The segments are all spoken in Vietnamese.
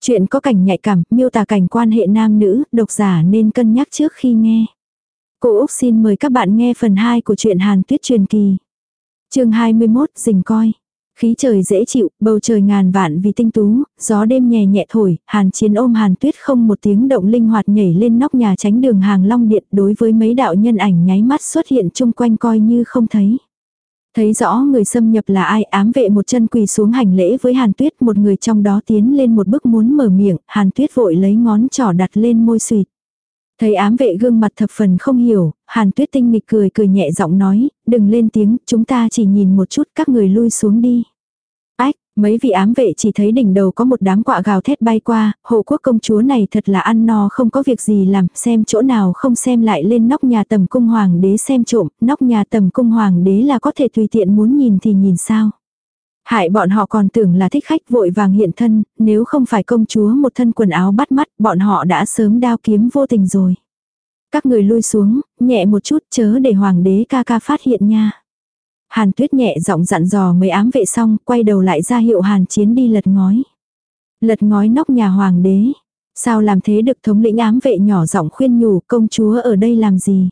Chuyện có cảnh nhạy cảm, miêu tả cảnh quan hệ nam nữ, độc giả nên cân nhắc trước khi nghe. Cô Úc xin mời các bạn nghe phần 2 của truyện Hàn Tuyết truyền kỳ. chương 21, dình coi. Khí trời dễ chịu, bầu trời ngàn vạn vì tinh tú, gió đêm nhẹ nhẹ thổi, hàn chiến ôm hàn tuyết không một tiếng động linh hoạt nhảy lên nóc nhà tránh đường hàng long điện đối với mấy đạo nhân ảnh nháy mắt xuất hiện chung quanh coi như không thấy. Thấy rõ người xâm nhập là ai ám vệ một chân quỳ xuống hành lễ với hàn tuyết một người trong đó tiến lên một bước muốn mở miệng, hàn tuyết vội lấy ngón trỏ đặt lên môi suyệt. Thấy ám vệ gương mặt thập phần không hiểu, hàn tuyết tinh nghịch cười cười nhẹ giọng nói, đừng lên tiếng, chúng ta chỉ nhìn một chút các người lui xuống đi. Mấy vị ám vệ chỉ thấy đỉnh đầu có một đám quạ gào thét bay qua, hộ quốc công chúa này thật là ăn no không có việc gì làm, xem chỗ nào không xem lại lên nóc nhà tầm cung hoàng đế xem trộm, nóc nhà tầm cung hoàng đế là có thể tùy tiện muốn nhìn thì nhìn sao. Hại bọn họ còn tưởng là thích khách vội vàng hiện thân, nếu không phải công chúa một thân quần áo bắt mắt, bọn họ đã sớm đao kiếm vô tình rồi. Các người lui xuống, nhẹ một chút chớ để hoàng đế ca ca phát hiện nha. Hàn tuyết nhẹ giọng dặn dò mấy ám vệ xong, quay đầu lại ra hiệu hàn chiến đi lật ngói. Lật ngói nóc nhà hoàng đế. Sao làm thế được thống lĩnh ám vệ nhỏ giọng khuyên nhủ công chúa ở đây làm gì?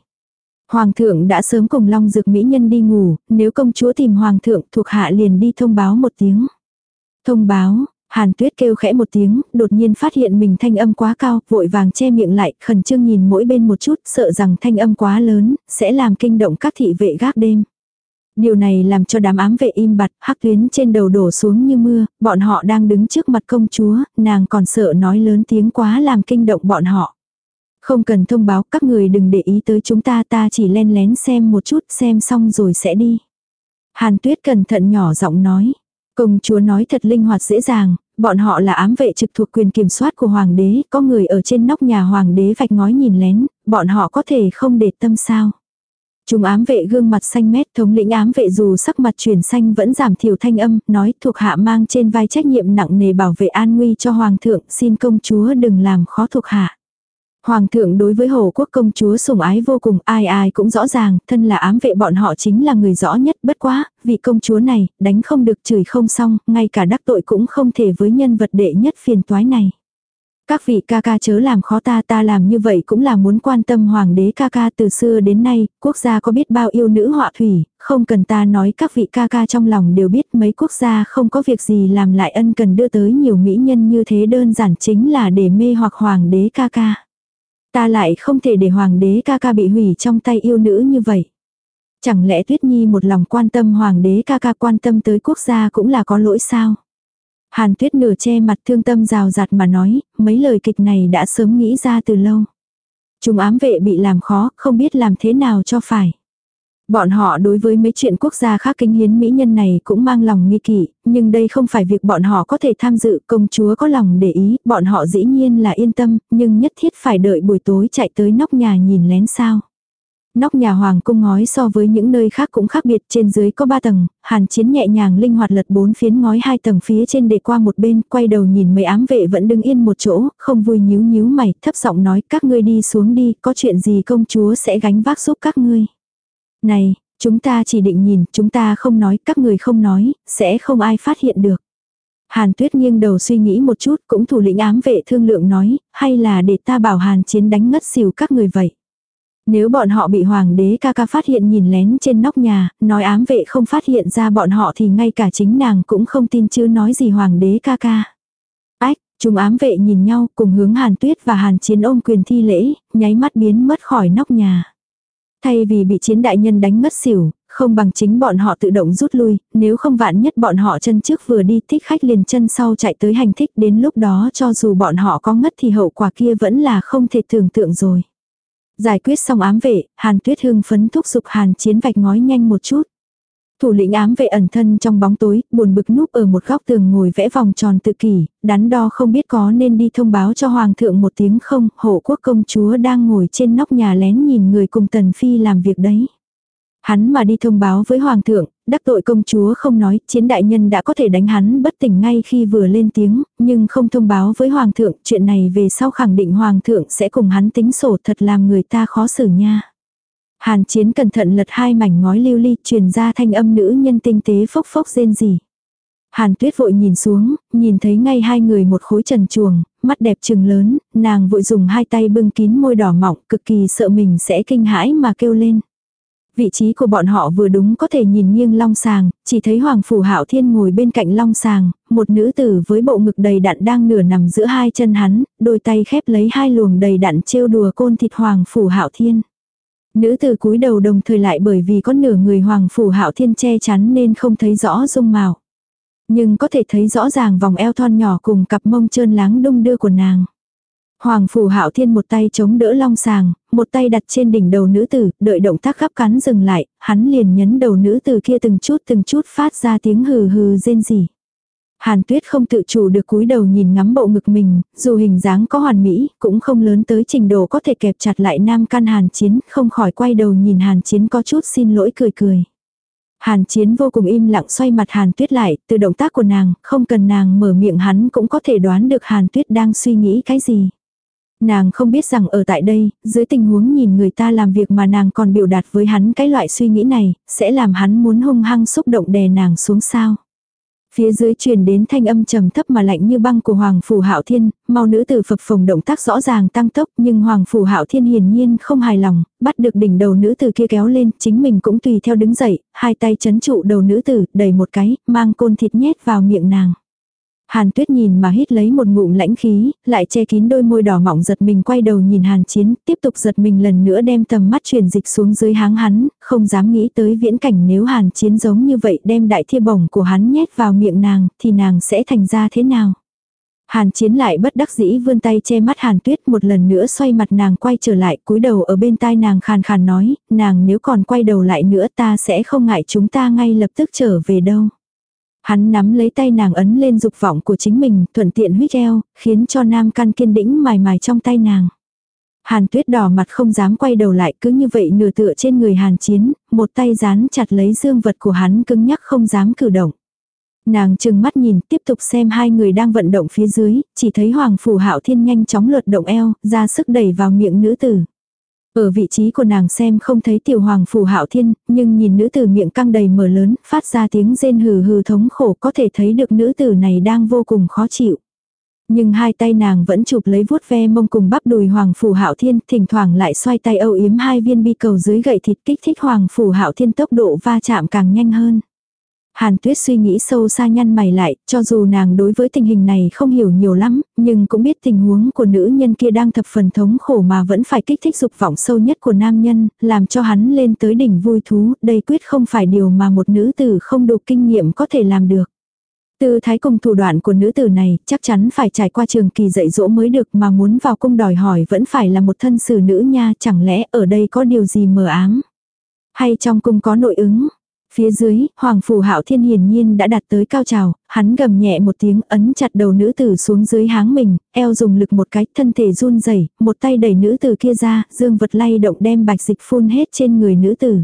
Hoàng thượng đã sớm cùng Long Dược Mỹ Nhân đi ngủ, nếu công chúa tìm Hoàng thượng thuộc hạ liền đi thông báo một tiếng. Thông báo, Hàn Tuyết kêu khẽ một tiếng, đột nhiên phát hiện mình thanh âm quá cao, vội vàng che miệng lại, khẩn trương nhìn mỗi bên một chút, sợ rằng thanh âm quá lớn, sẽ làm kinh động các thị vệ gác đêm. Điều này làm cho đám ám vệ im bặt, hắc tuyến trên đầu đổ xuống như mưa, bọn họ đang đứng trước mặt công chúa, nàng còn sợ nói lớn tiếng quá làm kinh động bọn họ. Không cần thông báo, các người đừng để ý tới chúng ta, ta chỉ len lén xem một chút, xem xong rồi sẽ đi. Hàn tuyết cẩn thận nhỏ giọng nói. Công chúa nói thật linh hoạt dễ dàng, bọn họ là ám vệ trực thuộc quyền kiểm soát của hoàng đế, có người ở trên nóc nhà hoàng đế vạch ngói nhìn lén, bọn họ có thể không để tâm sao trung ám vệ gương mặt xanh mét thống lĩnh ám vệ dù sắc mặt chuyển xanh vẫn giảm thiểu thanh âm, nói thuộc hạ mang trên vai trách nhiệm nặng nề bảo vệ an nguy cho hoàng thượng, xin công chúa đừng làm khó thuộc hạ. Hoàng thượng đối với hồ quốc công chúa sủng ái vô cùng, ai ai cũng rõ ràng, thân là ám vệ bọn họ chính là người rõ nhất bất quá, vì công chúa này, đánh không được chửi không xong, ngay cả đắc tội cũng không thể với nhân vật đệ nhất phiền toái này. Các vị ca ca chớ làm khó ta ta làm như vậy cũng là muốn quan tâm hoàng đế ca ca từ xưa đến nay, quốc gia có biết bao yêu nữ họa thủy, không cần ta nói các vị ca ca trong lòng đều biết mấy quốc gia không có việc gì làm lại ân cần đưa tới nhiều mỹ nhân như thế đơn giản chính là để mê hoặc hoàng đế ca ca. Ta lại không thể để hoàng đế ca ca bị hủy trong tay yêu nữ như vậy. Chẳng lẽ Tuyết Nhi một lòng quan tâm hoàng đế ca ca quan tâm tới quốc gia cũng là có lỗi sao? Hàn Tuyết nửa che mặt thương tâm rào rạt mà nói, mấy lời kịch này đã sớm nghĩ ra từ lâu. Chúng ám vệ bị làm khó, không biết làm thế nào cho phải. Bọn họ đối với mấy chuyện quốc gia khác kính hiến mỹ nhân này cũng mang lòng nghi kỵ, nhưng đây không phải việc bọn họ có thể tham dự, công chúa có lòng để ý, bọn họ dĩ nhiên là yên tâm, nhưng nhất thiết phải đợi buổi tối chạy tới nóc nhà nhìn lén sao. Nóc nhà hoàng cung ngói so với những nơi khác cũng khác biệt, trên dưới có ba tầng, hàn chiến nhẹ nhàng linh hoạt lật bốn phiến ngói hai tầng phía trên để qua một bên, quay đầu nhìn mấy ám vệ vẫn đứng yên một chỗ, không vui nhíu nhíu mày, thấp giọng nói các ngươi đi xuống đi, có chuyện gì công chúa sẽ gánh vác giúp các ngươi. Này, chúng ta chỉ định nhìn, chúng ta không nói, các người không nói, sẽ không ai phát hiện được. Hàn tuyết nghiêng đầu suy nghĩ một chút, cũng thủ lĩnh ám vệ thương lượng nói, hay là để ta bảo hàn chiến đánh ngất xỉu các người vậy. Nếu bọn họ bị hoàng đế ca ca phát hiện nhìn lén trên nóc nhà, nói ám vệ không phát hiện ra bọn họ thì ngay cả chính nàng cũng không tin chứ nói gì hoàng đế ca ca. Ách, chúng ám vệ nhìn nhau cùng hướng hàn tuyết và hàn chiến ôm quyền thi lễ, nháy mắt biến mất khỏi nóc nhà. Thay vì bị chiến đại nhân đánh ngất xỉu, không bằng chính bọn họ tự động rút lui, nếu không vạn nhất bọn họ chân trước vừa đi thích khách liền chân sau chạy tới hành thích đến lúc đó cho dù bọn họ có ngất thì hậu quả kia vẫn là không thể tưởng tượng rồi. Giải quyết xong ám vệ, Hàn Tuyết hưng phấn thúc giục Hàn Chiến vạch ngói nhanh một chút. Thủ lĩnh ám vệ ẩn thân trong bóng tối, buồn bực núp ở một góc tường ngồi vẽ vòng tròn tự kỷ, đắn đo không biết có nên đi thông báo cho hoàng thượng một tiếng không, hộ quốc công chúa đang ngồi trên nóc nhà lén nhìn người cùng tần phi làm việc đấy. Hắn mà đi thông báo với hoàng thượng, đắc tội công chúa không nói, chiến đại nhân đã có thể đánh hắn bất tỉnh ngay khi vừa lên tiếng, nhưng không thông báo với hoàng thượng, chuyện này về sau khẳng định hoàng thượng sẽ cùng hắn tính sổ thật làm người ta khó xử nha. Hàn chiến cẩn thận lật hai mảnh ngói lưu ly truyền ra thanh âm nữ nhân tinh tế phốc phốc rên gì. Hàn tuyết vội nhìn xuống, nhìn thấy ngay hai người một khối trần chuồng, mắt đẹp trừng lớn, nàng vội dùng hai tay bưng kín môi đỏ mọng, cực kỳ sợ mình sẽ kinh hãi mà kêu lên. Vị trí của bọn họ vừa đúng có thể nhìn nghiêng long sàng, chỉ thấy Hoàng Phủ Hạo Thiên ngồi bên cạnh long sàng, một nữ tử với bộ ngực đầy đặn đang nửa nằm giữa hai chân hắn, đôi tay khép lấy hai luồng đầy đặn trêu đùa côn thịt Hoàng Phủ Hạo Thiên. Nữ tử cúi đầu đồng thời lại bởi vì có nửa người Hoàng Phủ Hạo Thiên che chắn nên không thấy rõ dung mạo. Nhưng có thể thấy rõ ràng vòng eo thon nhỏ cùng cặp mông trơn láng đung đưa của nàng. Hoàng phủ hạo thiên một tay chống đỡ long sàng, một tay đặt trên đỉnh đầu nữ tử, đợi động tác gắp cắn dừng lại, hắn liền nhấn đầu nữ tử kia từng chút từng chút phát ra tiếng hừ hừ rên rỉ. Hàn tuyết không tự chủ được cúi đầu nhìn ngắm bộ ngực mình, dù hình dáng có hoàn mỹ, cũng không lớn tới trình độ có thể kẹp chặt lại nam căn hàn chiến, không khỏi quay đầu nhìn hàn chiến có chút xin lỗi cười cười. Hàn chiến vô cùng im lặng xoay mặt hàn tuyết lại, từ động tác của nàng, không cần nàng mở miệng hắn cũng có thể đoán được hàn tuyết đang suy nghĩ cái gì. Nàng không biết rằng ở tại đây, dưới tình huống nhìn người ta làm việc mà nàng còn biểu đạt với hắn cái loại suy nghĩ này, sẽ làm hắn muốn hung hăng xúc động đè nàng xuống sao. Phía dưới truyền đến thanh âm trầm thấp mà lạnh như băng của Hoàng Phủ Hạo Thiên, mau nữ tử phập phồng động tác rõ ràng tăng tốc, nhưng Hoàng Phủ Hạo Thiên hiển nhiên không hài lòng, bắt được đỉnh đầu nữ tử kia kéo lên, chính mình cũng tùy theo đứng dậy, hai tay chấn trụ đầu nữ tử, đẩy một cái, mang côn thịt nhét vào miệng nàng. Hàn tuyết nhìn mà hít lấy một ngụm lãnh khí, lại che kín đôi môi đỏ mỏng giật mình quay đầu nhìn hàn chiến, tiếp tục giật mình lần nữa đem tầm mắt truyền dịch xuống dưới háng hắn, không dám nghĩ tới viễn cảnh nếu hàn chiến giống như vậy đem đại thiê bổng của hắn nhét vào miệng nàng, thì nàng sẽ thành ra thế nào. Hàn chiến lại bất đắc dĩ vươn tay che mắt hàn tuyết một lần nữa xoay mặt nàng quay trở lại cúi đầu ở bên tai nàng khàn khàn nói, nàng nếu còn quay đầu lại nữa ta sẽ không ngại chúng ta ngay lập tức trở về đâu. Hắn nắm lấy tay nàng ấn lên dục vọng của chính mình, thuận tiện huyết eo, khiến cho nam căn kiên đĩnh mài mài trong tay nàng. Hàn tuyết đỏ mặt không dám quay đầu lại cứ như vậy nửa tựa trên người hàn chiến, một tay dán chặt lấy dương vật của hắn cứng nhắc không dám cử động. Nàng chừng mắt nhìn tiếp tục xem hai người đang vận động phía dưới, chỉ thấy Hoàng Phủ Hạo Thiên nhanh chóng luật động eo, ra sức đẩy vào miệng nữ tử. Ở vị trí của nàng xem không thấy tiểu hoàng phủ hạo thiên, nhưng nhìn nữ tử miệng căng đầy mở lớn, phát ra tiếng rên hừ hừ thống khổ có thể thấy được nữ tử này đang vô cùng khó chịu. Nhưng hai tay nàng vẫn chụp lấy vuốt ve mông cùng bắp đùi hoàng phủ hạo thiên, thỉnh thoảng lại xoay tay âu yếm hai viên bi cầu dưới gậy thịt kích thích hoàng phủ hạo thiên tốc độ va chạm càng nhanh hơn. Hàn Tuyết suy nghĩ sâu xa nhăn mày lại, cho dù nàng đối với tình hình này không hiểu nhiều lắm, nhưng cũng biết tình huống của nữ nhân kia đang thập phần thống khổ mà vẫn phải kích thích dục vọng sâu nhất của nam nhân, làm cho hắn lên tới đỉnh vui thú, đây quyết không phải điều mà một nữ tử không đủ kinh nghiệm có thể làm được. Tư thái cùng thủ đoạn của nữ tử này chắc chắn phải trải qua trường kỳ dạy dỗ mới được mà muốn vào cung đòi hỏi vẫn phải là một thân sử nữ nha chẳng lẽ ở đây có điều gì mờ ám. Hay trong cung có nội ứng, Phía dưới, Hoàng Phủ Hạo Thiên hiển nhiên đã đạt tới cao trào, hắn gầm nhẹ một tiếng ấn chặt đầu nữ tử xuống dưới háng mình, eo dùng lực một cái, thân thể run rẩy, một tay đẩy nữ tử kia ra, dương vật lay động đem bạch dịch phun hết trên người nữ tử.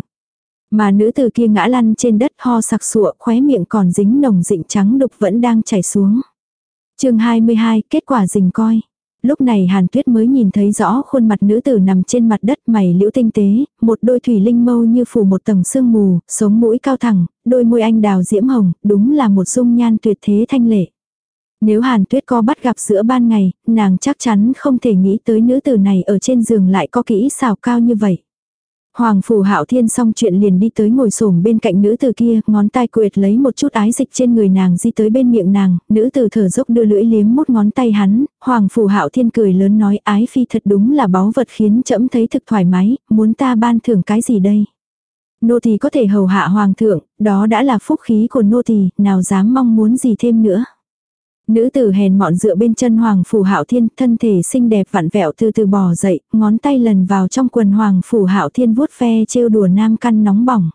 Mà nữ tử kia ngã lăn trên đất ho sặc sụa, khóe miệng còn dính nồng dịnh trắng đục vẫn đang chảy xuống. chương 22, kết quả rình coi. Lúc này Hàn Tuyết mới nhìn thấy rõ khuôn mặt nữ tử nằm trên mặt đất mày liễu tinh tế, một đôi thủy linh mâu như phủ một tầng sương mù, sống mũi cao thẳng, đôi môi anh đào diễm hồng, đúng là một dung nhan tuyệt thế thanh lệ. Nếu Hàn Tuyết có bắt gặp giữa ban ngày, nàng chắc chắn không thể nghĩ tới nữ tử này ở trên giường lại có kỹ xào cao như vậy. Hoàng phủ hạo thiên xong chuyện liền đi tới ngồi xổm bên cạnh nữ tử kia, ngón tay quệt lấy một chút ái dịch trên người nàng di tới bên miệng nàng, nữ tử thở dốc đưa lưỡi liếm một ngón tay hắn, hoàng phủ hạo thiên cười lớn nói ái phi thật đúng là báu vật khiến trẫm thấy thực thoải mái, muốn ta ban thưởng cái gì đây. Nô tỳ có thể hầu hạ hoàng thượng, đó đã là phúc khí của nô tỳ, nào dám mong muốn gì thêm nữa. Nữ tử hèn mọn dựa bên chân Hoàng Phủ Hạo Thiên, thân thể xinh đẹp vặn vẹo từ từ bò dậy, ngón tay lần vào trong quần Hoàng Phủ Hạo Thiên vuốt ve trêu đùa nam căn nóng bỏng.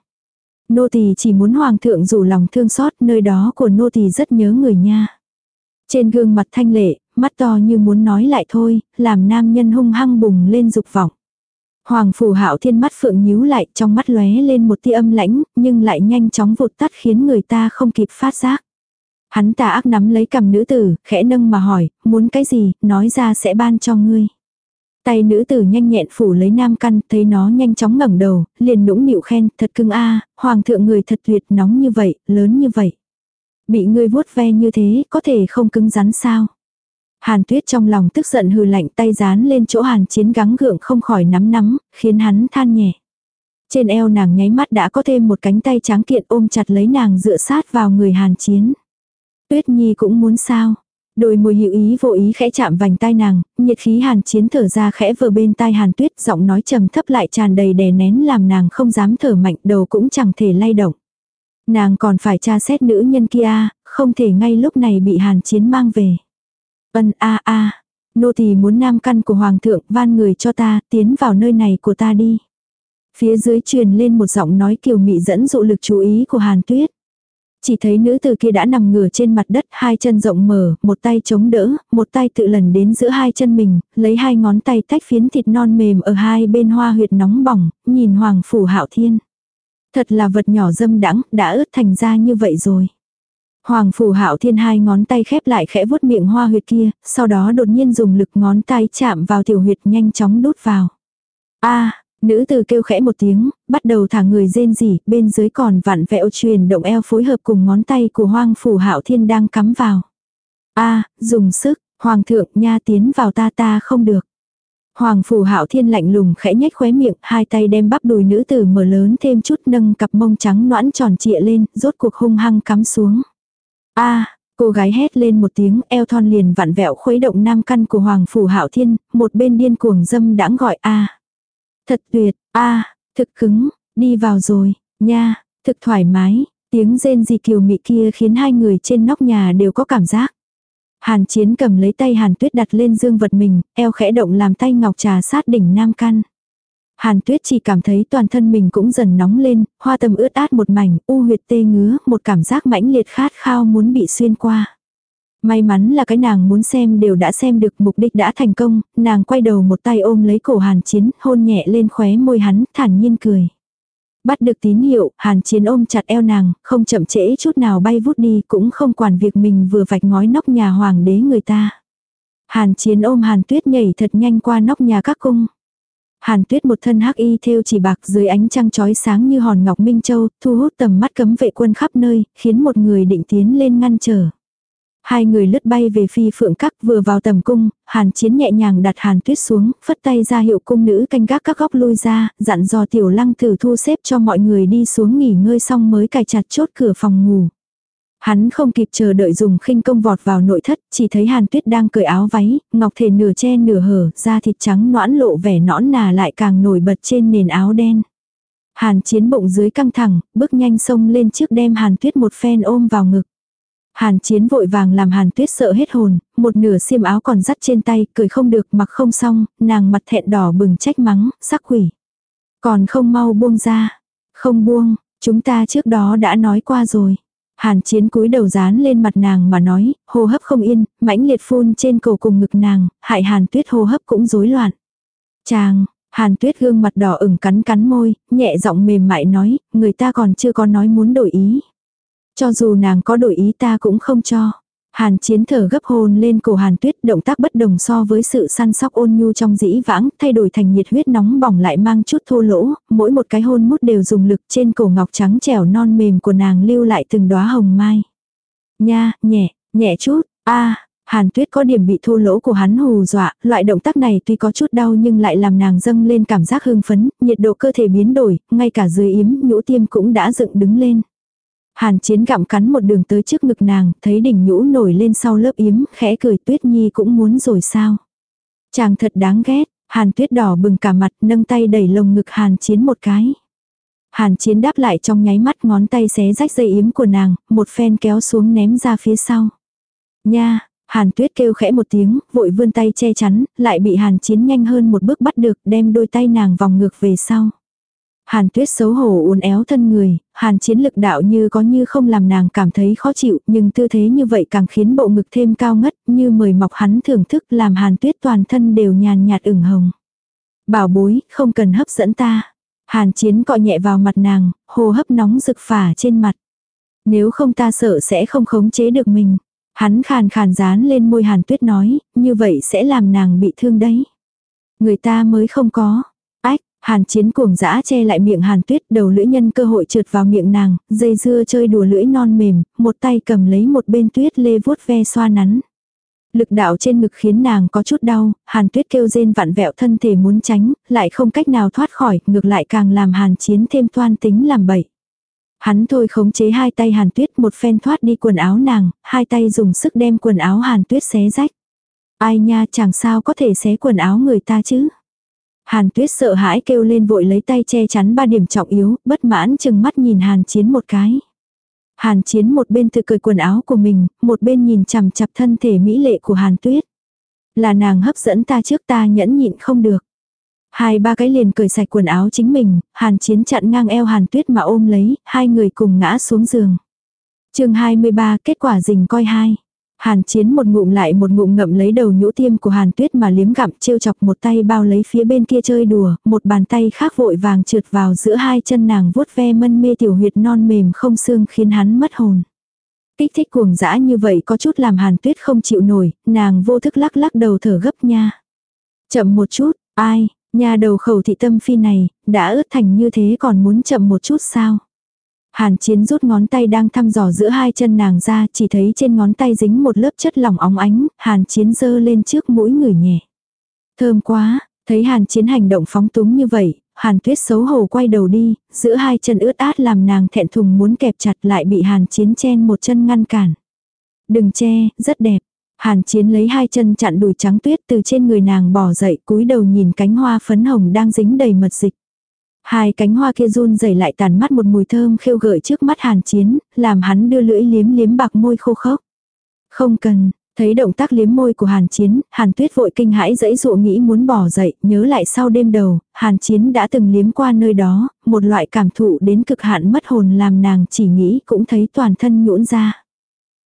Nô tỳ chỉ muốn Hoàng thượng rủ lòng thương xót, nơi đó của nô tỳ rất nhớ người nha. Trên gương mặt thanh lệ, mắt to như muốn nói lại thôi, làm nam nhân hung hăng bùng lên dục vọng. Hoàng phủ hạo thiên mắt phượng nhíu lại trong mắt lóe lên một tia âm lãnh, nhưng lại nhanh chóng vụt tắt khiến người ta không kịp phát giác. Hắn tà ác nắm lấy cầm nữ tử, khẽ nâng mà hỏi, muốn cái gì, nói ra sẽ ban cho ngươi. Tay nữ tử nhanh nhẹn phủ lấy nam căn, thấy nó nhanh chóng ngẩng đầu, liền nũng nịu khen, thật cưng a, hoàng thượng người thật tuyệt nóng như vậy, lớn như vậy. Bị ngươi vuốt ve như thế có thể không cứng rắn sao? Hàn tuyết trong lòng tức giận hừ lạnh tay dán lên chỗ hàn chiến gắng gượng không khỏi nắm nắm, khiến hắn than nhẹ. Trên eo nàng nháy mắt đã có thêm một cánh tay trắng kiện ôm chặt lấy nàng dựa sát vào người hàn chiến. Tuyết nhi cũng muốn sao. Đôi môi hữu ý vô ý khẽ chạm vành tai nàng, nhiệt khí hàn chiến thở ra khẽ vờ bên tai hàn tuyết giọng nói trầm thấp lại tràn đầy đè nén làm nàng không dám thở mạnh đầu cũng chẳng thể lay động. Nàng còn phải tra xét nữ nhân kia, không thể ngay lúc này bị hàn chiến mang về. Ân a a, nô tỳ muốn nam căn của hoàng thượng van người cho ta, tiến vào nơi này của ta đi. Phía dưới truyền lên một giọng nói kiều mị dẫn dụ lực chú ý của Hàn Tuyết. Chỉ thấy nữ từ kia đã nằm ngửa trên mặt đất, hai chân rộng mở, một tay chống đỡ, một tay tự lần đến giữa hai chân mình, lấy hai ngón tay tách phiến thịt non mềm ở hai bên hoa huyệt nóng bỏng, nhìn Hoàng Phủ Hạo Thiên. Thật là vật nhỏ dâm đãng đã ướt thành ra như vậy rồi. Hoàng phủ hạo thiên hai ngón tay khép lại khẽ vuốt miệng hoa huyệt kia, sau đó đột nhiên dùng lực ngón tay chạm vào tiểu huyệt nhanh chóng đút vào. a nữ từ kêu khẽ một tiếng, bắt đầu thả người rên rỉ, bên dưới còn vặn vẹo truyền động eo phối hợp cùng ngón tay của hoàng phủ hạo thiên đang cắm vào. a dùng sức, hoàng thượng nha tiến vào ta ta không được. Hoàng phủ hạo thiên lạnh lùng khẽ nhếch khóe miệng, hai tay đem bắp đùi nữ tử mở lớn thêm chút nâng cặp mông trắng noãn tròn trịa lên, rốt cuộc hung hăng cắm xuống a cô gái hét lên một tiếng eo thon liền vặn vẹo khuấy động nam căn của Hoàng Phủ Hạo Thiên, một bên điên cuồng dâm đãng gọi a Thật tuyệt, a thực cứng, đi vào rồi, nha, thực thoải mái, tiếng rên gì kiều mị kia khiến hai người trên nóc nhà đều có cảm giác. Hàn chiến cầm lấy tay hàn tuyết đặt lên dương vật mình, eo khẽ động làm tay ngọc trà sát đỉnh nam căn. Hàn tuyết chỉ cảm thấy toàn thân mình cũng dần nóng lên, hoa tâm ướt át một mảnh, u huyệt tê ngứa, một cảm giác mãnh liệt khát khao muốn bị xuyên qua. May mắn là cái nàng muốn xem đều đã xem được mục đích đã thành công, nàng quay đầu một tay ôm lấy cổ hàn chiến, hôn nhẹ lên khóe môi hắn, thản nhiên cười. Bắt được tín hiệu, hàn chiến ôm chặt eo nàng, không chậm trễ chút nào bay vút đi, cũng không quản việc mình vừa vạch ngói nóc nhà hoàng đế người ta. Hàn chiến ôm hàn tuyết nhảy thật nhanh qua nóc nhà các cung. Hàn tuyết một thân hắc y thêu chỉ bạc dưới ánh trăng chói sáng như hòn ngọc minh châu, thu hút tầm mắt cấm vệ quân khắp nơi, khiến một người định tiến lên ngăn trở. Hai người lướt bay về phi phượng các vừa vào tầm cung, hàn chiến nhẹ nhàng đặt hàn tuyết xuống, phất tay ra hiệu cung nữ canh gác các góc lui ra, dặn dò tiểu lăng thử thu xếp cho mọi người đi xuống nghỉ ngơi xong mới cài chặt chốt cửa phòng ngủ. Hắn không kịp chờ đợi dùng khinh công vọt vào nội thất, chỉ thấy Hàn Tuyết đang cởi áo váy, ngọc thể nửa che nửa hở, da thịt trắng noãn lộ vẻ nõn nà lại càng nổi bật trên nền áo đen. Hàn chiến bụng dưới căng thẳng, bước nhanh sông lên trước đem Hàn Tuyết một phen ôm vào ngực. Hàn chiến vội vàng làm Hàn Tuyết sợ hết hồn, một nửa xiêm áo còn dắt trên tay, cười không được mặc không xong, nàng mặt thẹn đỏ bừng trách mắng, sắc quỷ. Còn không mau buông ra. Không buông, chúng ta trước đó đã nói qua rồi. Hàn chiến cúi đầu dán lên mặt nàng mà nói, hô hấp không yên, mãnh liệt phun trên cổ cùng ngực nàng, hại hàn tuyết hô hấp cũng rối loạn. Chàng, hàn tuyết gương mặt đỏ ửng cắn cắn môi, nhẹ giọng mềm mại nói, người ta còn chưa có nói muốn đổi ý. Cho dù nàng có đổi ý ta cũng không cho. Hàn chiến thở gấp hôn lên cổ hàn tuyết động tác bất đồng so với sự săn sóc ôn nhu trong dĩ vãng, thay đổi thành nhiệt huyết nóng bỏng lại mang chút thô lỗ, mỗi một cái hôn mút đều dùng lực trên cổ ngọc trắng trẻo non mềm của nàng lưu lại từng đóa hồng mai. Nha, nhẹ, nhẹ chút, a Hàn tuyết có điểm bị thô lỗ của hắn hù dọa, loại động tác này tuy có chút đau nhưng lại làm nàng dâng lên cảm giác hưng phấn, nhiệt độ cơ thể biến đổi, ngay cả dưới yếm, nhũ tiêm cũng đã dựng đứng lên. Hàn chiến gặm cắn một đường tới trước ngực nàng, thấy đỉnh nhũ nổi lên sau lớp yếm, khẽ cười tuyết nhi cũng muốn rồi sao. Chàng thật đáng ghét, hàn tuyết đỏ bừng cả mặt nâng tay đẩy lồng ngực hàn chiến một cái. Hàn chiến đáp lại trong nháy mắt ngón tay xé rách dây yếm của nàng, một phen kéo xuống ném ra phía sau. Nha, hàn tuyết kêu khẽ một tiếng, vội vươn tay che chắn, lại bị hàn chiến nhanh hơn một bước bắt được, đem đôi tay nàng vòng ngược về sau. Hàn tuyết xấu hổ uốn éo thân người, hàn chiến lực đạo như có như không làm nàng cảm thấy khó chịu, nhưng tư thế như vậy càng khiến bộ ngực thêm cao ngất, như mời mọc hắn thưởng thức làm hàn tuyết toàn thân đều nhàn nhạt ửng hồng. Bảo bối, không cần hấp dẫn ta. Hàn chiến cọ nhẹ vào mặt nàng, hô hấp nóng rực phả trên mặt. Nếu không ta sợ sẽ không khống chế được mình. Hắn khàn khàn dán lên môi hàn tuyết nói, như vậy sẽ làm nàng bị thương đấy. Người ta mới không có. Hàn chiến cuồng dã che lại miệng hàn tuyết đầu lưỡi nhân cơ hội trượt vào miệng nàng, dây dưa chơi đùa lưỡi non mềm, một tay cầm lấy một bên tuyết lê vuốt ve xoa nắn. Lực đạo trên ngực khiến nàng có chút đau, hàn tuyết kêu rên vặn vẹo thân thể muốn tránh, lại không cách nào thoát khỏi, ngược lại càng làm hàn chiến thêm toan tính làm bậy. Hắn thôi khống chế hai tay hàn tuyết một phen thoát đi quần áo nàng, hai tay dùng sức đem quần áo hàn tuyết xé rách. Ai nha chẳng sao có thể xé quần áo người ta chứ. Hàn tuyết sợ hãi kêu lên vội lấy tay che chắn ba điểm trọng yếu, bất mãn chừng mắt nhìn hàn chiến một cái. Hàn chiến một bên tự cười quần áo của mình, một bên nhìn chằm chặp thân thể mỹ lệ của hàn tuyết. Là nàng hấp dẫn ta trước ta nhẫn nhịn không được. Hai ba cái liền cởi sạch quần áo chính mình, hàn chiến chặn ngang eo hàn tuyết mà ôm lấy, hai người cùng ngã xuống giường. chương 23 kết quả rình coi hai. Hàn chiến một ngụm lại một ngụm ngậm lấy đầu nhũ tiêm của hàn tuyết mà liếm gặm trêu chọc một tay bao lấy phía bên kia chơi đùa, một bàn tay khác vội vàng trượt vào giữa hai chân nàng vuốt ve mân mê tiểu huyệt non mềm không xương khiến hắn mất hồn. Kích thích cuồng dã như vậy có chút làm hàn tuyết không chịu nổi, nàng vô thức lắc lắc đầu thở gấp nha. Chậm một chút, ai, nhà đầu khẩu thị tâm phi này, đã ướt thành như thế còn muốn chậm một chút sao? Hàn chiến rút ngón tay đang thăm dò giữa hai chân nàng ra, chỉ thấy trên ngón tay dính một lớp chất lỏng óng ánh, hàn chiến dơ lên trước mũi người nhẹ. Thơm quá, thấy hàn chiến hành động phóng túng như vậy, hàn tuyết xấu hổ quay đầu đi, giữa hai chân ướt át làm nàng thẹn thùng muốn kẹp chặt lại bị hàn chiến chen một chân ngăn cản. Đừng che, rất đẹp. Hàn chiến lấy hai chân chặn đùi trắng tuyết từ trên người nàng bỏ dậy cúi đầu nhìn cánh hoa phấn hồng đang dính đầy mật dịch. Hai cánh hoa kia run rẩy lại tàn mắt một mùi thơm khêu gợi trước mắt hàn chiến, làm hắn đưa lưỡi liếm liếm bạc môi khô khốc. Không cần, thấy động tác liếm môi của hàn chiến, hàn tuyết vội kinh hãi dẫy dụ nghĩ muốn bỏ dậy, nhớ lại sau đêm đầu, hàn chiến đã từng liếm qua nơi đó, một loại cảm thụ đến cực hạn mất hồn làm nàng chỉ nghĩ cũng thấy toàn thân nhũn ra.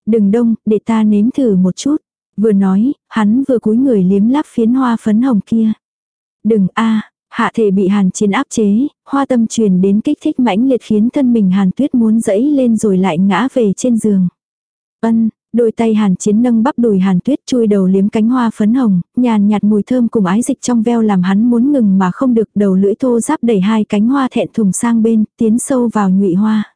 Đừng đông, để ta nếm thử một chút. Vừa nói, hắn vừa cúi người liếm lắp phiến hoa phấn hồng kia. Đừng a Hạ thể bị hàn chiến áp chế, hoa tâm truyền đến kích thích mãnh liệt khiến thân mình hàn tuyết muốn dẫy lên rồi lại ngã về trên giường. Ân, đôi tay hàn chiến nâng bắp đùi hàn tuyết chui đầu liếm cánh hoa phấn hồng, nhàn nhạt mùi thơm cùng ái dịch trong veo làm hắn muốn ngừng mà không được đầu lưỡi thô giáp đẩy hai cánh hoa thẹn thùng sang bên, tiến sâu vào nhụy hoa.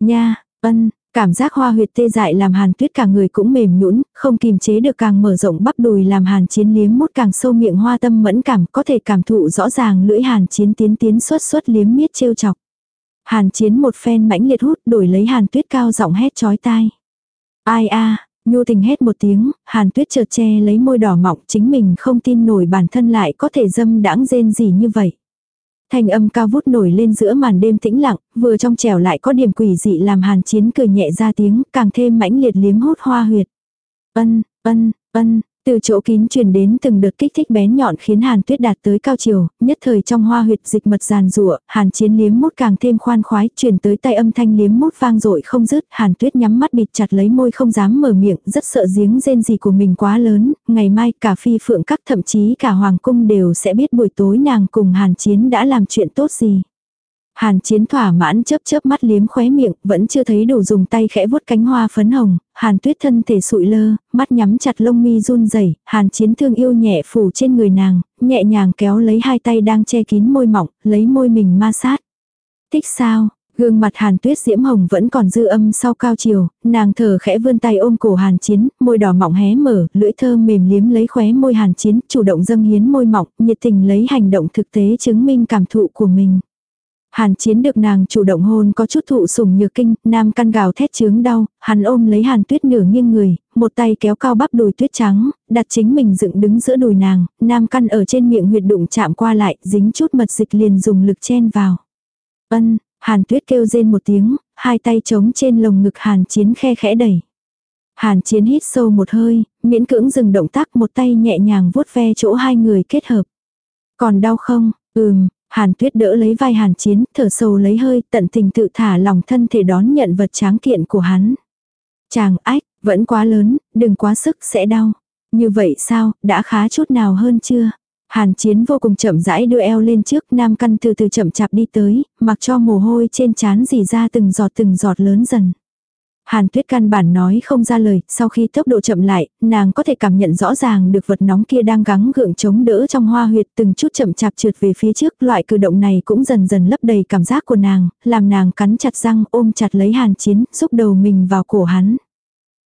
Nha, ân, Cảm giác hoa huyệt tê dại làm hàn tuyết cả người cũng mềm nhũn không kìm chế được càng mở rộng bắp đùi làm hàn chiến liếm mút càng sâu miệng hoa tâm mẫn cảm có thể cảm thụ rõ ràng lưỡi hàn chiến tiến tiến suốt suốt liếm miết trêu chọc. Hàn chiến một phen mãnh liệt hút đổi lấy hàn tuyết cao giọng hét chói tai. Ai a nhu tình hét một tiếng, hàn tuyết chợt che lấy môi đỏ mọng chính mình không tin nổi bản thân lại có thể dâm đãng rên gì như vậy. Thanh âm cao vút nổi lên giữa màn đêm tĩnh lặng, vừa trong trẻo lại có điểm quỷ dị làm hàn chiến cười nhẹ ra tiếng, càng thêm mãnh liệt liếm hút hoa huyệt. Ân, ân, ân, từ chỗ kín truyền đến từng đợt kích thích bén nhọn khiến Hàn Tuyết đạt tới cao chiều, nhất thời trong hoa huyệt dịch mật giàn rụa, Hàn Chiến liếm mút càng thêm khoan khoái, truyền tới tay âm thanh liếm mút vang dội không dứt, Hàn Tuyết nhắm mắt bịt chặt lấy môi không dám mở miệng, rất sợ giếng rên gì của mình quá lớn, ngày mai cả phi phượng các thậm chí cả hoàng cung đều sẽ biết buổi tối nàng cùng Hàn Chiến đã làm chuyện tốt gì. Hàn chiến thỏa mãn chớp chớp mắt liếm khóe miệng, vẫn chưa thấy đủ dùng tay khẽ vuốt cánh hoa phấn hồng, hàn tuyết thân thể sụi lơ, mắt nhắm chặt lông mi run rẩy hàn chiến thương yêu nhẹ phủ trên người nàng, nhẹ nhàng kéo lấy hai tay đang che kín môi mỏng, lấy môi mình ma sát. Thích sao, gương mặt hàn tuyết diễm hồng vẫn còn dư âm sau cao chiều, nàng thở khẽ vươn tay ôm cổ hàn chiến, môi đỏ mỏng hé mở, lưỡi thơm mềm liếm lấy khóe môi hàn chiến, chủ động dâng hiến môi mỏng, nhiệt tình lấy hành động thực tế chứng minh cảm thụ của mình. Hàn chiến được nàng chủ động hôn có chút thụ sủng nhược kinh, nam căn gào thét chướng đau, hắn ôm lấy hàn tuyết nửa nghiêng người, một tay kéo cao bắp đùi tuyết trắng, đặt chính mình dựng đứng giữa đùi nàng, nam căn ở trên miệng huyệt đụng chạm qua lại, dính chút mật dịch liền dùng lực chen vào. Ân, hàn tuyết kêu rên một tiếng, hai tay trống trên lồng ngực hàn chiến khe khẽ đẩy. Hàn chiến hít sâu một hơi, miễn cưỡng dừng động tác một tay nhẹ nhàng vuốt ve chỗ hai người kết hợp. Còn đau không? Ừm, Hàn tuyết đỡ lấy vai hàn chiến, thở sâu lấy hơi, tận tình tự thả lòng thân thể đón nhận vật tráng kiện của hắn. Chàng ách, vẫn quá lớn, đừng quá sức sẽ đau. Như vậy sao, đã khá chút nào hơn chưa? Hàn chiến vô cùng chậm rãi đưa eo lên trước, nam căn từ từ chậm chạp đi tới, mặc cho mồ hôi trên trán dì ra từng giọt từng giọt lớn dần. Hàn tuyết căn bản nói không ra lời, sau khi tốc độ chậm lại, nàng có thể cảm nhận rõ ràng được vật nóng kia đang gắng gượng chống đỡ trong hoa huyệt từng chút chậm chạp trượt về phía trước. Loại cử động này cũng dần dần lấp đầy cảm giác của nàng, làm nàng cắn chặt răng ôm chặt lấy hàn chiến, xúc đầu mình vào cổ hắn.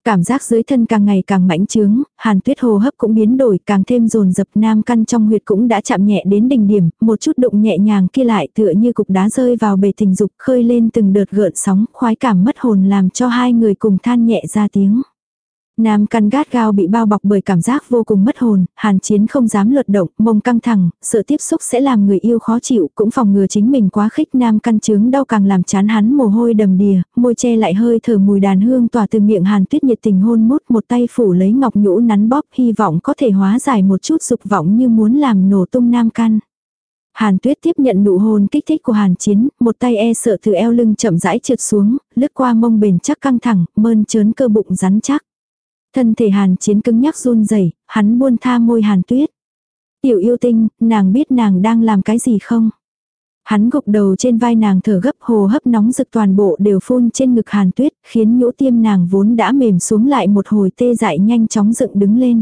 Cảm giác dưới thân càng ngày càng mãnh trướng, hàn tuyết hồ hấp cũng biến đổi càng thêm dồn dập nam căn trong huyệt cũng đã chạm nhẹ đến đỉnh điểm, một chút đụng nhẹ nhàng kia lại tựa như cục đá rơi vào bể tình dục khơi lên từng đợt gợn sóng khoái cảm mất hồn làm cho hai người cùng than nhẹ ra tiếng. Nam căn gát gao bị bao bọc bởi cảm giác vô cùng mất hồn, hàn chiến không dám luật động, mông căng thẳng, sợ tiếp xúc sẽ làm người yêu khó chịu, cũng phòng ngừa chính mình quá khích nam căn chứng đau càng làm chán hắn mồ hôi đầm đìa, môi che lại hơi thở mùi đàn hương tỏa từ miệng hàn tuyết nhiệt tình hôn mút một tay phủ lấy ngọc nhũ nắn bóp hy vọng có thể hóa giải một chút dục vọng như muốn làm nổ tung nam căn. Hàn tuyết tiếp nhận nụ hôn kích thích của hàn chiến, một tay e sợ từ eo lưng chậm rãi trượt xuống, lướt qua mông bền chắc căng thẳng, mơn trớn cơ bụng rắn chắc. Thân thể hàn chiến cứng nhắc run rẩy hắn buôn tha môi hàn tuyết. Tiểu yêu tinh, nàng biết nàng đang làm cái gì không? Hắn gục đầu trên vai nàng thở gấp hồ hấp nóng rực toàn bộ đều phun trên ngực hàn tuyết, khiến nhũ tiêm nàng vốn đã mềm xuống lại một hồi tê dại nhanh chóng dựng đứng lên.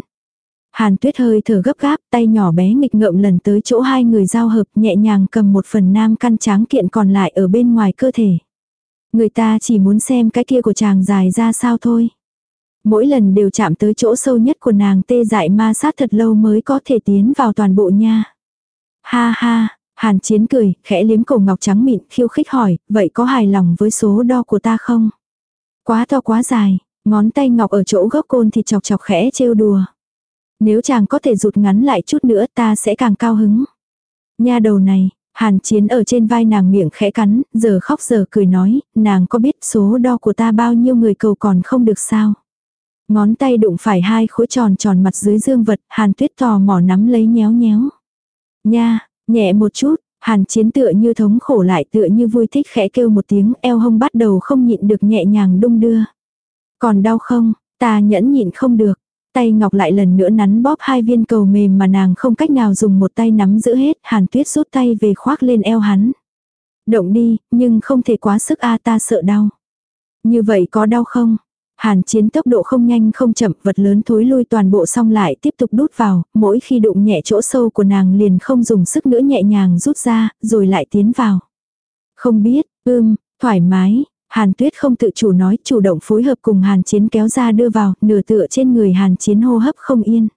Hàn tuyết hơi thở gấp gáp, tay nhỏ bé nghịch ngợm lần tới chỗ hai người giao hợp nhẹ nhàng cầm một phần nam căn tráng kiện còn lại ở bên ngoài cơ thể. Người ta chỉ muốn xem cái kia của chàng dài ra sao thôi. Mỗi lần đều chạm tới chỗ sâu nhất của nàng tê dại ma sát thật lâu mới có thể tiến vào toàn bộ nha. Ha ha, hàn chiến cười, khẽ liếm cổ ngọc trắng mịn, khiêu khích hỏi, vậy có hài lòng với số đo của ta không? Quá to quá dài, ngón tay ngọc ở chỗ gốc côn thì chọc chọc khẽ trêu đùa. Nếu chàng có thể rụt ngắn lại chút nữa ta sẽ càng cao hứng. Nha đầu này, hàn chiến ở trên vai nàng miệng khẽ cắn, giờ khóc giờ cười nói, nàng có biết số đo của ta bao nhiêu người cầu còn không được sao. Ngón tay đụng phải hai khối tròn tròn mặt dưới dương vật, hàn tuyết tò mò nắm lấy nhéo nhéo. Nha, nhẹ một chút, hàn chiến tựa như thống khổ lại tựa như vui thích khẽ kêu một tiếng eo hông bắt đầu không nhịn được nhẹ nhàng đung đưa. Còn đau không, ta nhẫn nhịn không được. Tay ngọc lại lần nữa nắn bóp hai viên cầu mềm mà nàng không cách nào dùng một tay nắm giữ hết, hàn tuyết rút tay về khoác lên eo hắn. Động đi, nhưng không thể quá sức a ta sợ đau. Như vậy có đau không? Hàn chiến tốc độ không nhanh không chậm, vật lớn thối lui toàn bộ xong lại tiếp tục đút vào, mỗi khi đụng nhẹ chỗ sâu của nàng liền không dùng sức nữa nhẹ nhàng rút ra, rồi lại tiến vào. Không biết, ưm, thoải mái, Hàn tuyết không tự chủ nói, chủ động phối hợp cùng hàn chiến kéo ra đưa vào, nửa tựa trên người hàn chiến hô hấp không yên.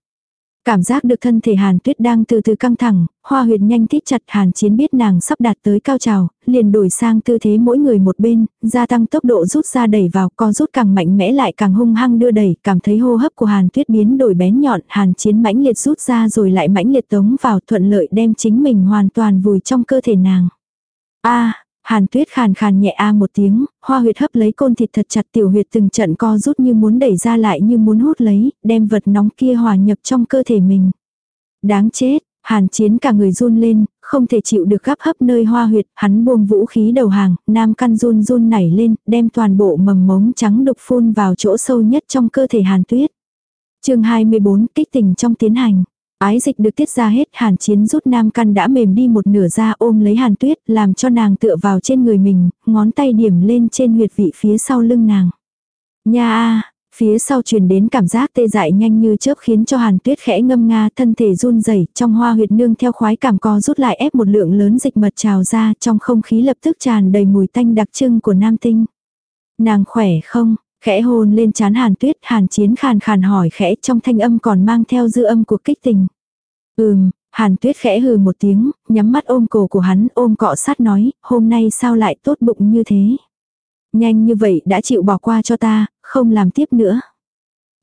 Cảm giác được thân thể hàn tuyết đang từ từ căng thẳng, hoa huyệt nhanh thít chặt hàn chiến biết nàng sắp đạt tới cao trào, liền đổi sang tư thế mỗi người một bên, gia tăng tốc độ rút ra đẩy vào, co rút càng mạnh mẽ lại càng hung hăng đưa đẩy, cảm thấy hô hấp của hàn tuyết biến đổi bén nhọn, hàn chiến mãnh liệt rút ra rồi lại mãnh liệt tống vào thuận lợi đem chính mình hoàn toàn vùi trong cơ thể nàng. a Hàn tuyết khàn khàn nhẹ a một tiếng, hoa huyệt hấp lấy côn thịt thật chặt tiểu huyệt từng trận co rút như muốn đẩy ra lại như muốn hút lấy, đem vật nóng kia hòa nhập trong cơ thể mình. Đáng chết, hàn chiến cả người run lên, không thể chịu được gắp hấp nơi hoa huyệt, hắn buông vũ khí đầu hàng, nam căn run run nảy lên, đem toàn bộ mầm mống trắng đục phun vào chỗ sâu nhất trong cơ thể hàn tuyết. chương 24 kích tình trong tiến hành. Ái dịch được tiết ra hết, hàn chiến rút nam căn đã mềm đi một nửa ra ôm lấy hàn tuyết, làm cho nàng tựa vào trên người mình, ngón tay điểm lên trên huyệt vị phía sau lưng nàng. Nha a phía sau truyền đến cảm giác tê dại nhanh như chớp khiến cho hàn tuyết khẽ ngâm nga thân thể run rẩy trong hoa huyệt nương theo khoái cảm co rút lại ép một lượng lớn dịch mật trào ra trong không khí lập tức tràn đầy mùi tanh đặc trưng của nam tinh. Nàng khỏe không, Khẽ hôn lên chán hàn tuyết, hàn chiến khàn khàn hỏi khẽ trong thanh âm còn mang theo dư âm của kích tình. Ừm, hàn tuyết khẽ hừ một tiếng, nhắm mắt ôm cổ của hắn ôm cọ sát nói, hôm nay sao lại tốt bụng như thế. Nhanh như vậy đã chịu bỏ qua cho ta, không làm tiếp nữa.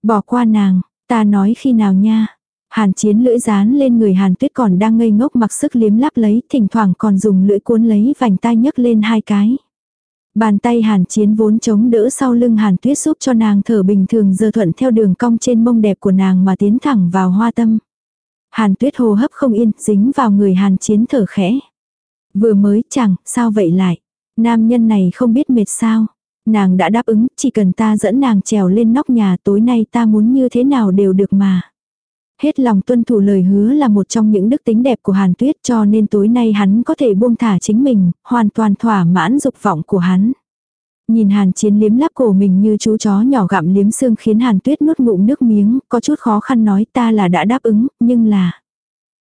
Bỏ qua nàng, ta nói khi nào nha. Hàn chiến lưỡi dán lên người hàn tuyết còn đang ngây ngốc mặc sức liếm lắp lấy, thỉnh thoảng còn dùng lưỡi cuốn lấy vành tai nhấc lên hai cái. Bàn tay hàn chiến vốn chống đỡ sau lưng hàn tuyết giúp cho nàng thở bình thường giờ thuận theo đường cong trên mông đẹp của nàng mà tiến thẳng vào hoa tâm. Hàn tuyết hô hấp không yên, dính vào người hàn chiến thở khẽ. Vừa mới chẳng, sao vậy lại? Nam nhân này không biết mệt sao? Nàng đã đáp ứng, chỉ cần ta dẫn nàng trèo lên nóc nhà tối nay ta muốn như thế nào đều được mà. Hết lòng tuân thủ lời hứa là một trong những đức tính đẹp của Hàn Tuyết cho nên tối nay hắn có thể buông thả chính mình, hoàn toàn thỏa mãn dục vọng của hắn. Nhìn Hàn Chiến liếm láp cổ mình như chú chó nhỏ gặm liếm xương khiến Hàn Tuyết nuốt ngụm nước miếng, có chút khó khăn nói ta là đã đáp ứng, nhưng là...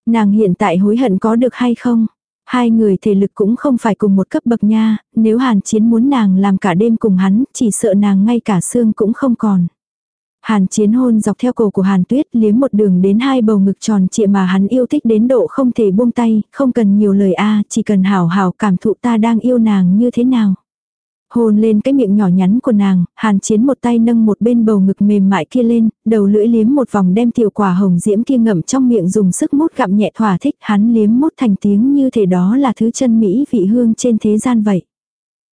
Nàng hiện tại hối hận có được hay không? Hai người thể lực cũng không phải cùng một cấp bậc nha, nếu Hàn Chiến muốn nàng làm cả đêm cùng hắn, chỉ sợ nàng ngay cả xương cũng không còn. Hàn chiến hôn dọc theo cổ của Hàn tuyết liếm một đường đến hai bầu ngực tròn trịa mà hắn yêu thích đến độ không thể buông tay, không cần nhiều lời a chỉ cần hảo hảo cảm thụ ta đang yêu nàng như thế nào. Hôn lên cái miệng nhỏ nhắn của nàng, hàn chiến một tay nâng một bên bầu ngực mềm mại kia lên, đầu lưỡi liếm một vòng đem tiểu quả hồng diễm kia ngậm trong miệng dùng sức mút gặm nhẹ thỏa thích hắn liếm mút thành tiếng như thể đó là thứ chân mỹ vị hương trên thế gian vậy.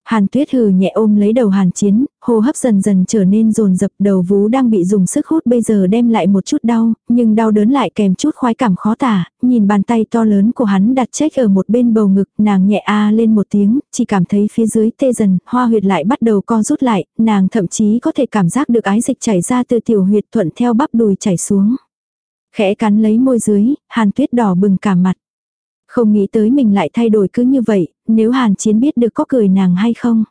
Hàn tuyết hừ nhẹ ôm lấy đầu hàn chiến, hô hấp dần dần trở nên rồn dập đầu vú đang bị dùng sức hút bây giờ đem lại một chút đau, nhưng đau đớn lại kèm chút khoái cảm khó tả, nhìn bàn tay to lớn của hắn đặt chết ở một bên bầu ngực, nàng nhẹ a lên một tiếng, chỉ cảm thấy phía dưới tê dần, hoa huyệt lại bắt đầu co rút lại, nàng thậm chí có thể cảm giác được ái dịch chảy ra từ tiểu huyệt thuận theo bắp đùi chảy xuống. Khẽ cắn lấy môi dưới, hàn tuyết đỏ bừng cả mặt. Không nghĩ tới mình lại thay đổi cứ như vậy, nếu Hàn Chiến biết được có cười nàng hay không.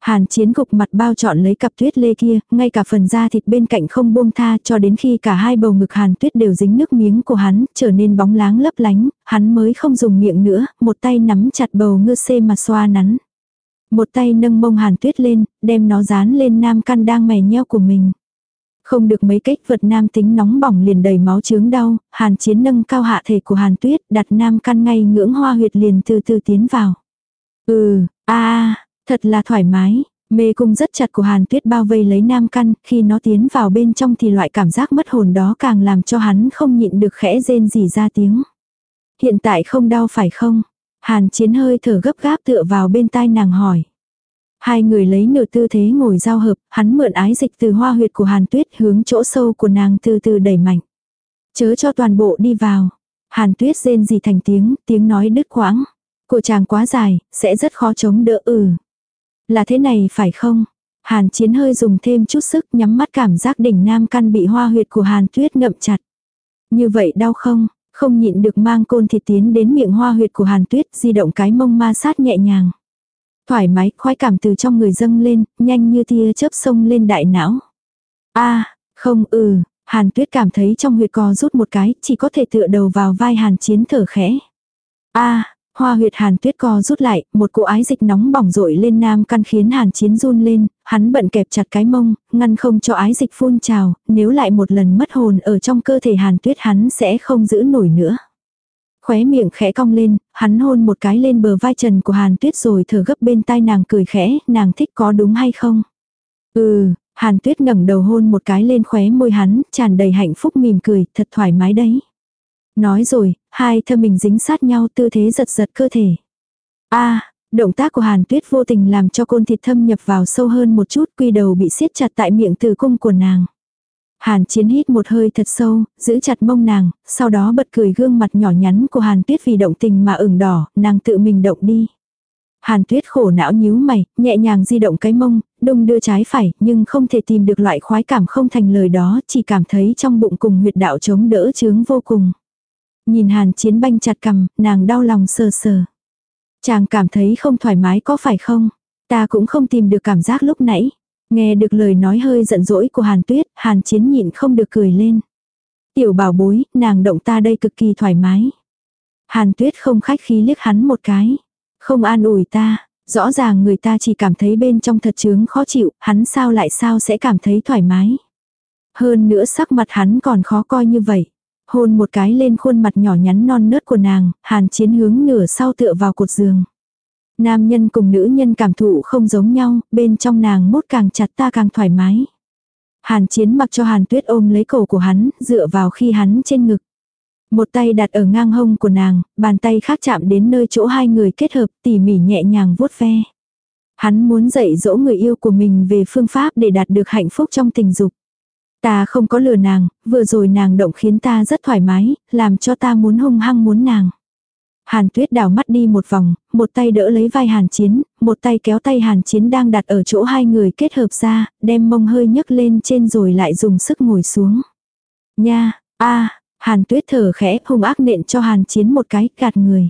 Hàn Chiến gục mặt bao trọn lấy cặp tuyết lê kia, ngay cả phần da thịt bên cạnh không buông tha cho đến khi cả hai bầu ngực Hàn Tuyết đều dính nước miếng của hắn, trở nên bóng láng lấp lánh, hắn mới không dùng miệng nữa, một tay nắm chặt bầu ngư xê mà xoa nắn. Một tay nâng mông Hàn Tuyết lên, đem nó dán lên nam căn đang mè nheo của mình. Không được mấy cách vật nam tính nóng bỏng liền đầy máu chướng đau, hàn chiến nâng cao hạ thể của hàn tuyết đặt nam căn ngay ngưỡng hoa huyệt liền từ từ tiến vào. Ừ, a thật là thoải mái. Mê cung rất chặt của hàn tuyết bao vây lấy nam căn, khi nó tiến vào bên trong thì loại cảm giác mất hồn đó càng làm cho hắn không nhịn được khẽ rên gì ra tiếng. Hiện tại không đau phải không? Hàn chiến hơi thở gấp gáp tựa vào bên tai nàng hỏi. Hai người lấy nửa tư thế ngồi giao hợp, hắn mượn ái dịch từ hoa huyệt của Hàn Tuyết hướng chỗ sâu của nàng từ từ đẩy mạnh. Chớ cho toàn bộ đi vào. Hàn Tuyết rên gì thành tiếng, tiếng nói đứt quãng. Của chàng quá dài, sẽ rất khó chống đỡ ừ. Là thế này phải không? Hàn Chiến hơi dùng thêm chút sức nhắm mắt cảm giác đỉnh nam căn bị hoa huyệt của Hàn Tuyết ngậm chặt. Như vậy đau không? Không nhịn được mang côn thịt tiến đến miệng hoa huyệt của Hàn Tuyết di động cái mông ma sát nhẹ nhàng. Thoải mái, khoái cảm từ trong người dâng lên, nhanh như tia chớp sông lên đại não. a không ừ, Hàn Tuyết cảm thấy trong huyệt co rút một cái, chỉ có thể tựa đầu vào vai Hàn Chiến thở khẽ. a hoa huyệt Hàn Tuyết co rút lại, một cỗ ái dịch nóng bỏng rội lên nam căn khiến Hàn Chiến run lên, hắn bận kẹp chặt cái mông, ngăn không cho ái dịch phun trào, nếu lại một lần mất hồn ở trong cơ thể Hàn Tuyết hắn sẽ không giữ nổi nữa. Khóe miệng khẽ cong lên, hắn hôn một cái lên bờ vai trần của Hàn Tuyết rồi thở gấp bên tai nàng cười khẽ, nàng thích có đúng hay không? Ừ, Hàn Tuyết ngẩng đầu hôn một cái lên khóe môi hắn, tràn đầy hạnh phúc mỉm cười, thật thoải mái đấy. Nói rồi, hai thơ mình dính sát nhau tư thế giật giật cơ thể. a động tác của Hàn Tuyết vô tình làm cho côn thịt thâm nhập vào sâu hơn một chút quy đầu bị siết chặt tại miệng tử cung của nàng. Hàn Chiến hít một hơi thật sâu, giữ chặt mông nàng, sau đó bật cười gương mặt nhỏ nhắn của Hàn Tuyết vì động tình mà ửng đỏ, nàng tự mình động đi. Hàn Tuyết khổ não nhíu mày, nhẹ nhàng di động cái mông, đung đưa trái phải, nhưng không thể tìm được loại khoái cảm không thành lời đó, chỉ cảm thấy trong bụng cùng huyệt đạo chống đỡ chướng vô cùng. Nhìn Hàn Chiến banh chặt cầm, nàng đau lòng sờ sờ. Chàng cảm thấy không thoải mái có phải không? Ta cũng không tìm được cảm giác lúc nãy. Nghe được lời nói hơi giận dỗi của Hàn Tuyết, Hàn Chiến nhịn không được cười lên. Tiểu bảo bối, nàng động ta đây cực kỳ thoải mái. Hàn Tuyết không khách khí liếc hắn một cái. Không an ủi ta, rõ ràng người ta chỉ cảm thấy bên trong thật chướng khó chịu, hắn sao lại sao sẽ cảm thấy thoải mái. Hơn nữa sắc mặt hắn còn khó coi như vậy. Hôn một cái lên khuôn mặt nhỏ nhắn non nớt của nàng, hàn chiến hướng nửa sau tựa vào cột giường. Nam nhân cùng nữ nhân cảm thụ không giống nhau, bên trong nàng mốt càng chặt ta càng thoải mái. Hàn chiến mặc cho hàn tuyết ôm lấy cổ của hắn, dựa vào khi hắn trên ngực. Một tay đặt ở ngang hông của nàng, bàn tay khác chạm đến nơi chỗ hai người kết hợp tỉ mỉ nhẹ nhàng vuốt ve. Hắn muốn dạy dỗ người yêu của mình về phương pháp để đạt được hạnh phúc trong tình dục. Ta không có lừa nàng, vừa rồi nàng động khiến ta rất thoải mái, làm cho ta muốn hung hăng muốn nàng. Hàn tuyết đảo mắt đi một vòng, một tay đỡ lấy vai hàn chiến, một tay kéo tay hàn chiến đang đặt ở chỗ hai người kết hợp ra, đem mông hơi nhấc lên trên rồi lại dùng sức ngồi xuống. Nha, a hàn tuyết thở khẽ hung ác nện cho hàn chiến một cái gạt người.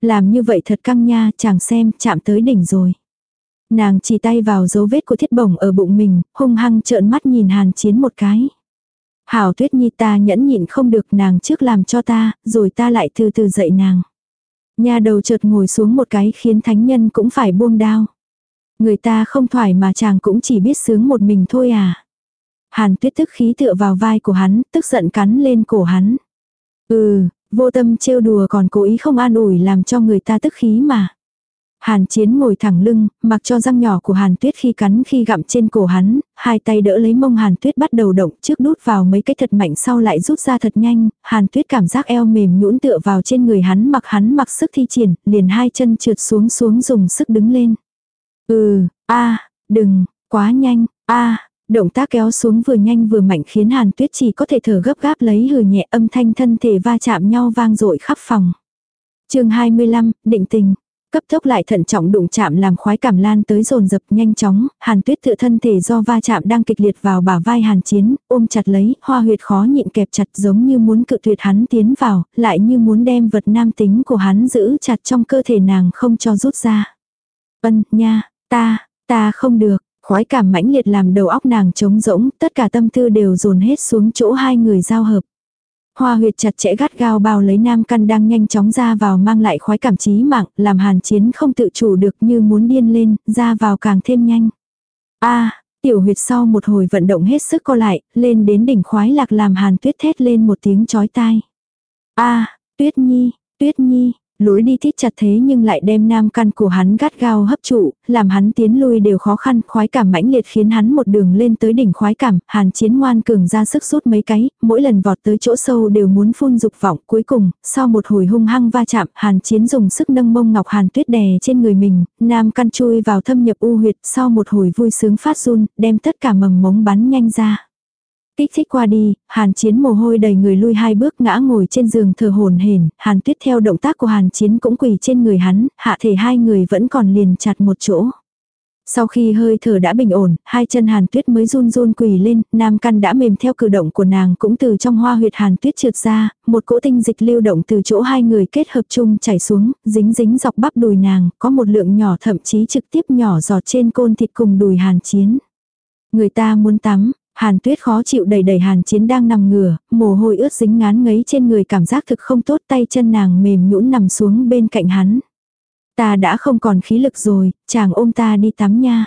Làm như vậy thật căng nha, chàng xem, chạm tới đỉnh rồi. Nàng chỉ tay vào dấu vết của thiết bổng ở bụng mình, hung hăng trợn mắt nhìn hàn chiến một cái. Hảo tuyết nhi ta nhẫn nhịn không được nàng trước làm cho ta, rồi ta lại từ từ dạy nàng. Nhà đầu chợt ngồi xuống một cái khiến thánh nhân cũng phải buông đao. Người ta không thoải mà chàng cũng chỉ biết sướng một mình thôi à. Hàn tuyết tức khí tựa vào vai của hắn, tức giận cắn lên cổ hắn. Ừ, vô tâm trêu đùa còn cố ý không an ủi làm cho người ta tức khí mà. Hàn chiến ngồi thẳng lưng, mặc cho răng nhỏ của hàn tuyết khi cắn khi gặm trên cổ hắn, hai tay đỡ lấy mông hàn tuyết bắt đầu động trước đút vào mấy cái thật mạnh sau lại rút ra thật nhanh, hàn tuyết cảm giác eo mềm nhũn tựa vào trên người hắn mặc hắn mặc sức thi triển, liền hai chân trượt xuống xuống dùng sức đứng lên. Ừ, a đừng, quá nhanh, a động tác kéo xuống vừa nhanh vừa mạnh khiến hàn tuyết chỉ có thể thở gấp gáp lấy hừ nhẹ âm thanh thân thể va chạm nhau vang dội khắp phòng. chương 25, định tình. Cấp tốc lại thận trọng đụng chạm làm khoái cảm lan tới dồn dập nhanh chóng, hàn tuyết tựa thân thể do va chạm đang kịch liệt vào bả vai hàn chiến, ôm chặt lấy, hoa huyệt khó nhịn kẹp chặt giống như muốn cự tuyệt hắn tiến vào, lại như muốn đem vật nam tính của hắn giữ chặt trong cơ thể nàng không cho rút ra. Ân, nha, ta, ta không được, khoái cảm mãnh liệt làm đầu óc nàng trống rỗng, tất cả tâm tư đều dồn hết xuống chỗ hai người giao hợp. Hoa huyệt chặt chẽ gắt gao bao lấy nam căn đang nhanh chóng ra vào mang lại khoái cảm trí mạng, làm hàn chiến không tự chủ được như muốn điên lên, ra vào càng thêm nhanh. a tiểu huyệt sau một hồi vận động hết sức co lại, lên đến đỉnh khoái lạc làm hàn tuyết thét lên một tiếng chói tai. a tuyết nhi, tuyết nhi, lối đi thít chặt thế nhưng lại đem nam căn của hắn gắt gao hấp trụ, làm hắn tiến lui đều khó khăn, khoái cảm mãnh liệt khiến hắn một đường lên tới đỉnh khoái cảm, hàn chiến ngoan cường ra sức rút mấy cái, mỗi lần vọt tới chỗ sâu đều muốn phun dục vọng, cuối cùng, sau một hồi hung hăng va chạm, hàn chiến dùng sức nâng mông ngọc hàn tuyết đè trên người mình, nam căn chui vào thâm nhập u huyệt, sau một hồi vui sướng phát run, đem tất cả mầm mống bắn nhanh ra. Kích thích qua đi, hàn chiến mồ hôi đầy người lui hai bước ngã ngồi trên giường thờ hồn hển hàn tuyết theo động tác của hàn chiến cũng quỳ trên người hắn, hạ thể hai người vẫn còn liền chặt một chỗ. Sau khi hơi thở đã bình ổn, hai chân hàn tuyết mới run run quỳ lên, nam căn đã mềm theo cử động của nàng cũng từ trong hoa huyệt hàn tuyết trượt ra, một cỗ tinh dịch lưu động từ chỗ hai người kết hợp chung chảy xuống, dính dính dọc bắp đùi nàng, có một lượng nhỏ thậm chí trực tiếp nhỏ giọt trên côn thịt cùng đùi hàn chiến. Người ta muốn tắm, Hàn tuyết khó chịu đầy đầy hàn chiến đang nằm ngửa, mồ hôi ướt dính ngán ngấy trên người cảm giác thực không tốt tay chân nàng mềm nhũn nằm xuống bên cạnh hắn. Ta đã không còn khí lực rồi, chàng ôm ta đi tắm nha.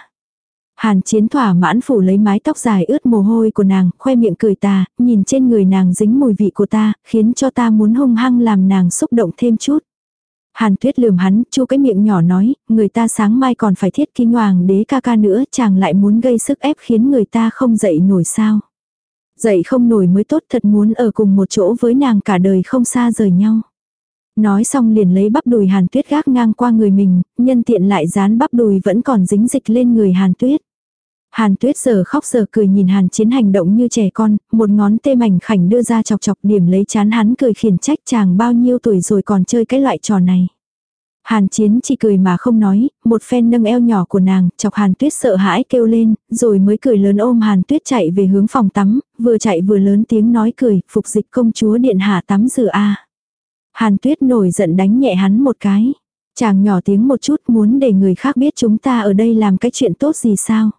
Hàn chiến thỏa mãn phủ lấy mái tóc dài ướt mồ hôi của nàng, khoe miệng cười ta, nhìn trên người nàng dính mùi vị của ta, khiến cho ta muốn hung hăng làm nàng xúc động thêm chút. Hàn tuyết lườm hắn, chu cái miệng nhỏ nói, người ta sáng mai còn phải thiết kinh hoàng đế ca ca nữa, chàng lại muốn gây sức ép khiến người ta không dậy nổi sao. Dậy không nổi mới tốt thật muốn ở cùng một chỗ với nàng cả đời không xa rời nhau. Nói xong liền lấy bắp đùi hàn tuyết gác ngang qua người mình, nhân tiện lại dán bắp đùi vẫn còn dính dịch lên người hàn tuyết. Hàn tuyết giờ khóc giờ cười nhìn hàn chiến hành động như trẻ con, một ngón tê mảnh khảnh đưa ra chọc chọc điểm lấy chán hắn cười khiển trách chàng bao nhiêu tuổi rồi còn chơi cái loại trò này. Hàn chiến chỉ cười mà không nói, một phen nâng eo nhỏ của nàng, chọc hàn tuyết sợ hãi kêu lên, rồi mới cười lớn ôm hàn tuyết chạy về hướng phòng tắm, vừa chạy vừa lớn tiếng nói cười, phục dịch công chúa điện hạ tắm rửa a Hàn tuyết nổi giận đánh nhẹ hắn một cái. Chàng nhỏ tiếng một chút muốn để người khác biết chúng ta ở đây làm cái chuyện tốt gì sao.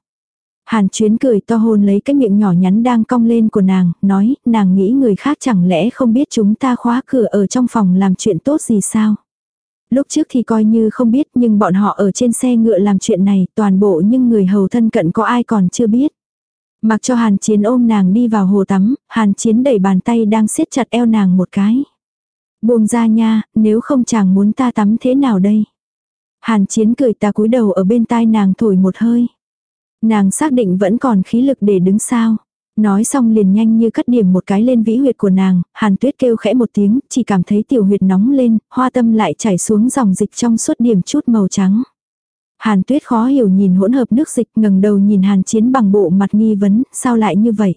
Hàn chuyến cười to hôn lấy cái miệng nhỏ nhắn đang cong lên của nàng, nói, nàng nghĩ người khác chẳng lẽ không biết chúng ta khóa cửa ở trong phòng làm chuyện tốt gì sao. Lúc trước thì coi như không biết nhưng bọn họ ở trên xe ngựa làm chuyện này toàn bộ nhưng người hầu thân cận có ai còn chưa biết. Mặc cho hàn chiến ôm nàng đi vào hồ tắm, hàn chiến đẩy bàn tay đang siết chặt eo nàng một cái. Buông ra nha, nếu không chàng muốn ta tắm thế nào đây? Hàn chiến cười ta cúi đầu ở bên tai nàng thổi một hơi. Nàng xác định vẫn còn khí lực để đứng sao. Nói xong liền nhanh như cắt điểm một cái lên vĩ huyệt của nàng, hàn tuyết kêu khẽ một tiếng, chỉ cảm thấy tiểu huyệt nóng lên, hoa tâm lại chảy xuống dòng dịch trong suốt điểm chút màu trắng. Hàn tuyết khó hiểu nhìn hỗn hợp nước dịch ngẩng đầu nhìn hàn chiến bằng bộ mặt nghi vấn, sao lại như vậy?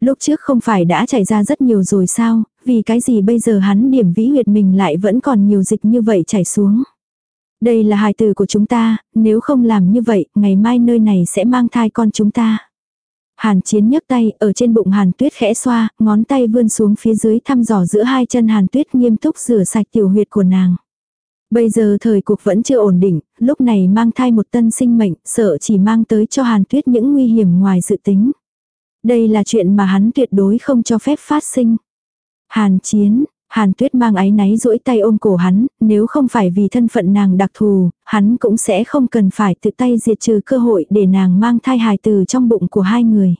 Lúc trước không phải đã chảy ra rất nhiều rồi sao, vì cái gì bây giờ hắn điểm vĩ huyệt mình lại vẫn còn nhiều dịch như vậy chảy xuống? Đây là hài tử của chúng ta, nếu không làm như vậy, ngày mai nơi này sẽ mang thai con chúng ta. Hàn chiến nhấc tay, ở trên bụng hàn tuyết khẽ xoa, ngón tay vươn xuống phía dưới thăm dò giữa hai chân hàn tuyết nghiêm túc rửa sạch tiểu huyệt của nàng. Bây giờ thời cuộc vẫn chưa ổn định, lúc này mang thai một tân sinh mệnh, sợ chỉ mang tới cho Hàn Tuyết những nguy hiểm ngoài dự tính. Đây là chuyện mà hắn tuyệt đối không cho phép phát sinh. Hàn Chiến, Hàn Tuyết mang áy náy duỗi tay ôm cổ hắn, nếu không phải vì thân phận nàng đặc thù, hắn cũng sẽ không cần phải tự tay diệt trừ cơ hội để nàng mang thai hài từ trong bụng của hai người.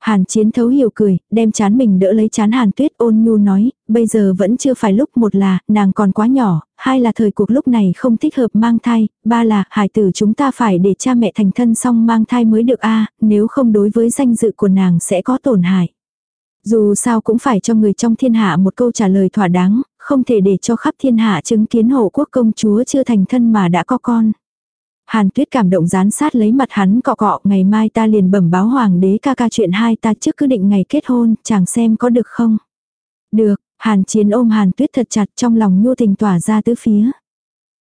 Hàn chiến thấu hiểu cười, đem chán mình đỡ lấy chán hàn tuyết ôn nhu nói, bây giờ vẫn chưa phải lúc một là, nàng còn quá nhỏ, hai là thời cuộc lúc này không thích hợp mang thai, ba là, hài tử chúng ta phải để cha mẹ thành thân xong mang thai mới được a nếu không đối với danh dự của nàng sẽ có tổn hại. Dù sao cũng phải cho người trong thiên hạ một câu trả lời thỏa đáng, không thể để cho khắp thiên hạ chứng kiến hộ quốc công chúa chưa thành thân mà đã có con. Hàn tuyết cảm động dán sát lấy mặt hắn cọ cọ ngày mai ta liền bẩm báo hoàng đế ca ca chuyện hai ta trước cứ định ngày kết hôn, chàng xem có được không. Được, hàn chiến ôm hàn tuyết thật chặt trong lòng nhu tình tỏa ra tứ phía.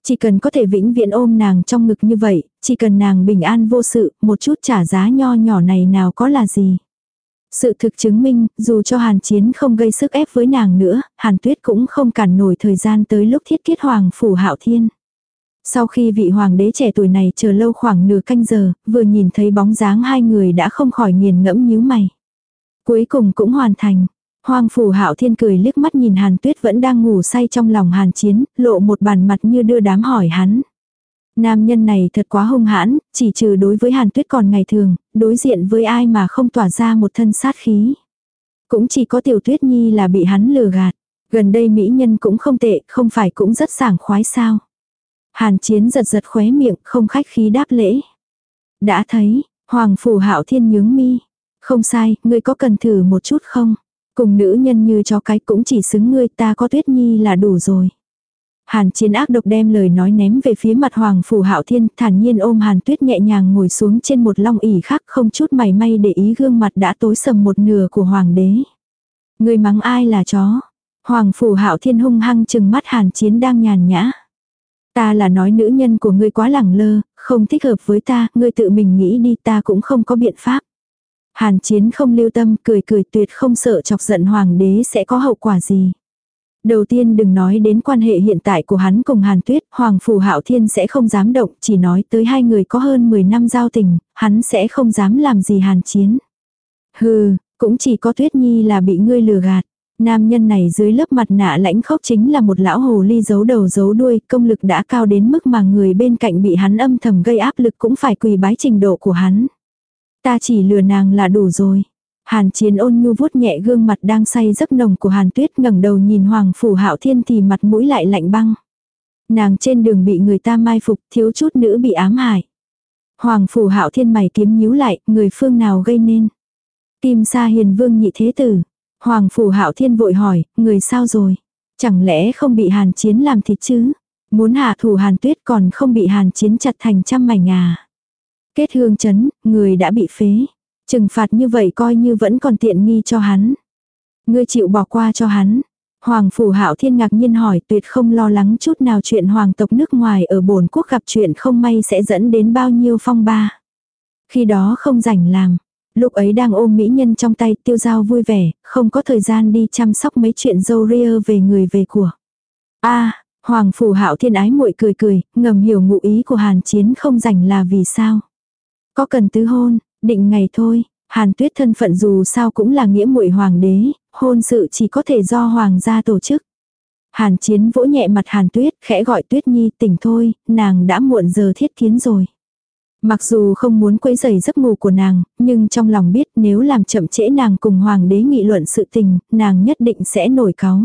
Chỉ cần có thể vĩnh viễn ôm nàng trong ngực như vậy, chỉ cần nàng bình an vô sự, một chút trả giá nho nhỏ này nào có là gì. Sự thực chứng minh, dù cho hàn chiến không gây sức ép với nàng nữa, hàn tuyết cũng không cản nổi thời gian tới lúc thiết kết hoàng phủ hạo thiên. Sau khi vị hoàng đế trẻ tuổi này chờ lâu khoảng nửa canh giờ, vừa nhìn thấy bóng dáng hai người đã không khỏi nghiền ngẫm nhíu mày. Cuối cùng cũng hoàn thành. Hoàng phủ hạo thiên cười liếc mắt nhìn hàn tuyết vẫn đang ngủ say trong lòng hàn chiến, lộ một bàn mặt như đưa đám hỏi hắn. Nam nhân này thật quá hung hãn, chỉ trừ đối với hàn tuyết còn ngày thường, đối diện với ai mà không tỏa ra một thân sát khí. Cũng chỉ có tiểu tuyết nhi là bị hắn lừa gạt. Gần đây mỹ nhân cũng không tệ, không phải cũng rất sảng khoái sao. Hàn chiến giật giật khóe miệng, không khách khí đáp lễ. Đã thấy, Hoàng Phủ Hạo Thiên nhướng mi. Không sai, ngươi có cần thử một chút không? Cùng nữ nhân như cho cái cũng chỉ xứng ngươi ta có tuyết nhi là đủ rồi. Hàn chiến ác độc đem lời nói ném về phía mặt Hoàng Phủ Hạo Thiên, thản nhiên ôm Hàn Tuyết nhẹ nhàng ngồi xuống trên một long ỉ khác không chút mày may để ý gương mặt đã tối sầm một nửa của Hoàng đế. Người mắng ai là chó? Hoàng Phủ Hạo Thiên hung hăng chừng mắt Hàn chiến đang nhàn nhã. Ta là nói nữ nhân của ngươi quá lẳng lơ, không thích hợp với ta, ngươi tự mình nghĩ đi ta cũng không có biện pháp. Hàn chiến không lưu tâm, cười cười tuyệt không sợ chọc giận hoàng đế sẽ có hậu quả gì. Đầu tiên đừng nói đến quan hệ hiện tại của hắn cùng Hàn Tuyết, Hoàng Phủ Hạo Thiên sẽ không dám động, chỉ nói tới hai người có hơn 10 năm giao tình, hắn sẽ không dám làm gì Hàn Chiến. Hừ, cũng chỉ có Tuyết Nhi là bị ngươi lừa gạt. Nam nhân này dưới lớp mặt nạ lãnh khốc chính là một lão hồ ly giấu đầu giấu đuôi, công lực đã cao đến mức mà người bên cạnh bị hắn âm thầm gây áp lực cũng phải quỳ bái trình độ của hắn. Ta chỉ lừa nàng là đủ rồi. Hàn chiến ôn nhu vuốt nhẹ gương mặt đang say giấc nồng của hàn tuyết ngẩng đầu nhìn hoàng phủ hạo thiên thì mặt mũi lại lạnh băng. Nàng trên đường bị người ta mai phục thiếu chút nữ bị ám hại. Hoàng phủ hạo thiên mày kiếm nhíu lại, người phương nào gây nên. Kim sa hiền vương nhị thế tử. Hoàng phủ hạo thiên vội hỏi, người sao rồi? Chẳng lẽ không bị hàn chiến làm thịt chứ? Muốn hạ thủ hàn tuyết còn không bị hàn chiến chặt thành trăm mảnh à? Kết hương chấn, người đã bị phế. Trừng phạt như vậy coi như vẫn còn tiện nghi cho hắn. Ngươi chịu bỏ qua cho hắn. Hoàng phủ hạo thiên ngạc nhiên hỏi tuyệt không lo lắng chút nào chuyện hoàng tộc nước ngoài ở bổn quốc gặp chuyện không may sẽ dẫn đến bao nhiêu phong ba. Khi đó không rảnh làm, Lúc ấy đang ôm mỹ nhân trong tay tiêu giao vui vẻ, không có thời gian đi chăm sóc mấy chuyện dâu ria về người về của. a Hoàng phủ hạo thiên ái muội cười cười, ngầm hiểu ngụ ý của hàn chiến không rảnh là vì sao. Có cần tứ hôn, định ngày thôi, hàn tuyết thân phận dù sao cũng là nghĩa muội hoàng đế, hôn sự chỉ có thể do hoàng gia tổ chức. Hàn chiến vỗ nhẹ mặt hàn tuyết, khẽ gọi tuyết nhi tỉnh thôi, nàng đã muộn giờ thiết kiến rồi. Mặc dù không muốn quấy rầy giấc ngủ của nàng, nhưng trong lòng biết nếu làm chậm trễ nàng cùng hoàng đế nghị luận sự tình, nàng nhất định sẽ nổi cáu.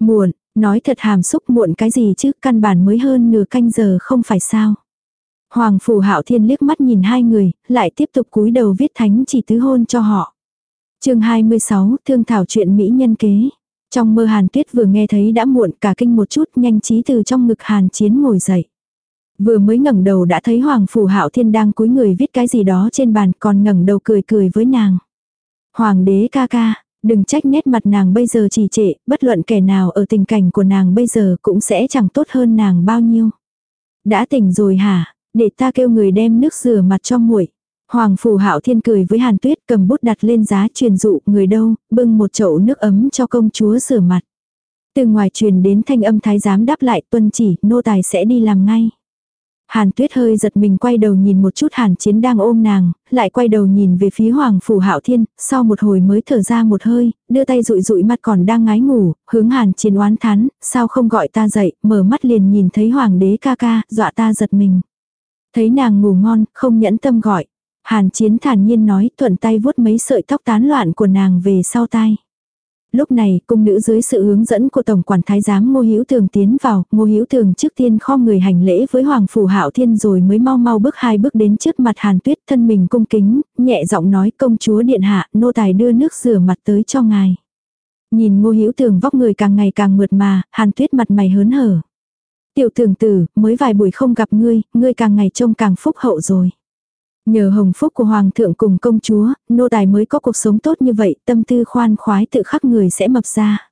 Muộn, nói thật hàm xúc muộn cái gì chứ, căn bản mới hơn nửa canh giờ không phải sao. Hoàng phủ hạo thiên liếc mắt nhìn hai người, lại tiếp tục cúi đầu viết thánh chỉ tứ hôn cho họ. chương 26, thương thảo chuyện Mỹ nhân kế. Trong mơ hàn tuyết vừa nghe thấy đã muộn cả kinh một chút nhanh trí từ trong ngực hàn chiến ngồi dậy. Vừa mới ngẩng đầu đã thấy Hoàng Phủ Hạo Thiên đang cúi người viết cái gì đó trên bàn còn ngẩng đầu cười cười với nàng. Hoàng đế ca ca, đừng trách nét mặt nàng bây giờ trì trệ, bất luận kẻ nào ở tình cảnh của nàng bây giờ cũng sẽ chẳng tốt hơn nàng bao nhiêu. Đã tỉnh rồi hả, để ta kêu người đem nước rửa mặt cho muội. Hoàng Phủ Hạo Thiên cười với Hàn Tuyết cầm bút đặt lên giá truyền dụ người đâu, bưng một chậu nước ấm cho công chúa rửa mặt. Từ ngoài truyền đến thanh âm thái giám đáp lại tuân chỉ, nô tài sẽ đi làm ngay. Hàn tuyết hơi giật mình quay đầu nhìn một chút hàn chiến đang ôm nàng, lại quay đầu nhìn về phía hoàng phủ hạo thiên, sau một hồi mới thở ra một hơi, đưa tay rụi rụi mắt còn đang ngái ngủ, hướng hàn chiến oán thán, sao không gọi ta dậy, mở mắt liền nhìn thấy hoàng đế ca ca, dọa ta giật mình. Thấy nàng ngủ ngon, không nhẫn tâm gọi. Hàn chiến thản nhiên nói, thuận tay vuốt mấy sợi tóc tán loạn của nàng về sau tai. Lúc này, cung nữ dưới sự hướng dẫn của tổng quản thái giám Ngô Hữu Tường tiến vào, Ngô Hữu Tường trước tiên kho người hành lễ với hoàng phủ Hạo Thiên rồi mới mau mau bước hai bước đến trước mặt Hàn Tuyết, thân mình cung kính, nhẹ giọng nói công chúa điện hạ, nô tài đưa nước rửa mặt tới cho ngài. Nhìn Ngô Hữu Tường vóc người càng ngày càng mượt mà, Hàn Tuyết mặt mày hớn hở. Tiểu thường tử, mới vài buổi không gặp ngươi, ngươi càng ngày trông càng phúc hậu rồi. Nhờ hồng phúc của hoàng thượng cùng công chúa, nô tài mới có cuộc sống tốt như vậy, tâm tư khoan khoái tự khắc người sẽ mập ra.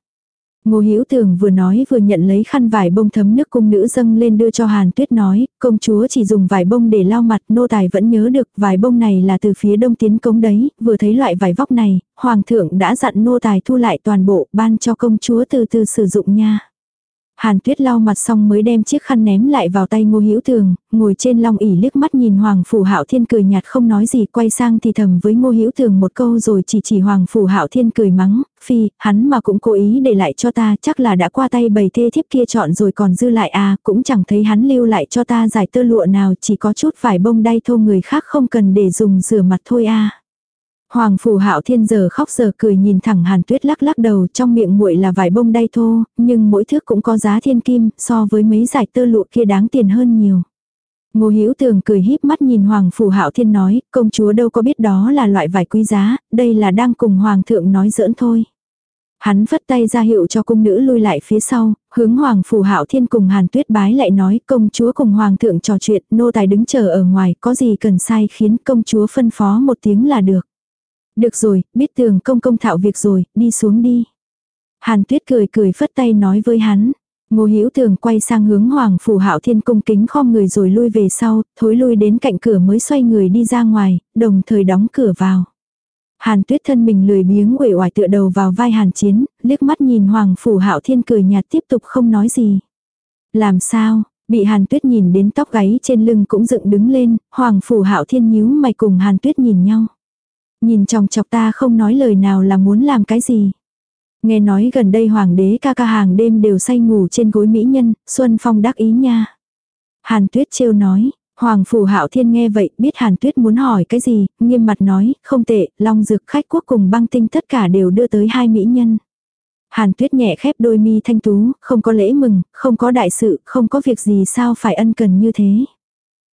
Ngô Hữu Tường vừa nói vừa nhận lấy khăn vải bông thấm nước cung nữ dâng lên đưa cho Hàn Tuyết nói, công chúa chỉ dùng vải bông để lau mặt, nô tài vẫn nhớ được vải bông này là từ phía đông tiến cống đấy, vừa thấy loại vải vóc này, hoàng thượng đã dặn nô tài thu lại toàn bộ, ban cho công chúa từ từ sử dụng nha. Hàn Tuyết lau mặt xong mới đem chiếc khăn ném lại vào tay Ngô Hữu Tường, ngồi trên long ỷ liếc mắt nhìn Hoàng Phủ Hạo Thiên cười nhạt không nói gì, quay sang thì thầm với Ngô Hữu Tường một câu rồi chỉ chỉ Hoàng Phủ Hạo Thiên cười mắng, "Phi, hắn mà cũng cố ý để lại cho ta, chắc là đã qua tay bầy thê thiếp kia chọn rồi còn dư lại à, cũng chẳng thấy hắn lưu lại cho ta giải tơ lụa nào, chỉ có chút vải bông đay thô người khác không cần để dùng rửa mặt thôi à." Hoàng phủ hạo thiên giờ khóc giờ cười nhìn thẳng hàn tuyết lắc lắc đầu trong miệng muội là vải bông đay thô, nhưng mỗi thước cũng có giá thiên kim, so với mấy giải tơ lụa kia đáng tiền hơn nhiều. Ngô Hữu Tường cười híp mắt nhìn Hoàng phủ Hạo Thiên nói, công chúa đâu có biết đó là loại vải quý giá, đây là đang cùng hoàng thượng nói giỡn thôi. Hắn vất tay ra hiệu cho cung nữ lui lại phía sau, hướng Hoàng phủ Hạo Thiên cùng Hàn Tuyết bái lại nói, công chúa cùng hoàng thượng trò chuyện, nô tài đứng chờ ở ngoài, có gì cần sai khiến công chúa phân phó một tiếng là được. Được rồi, biết tường công công thạo việc rồi, đi xuống đi. Hàn tuyết cười cười phất tay nói với hắn. Ngô Hữu Tường quay sang hướng Hoàng phủ Hạo Thiên cung kính khom người rồi lui về sau, thối lui đến cạnh cửa mới xoay người đi ra ngoài, đồng thời đóng cửa vào. Hàn Tuyết thân mình lười biếng uể oải tựa đầu vào vai Hàn Chiến, liếc mắt nhìn Hoàng phủ Hạo Thiên cười nhạt tiếp tục không nói gì. Làm sao? Bị Hàn Tuyết nhìn đến tóc gáy trên lưng cũng dựng đứng lên, Hoàng phủ Hạo Thiên nhíu mày cùng Hàn Tuyết nhìn nhau. Nhìn chòng chọc ta không nói lời nào là muốn làm cái gì. Nghe nói gần đây hoàng đế ca ca hàng đêm đều say ngủ trên gối mỹ nhân, Xuân Phong đắc ý nha. Hàn Tuyết trêu nói, Hoàng Phủ Hạo Thiên nghe vậy biết Hàn Tuyết muốn hỏi cái gì, nghiêm mặt nói, không tệ, Long Dược khách quốc cùng băng tinh tất cả đều đưa tới hai mỹ nhân. Hàn Tuyết nhẹ khép đôi mi thanh tú, không có lễ mừng, không có đại sự, không có việc gì sao phải ân cần như thế.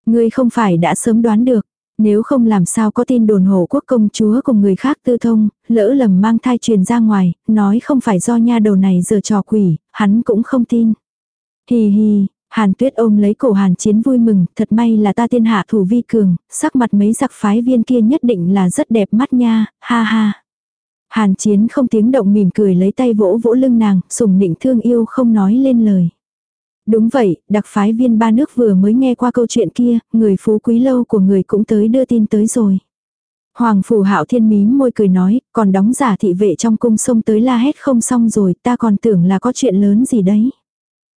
Ngươi không phải đã sớm đoán được, nếu không làm sao có tin đồn hổ quốc công chúa cùng người khác tư thông, lỡ lầm mang thai truyền ra ngoài, nói không phải do nha đầu này giờ trò quỷ, hắn cũng không tin. Hì hì, Hàn tuyết ôm lấy cổ hàn chiến vui mừng, thật may là ta tiên hạ thủ vi cường, sắc mặt mấy giặc phái viên kia nhất định là rất đẹp mắt nha, ha ha. Hàn chiến không tiếng động mỉm cười lấy tay vỗ vỗ lưng nàng, sùng nịnh thương yêu không nói lên lời. Đúng vậy, đặc phái viên ba nước vừa mới nghe qua câu chuyện kia, người phú quý lâu của người cũng tới đưa tin tới rồi. Hoàng phủ hạo thiên mím môi cười nói, còn đóng giả thị vệ trong cung sông tới la hét không xong rồi, ta còn tưởng là có chuyện lớn gì đấy.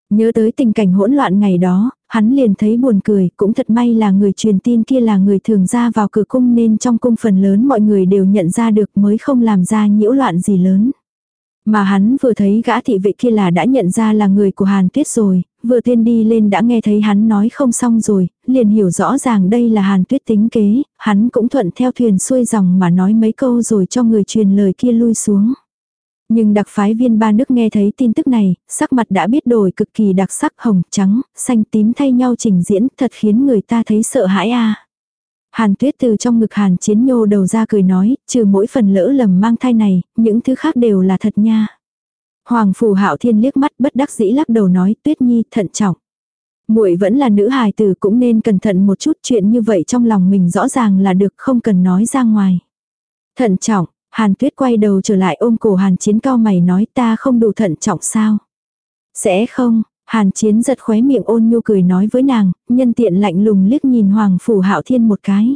Nhớ tới tình cảnh hỗn loạn ngày đó, hắn liền thấy buồn cười, cũng thật may là người truyền tin kia là người thường ra vào cửa cung nên trong cung phần lớn mọi người đều nhận ra được mới không làm ra nhiễu loạn gì lớn. Mà hắn vừa thấy gã thị vệ kia là đã nhận ra là người của Hàn Tuyết rồi, vừa tiên đi lên đã nghe thấy hắn nói không xong rồi, liền hiểu rõ ràng đây là Hàn Tuyết tính kế, hắn cũng thuận theo thuyền xuôi dòng mà nói mấy câu rồi cho người truyền lời kia lui xuống. Nhưng đặc phái viên ba nước nghe thấy tin tức này, sắc mặt đã biết đổi cực kỳ đặc sắc hồng, trắng, xanh tím thay nhau trình diễn, thật khiến người ta thấy sợ hãi a. Hàn tuyết từ trong ngực hàn chiến nhô đầu ra cười nói, trừ mỗi phần lỡ lầm mang thai này, những thứ khác đều là thật nha. Hoàng phủ hạo thiên liếc mắt bất đắc dĩ lắc đầu nói tuyết nhi thận trọng. muội vẫn là nữ hài tử cũng nên cẩn thận một chút chuyện như vậy trong lòng mình rõ ràng là được không cần nói ra ngoài. Thận trọng, hàn tuyết quay đầu trở lại ôm cổ hàn chiến cao mày nói ta không đủ thận trọng sao. Sẽ không, Hàn chiến giật khóe miệng ôn nhu cười nói với nàng, nhân tiện lạnh lùng liếc nhìn Hoàng Phủ Hạo Thiên một cái.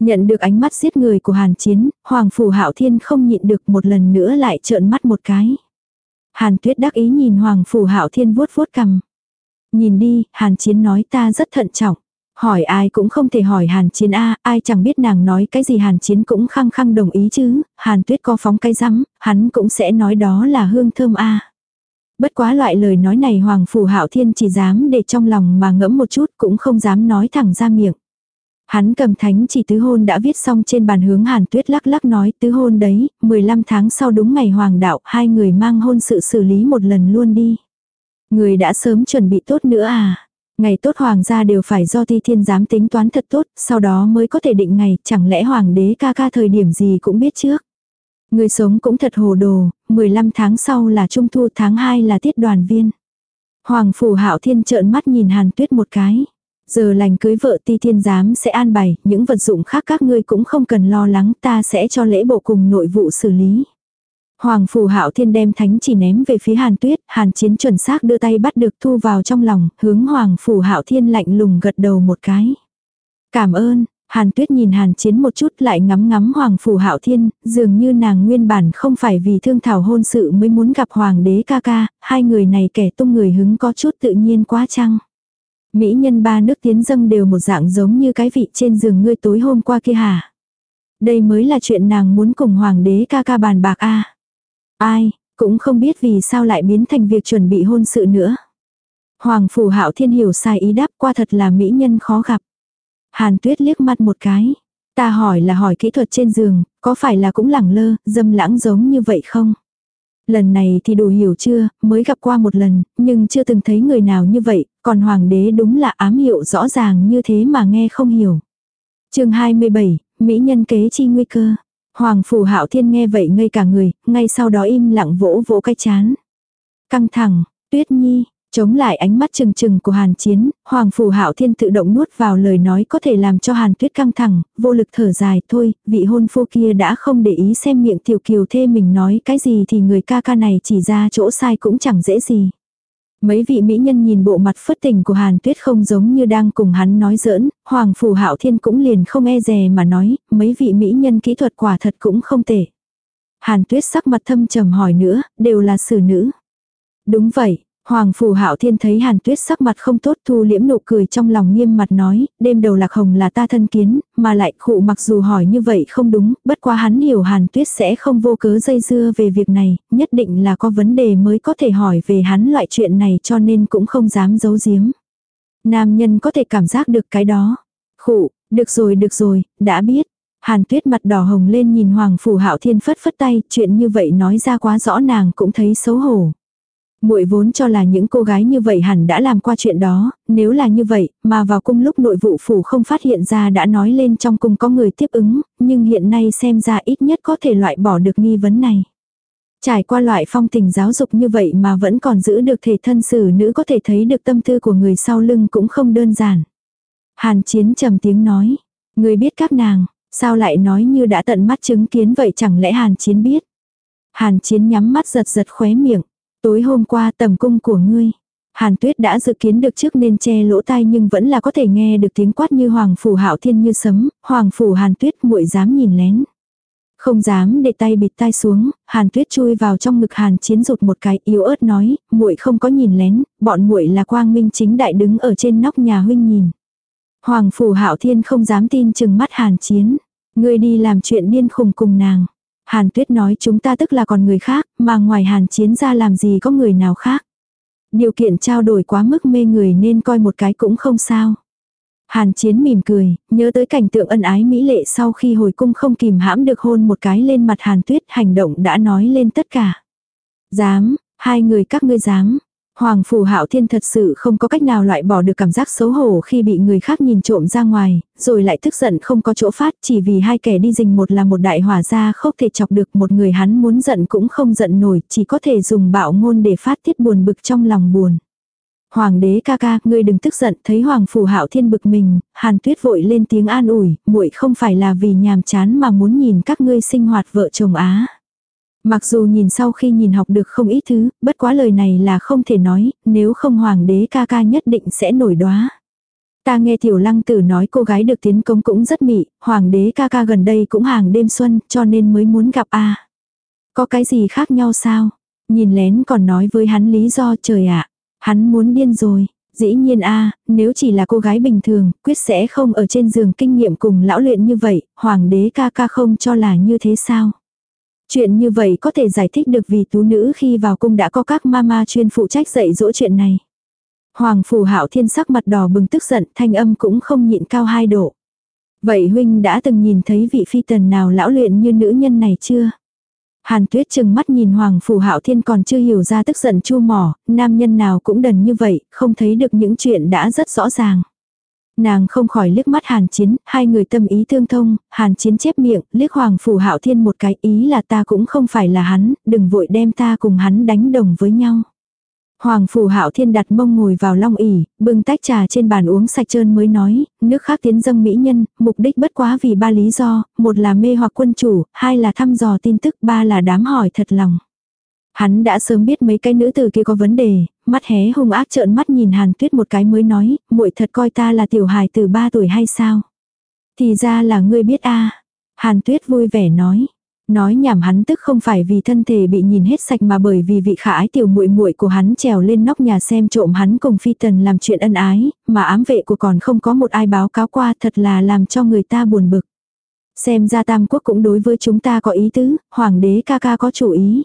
Nhận được ánh mắt giết người của Hàn chiến, Hoàng Phủ Hạo Thiên không nhịn được một lần nữa lại trợn mắt một cái. Hàn tuyết đắc ý nhìn Hoàng Phủ Hạo Thiên vuốt vuốt cầm. Nhìn đi, Hàn Chiến nói ta rất thận trọng. Hỏi ai cũng không thể hỏi Hàn Chiến A, ai chẳng biết nàng nói cái gì Hàn Chiến cũng khăng khăng đồng ý chứ, Hàn Tuyết có phóng cái rắm, hắn cũng sẽ nói đó là hương thơm A. Bất quá loại lời nói này Hoàng Phủ Hạo Thiên chỉ dám để trong lòng mà ngẫm một chút cũng không dám nói thẳng ra miệng. Hắn cầm thánh chỉ tứ hôn đã viết xong trên bàn hướng Hàn Tuyết lắc lắc nói tứ hôn đấy, 15 tháng sau đúng ngày hoàng đạo, hai người mang hôn sự xử lý một lần luôn đi. Người đã sớm chuẩn bị tốt nữa à. Ngày tốt hoàng gia đều phải do thi thiên giám tính toán thật tốt, sau đó mới có thể định ngày, chẳng lẽ hoàng đế ca ca thời điểm gì cũng biết trước. Người sống cũng thật hồ đồ, 15 tháng sau là trung thu tháng 2 là tiết đoàn viên. Hoàng phủ hạo thiên trợn mắt nhìn hàn tuyết một cái. Giờ lành cưới vợ ti thiên giám sẽ an bày, những vật dụng khác các ngươi cũng không cần lo lắng ta sẽ cho lễ bộ cùng nội vụ xử lý. Hoàng phủ hạo thiên đem thánh chỉ ném về phía hàn tuyết, hàn chiến chuẩn xác đưa tay bắt được thu vào trong lòng, hướng hoàng phủ hạo thiên lạnh lùng gật đầu một cái. Cảm ơn, hàn tuyết nhìn hàn chiến một chút lại ngắm ngắm hoàng phủ hạo thiên, dường như nàng nguyên bản không phải vì thương thảo hôn sự mới muốn gặp hoàng đế ca ca, hai người này kẻ tung người hứng có chút tự nhiên quá chăng. Mỹ nhân ba nước tiến dâng đều một dạng giống như cái vị trên giường ngươi tối hôm qua kia hả? Đây mới là chuyện nàng muốn cùng hoàng đế ca ca bàn bạc a. Ai, cũng không biết vì sao lại biến thành việc chuẩn bị hôn sự nữa. Hoàng phủ hạo thiên hiểu sai ý đáp qua thật là mỹ nhân khó gặp. Hàn tuyết liếc mắt một cái. Ta hỏi là hỏi kỹ thuật trên giường, có phải là cũng lẳng lơ, dâm lãng giống như vậy không? Lần này thì đủ hiểu chưa, mới gặp qua một lần, nhưng chưa từng thấy người nào như vậy, còn hoàng đế đúng là ám hiệu rõ ràng như thế mà nghe không hiểu. chương 27, Mỹ nhân kế chi nguy cơ. Hoàng phủ hạo thiên nghe vậy ngây cả người, ngay sau đó im lặng vỗ vỗ cái chán. Căng thẳng, tuyết nhi, chống lại ánh mắt trừng trừng của hàn chiến, hoàng phủ hạo thiên tự động nuốt vào lời nói có thể làm cho hàn tuyết căng thẳng, vô lực thở dài thôi, vị hôn phu kia đã không để ý xem miệng tiểu kiều thê mình nói cái gì thì người ca ca này chỉ ra chỗ sai cũng chẳng dễ gì. Mấy vị mỹ nhân nhìn bộ mặt phất tình của Hàn Tuyết không giống như đang cùng hắn nói giỡn, Hoàng Phủ Hạo Thiên cũng liền không e dè mà nói, mấy vị mỹ nhân kỹ thuật quả thật cũng không tệ. Hàn Tuyết sắc mặt thâm trầm hỏi nữa, đều là xử nữ. Đúng vậy, Hoàng Phủ Hạo Thiên thấy Hàn Tuyết sắc mặt không tốt thu liễm nụ cười trong lòng nghiêm mặt nói, đêm đầu lạc hồng là ta thân kiến, mà lại khụ mặc dù hỏi như vậy không đúng, bất quá hắn hiểu Hàn Tuyết sẽ không vô cớ dây dưa về việc này, nhất định là có vấn đề mới có thể hỏi về hắn loại chuyện này cho nên cũng không dám giấu giếm. Nam nhân có thể cảm giác được cái đó. Khụ, được rồi được rồi, đã biết. Hàn Tuyết mặt đỏ hồng lên nhìn Hoàng Phủ Hạo Thiên phất phất tay, chuyện như vậy nói ra quá rõ nàng cũng thấy xấu hổ muội vốn cho là những cô gái như vậy hẳn đã làm qua chuyện đó, nếu là như vậy, mà vào cung lúc nội vụ phủ không phát hiện ra đã nói lên trong cung có người tiếp ứng, nhưng hiện nay xem ra ít nhất có thể loại bỏ được nghi vấn này. Trải qua loại phong tình giáo dục như vậy mà vẫn còn giữ được thể thân xử nữ có thể thấy được tâm tư của người sau lưng cũng không đơn giản. Hàn chiến trầm tiếng nói, người biết các nàng, sao lại nói như đã tận mắt chứng kiến vậy chẳng lẽ hàn chiến biết. Hàn chiến nhắm mắt giật giật khóe miệng. Tối hôm qua tầm cung của ngươi. Hàn Tuyết đã dự kiến được trước nên che lỗ tai nhưng vẫn là có thể nghe được tiếng quát như Hoàng Phủ Hạo Thiên như sấm, Hoàng Phủ Hàn Tuyết muội dám nhìn lén. Không dám để tay bịt tai xuống, Hàn Tuyết chui vào trong ngực Hàn Chiến rụt một cái yếu ớt nói, muội không có nhìn lén, bọn muội là quang minh chính đại đứng ở trên nóc nhà huynh nhìn. Hoàng Phủ Hạo Thiên không dám tin chừng mắt Hàn Chiến, ngươi đi làm chuyện điên khùng cùng nàng. Hàn Tuyết nói chúng ta tức là còn người khác, mà ngoài Hàn Chiến ra làm gì có người nào khác. Điều kiện trao đổi quá mức mê người nên coi một cái cũng không sao. Hàn Chiến mỉm cười, nhớ tới cảnh tượng ân ái mỹ lệ sau khi hồi cung không kìm hãm được hôn một cái lên mặt Hàn Tuyết hành động đã nói lên tất cả. Dám, hai người các ngươi dám, Hoàng Phủ Hạo Thiên thật sự không có cách nào loại bỏ được cảm giác xấu hổ khi bị người khác nhìn trộm ra ngoài, rồi lại tức giận không có chỗ phát chỉ vì hai kẻ đi rình một là một đại hỏa gia không thể chọc được một người hắn muốn giận cũng không giận nổi, chỉ có thể dùng bạo ngôn để phát tiết buồn bực trong lòng buồn. Hoàng đế ca ca, ngươi đừng tức giận, thấy Hoàng Phủ Hạo Thiên bực mình, Hàn Tuyết vội lên tiếng an ủi, muội không phải là vì nhàm chán mà muốn nhìn các ngươi sinh hoạt vợ chồng á. Mặc dù nhìn sau khi nhìn học được không ít thứ, bất quá lời này là không thể nói, nếu không hoàng đế ca ca nhất định sẽ nổi đóa. Ta nghe tiểu lăng tử nói cô gái được tiến công cũng rất mị, hoàng đế ca ca gần đây cũng hàng đêm xuân cho nên mới muốn gặp a Có cái gì khác nhau sao? Nhìn lén còn nói với hắn lý do trời ạ. hắn muốn điên rồi. Dĩ nhiên a nếu chỉ là cô gái bình thường, quyết sẽ không ở trên giường kinh nghiệm cùng lão luyện như vậy, hoàng đế ca ca không cho là như thế sao. Chuyện như vậy có thể giải thích được vì tú nữ khi vào cung đã có các mama chuyên phụ trách dạy dỗ chuyện này. Hoàng phủ hạo thiên sắc mặt đỏ bừng tức giận, thanh âm cũng không nhịn cao hai độ. Vậy huynh đã từng nhìn thấy vị phi tần nào lão luyện như nữ nhân này chưa? Hàn tuyết chừng mắt nhìn Hoàng Phủ Hạo Thiên còn chưa hiểu ra tức giận chu mỏ, nam nhân nào cũng đần như vậy, không thấy được những chuyện đã rất rõ ràng. Nàng không khỏi liếc mắt Hàn Chiến, hai người tâm ý tương thông, Hàn Chiến chép miệng, liếc Hoàng Phủ Hạo Thiên một cái ý là ta cũng không phải là hắn, đừng vội đem ta cùng hắn đánh đồng với nhau. Hoàng phủ hạo thiên đặt mông ngồi vào long ỉ, bưng tách trà trên bàn uống sạch trơn mới nói, nước khác tiến dâng mỹ nhân, mục đích bất quá vì ba lý do, một là mê hoặc quân chủ, hai là thăm dò tin tức, ba là đám hỏi thật lòng. Hắn đã sớm biết mấy cái nữ từ kia có vấn đề, mắt hé hung ác trợn mắt nhìn Hàn Tuyết một cái mới nói, muội thật coi ta là tiểu hài từ ba tuổi hay sao? Thì ra là ngươi biết a. Hàn Tuyết vui vẻ nói, Nói nhảm hắn tức không phải vì thân thể bị nhìn hết sạch mà bởi vì vị khả ái tiểu muội muội của hắn trèo lên nóc nhà xem trộm hắn cùng phi tần làm chuyện ân ái, mà ám vệ của còn không có một ai báo cáo qua thật là làm cho người ta buồn bực. Xem ra tam quốc cũng đối với chúng ta có ý tứ, hoàng đế ca ca có chủ ý.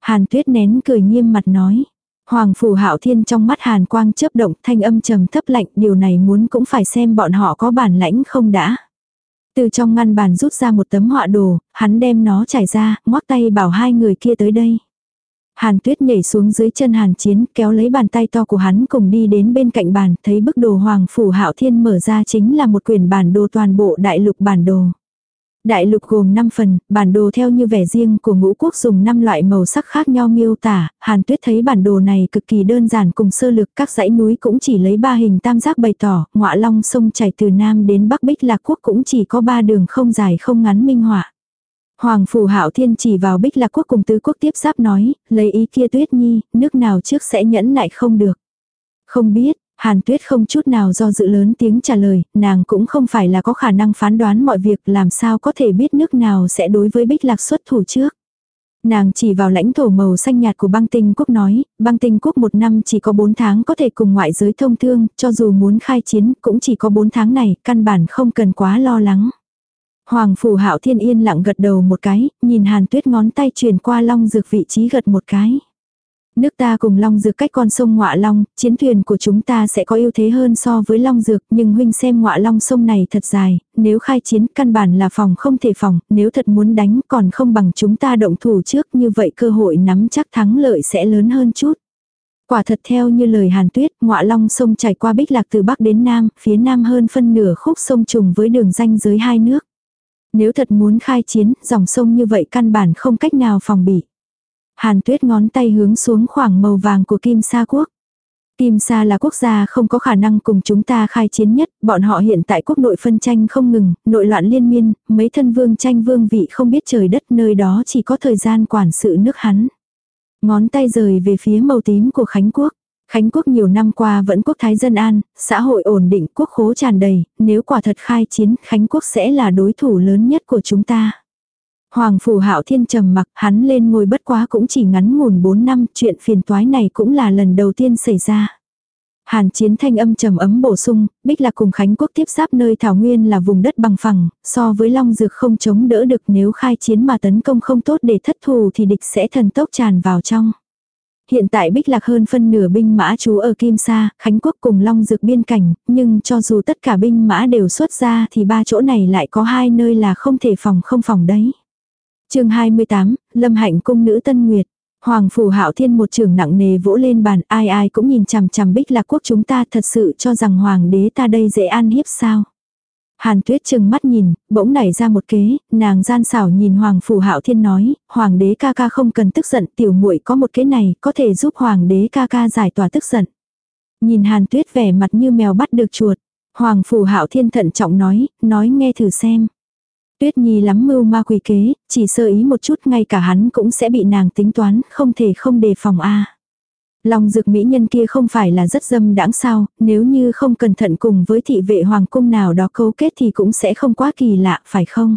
Hàn tuyết nén cười nghiêm mặt nói. Hoàng phủ hạo thiên trong mắt hàn quang chớp động thanh âm trầm thấp lạnh điều này muốn cũng phải xem bọn họ có bản lãnh không đã. Từ trong ngăn bàn rút ra một tấm họa đồ, hắn đem nó trải ra, ngoắc tay bảo hai người kia tới đây. Hàn tuyết nhảy xuống dưới chân hàn chiến, kéo lấy bàn tay to của hắn cùng đi đến bên cạnh bàn, thấy bức đồ hoàng phủ hạo thiên mở ra chính là một quyển bản đồ toàn bộ đại lục bản đồ. Đại lục gồm 5 phần, bản đồ theo như vẻ riêng của ngũ quốc dùng 5 loại màu sắc khác nhau miêu tả, Hàn Tuyết thấy bản đồ này cực kỳ đơn giản cùng sơ lược các dãy núi cũng chỉ lấy ba hình tam giác bày tỏ, ngọa long sông chảy từ Nam đến Bắc Bích Lạc Quốc cũng chỉ có ba đường không dài không ngắn minh họa. Hoàng Phủ Hạo Thiên chỉ vào Bích Lạc Quốc cùng tứ quốc tiếp giáp nói, lấy ý kia Tuyết Nhi, nước nào trước sẽ nhẫn nại không được. Không biết, Hàn Tuyết không chút nào do dự lớn tiếng trả lời, nàng cũng không phải là có khả năng phán đoán mọi việc làm sao có thể biết nước nào sẽ đối với Bích Lạc xuất thủ trước. Nàng chỉ vào lãnh thổ màu xanh nhạt của băng tinh quốc nói, băng tinh quốc một năm chỉ có 4 tháng có thể cùng ngoại giới thông thương, cho dù muốn khai chiến cũng chỉ có 4 tháng này, căn bản không cần quá lo lắng. Hoàng phủ hạo thiên yên lặng gật đầu một cái, nhìn hàn tuyết ngón tay truyền qua long dược vị trí gật một cái. Nước ta cùng Long Dược cách con sông Ngọa Long, chiến thuyền của chúng ta sẽ có ưu thế hơn so với Long Dược, nhưng huynh xem Ngọa Long sông này thật dài, nếu khai chiến căn bản là phòng không thể phòng, nếu thật muốn đánh còn không bằng chúng ta động thủ trước như vậy cơ hội nắm chắc thắng lợi sẽ lớn hơn chút. Quả thật theo như lời Hàn Tuyết, Ngọa Long sông chảy qua Bích Lạc từ Bắc đến Nam, phía Nam hơn phân nửa khúc sông trùng với đường ranh giới hai nước. Nếu thật muốn khai chiến, dòng sông như vậy căn bản không cách nào phòng bị. Hàn tuyết ngón tay hướng xuống khoảng màu vàng của Kim Sa Quốc. Kim Sa là quốc gia không có khả năng cùng chúng ta khai chiến nhất, bọn họ hiện tại quốc nội phân tranh không ngừng, nội loạn liên miên, mấy thân vương tranh vương vị không biết trời đất nơi đó chỉ có thời gian quản sự nước hắn. Ngón tay rời về phía màu tím của Khánh Quốc. Khánh Quốc nhiều năm qua vẫn quốc thái dân an, xã hội ổn định, quốc khố tràn đầy, nếu quả thật khai chiến, Khánh Quốc sẽ là đối thủ lớn nhất của chúng ta. Hoàng phủ hạo thiên trầm mặc, hắn lên ngôi bất quá cũng chỉ ngắn ngủn 4 năm, chuyện phiền toái này cũng là lần đầu tiên xảy ra. Hàn chiến thanh âm trầm ấm bổ sung, Bích Lạc cùng Khánh Quốc tiếp giáp nơi Thảo Nguyên là vùng đất bằng phẳng, so với Long Dược không chống đỡ được nếu khai chiến mà tấn công không tốt để thất thù thì địch sẽ thần tốc tràn vào trong. Hiện tại Bích Lạc hơn phân nửa binh mã trú ở Kim Sa, Khánh Quốc cùng Long Dược biên cảnh, nhưng cho dù tất cả binh mã đều xuất ra thì ba chỗ này lại có hai nơi là không thể phòng không phòng đấy chương 28, Lâm Hạnh cung nữ Tân Nguyệt. Hoàng phủ Hạo Thiên một trường nặng nề vỗ lên bàn, ai ai cũng nhìn chằm chằm Bích Lạc quốc chúng ta thật sự cho rằng hoàng đế ta đây dễ an hiếp sao? Hàn Tuyết chừng mắt nhìn, bỗng nảy ra một kế, nàng gian xảo nhìn Hoàng phủ Hạo Thiên nói, hoàng đế ca ca không cần tức giận, tiểu muội có một kế này, có thể giúp hoàng đế ca ca giải tỏa tức giận. Nhìn Hàn Tuyết vẻ mặt như mèo bắt được chuột, Hoàng phủ Hạo Thiên thận trọng nói, nói nghe thử xem. Tuyết Nhi lắm mưu ma quỷ kế, chỉ sơ ý một chút ngay cả hắn cũng sẽ bị nàng tính toán, không thể không đề phòng a. Long dược mỹ nhân kia không phải là rất dâm đãng sao, nếu như không cẩn thận cùng với thị vệ hoàng cung nào đó cấu kết thì cũng sẽ không quá kỳ lạ, phải không?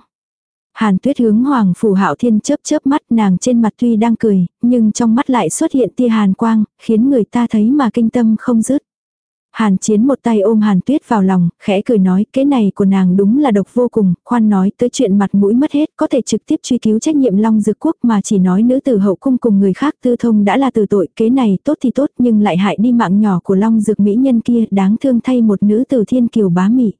Hàn tuyết hướng hoàng phủ hạo thiên chớp chớp mắt nàng trên mặt tuy đang cười, nhưng trong mắt lại xuất hiện tia hàn quang, khiến người ta thấy mà kinh tâm không dứt. Hàn chiến một tay ôm hàn tuyết vào lòng, khẽ cười nói cái này của nàng đúng là độc vô cùng, khoan nói tới chuyện mặt mũi mất hết, có thể trực tiếp truy cứu trách nhiệm long dược quốc mà chỉ nói nữ tử hậu cung cùng người khác tư thông đã là từ tội, kế này tốt thì tốt nhưng lại hại đi mạng nhỏ của long dược mỹ nhân kia, đáng thương thay một nữ tử thiên kiều bá mị.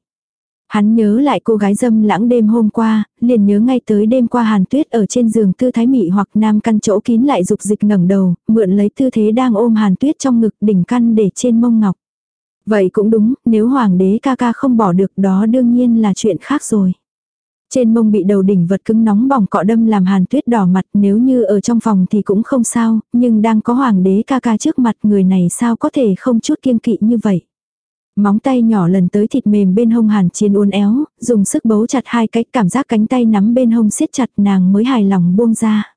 Hắn nhớ lại cô gái dâm lãng đêm hôm qua, liền nhớ ngay tới đêm qua hàn tuyết ở trên giường tư thái mị hoặc nam căn chỗ kín lại dục dịch ngẩng đầu, mượn lấy tư thế đang ôm hàn tuyết trong ngực đỉnh căn để trên mông ngọc. Vậy cũng đúng, nếu hoàng đế ca ca không bỏ được đó đương nhiên là chuyện khác rồi. Trên mông bị đầu đỉnh vật cứng nóng bỏng cọ đâm làm hàn tuyết đỏ mặt nếu như ở trong phòng thì cũng không sao, nhưng đang có hoàng đế ca ca trước mặt người này sao có thể không chút kiêng kỵ như vậy. Móng tay nhỏ lần tới thịt mềm bên hông hàn chiến uốn éo, dùng sức bấu chặt hai cách cảm giác cánh tay nắm bên hông siết chặt nàng mới hài lòng buông ra.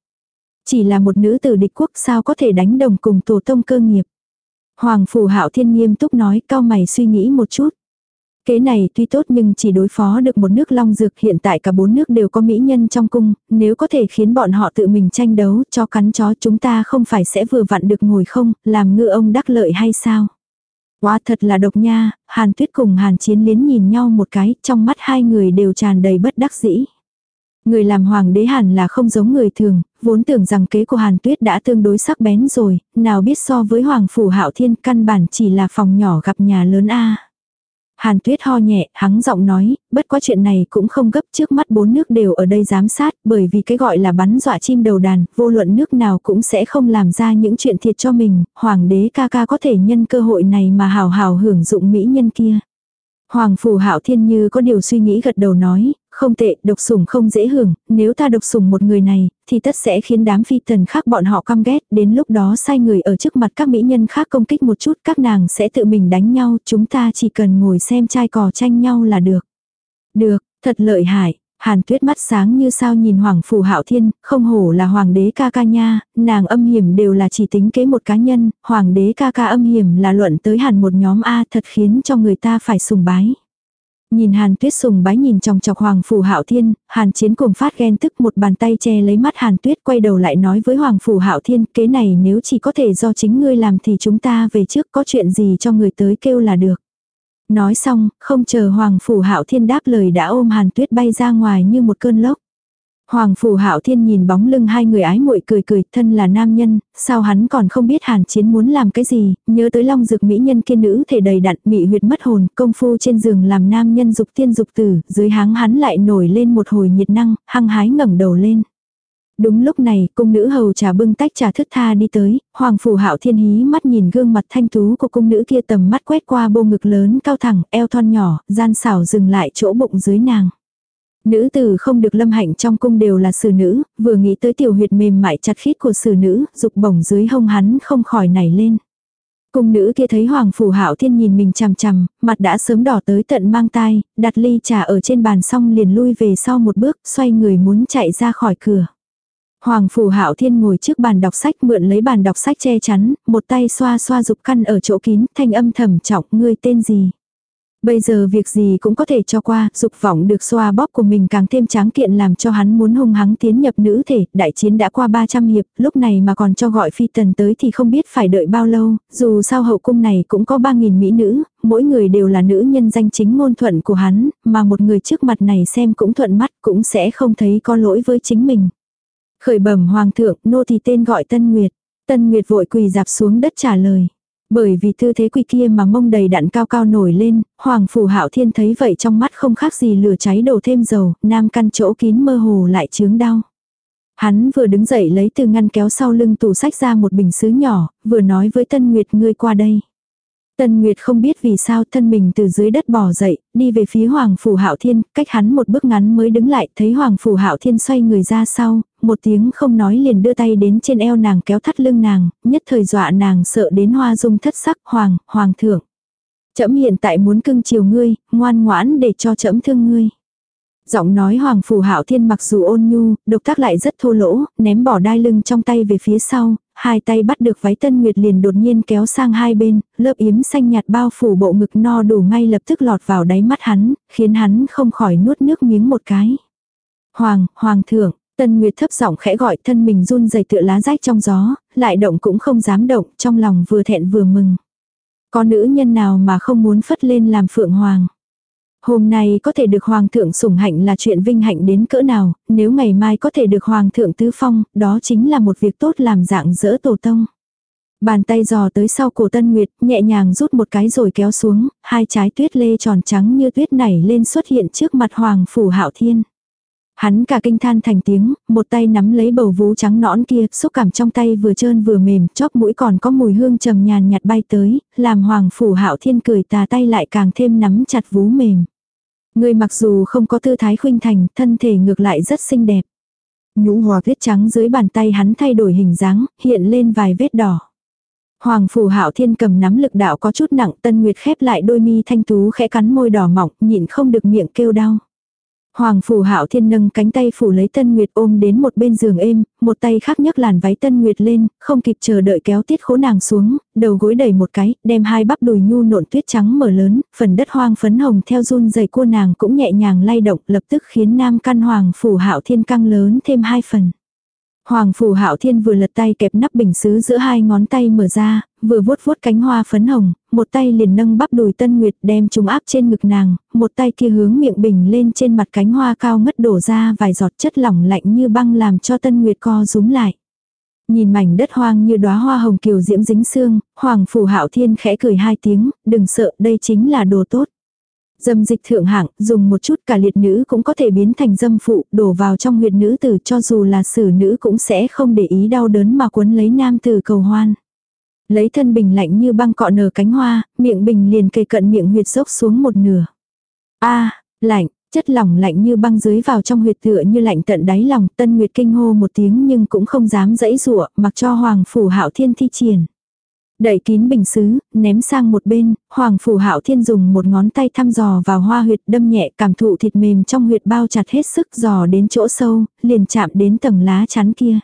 Chỉ là một nữ tử địch quốc sao có thể đánh đồng cùng tổ tông cơ nghiệp. Hoàng phủ hạo thiên nghiêm túc nói cao mày suy nghĩ một chút. Kế này tuy tốt nhưng chỉ đối phó được một nước long dược hiện tại cả bốn nước đều có mỹ nhân trong cung, nếu có thể khiến bọn họ tự mình tranh đấu cho cắn chó chúng ta không phải sẽ vừa vặn được ngồi không, làm ngư ông đắc lợi hay sao? Quá thật là độc nha, Hàn Tuyết cùng Hàn Chiến Liến nhìn nhau một cái, trong mắt hai người đều tràn đầy bất đắc dĩ. Người làm hoàng đế hẳn là không giống người thường, vốn tưởng rằng kế của Hàn Tuyết đã tương đối sắc bén rồi, nào biết so với hoàng phủ hạo thiên căn bản chỉ là phòng nhỏ gặp nhà lớn a. Hàn Tuyết ho nhẹ, hắng giọng nói, bất quá chuyện này cũng không gấp trước mắt bốn nước đều ở đây giám sát, bởi vì cái gọi là bắn dọa chim đầu đàn, vô luận nước nào cũng sẽ không làm ra những chuyện thiệt cho mình, hoàng đế ca ca có thể nhân cơ hội này mà hào hào hưởng dụng mỹ nhân kia. Hoàng phủ hạo thiên như có điều suy nghĩ gật đầu nói, không tệ, độc sủng không dễ hưởng, nếu ta độc sủng một người này, thì tất sẽ khiến đám phi tần khác bọn họ căm ghét, đến lúc đó sai người ở trước mặt các mỹ nhân khác công kích một chút, các nàng sẽ tự mình đánh nhau, chúng ta chỉ cần ngồi xem trai cò tranh nhau là được. Được, thật lợi hại. Hàn tuyết mắt sáng như sao nhìn Hoàng Phủ Hạo Thiên, không hổ là Hoàng đế ca ca nha, nàng âm hiểm đều là chỉ tính kế một cá nhân, Hoàng đế ca ca âm hiểm là luận tới hẳn một nhóm A thật khiến cho người ta phải sùng bái. Nhìn Hàn Tuyết sùng bái nhìn trong chọc Hoàng Phủ Hạo Thiên, Hàn Chiến cuồng phát ghen tức một bàn tay che lấy mắt Hàn Tuyết quay đầu lại nói với Hoàng Phủ Hạo Thiên, kế này nếu chỉ có thể do chính ngươi làm thì chúng ta về trước có chuyện gì cho người tới kêu là được. Nói xong, không chờ Hoàng Phủ Hạo Thiên đáp lời đã ôm Hàn Tuyết bay ra ngoài như một cơn lốc. Hoàng phủ hạo thiên nhìn bóng lưng hai người ái muội cười cười, thân là nam nhân, sao hắn còn không biết hàn chiến muốn làm cái gì, nhớ tới long dược mỹ nhân kia nữ thể đầy đặn, mị huyệt mất hồn, công phu trên giường làm nam nhân dục tiên dục tử, dưới háng hắn lại nổi lên một hồi nhiệt năng, hăng hái ngẩng đầu lên. Đúng lúc này, cung nữ hầu trà bưng tách trà thức tha đi tới, hoàng phủ hạo thiên hí mắt nhìn gương mặt thanh tú của cung nữ kia tầm mắt quét qua bô ngực lớn cao thẳng, eo thon nhỏ, gian xảo dừng lại chỗ bụng dưới nàng. Nữ tử không được lâm hạnh trong cung đều là xử nữ, vừa nghĩ tới tiểu huyệt mềm mại chặt khít của xử nữ, dục bổng dưới hông hắn không khỏi nảy lên. Cung nữ kia thấy Hoàng Phủ Hạo Thiên nhìn mình chằm chằm, mặt đã sớm đỏ tới tận mang tai, đặt ly trà ở trên bàn xong liền lui về sau một bước, xoay người muốn chạy ra khỏi cửa. Hoàng Phủ Hạo Thiên ngồi trước bàn đọc sách mượn lấy bàn đọc sách che chắn, một tay xoa xoa dục căn ở chỗ kín, thanh âm thầm trọng, ngươi tên gì? Bây giờ việc gì cũng có thể cho qua, dục vọng được xoa bóp của mình càng thêm tráng kiện làm cho hắn muốn hung hắng tiến nhập nữ thể, đại chiến đã qua 300 hiệp, lúc này mà còn cho gọi phi tần tới thì không biết phải đợi bao lâu, dù sao hậu cung này cũng có 3.000 mỹ nữ, mỗi người đều là nữ nhân danh chính ngôn thuận của hắn, mà một người trước mặt này xem cũng thuận mắt cũng sẽ không thấy có lỗi với chính mình. Khởi bẩm hoàng thượng, nô thì tên gọi Tân Nguyệt. Tân Nguyệt vội quỳ dạp xuống đất trả lời. Bởi vì tư thế quỳ kia mà mông đầy đặn cao cao nổi lên, Hoàng Phủ Hạo Thiên thấy vậy trong mắt không khác gì lửa cháy đổ thêm dầu, nam căn chỗ kín mơ hồ lại chướng đau. Hắn vừa đứng dậy lấy từ ngăn kéo sau lưng tủ sách ra một bình sứ nhỏ, vừa nói với Tân Nguyệt ngươi qua đây. Tân Nguyệt không biết vì sao thân mình từ dưới đất bò dậy, đi về phía Hoàng Phủ Hạo Thiên, cách hắn một bước ngắn mới đứng lại, thấy Hoàng Phủ Hạo Thiên xoay người ra sau, một tiếng không nói liền đưa tay đến trên eo nàng kéo thắt lưng nàng, nhất thời dọa nàng sợ đến hoa dung thất sắc, Hoàng, Hoàng thượng. Chấm hiện tại muốn cưng chiều ngươi, ngoan ngoãn để cho chấm thương ngươi. Giọng nói Hoàng Phủ Hạo Thiên mặc dù ôn nhu, độc tác lại rất thô lỗ, ném bỏ đai lưng trong tay về phía sau, hai tay bắt được váy Tân Nguyệt liền đột nhiên kéo sang hai bên, lớp yếm xanh nhạt bao phủ bộ ngực no đủ ngay lập tức lọt vào đáy mắt hắn, khiến hắn không khỏi nuốt nước miếng một cái. Hoàng, Hoàng thượng, Tân Nguyệt thấp giọng khẽ gọi thân mình run rẩy tựa lá rách trong gió, lại động cũng không dám động, trong lòng vừa thẹn vừa mừng. Có nữ nhân nào mà không muốn phất lên làm phượng hoàng. Hôm nay có thể được hoàng thượng sủng hạnh là chuyện vinh hạnh đến cỡ nào, nếu ngày mai có thể được hoàng thượng tứ phong, đó chính là một việc tốt làm dạng dỡ tổ tông. Bàn tay dò tới sau cổ Tân Nguyệt, nhẹ nhàng rút một cái rồi kéo xuống, hai trái tuyết lê tròn trắng như tuyết nảy lên xuất hiện trước mặt Hoàng Phủ Hạo Thiên. Hắn cả kinh than thành tiếng, một tay nắm lấy bầu vú trắng nõn kia, xúc cảm trong tay vừa trơn vừa mềm, chóp mũi còn có mùi hương trầm nhàn nhạt bay tới, làm Hoàng Phủ Hạo Thiên cười tà tay lại càng thêm nắm chặt vú mềm. Người mặc dù không có tư thái khuynh thành, thân thể ngược lại rất xinh đẹp. Nhũ hoa tuyết trắng dưới bàn tay hắn thay đổi hình dáng, hiện lên vài vết đỏ. Hoàng phủ hạo thiên cầm nắm lực đạo có chút nặng tân nguyệt khép lại đôi mi thanh tú khẽ cắn môi đỏ mọng, nhịn không được miệng kêu đau. Hoàng phủ hạo thiên nâng cánh tay phủ lấy tân nguyệt ôm đến một bên giường êm, một tay khác nhấc làn váy tân nguyệt lên, không kịp chờ đợi kéo tiết khố nàng xuống, đầu gối đẩy một cái, đem hai bắp đùi nhu nộn tuyết trắng mở lớn, phần đất hoang phấn hồng theo run dày cua nàng cũng nhẹ nhàng lay động lập tức khiến nam căn hoàng phủ hạo thiên căng lớn thêm hai phần. Hoàng phủ hạo thiên vừa lật tay kẹp nắp bình sứ giữa hai ngón tay mở ra, vừa vuốt vuốt cánh hoa phấn hồng, một tay liền nâng bắp đùi tân nguyệt đem chúng áp trên ngực nàng, một tay kia hướng miệng bình lên trên mặt cánh hoa cao ngất đổ ra vài giọt chất lỏng lạnh như băng làm cho tân nguyệt co rúm lại. Nhìn mảnh đất hoang như đóa hoa hồng kiều diễm dính xương, hoàng phủ hạo thiên khẽ cười hai tiếng, đừng sợ đây chính là đồ tốt. Dâm dịch thượng hạng, dùng một chút cả liệt nữ cũng có thể biến thành dâm phụ, đổ vào trong huyệt nữ tử cho dù là xử nữ cũng sẽ không để ý đau đớn mà cuốn lấy nam tử cầu hoan. Lấy thân bình lạnh như băng cọ nở cánh hoa, miệng bình liền kề cận miệng huyệt dốc xuống một nửa. a lạnh, chất lỏng lạnh như băng dưới vào trong huyệt tựa như lạnh tận đáy lòng, tân nguyệt kinh hô một tiếng nhưng cũng không dám dẫy rụa, mặc cho hoàng phủ hạo thiên thi triển. Đẩy kín bình xứ, ném sang một bên, Hoàng Phủ Hạo Thiên dùng một ngón tay thăm dò vào hoa huyệt đâm nhẹ cảm thụ thịt mềm trong huyệt bao chặt hết sức dò đến chỗ sâu, liền chạm đến tầng lá chắn kia.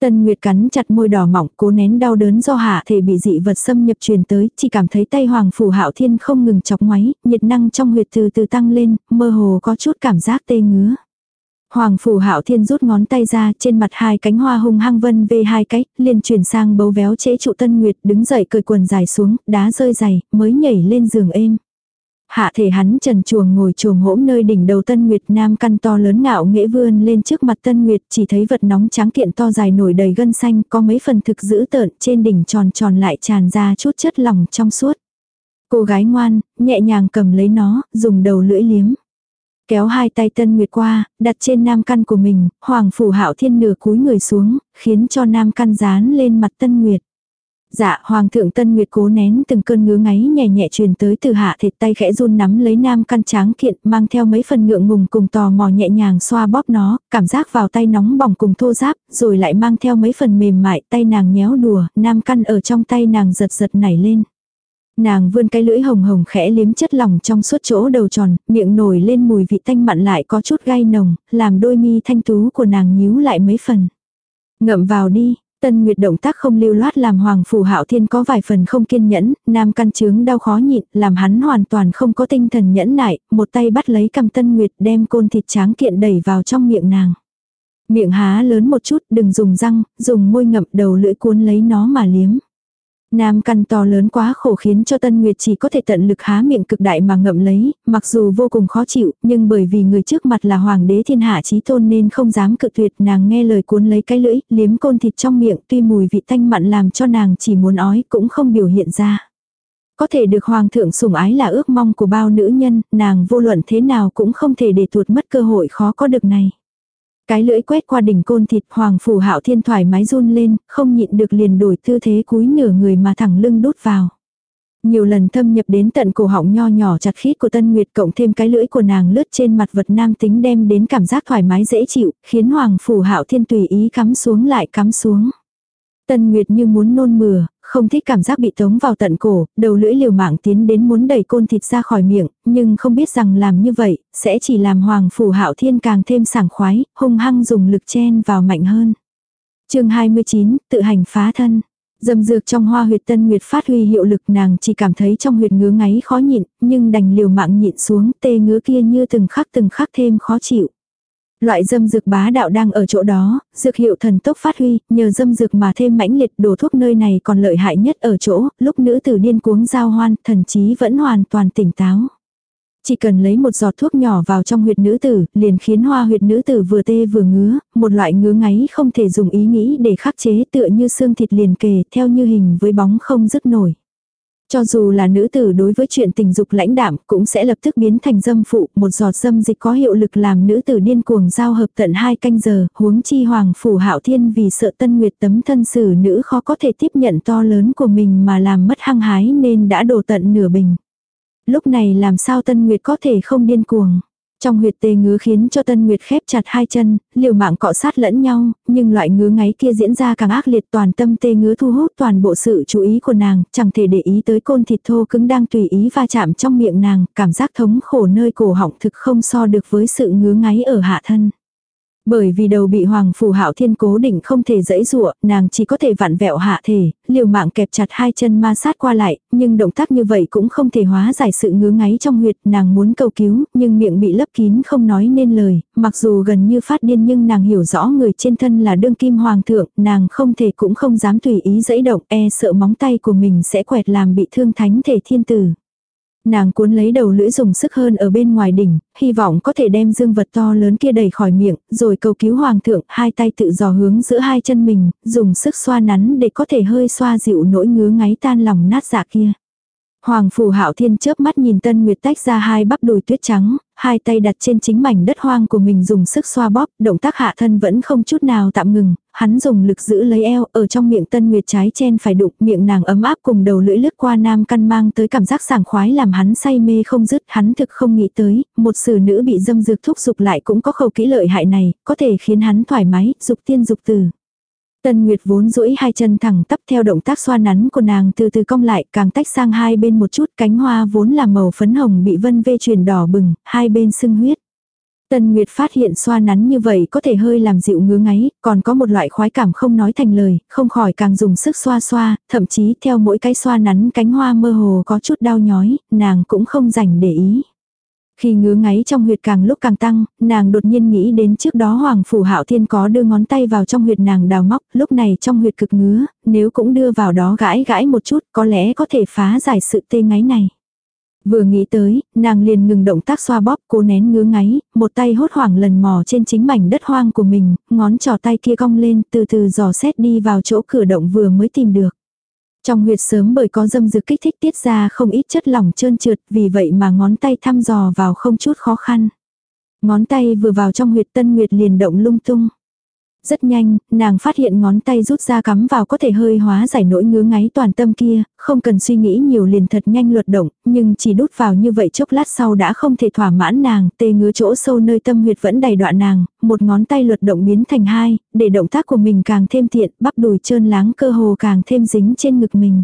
Tân Nguyệt cắn chặt môi đỏ mỏng, cố nén đau đớn do hạ thể bị dị vật xâm nhập truyền tới, chỉ cảm thấy tay Hoàng Phủ Hạo Thiên không ngừng chọc ngoáy, nhiệt năng trong huyệt từ từ tăng lên, mơ hồ có chút cảm giác tê ngứa. Hoàng phủ hạo thiên rút ngón tay ra trên mặt hai cánh hoa hung hăng vân về hai cách liền chuyển sang bấu véo chế trụ tân nguyệt đứng dậy cởi quần dài xuống, đá rơi dày, mới nhảy lên giường êm. Hạ thể hắn trần chuồng ngồi chuồng hỗn nơi đỉnh đầu tân nguyệt nam căn to lớn ngạo nghễ vươn lên trước mặt tân nguyệt chỉ thấy vật nóng trắng kiện to dài nổi đầy gân xanh có mấy phần thực dữ tợn trên đỉnh tròn tròn lại tràn ra chút chất lỏng trong suốt. Cô gái ngoan, nhẹ nhàng cầm lấy nó, dùng đầu lưỡi liếm. Kéo hai tay Tân Nguyệt qua, đặt trên nam căn của mình, Hoàng Phủ Hạo Thiên nửa cúi người xuống, khiến cho nam căn dán lên mặt Tân Nguyệt. Dạ, Hoàng thượng Tân Nguyệt cố nén từng cơn ngứa ngáy nhẹ nhẹ truyền tới từ hạ thịt tay khẽ run nắm lấy nam căn tráng kiện, mang theo mấy phần ngượng ngùng cùng tò mò nhẹ nhàng xoa bóp nó, cảm giác vào tay nóng bỏng cùng thô giáp, rồi lại mang theo mấy phần mềm mại, tay nàng nhéo đùa, nam căn ở trong tay nàng giật giật nảy lên. Nàng vươn cái lưỡi hồng hồng khẽ liếm chất lỏng trong suốt chỗ đầu tròn, miệng nổi lên mùi vị tanh mặn lại có chút gai nồng, làm đôi mi thanh tú của nàng nhíu lại mấy phần. Ngậm vào đi, Tân Nguyệt động tác không lưu loát làm Hoàng Phủ Hạo Thiên có vài phần không kiên nhẫn, nam căn trướng đau khó nhịn, làm hắn hoàn toàn không có tinh thần nhẫn nại, một tay bắt lấy cầm Tân Nguyệt đem côn thịt tráng kiện đẩy vào trong miệng nàng. Miệng há lớn một chút, đừng dùng răng, dùng môi ngậm đầu lưỡi cuốn lấy nó mà liếm. Nam căn to lớn quá khổ khiến cho Tân Nguyệt chỉ có thể tận lực há miệng cực đại mà ngậm lấy, mặc dù vô cùng khó chịu, nhưng bởi vì người trước mặt là hoàng đế thiên hạ chí tôn nên không dám cự tuyệt nàng nghe lời cuốn lấy cái lưỡi, liếm côn thịt trong miệng tuy mùi vị thanh mặn làm cho nàng chỉ muốn ói cũng không biểu hiện ra. Có thể được hoàng thượng sủng ái là ước mong của bao nữ nhân, nàng vô luận thế nào cũng không thể để tuột mất cơ hội khó có được này. Cái lưỡi quét qua đỉnh côn thịt hoàng phủ hạo thiên thoải mái run lên, không nhịn được liền đổi tư thế cúi nửa người mà thẳng lưng đút vào. Nhiều lần thâm nhập đến tận cổ họng nho nhỏ chặt khít của Tân Nguyệt cộng thêm cái lưỡi của nàng lướt trên mặt vật nam tính đem đến cảm giác thoải mái dễ chịu, khiến Hoàng Phủ Hạo Thiên tùy ý cắm xuống lại cắm xuống. Tân Nguyệt như muốn nôn mửa, không thích cảm giác bị tống vào tận cổ, đầu lưỡi liều mạng tiến đến muốn đẩy côn thịt ra khỏi miệng, nhưng không biết rằng làm như vậy, sẽ chỉ làm Hoàng Phủ Hạo Thiên càng thêm sảng khoái, hung hăng dùng lực chen vào mạnh hơn. chương 29, tự hành phá thân. Dâm dược trong hoa huyệt tân nguyệt phát huy hiệu lực nàng chỉ cảm thấy trong huyệt ngứa ngáy khó nhịn, nhưng đành liều mạng nhịn xuống tê ngứa kia như từng khắc từng khắc thêm khó chịu. Loại dâm dược bá đạo đang ở chỗ đó, dược hiệu thần tốc phát huy, nhờ dâm dược mà thêm mãnh liệt đổ thuốc nơi này còn lợi hại nhất ở chỗ, lúc nữ tử điên cuống giao hoan, thần chí vẫn hoàn toàn tỉnh táo. Chỉ cần lấy một giọt thuốc nhỏ vào trong huyệt nữ tử, liền khiến hoa huyệt nữ tử vừa tê vừa ngứa, một loại ngứa ngáy không thể dùng ý nghĩ để khắc chế tựa như xương thịt liền kề theo như hình với bóng không dứt nổi. Cho dù là nữ tử đối với chuyện tình dục lãnh đạm cũng sẽ lập tức biến thành dâm phụ, một giọt dâm dịch có hiệu lực làm nữ tử điên cuồng giao hợp tận hai canh giờ, huống chi hoàng phủ hạo thiên vì sợ tân nguyệt tấm thân xử nữ khó có thể tiếp nhận to lớn của mình mà làm mất hăng hái nên đã đổ tận nửa bình. Lúc này làm sao tân nguyệt có thể không điên cuồng. Trong huyệt tê ngứa khiến cho Tân Nguyệt khép chặt hai chân, liều mạng cọ sát lẫn nhau, nhưng loại ngứa ngáy kia diễn ra càng ác liệt toàn tâm tê ngứa thu hút toàn bộ sự chú ý của nàng, chẳng thể để ý tới côn thịt thô cứng đang tùy ý va chạm trong miệng nàng, cảm giác thống khổ nơi cổ họng thực không so được với sự ngứa ngáy ở hạ thân. Bởi vì đầu bị Hoàng phù Hạo Thiên cố định không thể dẫy dụa, nàng chỉ có thể vặn vẹo hạ thể, liều mạng kẹp chặt hai chân ma sát qua lại, nhưng động tác như vậy cũng không thể hóa giải sự ngứa ngáy trong huyệt, nàng muốn cầu cứu, nhưng miệng bị lấp kín không nói nên lời, mặc dù gần như phát điên nhưng nàng hiểu rõ người trên thân là đương kim hoàng thượng, nàng không thể cũng không dám tùy ý dẫy động, e sợ móng tay của mình sẽ quẹt làm bị thương thánh thể thiên tử. Nàng cuốn lấy đầu lưỡi dùng sức hơn ở bên ngoài đỉnh, hy vọng có thể đem dương vật to lớn kia đẩy khỏi miệng, rồi cầu cứu hoàng thượng, hai tay tự dò hướng giữa hai chân mình, dùng sức xoa nắn để có thể hơi xoa dịu nỗi ngứa ngáy tan lòng nát dạ kia. Hoàng phủ hạo thiên chớp mắt nhìn tân nguyệt tách ra hai bắp đùi tuyết trắng, hai tay đặt trên chính mảnh đất hoang của mình dùng sức xoa bóp, động tác hạ thân vẫn không chút nào tạm ngừng, hắn dùng lực giữ lấy eo, ở trong miệng tân nguyệt trái chen phải đụng, miệng nàng ấm áp cùng đầu lưỡi lướt qua nam căn mang tới cảm giác sảng khoái làm hắn say mê không dứt, hắn thực không nghĩ tới, một sử nữ bị dâm dược thúc dục lại cũng có khẩu kỹ lợi hại này, có thể khiến hắn thoải mái, dục tiên dục tử. Tân Nguyệt vốn duỗi hai chân thẳng tắp theo động tác xoa nắn của nàng từ từ cong lại càng tách sang hai bên một chút cánh hoa vốn là màu phấn hồng bị vân vê chuyển đỏ bừng, hai bên sưng huyết. Tân Nguyệt phát hiện xoa nắn như vậy có thể hơi làm dịu ngứa ngáy, còn có một loại khoái cảm không nói thành lời, không khỏi càng dùng sức xoa xoa, thậm chí theo mỗi cái xoa nắn cánh hoa mơ hồ có chút đau nhói, nàng cũng không dành để ý. Khi ngứa ngáy trong huyệt càng lúc càng tăng, nàng đột nhiên nghĩ đến trước đó Hoàng Phủ Hạo Thiên có đưa ngón tay vào trong huyệt nàng đào móc, lúc này trong huyệt cực ngứa, nếu cũng đưa vào đó gãi gãi một chút có lẽ có thể phá giải sự tê ngáy này. Vừa nghĩ tới, nàng liền ngừng động tác xoa bóp cố nén ngứa ngáy, một tay hốt hoảng lần mò trên chính mảnh đất hoang của mình, ngón trò tay kia cong lên từ từ dò xét đi vào chỗ cửa động vừa mới tìm được. Trong huyệt sớm bởi có dâm dược kích thích tiết ra không ít chất lỏng trơn trượt, vì vậy mà ngón tay thăm dò vào không chút khó khăn. Ngón tay vừa vào trong huyệt tân nguyệt liền động lung tung. Rất nhanh, nàng phát hiện ngón tay rút ra cắm vào có thể hơi hóa giải nỗi ngứa ngáy toàn tâm kia, không cần suy nghĩ nhiều liền thật nhanh luật động, nhưng chỉ đút vào như vậy chốc lát sau đã không thể thỏa mãn nàng, tê ngứa chỗ sâu nơi tâm huyệt vẫn đầy đoạn nàng, một ngón tay luật động biến thành hai, để động tác của mình càng thêm tiện, bắp đùi trơn láng cơ hồ càng thêm dính trên ngực mình.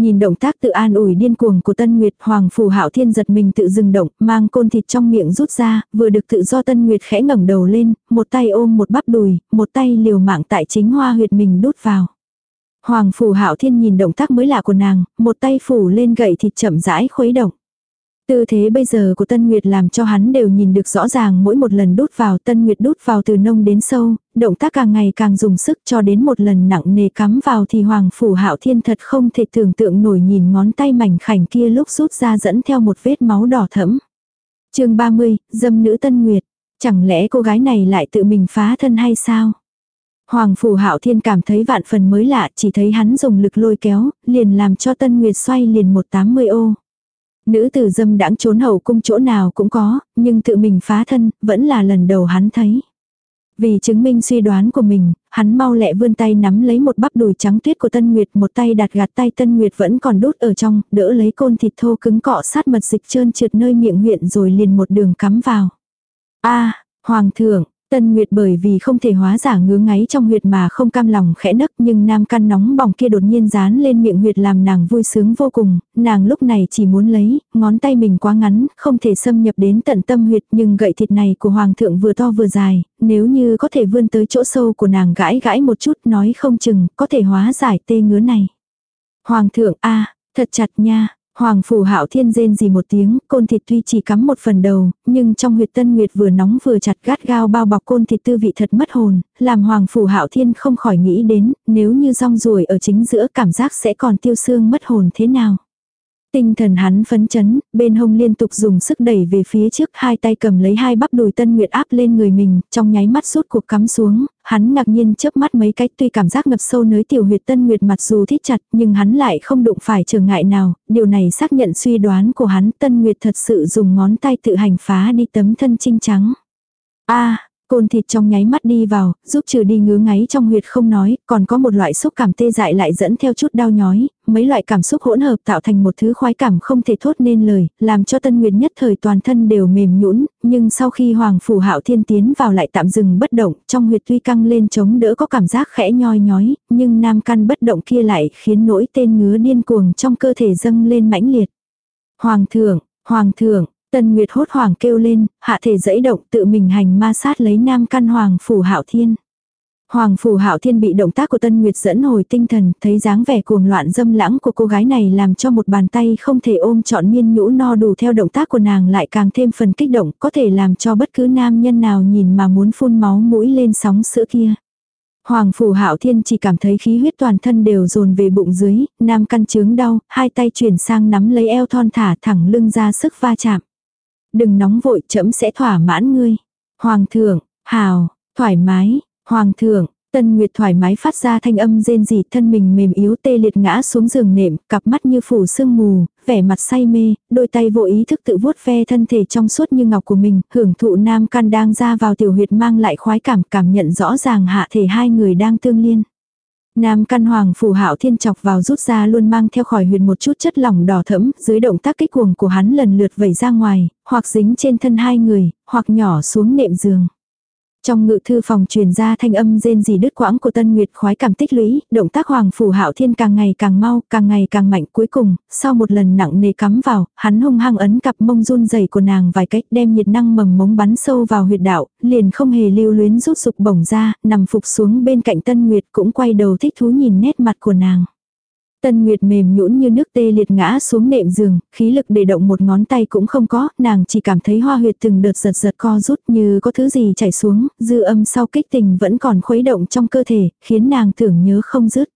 Nhìn động tác tự an ủi điên cuồng của Tân Nguyệt, Hoàng Phủ Hạo Thiên giật mình tự dừng động, mang côn thịt trong miệng rút ra, vừa được tự do Tân Nguyệt khẽ ngẩng đầu lên, một tay ôm một bắp đùi, một tay liều mạng tại chính hoa huyệt mình đút vào. Hoàng Phủ Hạo Thiên nhìn động tác mới lạ của nàng, một tay phủ lên gậy thịt chậm rãi khuấy động. Tư thế bây giờ của Tân Nguyệt làm cho hắn đều nhìn được rõ ràng mỗi một lần đút vào Tân Nguyệt đút vào từ nông đến sâu, động tác càng ngày càng dùng sức cho đến một lần nặng nề cắm vào thì Hoàng Phủ Hạo Thiên thật không thể tưởng tượng nổi nhìn ngón tay mảnh khảnh kia lúc rút ra dẫn theo một vết máu đỏ thẫm. chương 30, dâm nữ Tân Nguyệt. Chẳng lẽ cô gái này lại tự mình phá thân hay sao? Hoàng Phủ Hạo Thiên cảm thấy vạn phần mới lạ chỉ thấy hắn dùng lực lôi kéo, liền làm cho Tân Nguyệt xoay liền một tám mươi ô. Nữ tử dâm đãng trốn hậu cung chỗ nào cũng có, nhưng tự mình phá thân, vẫn là lần đầu hắn thấy. Vì chứng minh suy đoán của mình, hắn mau lẹ vươn tay nắm lấy một bắp đùi trắng tuyết của Tân Nguyệt, một tay đặt gạt tay Tân Nguyệt vẫn còn đút ở trong, đỡ lấy côn thịt thô cứng cọ sát mật dịch trơn trượt nơi miệng huyện rồi liền một đường cắm vào. A, hoàng thượng, Tân Nguyệt bởi vì không thể hóa giả ngứa ngáy trong huyệt mà không cam lòng khẽ nấc nhưng nam căn nóng bỏng kia đột nhiên dán lên miệng huyệt làm nàng vui sướng vô cùng, nàng lúc này chỉ muốn lấy, ngón tay mình quá ngắn, không thể xâm nhập đến tận tâm huyệt nhưng gậy thịt này của hoàng thượng vừa to vừa dài, nếu như có thể vươn tới chỗ sâu của nàng gãi gãi một chút nói không chừng có thể hóa giải tê ngứa này. Hoàng thượng a thật chặt nha, Hoàng phủ hạo thiên rên gì một tiếng, côn thịt tuy chỉ cắm một phần đầu, nhưng trong huyệt tân nguyệt vừa nóng vừa chặt gắt gao bao bọc côn thịt tư vị thật mất hồn, làm hoàng phủ hạo thiên không khỏi nghĩ đến, nếu như rong ruồi ở chính giữa cảm giác sẽ còn tiêu xương mất hồn thế nào. Tinh thần hắn phấn chấn, bên hông liên tục dùng sức đẩy về phía trước hai tay cầm lấy hai bắp đùi tân nguyệt áp lên người mình, trong nháy mắt rút cuộc cắm xuống, hắn ngạc nhiên chớp mắt mấy cách tuy cảm giác ngập sâu nới tiểu huyệt tân nguyệt mặc dù thít chặt nhưng hắn lại không đụng phải trở ngại nào, điều này xác nhận suy đoán của hắn tân nguyệt thật sự dùng ngón tay tự hành phá đi tấm thân trinh trắng. a Côn thịt trong nháy mắt đi vào, giúp trừ đi ngứa ngáy trong huyệt không nói, còn có một loại xúc cảm tê dại lại dẫn theo chút đau nhói, mấy loại cảm xúc hỗn hợp tạo thành một thứ khoái cảm không thể thốt nên lời, làm cho tân nguyệt nhất thời toàn thân đều mềm nhũn nhưng sau khi hoàng phủ hạo thiên tiến vào lại tạm dừng bất động, trong huyệt tuy căng lên chống đỡ có cảm giác khẽ nhoi nhói, nhưng nam căn bất động kia lại khiến nỗi tên ngứa điên cuồng trong cơ thể dâng lên mãnh liệt. Hoàng thượng, hoàng thượng, Tân Nguyệt hốt hoảng kêu lên, hạ thể dẫy động tự mình hành ma sát lấy nam căn hoàng phủ hạo thiên. Hoàng phủ hạo thiên bị động tác của Tân Nguyệt dẫn hồi tinh thần, thấy dáng vẻ cuồng loạn dâm lãng của cô gái này làm cho một bàn tay không thể ôm trọn miên nhũ no đủ theo động tác của nàng lại càng thêm phần kích động, có thể làm cho bất cứ nam nhân nào nhìn mà muốn phun máu mũi lên sóng sữa kia. Hoàng phủ hạo thiên chỉ cảm thấy khí huyết toàn thân đều dồn về bụng dưới, nam căn chướng đau, hai tay chuyển sang nắm lấy eo thon thả thẳng lưng ra sức va chạm. Đừng nóng vội chậm sẽ thỏa mãn ngươi. Hoàng thượng, hào, thoải mái, hoàng thượng, Tân Nguyệt thoải mái phát ra thanh âm rên rỉ thân mình mềm yếu tê liệt ngã xuống giường nệm, cặp mắt như phủ sương mù, vẻ mặt say mê, đôi tay vô ý thức tự vuốt ve thân thể trong suốt như ngọc của mình, hưởng thụ nam can đang ra vào tiểu huyệt mang lại khoái cảm cảm nhận rõ ràng hạ thể hai người đang tương liên. Nam căn hoàng phủ hạo thiên chọc vào rút ra luôn mang theo khỏi huyệt một chút chất lỏng đỏ thẫm, dưới động tác kích cuồng của hắn lần lượt vẩy ra ngoài, hoặc dính trên thân hai người, hoặc nhỏ xuống nệm giường. Trong ngự thư phòng truyền ra thanh âm rên rỉ đứt quãng của Tân Nguyệt khoái cảm tích lũy, động tác Hoàng phủ Hạo Thiên càng ngày càng mau, càng ngày càng mạnh, cuối cùng, sau một lần nặng nề cắm vào, hắn hung hăng ấn cặp mông run dày của nàng vài cách, đem nhiệt năng mầm mống bắn sâu vào huyệt đạo, liền không hề lưu luyến rút sục bổng ra, nằm phục xuống bên cạnh Tân Nguyệt cũng quay đầu thích thú nhìn nét mặt của nàng. Tân Nguyệt mềm nhũn như nước tê liệt ngã xuống nệm giường, khí lực để động một ngón tay cũng không có, nàng chỉ cảm thấy hoa huyệt từng đợt giật giật co rút như có thứ gì chảy xuống, dư âm sau kích tình vẫn còn khuấy động trong cơ thể, khiến nàng tưởng nhớ không dứt.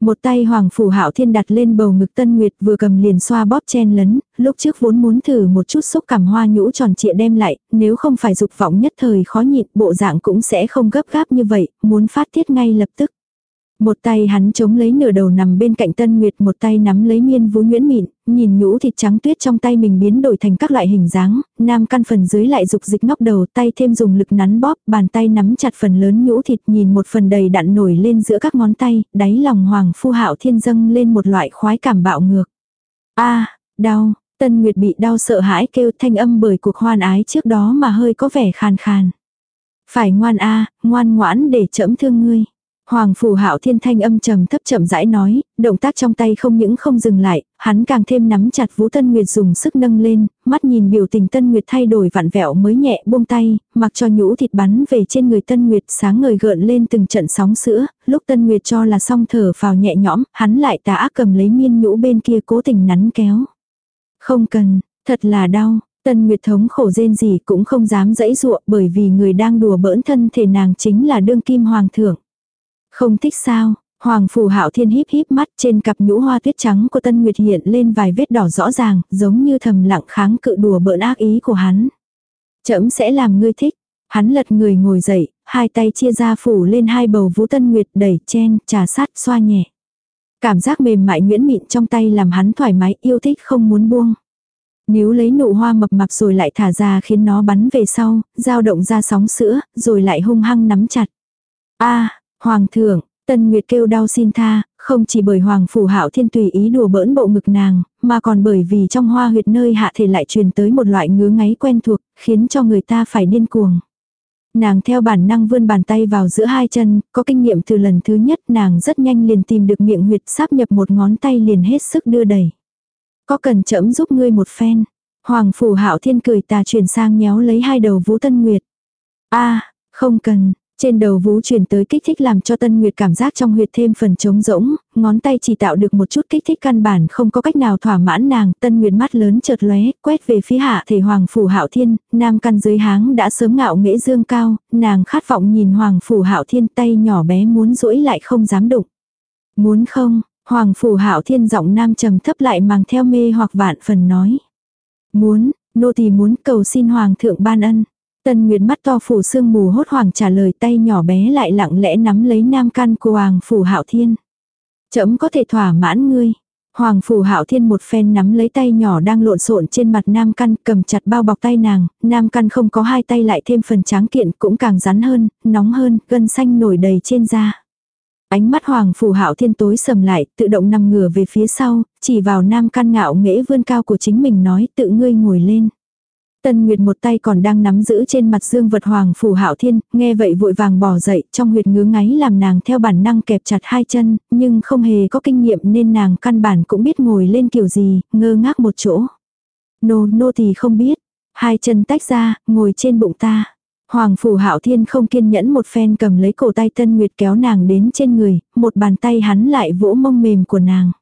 Một tay Hoàng Phủ Hạo Thiên đặt lên bầu ngực Tân Nguyệt vừa cầm liền xoa bóp chen lấn, lúc trước vốn muốn thử một chút xúc cảm hoa nhũ tròn trịa đem lại, nếu không phải dục vọng nhất thời khó nhịn bộ dạng cũng sẽ không gấp gáp như vậy, muốn phát tiết ngay lập tức. Một tay hắn chống lấy nửa đầu nằm bên cạnh Tân Nguyệt, một tay nắm lấy miên vú nhuyễn mịn, nhìn nhũ thịt trắng tuyết trong tay mình biến đổi thành các loại hình dáng, nam căn phần dưới lại dục dịch ngóc đầu, tay thêm dùng lực nắn bóp, bàn tay nắm chặt phần lớn nhũ thịt nhìn một phần đầy đặn nổi lên giữa các ngón tay, đáy lòng hoàng phu hạo thiên dâng lên một loại khoái cảm bạo ngược. a đau, Tân Nguyệt bị đau sợ hãi kêu thanh âm bởi cuộc hoan ái trước đó mà hơi có vẻ khàn khàn. Phải ngoan a ngoan ngoãn để chậm thương ngươi. Hoàng phủ hạo thiên thanh âm trầm thấp chậm rãi nói, động tác trong tay không những không dừng lại, hắn càng thêm nắm chặt Vũ Tân Nguyệt dùng sức nâng lên, mắt nhìn biểu tình Tân Nguyệt thay đổi vặn vẹo mới nhẹ buông tay, mặc cho nhũ thịt bắn về trên người Tân Nguyệt sáng ngời gợn lên từng trận sóng sữa, lúc Tân Nguyệt cho là xong thở vào nhẹ nhõm, hắn lại tà ác cầm lấy miên nhũ bên kia cố tình nắn kéo. Không cần, thật là đau. Tân Nguyệt thống khổ rên gì cũng không dám dãy dụa bởi vì người đang đùa bỡn thân thể nàng chính là đương kim hoàng thượng. Không thích sao, Hoàng phủ hạo thiên híp híp mắt trên cặp nhũ hoa tuyết trắng của Tân Nguyệt hiện lên vài vết đỏ rõ ràng, giống như thầm lặng kháng cự đùa bỡn ác ý của hắn. trẫm sẽ làm ngươi thích. Hắn lật người ngồi dậy, hai tay chia ra phủ lên hai bầu vú Tân Nguyệt đẩy chen, trà sát, xoa nhẹ. Cảm giác mềm mại nhuyễn mịn trong tay làm hắn thoải mái yêu thích không muốn buông. Níu lấy nụ hoa mập mạp rồi lại thả ra khiến nó bắn về sau, dao động ra sóng sữa, rồi lại hung hăng nắm chặt. a Hoàng thượng, Tân Nguyệt kêu đau xin tha, không chỉ bởi Hoàng Phủ Hạo Thiên tùy ý đùa bỡn bộ ngực nàng, mà còn bởi vì trong hoa huyệt nơi hạ thể lại truyền tới một loại ngứa ngáy quen thuộc, khiến cho người ta phải điên cuồng. Nàng theo bản năng vươn bàn tay vào giữa hai chân, có kinh nghiệm từ lần thứ nhất nàng rất nhanh liền tìm được miệng huyệt sáp nhập một ngón tay liền hết sức đưa đẩy. Có cần chậm giúp ngươi một phen. Hoàng Phủ Hạo Thiên cười tà chuyển sang nhéo lấy hai đầu Vũ Tân Nguyệt. a không cần, trên đầu vú truyền tới kích thích làm cho Tân Nguyệt cảm giác trong huyệt thêm phần trống rỗng, ngón tay chỉ tạo được một chút kích thích căn bản không có cách nào thỏa mãn nàng, Tân Nguyệt mắt lớn chợt lóe, quét về phía hạ thể Hoàng Phủ Hạo Thiên, nam căn dưới háng đã sớm ngạo nghễ dương cao, nàng khát vọng nhìn Hoàng Phủ Hạo Thiên tay nhỏ bé muốn duỗi lại không dám đụng. Muốn không, Hoàng Phủ Hạo Thiên giọng nam trầm thấp lại mang theo mê hoặc vạn phần nói. Muốn, nô tỳ muốn cầu xin Hoàng thượng ban ân. Tân Nguyệt mắt to phủ sương mù hốt hoảng trả lời tay nhỏ bé lại lặng lẽ nắm lấy nam căn của Hoàng Phủ Hạo Thiên. Chấm có thể thỏa mãn ngươi. Hoàng Phủ Hạo Thiên một phen nắm lấy tay nhỏ đang lộn xộn trên mặt Nam Căn, cầm chặt bao bọc tay nàng, Nam Căn không có hai tay lại thêm phần tráng kiện cũng càng rắn hơn, nóng hơn, gân xanh nổi đầy trên da. Ánh mắt Hoàng Phủ Hạo Thiên tối sầm lại, tự động nằm ngửa về phía sau, chỉ vào Nam Căn ngạo nghễ vươn cao của chính mình nói tự ngươi ngồi lên. Tân Nguyệt một tay còn đang nắm giữ trên mặt dương vật hoàng phủ hạo thiên, nghe vậy vội vàng bỏ dậy, trong huyệt ngứa ngáy làm nàng theo bản năng kẹp chặt hai chân, nhưng không hề có kinh nghiệm nên nàng căn bản cũng biết ngồi lên kiểu gì, ngơ ngác một chỗ. Nô, nô thì không biết. Hai chân tách ra, ngồi trên bụng ta. Hoàng phủ hạo thiên không kiên nhẫn một phen cầm lấy cổ tay Tân Nguyệt kéo nàng đến trên người, một bàn tay hắn lại vỗ mông mềm của nàng.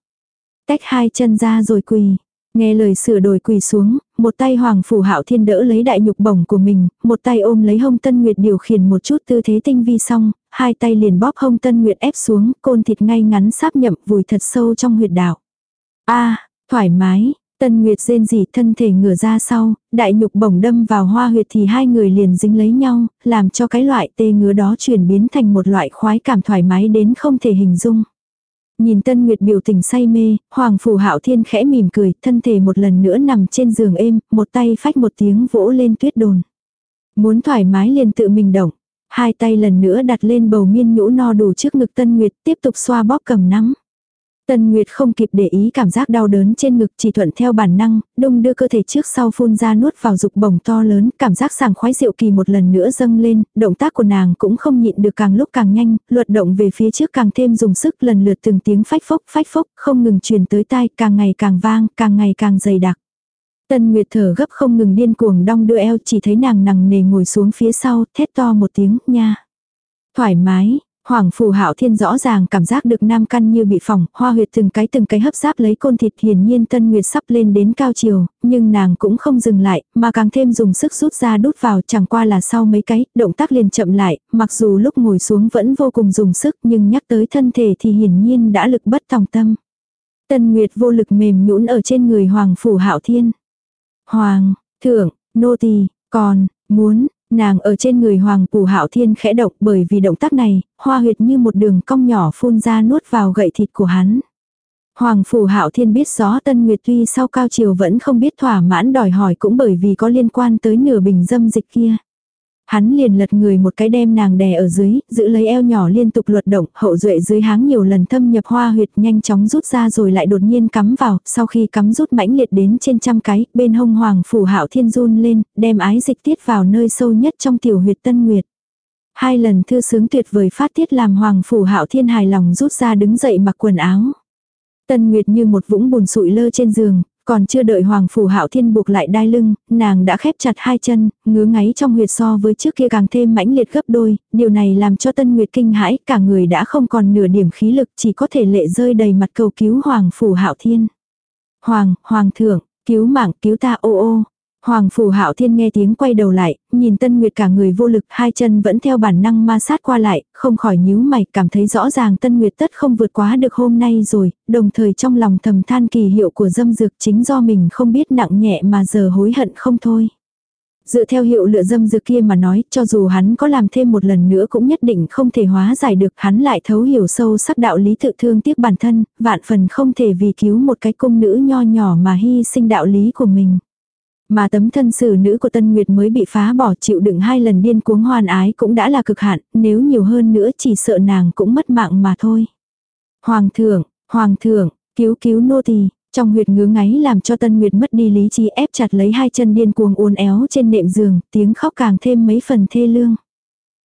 Tách hai chân ra rồi quỳ. Nghe lời sửa đổi quỳ xuống, một tay Hoàng Phủ Hạo Thiên đỡ lấy đại nhục bổng của mình, một tay ôm lấy hông Tân Nguyệt điều khiển một chút tư thế tinh vi xong, hai tay liền bóp hông Tân Nguyệt ép xuống, côn thịt ngay ngắn sáp nhậm vùi thật sâu trong huyệt đạo. a thoải mái, Tân Nguyệt rên rỉ thân thể ngửa ra sau, đại nhục bổng đâm vào hoa huyệt thì hai người liền dính lấy nhau, làm cho cái loại tê ngứa đó chuyển biến thành một loại khoái cảm thoải mái đến không thể hình dung. Nhìn Tân Nguyệt biểu tình say mê, Hoàng Phủ Hạo Thiên khẽ mỉm cười, thân thể một lần nữa nằm trên giường êm, một tay phách một tiếng vỗ lên tuyết đồn. Muốn thoải mái liền tự mình động, hai tay lần nữa đặt lên bầu miên nhũ no đủ trước ngực Tân Nguyệt tiếp tục xoa bóp cầm nắm. Tần Nguyệt không kịp để ý cảm giác đau đớn trên ngực chỉ thuận theo bản năng, đung đưa cơ thể trước sau phun ra nuốt vào dục bổng to lớn, cảm giác sảng khoái diệu kỳ một lần nữa dâng lên, động tác của nàng cũng không nhịn được càng lúc càng nhanh, luật động về phía trước càng thêm dùng sức lần lượt từng tiếng phách phốc phách phốc không ngừng truyền tới tai càng ngày càng vang, càng ngày càng dày đặc. Tần Nguyệt thở gấp không ngừng điên cuồng đong đưa eo chỉ thấy nàng nằng nề ngồi xuống phía sau, thét to một tiếng, nha. Thoải mái, Hoàng phủ hạo thiên rõ ràng cảm giác được nam căn như bị phỏng, hoa huyệt từng cái từng cái hấp giáp lấy côn thịt hiển nhiên tân nguyệt sắp lên đến cao chiều, nhưng nàng cũng không dừng lại, mà càng thêm dùng sức rút ra đút vào chẳng qua là sau mấy cái, động tác liền chậm lại, mặc dù lúc ngồi xuống vẫn vô cùng dùng sức nhưng nhắc tới thân thể thì hiển nhiên đã lực bất tòng tâm. Tân nguyệt vô lực mềm nhũn ở trên người hoàng phủ hạo thiên. Hoàng, thượng, nô tỳ, còn, muốn, Nàng ở trên người Hoàng Phủ Hạo Thiên khẽ động bởi vì động tác này, hoa huyệt như một đường cong nhỏ phun ra nuốt vào gậy thịt của hắn. Hoàng Phủ Hạo Thiên biết rõ Tân Nguyệt tuy sau cao chiều vẫn không biết thỏa mãn đòi hỏi cũng bởi vì có liên quan tới nửa bình dâm dịch kia. Hắn liền lật người một cái đem nàng đè ở dưới, giữ lấy eo nhỏ liên tục luật động, hậu duệ dưới háng nhiều lần thâm nhập hoa huyệt nhanh chóng rút ra rồi lại đột nhiên cắm vào, sau khi cắm rút mãnh liệt đến trên trăm cái, bên hông hoàng phủ hạo thiên run lên, đem ái dịch tiết vào nơi sâu nhất trong tiểu huyệt tân nguyệt. Hai lần thư sướng tuyệt vời phát tiết làm hoàng phủ hạo thiên hài lòng rút ra đứng dậy mặc quần áo. Tân Nguyệt như một vũng bùn sụi lơ trên giường, còn chưa đợi Hoàng Phủ Hạo Thiên buộc lại đai lưng, nàng đã khép chặt hai chân, ngứa ngáy trong huyệt so với trước kia càng thêm mãnh liệt gấp đôi, điều này làm cho Tân Nguyệt kinh hãi, cả người đã không còn nửa điểm khí lực, chỉ có thể lệ rơi đầy mặt cầu cứu Hoàng Phủ Hạo Thiên. Hoàng, Hoàng thượng, cứu mạng, cứu ta ô ô. Hoàng Phủ Hạo Thiên nghe tiếng quay đầu lại, nhìn Tân Nguyệt cả người vô lực, hai chân vẫn theo bản năng ma sát qua lại, không khỏi nhíu mày, cảm thấy rõ ràng Tân Nguyệt tất không vượt quá được hôm nay rồi, đồng thời trong lòng thầm than kỳ hiệu của dâm dược chính do mình không biết nặng nhẹ mà giờ hối hận không thôi. Dựa theo hiệu lựa dâm dược kia mà nói, cho dù hắn có làm thêm một lần nữa cũng nhất định không thể hóa giải được, hắn lại thấu hiểu sâu sắc đạo lý tự thương tiếc bản thân, vạn phần không thể vì cứu một cái cung nữ nho nhỏ mà hy sinh đạo lý của mình. Mà tấm thân xử nữ của Tân Nguyệt mới bị phá bỏ chịu đựng hai lần điên cuống hoàn ái cũng đã là cực hạn, nếu nhiều hơn nữa chỉ sợ nàng cũng mất mạng mà thôi. Hoàng thượng, hoàng thượng, cứu cứu nô tỳ trong huyệt ngứa ngáy làm cho Tân Nguyệt mất đi lý trí ép chặt lấy hai chân điên cuồng uốn éo trên nệm giường, tiếng khóc càng thêm mấy phần thê lương.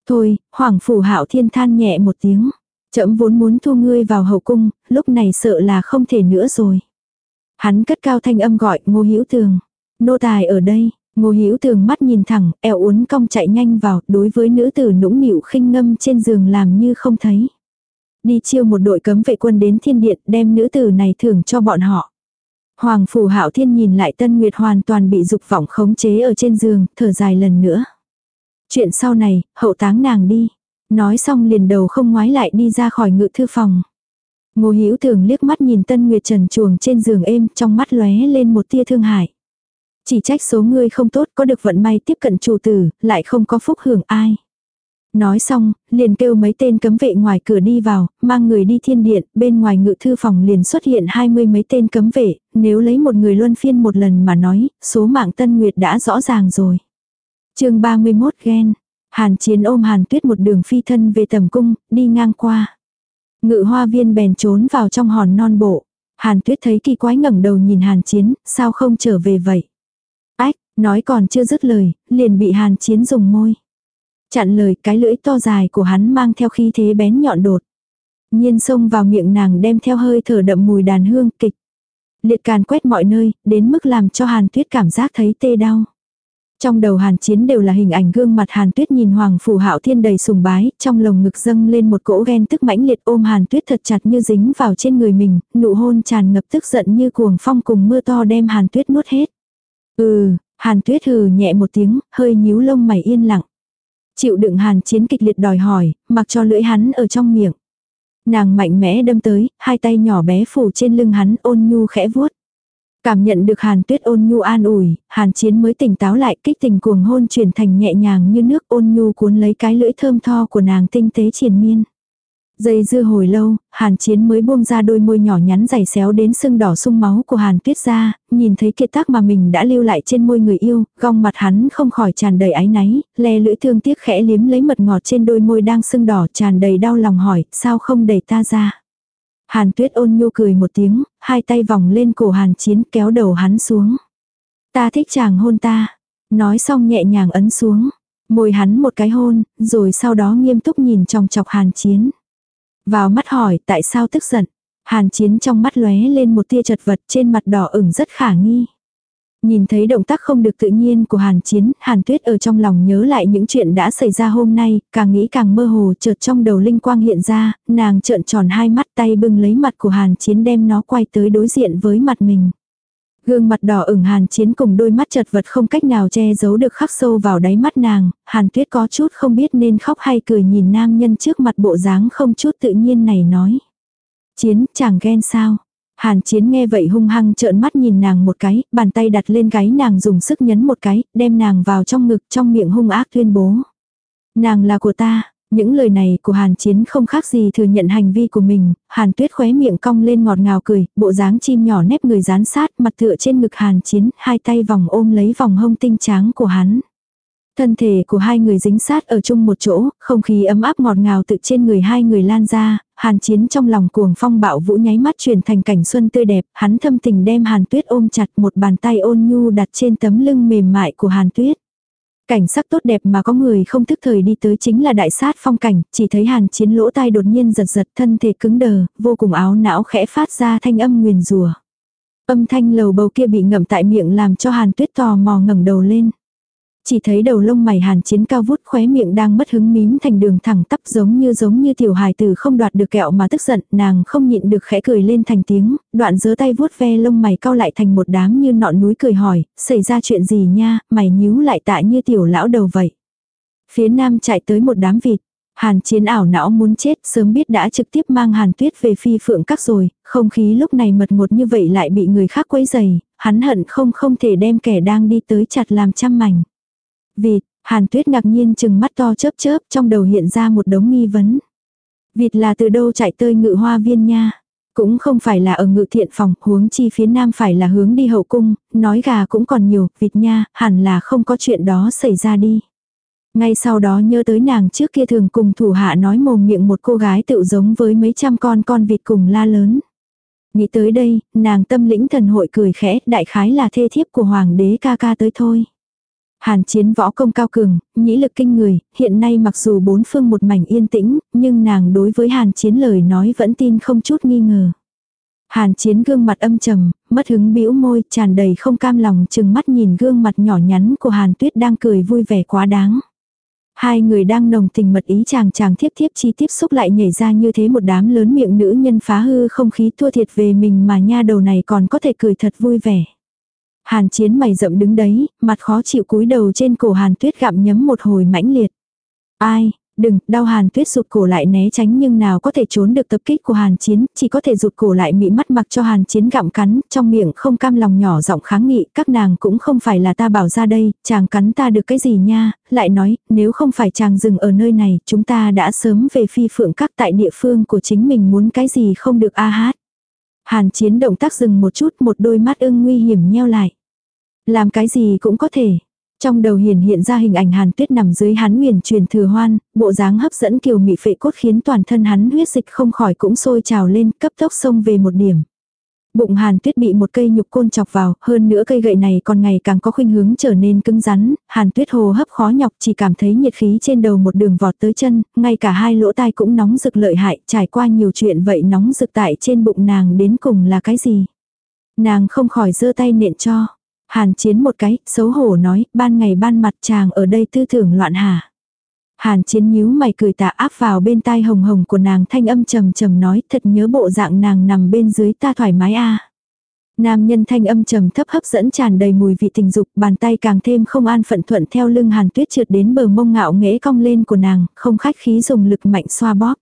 Thôi, Hoàng Phủ Hạo Thiên than nhẹ một tiếng. Chậm vốn muốn thu ngươi vào hậu cung, lúc này sợ là không thể nữa rồi. Hắn cất cao thanh âm gọi ngô hữu tường. Nô tài ở đây, Ngô Hữu Tường mắt nhìn thẳng, eo uốn cong chạy nhanh vào, đối với nữ tử nũng nịu khinh ngâm trên giường làm như không thấy. Đi chiêu một đội cấm vệ quân đến thiên điện, đem nữ tử này thưởng cho bọn họ. Hoàng phủ Hạo Thiên nhìn lại Tân Nguyệt hoàn toàn bị dục vọng khống chế ở trên giường, thở dài lần nữa. Chuyện sau này, hậu táng nàng đi. Nói xong liền đầu không ngoái lại đi ra khỏi ngự thư phòng. Ngô Hữu Thường liếc mắt nhìn Tân Nguyệt trần chuồng trên giường êm, trong mắt lóe lên một tia thương hại. Chỉ trách số ngươi không tốt có được vận may tiếp cận chủ tử, lại không có phúc hưởng ai. Nói xong, liền kêu mấy tên cấm vệ ngoài cửa đi vào, mang người đi thiên điện, bên ngoài ngự thư phòng liền xuất hiện hai mươi mấy tên cấm vệ, nếu lấy một người luân phiên một lần mà nói, số mạng Tân Nguyệt đã rõ ràng rồi. chương 31 ghen, Hàn Chiến ôm Hàn Tuyết một đường phi thân về tầm cung, đi ngang qua. Ngự hoa viên bèn trốn vào trong hòn non bộ. Hàn Tuyết thấy kỳ quái ngẩng đầu nhìn Hàn Chiến, sao không trở về vậy? Nói còn chưa dứt lời, liền bị Hàn Chiến dùng môi. Chặn lời cái lưỡi to dài của hắn mang theo khí thế bén nhọn đột. Nhiên xông vào miệng nàng đem theo hơi thở đậm mùi đàn hương kịch. Liệt càn quét mọi nơi, đến mức làm cho Hàn Tuyết cảm giác thấy tê đau. Trong đầu Hàn Chiến đều là hình ảnh gương mặt Hàn Tuyết nhìn Hoàng Phủ Hạo Thiên đầy sùng bái, trong lồng ngực dâng lên một cỗ ghen tức mãnh liệt ôm Hàn Tuyết thật chặt như dính vào trên người mình, nụ hôn tràn ngập tức giận như cuồng phong cùng mưa to đem Hàn Tuyết nuốt hết. Ừ, Hàn Tuyết hừ nhẹ một tiếng, hơi nhíu lông mày yên lặng. Chịu đựng Hàn Chiến kịch liệt đòi hỏi, mặc cho lưỡi hắn ở trong miệng. Nàng mạnh mẽ đâm tới, hai tay nhỏ bé phủ trên lưng hắn ôn nhu khẽ vuốt. Cảm nhận được Hàn Tuyết ôn nhu an ủi, Hàn Chiến mới tỉnh táo lại kích tình cuồng hôn chuyển thành nhẹ nhàng như nước ôn nhu cuốn lấy cái lưỡi thơm tho của nàng tinh tế triền miên. Dây dưa hồi lâu, Hàn Chiến mới buông ra đôi môi nhỏ nhắn dày xéo đến sưng đỏ sung máu của Hàn Tuyết ra, nhìn thấy kiệt tác mà mình đã lưu lại trên môi người yêu, gong mặt hắn không khỏi tràn đầy áy náy, le lưỡi thương tiếc khẽ liếm lấy mật ngọt trên đôi môi đang sưng đỏ tràn đầy đau lòng hỏi, sao không đẩy ta ra. Hàn Tuyết ôn nhu cười một tiếng, hai tay vòng lên cổ Hàn Chiến kéo đầu hắn xuống. Ta thích chàng hôn ta. Nói xong nhẹ nhàng ấn xuống. Môi hắn một cái hôn, rồi sau đó nghiêm túc nhìn trong chọc Hàn Chiến. Vào mắt hỏi tại sao tức giận. Hàn Chiến trong mắt lóe lên một tia chật vật trên mặt đỏ ửng rất khả nghi. Nhìn thấy động tác không được tự nhiên của Hàn Chiến, Hàn Tuyết ở trong lòng nhớ lại những chuyện đã xảy ra hôm nay, càng nghĩ càng mơ hồ chợt trong đầu linh quang hiện ra, nàng trợn tròn hai mắt tay bưng lấy mặt của Hàn Chiến đem nó quay tới đối diện với mặt mình. Gương mặt đỏ ửng Hàn Chiến cùng đôi mắt chật vật không cách nào che giấu được khắc sâu vào đáy mắt nàng, Hàn Tuyết có chút không biết nên khóc hay cười nhìn nam nhân trước mặt bộ dáng không chút tự nhiên này nói. Chiến, chẳng ghen sao? Hàn Chiến nghe vậy hung hăng trợn mắt nhìn nàng một cái, bàn tay đặt lên gáy nàng dùng sức nhấn một cái, đem nàng vào trong ngực trong miệng hung ác tuyên bố. Nàng là của ta, những lời này của Hàn Chiến không khác gì thừa nhận hành vi của mình, Hàn Tuyết khóe miệng cong lên ngọt ngào cười, bộ dáng chim nhỏ nép người dán sát, mặt tựa trên ngực Hàn Chiến, hai tay vòng ôm lấy vòng hông tinh tráng của hắn. Thân thể của hai người dính sát ở chung một chỗ, không khí ấm áp ngọt ngào tự trên người hai người lan ra, hàn chiến trong lòng cuồng phong bạo vũ nháy mắt chuyển thành cảnh xuân tươi đẹp, hắn thâm tình đem hàn tuyết ôm chặt một bàn tay ôn nhu đặt trên tấm lưng mềm mại của hàn tuyết. Cảnh sắc tốt đẹp mà có người không thức thời đi tới chính là đại sát phong cảnh, chỉ thấy hàn chiến lỗ tai đột nhiên giật giật thân thể cứng đờ, vô cùng áo não khẽ phát ra thanh âm nguyền rùa. Âm thanh lầu bầu kia bị ngậm tại miệng làm cho hàn tuyết tò mò ngẩng đầu lên. Chỉ thấy đầu lông mày hàn chiến cao vút khóe miệng đang mất hứng mím thành đường thẳng tắp giống như giống như tiểu hài tử không đoạt được kẹo mà tức giận, nàng không nhịn được khẽ cười lên thành tiếng, đoạn giơ tay vuốt ve lông mày cao lại thành một đám như nọn núi cười hỏi, xảy ra chuyện gì nha, mày nhíu lại tạ như tiểu lão đầu vậy. Phía nam chạy tới một đám vịt, Hàn chiến ảo não muốn chết, sớm biết đã trực tiếp mang hàn tuyết về phi phượng các rồi, không khí lúc này mật ngột như vậy lại bị người khác quấy dày, hắn hận không không thể đem kẻ đang đi tới chặt làm trăm mảnh. Vịt, Hàn Tuyết ngạc nhiên chừng mắt to chớp chớp trong đầu hiện ra một đống nghi vấn. Vịt là từ đâu chạy tơi ngự hoa viên nha. Cũng không phải là ở ngự thiện phòng, huống chi phía nam phải là hướng đi hậu cung, nói gà cũng còn nhiều, vịt nha, hẳn là không có chuyện đó xảy ra đi. Ngay sau đó nhớ tới nàng trước kia thường cùng thủ hạ nói mồm miệng một cô gái tự giống với mấy trăm con con vịt cùng la lớn. Nghĩ tới đây, nàng tâm lĩnh thần hội cười khẽ, đại khái là thê thiếp của hoàng đế ca ca tới thôi. Hàn chiến võ công cao cường, nhĩ lực kinh người, hiện nay mặc dù bốn phương một mảnh yên tĩnh, nhưng nàng đối với hàn chiến lời nói vẫn tin không chút nghi ngờ. Hàn chiến gương mặt âm trầm, mất hứng bĩu môi, tràn đầy không cam lòng chừng mắt nhìn gương mặt nhỏ nhắn của Hàn Tuyết đang cười vui vẻ quá đáng. Hai người đang nồng tình mật ý chàng chàng thiếp thiếp chi tiếp xúc lại nhảy ra như thế một đám lớn miệng nữ nhân phá hư không khí thua thiệt về mình mà nha đầu này còn có thể cười thật vui vẻ. Hàn chiến mày rậm đứng đấy, mặt khó chịu cúi đầu trên cổ hàn tuyết gặm nhấm một hồi mãnh liệt. Ai, Đừng, đau hàn tuyết rụt cổ lại né tránh nhưng nào có thể trốn được tập kích của hàn chiến, chỉ có thể rụt cổ lại mị mắt mặc cho hàn chiến gặm cắn, trong miệng không cam lòng nhỏ giọng kháng nghị, các nàng cũng không phải là ta bảo ra đây, chàng cắn ta được cái gì nha, lại nói, nếu không phải chàng dừng ở nơi này, chúng ta đã sớm về phi phượng các tại địa phương của chính mình muốn cái gì không được a hát. Hàn chiến động tác dừng một chút một đôi mắt ưng nguy hiểm nheo lại. Làm cái gì cũng có thể. Trong đầu hiển hiện ra hình ảnh Hàn Tuyết nằm dưới hắn nguyền truyền thừa hoan, bộ dáng hấp dẫn kiều mị phệ cốt khiến toàn thân hắn huyết dịch không khỏi cũng sôi trào lên, cấp tốc xông về một điểm. Bụng Hàn Tuyết bị một cây nhục côn chọc vào, hơn nữa cây gậy này còn ngày càng có khuynh hướng trở nên cứng rắn, Hàn Tuyết hồ hấp khó nhọc chỉ cảm thấy nhiệt khí trên đầu một đường vọt tới chân, ngay cả hai lỗ tai cũng nóng rực lợi hại, trải qua nhiều chuyện vậy nóng rực tại trên bụng nàng đến cùng là cái gì. Nàng không khỏi giơ tay nện cho. Hàn chiến một cái, xấu hổ nói, ban ngày ban mặt chàng ở đây tư tưởng loạn hả. Hàn chiến nhíu mày cười tạ áp vào bên tai hồng hồng của nàng thanh âm trầm trầm nói thật nhớ bộ dạng nàng nằm bên dưới ta thoải mái a Nam nhân thanh âm trầm thấp hấp dẫn tràn đầy mùi vị tình dục, bàn tay càng thêm không an phận thuận theo lưng hàn tuyết trượt đến bờ mông ngạo nghễ cong lên của nàng, không khách khí dùng lực mạnh xoa bóp.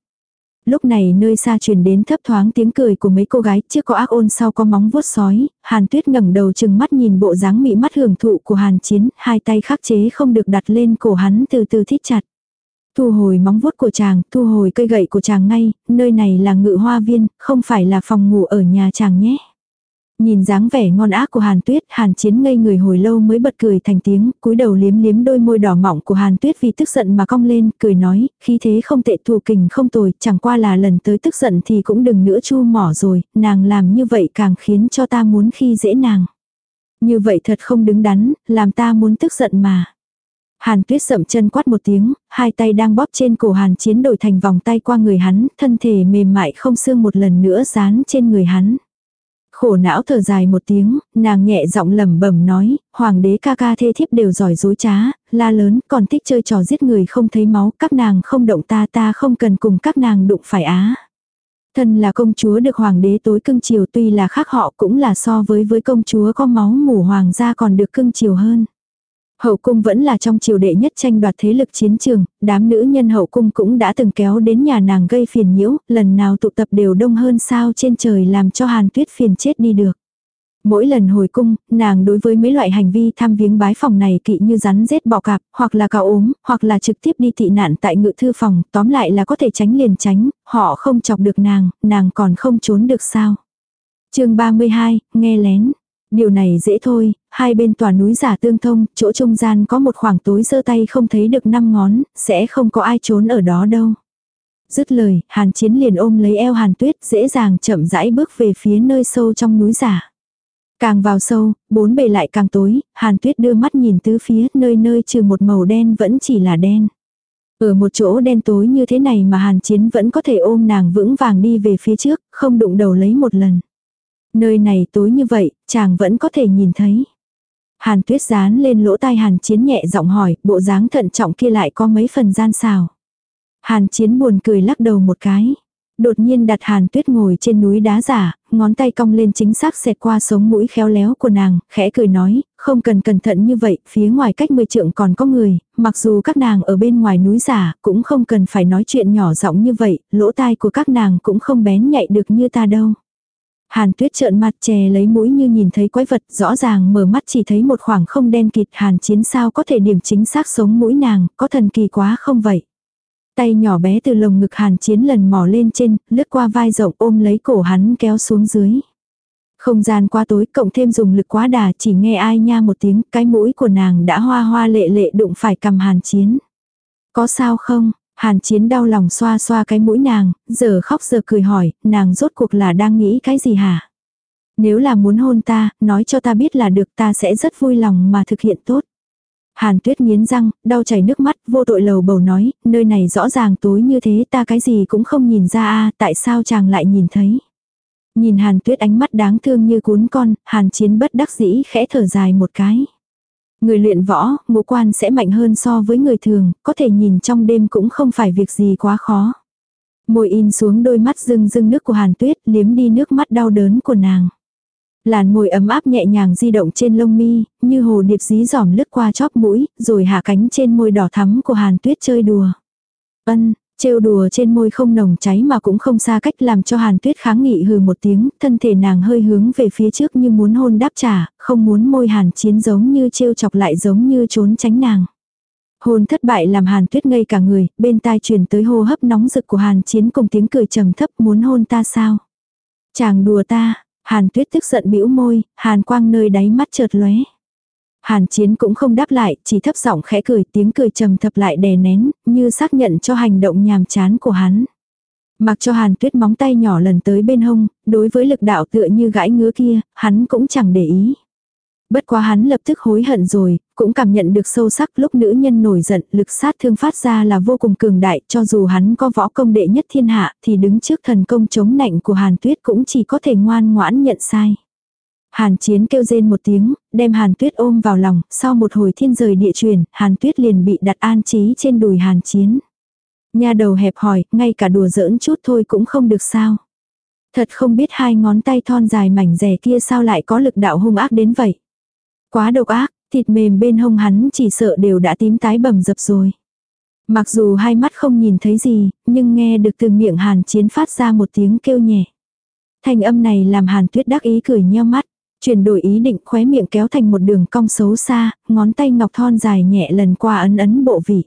Lúc này nơi xa truyền đến thấp thoáng tiếng cười của mấy cô gái, trước có ác ôn sau có móng vuốt sói, Hàn Tuyết ngẩng đầu chừng mắt nhìn bộ dáng mị mắt hưởng thụ của Hàn Chiến, hai tay khắc chế không được đặt lên cổ hắn từ từ thít chặt. Thu hồi móng vuốt của chàng, thu hồi cây gậy của chàng ngay, nơi này là ngự hoa viên, không phải là phòng ngủ ở nhà chàng nhé. Nhìn dáng vẻ ngon ác của Hàn Tuyết, Hàn Chiến ngây người hồi lâu mới bật cười thành tiếng, cúi đầu liếm liếm đôi môi đỏ mọng của Hàn Tuyết vì tức giận mà cong lên, cười nói, khí thế không tệ thù kình không tồi, chẳng qua là lần tới tức giận thì cũng đừng nữa chu mỏ rồi, nàng làm như vậy càng khiến cho ta muốn khi dễ nàng. Như vậy thật không đứng đắn, làm ta muốn tức giận mà. Hàn tuyết sậm chân quát một tiếng, hai tay đang bóp trên cổ hàn chiến đổi thành vòng tay qua người hắn, thân thể mềm mại không xương một lần nữa dán trên người hắn. Khổ não thở dài một tiếng, nàng nhẹ giọng lẩm bẩm nói, hoàng đế ca ca thê thiếp đều giỏi dối trá, la lớn, còn thích chơi trò giết người không thấy máu, các nàng không động ta ta không cần cùng các nàng đụng phải á. Thân là công chúa được hoàng đế tối cưng chiều tuy là khác họ cũng là so với với công chúa có máu mủ hoàng gia còn được cưng chiều hơn. Hậu cung vẫn là trong triều đệ nhất tranh đoạt thế lực chiến trường, đám nữ nhân hậu cung cũng đã từng kéo đến nhà nàng gây phiền nhiễu, lần nào tụ tập đều đông hơn sao trên trời làm cho hàn tuyết phiền chết đi được. Mỗi lần hồi cung, nàng đối với mấy loại hành vi tham viếng bái phòng này kỵ như rắn rết bọ cạp, hoặc là cào ốm, hoặc là trực tiếp đi tị nạn tại ngự thư phòng, tóm lại là có thể tránh liền tránh, họ không chọc được nàng, nàng còn không trốn được sao. chương 32, nghe lén. Điều này dễ thôi, hai bên tòa núi giả tương thông, chỗ trung gian có một khoảng tối giơ tay không thấy được năm ngón, sẽ không có ai trốn ở đó đâu. Dứt lời, hàn chiến liền ôm lấy eo hàn tuyết dễ dàng chậm rãi bước về phía nơi sâu trong núi giả. Càng vào sâu, bốn bề lại càng tối, hàn tuyết đưa mắt nhìn tứ phía nơi nơi trừ một màu đen vẫn chỉ là đen. Ở một chỗ đen tối như thế này mà hàn chiến vẫn có thể ôm nàng vững vàng đi về phía trước, không đụng đầu lấy một lần. Nơi này tối như vậy, chàng vẫn có thể nhìn thấy. Hàn tuyết dán lên lỗ tai hàn chiến nhẹ giọng hỏi, bộ dáng thận trọng kia lại có mấy phần gian xào. Hàn chiến buồn cười lắc đầu một cái. Đột nhiên đặt hàn tuyết ngồi trên núi đá giả, ngón tay cong lên chính xác xẹt qua sống mũi khéo léo của nàng, khẽ cười nói, không cần cẩn thận như vậy, phía ngoài cách mười trượng còn có người, mặc dù các nàng ở bên ngoài núi giả, cũng không cần phải nói chuyện nhỏ giọng như vậy, lỗ tai của các nàng cũng không bén nhạy được như ta đâu. Hàn tuyết trợn mặt chè lấy mũi như nhìn thấy quái vật, rõ ràng mở mắt chỉ thấy một khoảng không đen kịt hàn chiến sao có thể điểm chính xác sống mũi nàng, có thần kỳ quá không vậy. Tay nhỏ bé từ lồng ngực hàn chiến lần mò lên trên, lướt qua vai rộng ôm lấy cổ hắn kéo xuống dưới. Không gian quá tối cộng thêm dùng lực quá đà chỉ nghe ai nha một tiếng, cái mũi của nàng đã hoa hoa lệ lệ đụng phải cầm hàn chiến. Có sao không? Hàn chiến đau lòng xoa xoa cái mũi nàng, giờ khóc giờ cười hỏi, nàng rốt cuộc là đang nghĩ cái gì hả? Nếu là muốn hôn ta, nói cho ta biết là được ta sẽ rất vui lòng mà thực hiện tốt. Hàn tuyết nghiến răng, đau chảy nước mắt, vô tội lầu bầu nói, nơi này rõ ràng tối như thế ta cái gì cũng không nhìn ra a tại sao chàng lại nhìn thấy. Nhìn Hàn Tuyết ánh mắt đáng thương như cuốn con, Hàn Chiến bất đắc dĩ khẽ thở dài một cái. Người luyện võ, ngũ quan sẽ mạnh hơn so với người thường, có thể nhìn trong đêm cũng không phải việc gì quá khó. Môi in xuống đôi mắt rưng rưng nước của Hàn Tuyết, liếm đi nước mắt đau đớn của nàng. Làn môi ấm áp nhẹ nhàng di động trên lông mi, như hồ điệp dí dỏm lướt qua chóp mũi, rồi hạ cánh trên môi đỏ thắm của Hàn Tuyết chơi đùa. Ân, trêu đùa trên môi không nồng cháy mà cũng không xa cách làm cho Hàn Tuyết kháng nghị hừ một tiếng, thân thể nàng hơi hướng về phía trước như muốn hôn đáp trả, không muốn môi Hàn Chiến giống như trêu chọc lại giống như trốn tránh nàng. Hôn thất bại làm Hàn Tuyết ngây cả người, bên tai truyền tới hô hấp nóng rực của Hàn Chiến cùng tiếng cười trầm thấp muốn hôn ta sao? Chàng đùa ta, Hàn Tuyết tức giận bĩu môi, Hàn Quang nơi đáy mắt chợt lóe. Hàn Chiến cũng không đáp lại, chỉ thấp giọng khẽ cười, tiếng cười trầm thập lại đè nén, như xác nhận cho hành động nhàm chán của hắn. Mặc cho Hàn Tuyết móng tay nhỏ lần tới bên hông, đối với lực đạo tựa như gãi ngứa kia, hắn cũng chẳng để ý. Bất quá hắn lập tức hối hận rồi, cũng cảm nhận được sâu sắc lúc nữ nhân nổi giận, lực sát thương phát ra là vô cùng cường đại, cho dù hắn có võ công đệ nhất thiên hạ, thì đứng trước thần công chống nạnh của Hàn Tuyết cũng chỉ có thể ngoan ngoãn nhận sai. Hàn Chiến kêu rên một tiếng, đem Hàn Tuyết ôm vào lòng, sau một hồi thiên rời địa truyền, Hàn Tuyết liền bị đặt an trí trên đùi Hàn Chiến. Nhà đầu hẹp hỏi, ngay cả đùa giỡn chút thôi cũng không được sao. Thật không biết hai ngón tay thon dài mảnh rẻ kia sao lại có lực đạo hung ác đến vậy. Quá độc ác, thịt mềm bên hông hắn chỉ sợ đều đã tím tái bầm dập rồi. Mặc dù hai mắt không nhìn thấy gì, nhưng nghe được từ miệng Hàn Chiến phát ra một tiếng kêu nhẹ. Thanh âm này làm Hàn Tuyết đắc ý cười nheo mắt. Chuyển đổi ý định khóe miệng kéo thành một đường cong xấu xa, ngón tay ngọc thon dài nhẹ lần qua ấn ấn bộ vị.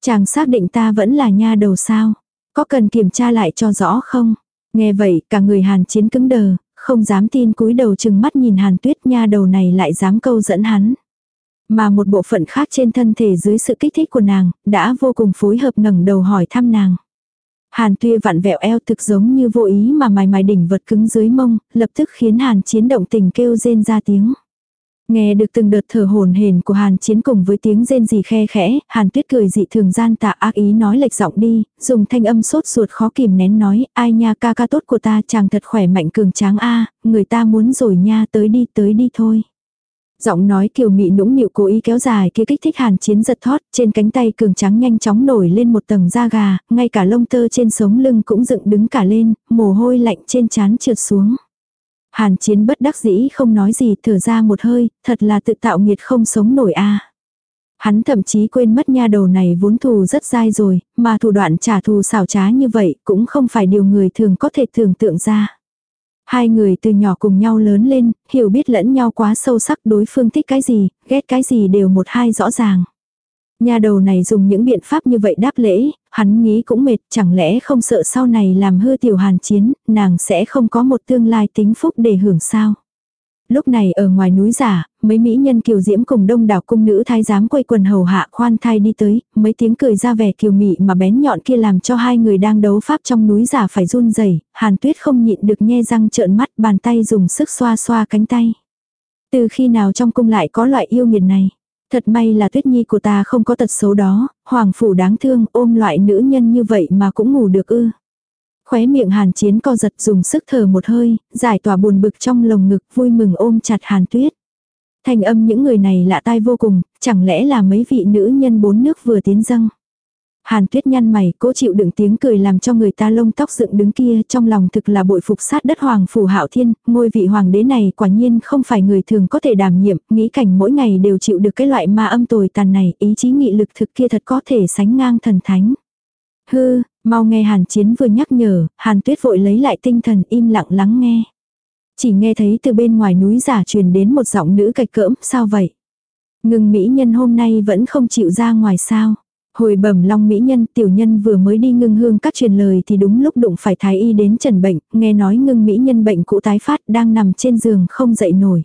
Chàng xác định ta vẫn là nha đầu sao? Có cần kiểm tra lại cho rõ không? Nghe vậy, cả người Hàn Chiến cứng đờ, không dám tin cúi đầu chừng mắt nhìn Hàn Tuyết nha đầu này lại dám câu dẫn hắn. Mà một bộ phận khác trên thân thể dưới sự kích thích của nàng, đã vô cùng phối hợp ngẩng đầu hỏi thăm nàng. Hàn tuya vặn vẹo eo thực giống như vô ý mà mài mài đỉnh vật cứng dưới mông, lập tức khiến Hàn chiến động tình kêu rên ra tiếng. Nghe được từng đợt thở hồn hển của Hàn Chiến cùng với tiếng rên gì khe khẽ, Hàn Tuyết cười dị thường gian tạ ác ý nói lệch giọng đi, dùng thanh âm sốt ruột khó kìm nén nói, ai nha ca ca tốt của ta chàng thật khỏe mạnh cường tráng a, người ta muốn rồi nha tới đi tới đi thôi. Giọng nói kiều mị nũng nịu cố ý kéo dài kia kích thích hàn chiến giật thót, trên cánh tay cường trắng nhanh chóng nổi lên một tầng da gà, ngay cả lông tơ trên sống lưng cũng dựng đứng cả lên, mồ hôi lạnh trên trán trượt xuống. Hàn chiến bất đắc dĩ không nói gì thở ra một hơi, thật là tự tạo nghiệt không sống nổi a. Hắn thậm chí quên mất nha đầu này vốn thù rất dai rồi, mà thủ đoạn trả thù xảo trá như vậy cũng không phải điều người thường có thể tưởng tượng ra. Hai người từ nhỏ cùng nhau lớn lên, hiểu biết lẫn nhau quá sâu sắc đối phương thích cái gì, ghét cái gì đều một hai rõ ràng. Nhà đầu này dùng những biện pháp như vậy đáp lễ, hắn nghĩ cũng mệt, chẳng lẽ không sợ sau này làm hư tiểu hàn chiến, nàng sẽ không có một tương lai tính phúc để hưởng sao. Lúc này ở ngoài núi giả, mấy mỹ nhân kiều diễm cùng đông đảo cung nữ thái giám quay quần hầu hạ khoan thai đi tới, mấy tiếng cười ra vẻ kiều mị mà bén nhọn kia làm cho hai người đang đấu pháp trong núi giả phải run rẩy hàn tuyết không nhịn được nhe răng trợn mắt bàn tay dùng sức xoa xoa cánh tay. Từ khi nào trong cung lại có loại yêu nghiệt này? Thật may là tuyết nhi của ta không có tật xấu đó, hoàng phủ đáng thương ôm loại nữ nhân như vậy mà cũng ngủ được ư. Khóe miệng hàn chiến co giật dùng sức thở một hơi, giải tỏa buồn bực trong lồng ngực vui mừng ôm chặt hàn tuyết. Thành âm những người này lạ tai vô cùng, chẳng lẽ là mấy vị nữ nhân bốn nước vừa tiến dâng. Hàn tuyết nhăn mày, cố chịu đựng tiếng cười làm cho người ta lông tóc dựng đứng kia trong lòng thực là bội phục sát đất hoàng phủ hạo thiên, ngôi vị hoàng đế này quả nhiên không phải người thường có thể đảm nhiệm, nghĩ cảnh mỗi ngày đều chịu được cái loại ma âm tồi tàn này, ý chí nghị lực thực kia thật có thể sánh ngang thần thánh. Hư, mau nghe hàn chiến vừa nhắc nhở, hàn tuyết vội lấy lại tinh thần im lặng lắng nghe. Chỉ nghe thấy từ bên ngoài núi giả truyền đến một giọng nữ cạch cỡm, sao vậy? Ngừng mỹ nhân hôm nay vẫn không chịu ra ngoài sao? Hồi bẩm long mỹ nhân tiểu nhân vừa mới đi ngưng hương các truyền lời thì đúng lúc đụng phải thái y đến trần bệnh, nghe nói ngưng mỹ nhân bệnh cũ tái phát đang nằm trên giường không dậy nổi.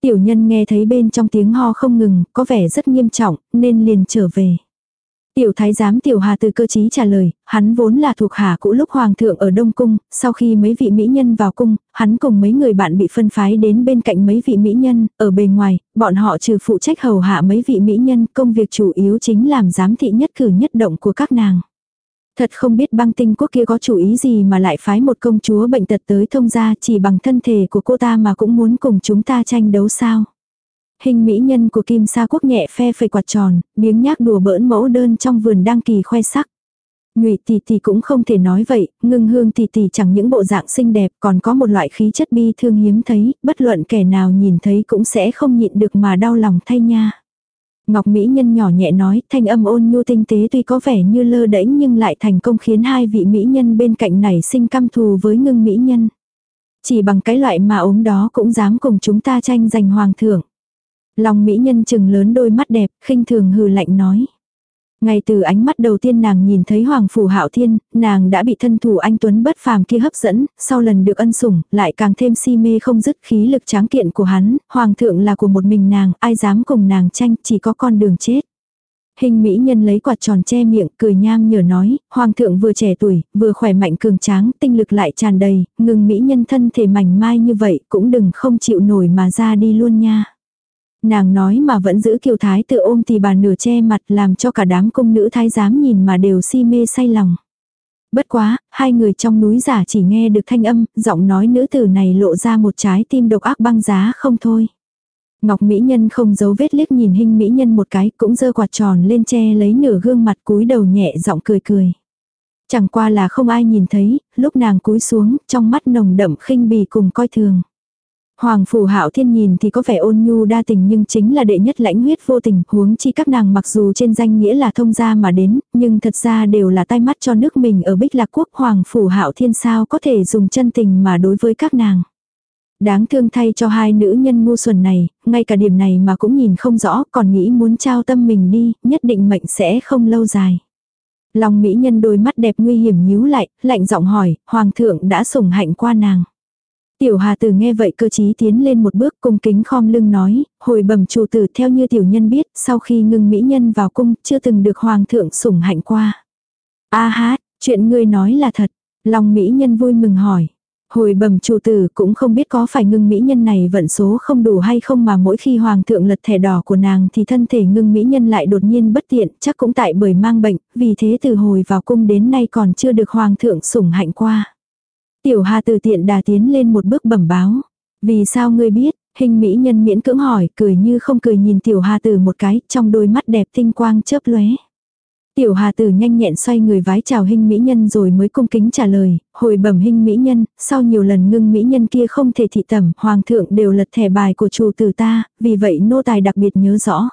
Tiểu nhân nghe thấy bên trong tiếng ho không ngừng, có vẻ rất nghiêm trọng, nên liền trở về. Tiểu thái giám tiểu hà từ cơ chí trả lời, hắn vốn là thuộc hạ cũ lúc hoàng thượng ở Đông Cung, sau khi mấy vị mỹ nhân vào cung, hắn cùng mấy người bạn bị phân phái đến bên cạnh mấy vị mỹ nhân, ở bề ngoài, bọn họ trừ phụ trách hầu hạ mấy vị mỹ nhân, công việc chủ yếu chính làm giám thị nhất cử nhất động của các nàng. Thật không biết băng tinh quốc kia có chủ ý gì mà lại phái một công chúa bệnh tật tới thông gia chỉ bằng thân thể của cô ta mà cũng muốn cùng chúng ta tranh đấu sao. Hình mỹ nhân của Kim Sa Quốc nhẹ phe phẩy quạt tròn, biếng nhác đùa bỡn mẫu đơn trong vườn đang kỳ khoe sắc. Ngụy tỷ tỷ cũng không thể nói vậy, ngưng hương tỷ tỷ chẳng những bộ dạng xinh đẹp còn có một loại khí chất bi thương hiếm thấy, bất luận kẻ nào nhìn thấy cũng sẽ không nhịn được mà đau lòng thay nha. Ngọc Mỹ Nhân nhỏ nhẹ nói, thanh âm ôn nhu tinh tế tuy có vẻ như lơ đễnh nhưng lại thành công khiến hai vị Mỹ Nhân bên cạnh này sinh căm thù với ngưng Mỹ Nhân. Chỉ bằng cái loại mà ốm đó cũng dám cùng chúng ta tranh giành hoàng thượng long Mỹ Nhân chừng lớn đôi mắt đẹp, khinh thường hừ lạnh nói. Ngay từ ánh mắt đầu tiên nàng nhìn thấy Hoàng Phủ Hạo Thiên, nàng đã bị thân thủ anh Tuấn bất phàm kia hấp dẫn, sau lần được ân sủng, lại càng thêm si mê không dứt khí lực tráng kiện của hắn, Hoàng thượng là của một mình nàng, ai dám cùng nàng tranh, chỉ có con đường chết. Hình mỹ nhân lấy quạt tròn che miệng, cười nham nhở nói, hoàng thượng vừa trẻ tuổi, vừa khỏe mạnh cường tráng, tinh lực lại tràn đầy, ngừng mỹ nhân thân thể mảnh mai như vậy, cũng đừng không chịu nổi mà ra đi luôn nha. Nàng nói mà vẫn giữ kiều thái tự ôm thì bà nửa che mặt làm cho cả đám công nữ thái giám nhìn mà đều si mê say lòng. Bất quá, hai người trong núi giả chỉ nghe được thanh âm, giọng nói nữ tử này lộ ra một trái tim độc ác băng giá không thôi. Ngọc Mỹ Nhân không giấu vết liếc nhìn hình Mỹ Nhân một cái cũng dơ quạt tròn lên che lấy nửa gương mặt cúi đầu nhẹ giọng cười cười. Chẳng qua là không ai nhìn thấy, lúc nàng cúi xuống, trong mắt nồng đậm khinh bì cùng coi thường. Hoàng phủ hạo thiên nhìn thì có vẻ ôn nhu đa tình nhưng chính là đệ nhất lãnh huyết vô tình, huống chi các nàng mặc dù trên danh nghĩa là thông gia mà đến, nhưng thật ra đều là tay mắt cho nước mình ở bích lạc quốc hoàng phủ hạo thiên sao có thể dùng chân tình mà đối với các nàng. Đáng thương thay cho hai nữ nhân ngu xuẩn này, ngay cả điểm này mà cũng nhìn không rõ, còn nghĩ muốn trao tâm mình đi, nhất định mệnh sẽ không lâu dài. Lòng mỹ nhân đôi mắt đẹp nguy hiểm nhíu lại, lạnh giọng hỏi, hoàng thượng đã sủng hạnh qua nàng. Tiểu Hà Tử nghe vậy cơ chí tiến lên một bước cung kính khom lưng nói, hồi bẩm chủ tử theo như tiểu nhân biết, sau khi ngưng mỹ nhân vào cung, chưa từng được hoàng thượng sủng hạnh qua. A hát, chuyện ngươi nói là thật. Long mỹ nhân vui mừng hỏi. Hồi bẩm chủ tử cũng không biết có phải ngưng mỹ nhân này vận số không đủ hay không mà mỗi khi hoàng thượng lật thẻ đỏ của nàng thì thân thể ngưng mỹ nhân lại đột nhiên bất tiện, chắc cũng tại bởi mang bệnh, vì thế từ hồi vào cung đến nay còn chưa được hoàng thượng sủng hạnh qua. Tiểu Hà từ tiện đà tiến lên một bước bẩm báo. Vì sao ngươi biết? Hình mỹ nhân miễn cưỡng hỏi, cười như không cười nhìn tiểu Hà Tử một cái, trong đôi mắt đẹp tinh quang chớp lóe. Tiểu Hà Tử nhanh nhẹn xoay người vái chào hình mỹ nhân rồi mới cung kính trả lời, hồi bẩm hình mỹ nhân, sau nhiều lần ngưng mỹ nhân kia không thể thị tẩm, hoàng thượng đều lật thẻ bài của chủ tử ta, vì vậy nô tài đặc biệt nhớ rõ.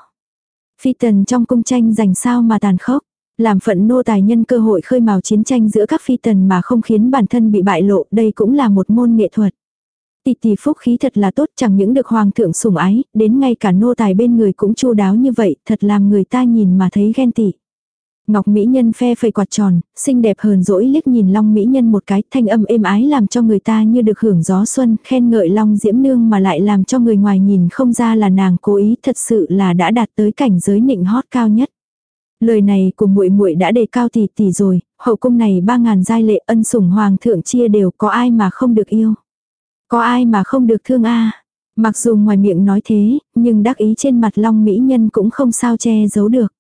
Phi tần trong cung tranh giành sao mà tàn khốc. Làm phận nô tài nhân cơ hội khơi mào chiến tranh giữa các phi tần mà không khiến bản thân bị bại lộ, đây cũng là một môn nghệ thuật. Tỷ tỷ phúc khí thật là tốt chẳng những được hoàng thượng sủng ái, đến ngay cả nô tài bên người cũng chu đáo như vậy, thật làm người ta nhìn mà thấy ghen tị. Ngọc Mỹ Nhân phe phẩy quạt tròn, xinh đẹp hờn dỗi liếc nhìn Long Mỹ Nhân một cái, thanh âm êm ái làm cho người ta như được hưởng gió xuân, khen ngợi Long Diễm Nương mà lại làm cho người ngoài nhìn không ra là nàng cố ý, thật sự là đã đạt tới cảnh giới nịnh hót cao nhất. Lời này của muội muội đã đề cao tỷ tỷ rồi, hậu cung này ba ngàn giai lệ ân sủng hoàng thượng chia đều có ai mà không được yêu. Có ai mà không được thương a Mặc dù ngoài miệng nói thế, nhưng đắc ý trên mặt long mỹ nhân cũng không sao che giấu được.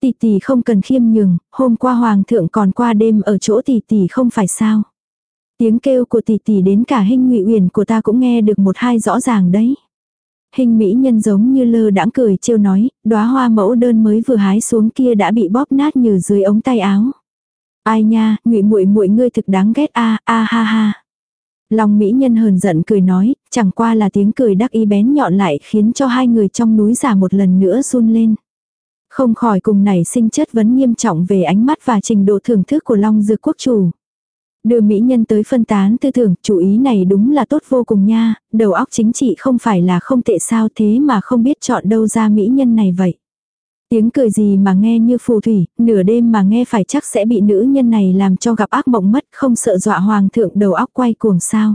Tỷ tỷ không cần khiêm nhường, hôm qua hoàng thượng còn qua đêm ở chỗ tỷ tỷ không phải sao. Tiếng kêu của tỷ tỷ đến cả hình ngụy uyển của ta cũng nghe được một hai rõ ràng đấy. Hình mỹ nhân giống như lơ đãng cười trêu nói, đóa hoa mẫu đơn mới vừa hái xuống kia đã bị bóp nát như dưới ống tay áo. Ai nha, ngụy muội muội ngươi thực đáng ghét a a ha ha. Lòng mỹ nhân hờn giận cười nói, chẳng qua là tiếng cười đắc ý bén nhọn lại khiến cho hai người trong núi giả một lần nữa run lên. Không khỏi cùng này sinh chất vấn nghiêm trọng về ánh mắt và trình độ thưởng thức của Long Dược Quốc chủ. Đưa mỹ nhân tới phân tán tư tưởng, chủ ý này đúng là tốt vô cùng nha, đầu óc chính trị không phải là không tệ sao thế mà không biết chọn đâu ra mỹ nhân này vậy. Tiếng cười gì mà nghe như phù thủy, nửa đêm mà nghe phải chắc sẽ bị nữ nhân này làm cho gặp ác mộng mất, không sợ dọa hoàng thượng đầu óc quay cuồng sao.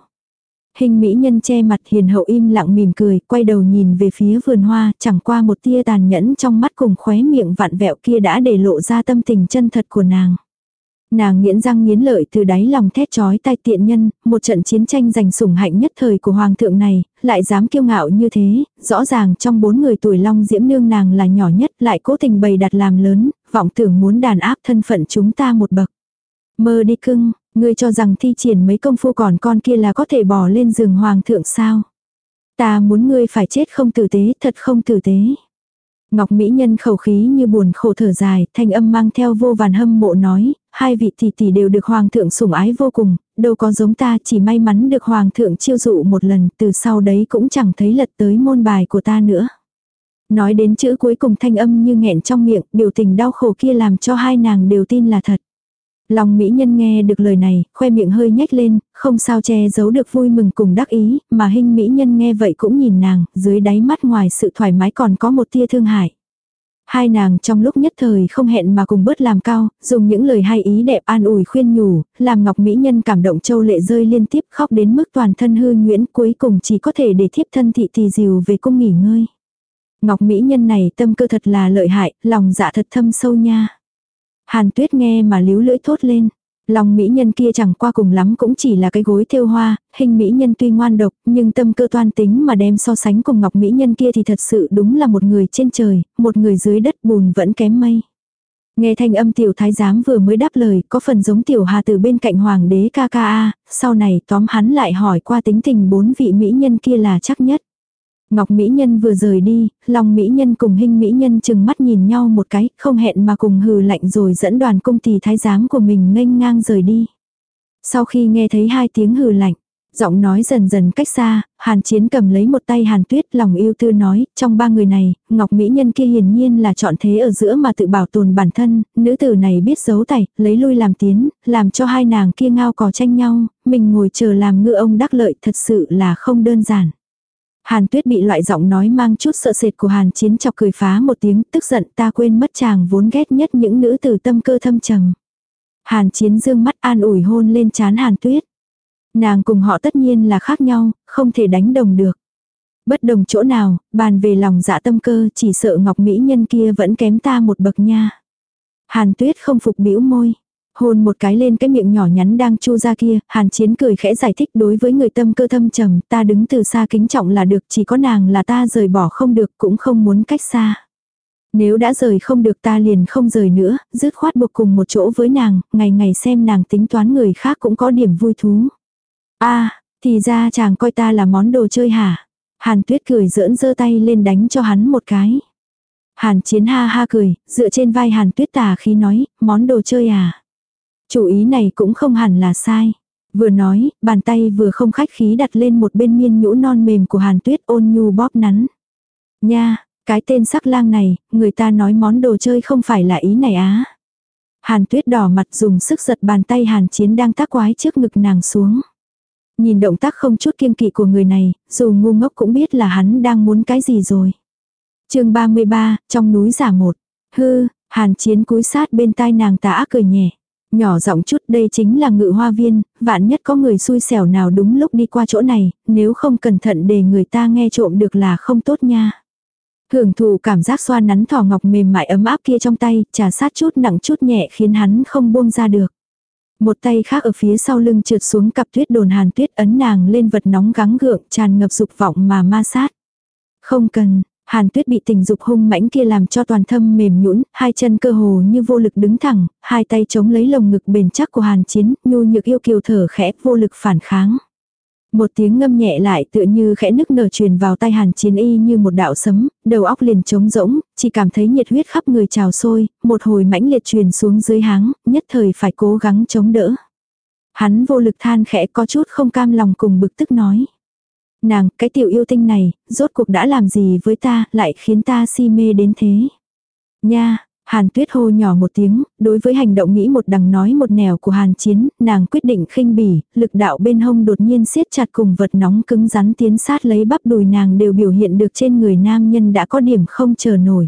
Hình mỹ nhân che mặt hiền hậu im lặng mỉm cười, quay đầu nhìn về phía vườn hoa, chẳng qua một tia tàn nhẫn trong mắt cùng khóe miệng vặn vẹo kia đã để lộ ra tâm tình chân thật của nàng. Nàng nghiến răng nghiến lợi từ đáy lòng thét chói tai tiện nhân, một trận chiến tranh giành sủng hạnh nhất thời của hoàng thượng này, lại dám kiêu ngạo như thế, rõ ràng trong bốn người tuổi long diễm nương nàng là nhỏ nhất lại cố tình bày đặt làm lớn, vọng tưởng muốn đàn áp thân phận chúng ta một bậc. Mơ đi cưng, ngươi cho rằng thi triển mấy công phu còn con kia là có thể bỏ lên giường hoàng thượng sao. Ta muốn ngươi phải chết không tử tế, thật không tử tế. Ngọc Mỹ Nhân khẩu khí như buồn khổ thở dài, thanh âm mang theo vô vàn hâm mộ nói, hai vị tỷ tỷ đều được hoàng thượng sủng ái vô cùng, đâu có giống ta chỉ may mắn được hoàng thượng chiêu dụ một lần, từ sau đấy cũng chẳng thấy lật tới môn bài của ta nữa. Nói đến chữ cuối cùng thanh âm như nghẹn trong miệng, biểu tình đau khổ kia làm cho hai nàng đều tin là thật. Lòng mỹ nhân nghe được lời này, khoe miệng hơi nhếch lên, không sao che giấu được vui mừng cùng đắc ý, mà hình mỹ nhân nghe vậy cũng nhìn nàng, dưới đáy mắt ngoài sự thoải mái còn có một tia thương hại. Hai nàng trong lúc nhất thời không hẹn mà cùng bớt làm cao, dùng những lời hay ý đẹp an ủi khuyên nhủ, làm ngọc mỹ nhân cảm động châu lệ rơi liên tiếp khóc đến mức toàn thân hư nhuyễn cuối cùng chỉ có thể để thiếp thân thị tì dìu về cung nghỉ ngơi. Ngọc mỹ nhân này tâm cơ thật là lợi hại, lòng dạ thật thâm sâu nha. Hàn tuyết nghe mà líu lưỡi thốt lên. Lòng mỹ nhân kia chẳng qua cùng lắm cũng chỉ là cái gối thêu hoa, hình mỹ nhân tuy ngoan độc, nhưng tâm cơ toan tính mà đem so sánh cùng ngọc mỹ nhân kia thì thật sự đúng là một người trên trời, một người dưới đất bùn vẫn kém mây. Nghe thanh âm tiểu thái giám vừa mới đáp lời, có phần giống tiểu hà từ bên cạnh hoàng đế ca ca a, sau này tóm hắn lại hỏi qua tính tình bốn vị mỹ nhân kia là chắc nhất. Ngọc Mỹ Nhân vừa rời đi, Long Mỹ Nhân cùng Hinh Mỹ Nhân chừng mắt nhìn nhau một cái, không hẹn mà cùng hừ lạnh rồi dẫn đoàn công tỷ thái giám của mình nghênh ngang rời đi. Sau khi nghe thấy hai tiếng hừ lạnh, giọng nói dần dần cách xa, Hàn Chiến cầm lấy một tay Hàn Tuyết lòng yêu tư nói, trong ba người này, Ngọc Mỹ Nhân kia hiển nhiên là chọn thế ở giữa mà tự bảo tồn bản thân, nữ tử này biết giấu tay, lấy lui làm tiến, làm cho hai nàng kia ngao cò tranh nhau, mình ngồi chờ làm ngựa ông đắc lợi thật sự là không đơn giản. Hàn tuyết bị loại giọng nói mang chút sợ sệt của hàn chiến chọc cười phá một tiếng tức giận ta quên mất chàng vốn ghét nhất những nữ tử tâm cơ thâm trầm. Hàn chiến dương mắt an ủi hôn lên chán hàn tuyết. Nàng cùng họ tất nhiên là khác nhau, không thể đánh đồng được. Bất đồng chỗ nào, bàn về lòng dạ tâm cơ chỉ sợ ngọc mỹ nhân kia vẫn kém ta một bậc nha. Hàn tuyết không phục bĩu môi. Hôn một cái lên cái miệng nhỏ nhắn đang chu ra kia, hàn chiến cười khẽ giải thích đối với người tâm cơ thâm trầm, ta đứng từ xa kính trọng là được, chỉ có nàng là ta rời bỏ không được cũng không muốn cách xa. Nếu đã rời không được ta liền không rời nữa, dứt khoát buộc cùng một chỗ với nàng, ngày ngày xem nàng tính toán người khác cũng có điểm vui thú. a thì ra chàng coi ta là món đồ chơi hả? Hàn tuyết cười giỡn giơ tay lên đánh cho hắn một cái. Hàn chiến ha ha cười, dựa trên vai hàn tuyết tà khi nói, món đồ chơi à? Chủ ý này cũng không hẳn là sai. Vừa nói, bàn tay vừa không khách khí đặt lên một bên miên nhũ non mềm của hàn tuyết ôn nhu bóp nắn. Nha, cái tên sắc lang này, người ta nói món đồ chơi không phải là ý này á. Hàn tuyết đỏ mặt dùng sức giật bàn tay hàn chiến đang tác quái trước ngực nàng xuống. Nhìn động tác không chút kiêng kỵ của người này, dù ngu ngốc cũng biết là hắn đang muốn cái gì rồi. chương 33, trong núi giả một. Hư, hàn chiến cúi sát bên tai nàng tả cười nhẹ. Nhỏ giọng chút đây chính là ngự hoa viên, vạn nhất có người xui xẻo nào đúng lúc đi qua chỗ này, nếu không cẩn thận để người ta nghe trộm được là không tốt nha. Hưởng thụ cảm giác xoa nắn thỏ ngọc mềm mại ấm áp kia trong tay, trà sát chút nặng chút nhẹ khiến hắn không buông ra được. Một tay khác ở phía sau lưng trượt xuống cặp tuyết đồn hàn tuyết ấn nàng lên vật nóng gắng gượng tràn ngập dục vọng mà ma sát. Không cần, Hàn tuyết bị tình dục hung mãnh kia làm cho toàn thâm mềm nhũn, hai chân cơ hồ như vô lực đứng thẳng, hai tay chống lấy lồng ngực bền chắc của hàn chiến, nhu nhược yêu kiều thở khẽ, vô lực phản kháng. Một tiếng ngâm nhẹ lại tựa như khẽ nức nở truyền vào tay hàn chiến y như một đạo sấm, đầu óc liền trống rỗng, chỉ cảm thấy nhiệt huyết khắp người trào sôi, một hồi mãnh liệt truyền xuống dưới háng, nhất thời phải cố gắng chống đỡ. Hắn vô lực than khẽ có chút không cam lòng cùng bực tức nói. Nàng, cái tiểu yêu tinh này, rốt cuộc đã làm gì với ta, lại khiến ta si mê đến thế. Nha, Hàn tuyết hô nhỏ một tiếng, đối với hành động nghĩ một đằng nói một nẻo của hàn chiến, nàng quyết định khinh bỉ, lực đạo bên hông đột nhiên siết chặt cùng vật nóng cứng rắn tiến sát lấy bắp đùi nàng đều biểu hiện được trên người nam nhân đã có điểm không chờ nổi.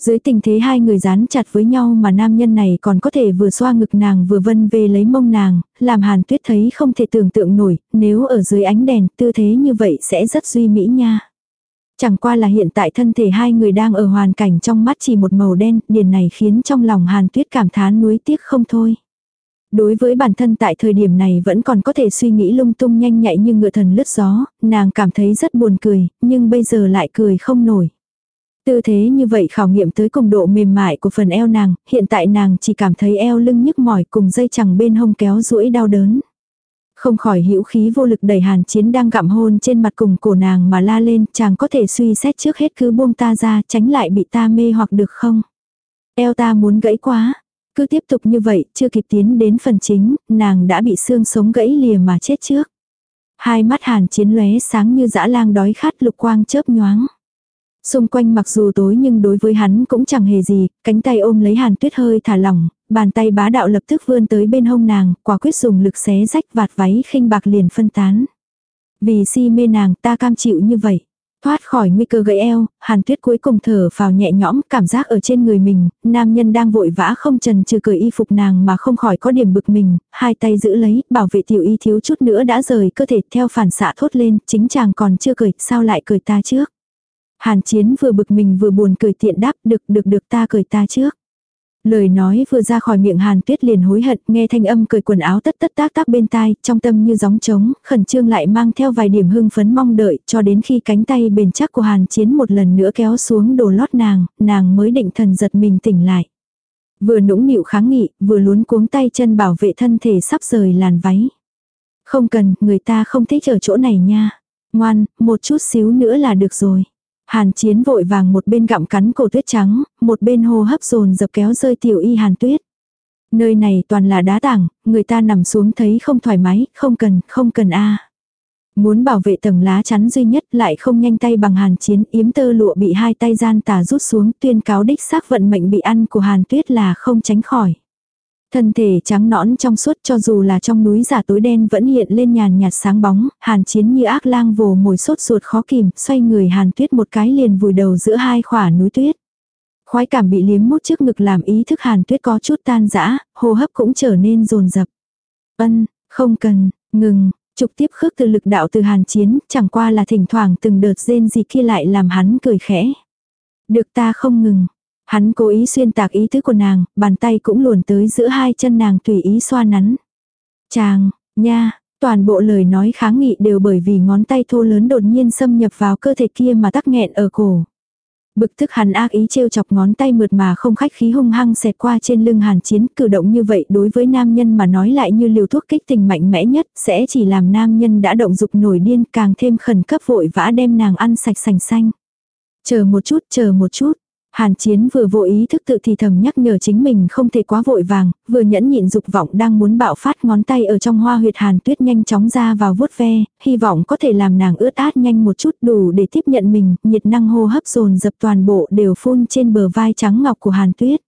Dưới tình thế hai người dán chặt với nhau mà nam nhân này còn có thể vừa xoa ngực nàng vừa vân về lấy mông nàng, làm hàn tuyết thấy không thể tưởng tượng nổi, nếu ở dưới ánh đèn tư thế như vậy sẽ rất duy mỹ nha. Chẳng qua là hiện tại thân thể hai người đang ở hoàn cảnh trong mắt chỉ một màu đen, điền này khiến trong lòng hàn tuyết cảm thán nuối tiếc không thôi. Đối với bản thân tại thời điểm này vẫn còn có thể suy nghĩ lung tung nhanh nhạy như ngựa thần lướt gió, nàng cảm thấy rất buồn cười, nhưng bây giờ lại cười không nổi. Tư thế như vậy khảo nghiệm tới cùng độ mềm mại của phần eo nàng, hiện tại nàng chỉ cảm thấy eo lưng nhức mỏi cùng dây chẳng bên hông kéo duỗi đau đớn. Không khỏi hữu khí vô lực đẩy hàn chiến đang gặm hôn trên mặt cùng cổ nàng mà la lên, chàng có thể suy xét trước hết cứ buông ta ra, tránh lại bị ta mê hoặc được không? Eo ta muốn gãy quá. Cứ tiếp tục như vậy, chưa kịp tiến đến phần chính, nàng đã bị xương sống gãy lìa mà chết trước. Hai mắt hàn chiến lóe sáng như dã lang đói khát lục quang chớp nhoáng. Xung quanh mặc dù tối nhưng đối với hắn cũng chẳng hề gì, cánh tay ôm lấy hàn tuyết hơi thả lỏng, bàn tay bá đạo lập tức vươn tới bên hông nàng, quả quyết dùng lực xé rách vạt váy khinh bạc liền phân tán. Vì si mê nàng ta cam chịu như vậy. Thoát khỏi nguy cơ gãy eo, hàn tuyết cuối cùng thở vào nhẹ nhõm, cảm giác ở trên người mình, nam nhân đang vội vã không trần trừ cởi y phục nàng mà không khỏi có điểm bực mình, hai tay giữ lấy, bảo vệ tiểu y thiếu chút nữa đã rời cơ thể theo phản xạ thốt lên, chính chàng còn chưa cười, sao lại cười ta trước. Hàn chiến vừa bực mình vừa buồn cười tiện đáp, được được được ta cười ta trước. Lời nói vừa ra khỏi miệng Hàn Tuyết liền hối hận, nghe thanh âm cười quần áo tất tất tác tác bên tai, trong tâm như gióng trống, khẩn trương lại mang theo vài điểm hưng phấn mong đợi, cho đến khi cánh tay bền chắc của Hàn Chiến một lần nữa kéo xuống đồ lót nàng, nàng mới định thần giật mình tỉnh lại. Vừa nũng nịu kháng nghị, vừa luốn cuống tay chân bảo vệ thân thể sắp rời làn váy. Không cần, người ta không thích ở chỗ này nha. Ngoan, một chút xíu nữa là được rồi. Hàn chiến vội vàng một bên gặm cắn cổ tuyết trắng, một bên hô hấp dồn dập kéo rơi tiểu y hàn tuyết. Nơi này toàn là đá tảng, người ta nằm xuống thấy không thoải mái, không cần, không cần a. Muốn bảo vệ tầng lá chắn duy nhất lại không nhanh tay bằng hàn chiến yếm tơ lụa bị hai tay gian tà rút xuống tuyên cáo đích xác vận mệnh bị ăn của hàn tuyết là không tránh khỏi. Thân thể trắng nõn trong suốt cho dù là trong núi giả tối đen vẫn hiện lên nhàn nhạt sáng bóng, hàn chiến như ác lang vồ mồi sốt ruột khó kìm, xoay người hàn tuyết một cái liền vùi đầu giữa hai khỏa núi tuyết. Khoái cảm bị liếm mút trước ngực làm ý thức hàn tuyết có chút tan dã hô hấp cũng trở nên rồn rập. Ân, không cần, ngừng, trục tiếp khước từ lực đạo từ hàn chiến, chẳng qua là thỉnh thoảng từng đợt rên gì kia lại làm hắn cười khẽ. Được ta không ngừng, Hắn cố ý xuyên tạc ý tứ của nàng, bàn tay cũng luồn tới giữa hai chân nàng tùy ý xoa nắn. Chàng, nha, toàn bộ lời nói kháng nghị đều bởi vì ngón tay thô lớn đột nhiên xâm nhập vào cơ thể kia mà tắc nghẹn ở cổ. Bực tức hắn ác ý trêu chọc ngón tay mượt mà không khách khí hung hăng xẹt qua trên lưng hàn chiến cử động như vậy đối với nam nhân mà nói lại như liều thuốc kích tình mạnh mẽ nhất sẽ chỉ làm nam nhân đã động dục nổi điên càng thêm khẩn cấp vội vã đem nàng ăn sạch sành xanh. Chờ một chút, chờ một chút, Hàn Chiến vừa vô ý thức tự thì thầm nhắc nhở chính mình không thể quá vội vàng, vừa nhẫn nhịn dục vọng đang muốn bạo phát ngón tay ở trong hoa huyệt Hàn Tuyết nhanh chóng ra vào vuốt ve, hy vọng có thể làm nàng ướt át nhanh một chút đủ để tiếp nhận mình, nhiệt năng hô hấp dồn dập toàn bộ đều phun trên bờ vai trắng ngọc của Hàn Tuyết.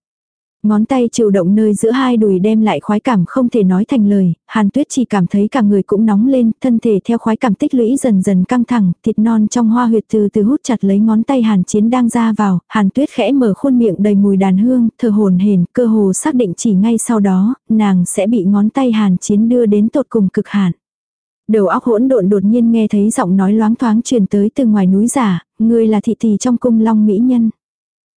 Ngón tay chịu động nơi giữa hai đùi đem lại khoái cảm không thể nói thành lời, Hàn Tuyết chỉ cảm thấy cả người cũng nóng lên, thân thể theo khoái cảm tích lũy dần dần căng thẳng, thịt non trong hoa huyệt từ từ hút chặt lấy ngón tay Hàn Chiến đang ra vào, Hàn Tuyết khẽ mở khuôn miệng đầy mùi đàn hương, thờ hồn hển, cơ hồ xác định chỉ ngay sau đó, nàng sẽ bị ngón tay Hàn Chiến đưa đến tột cùng cực hạn. Đầu óc hỗn độn đột nhiên nghe thấy giọng nói loáng thoáng truyền tới từ ngoài núi giả, người là thị tỷ trong cung long mỹ nhân.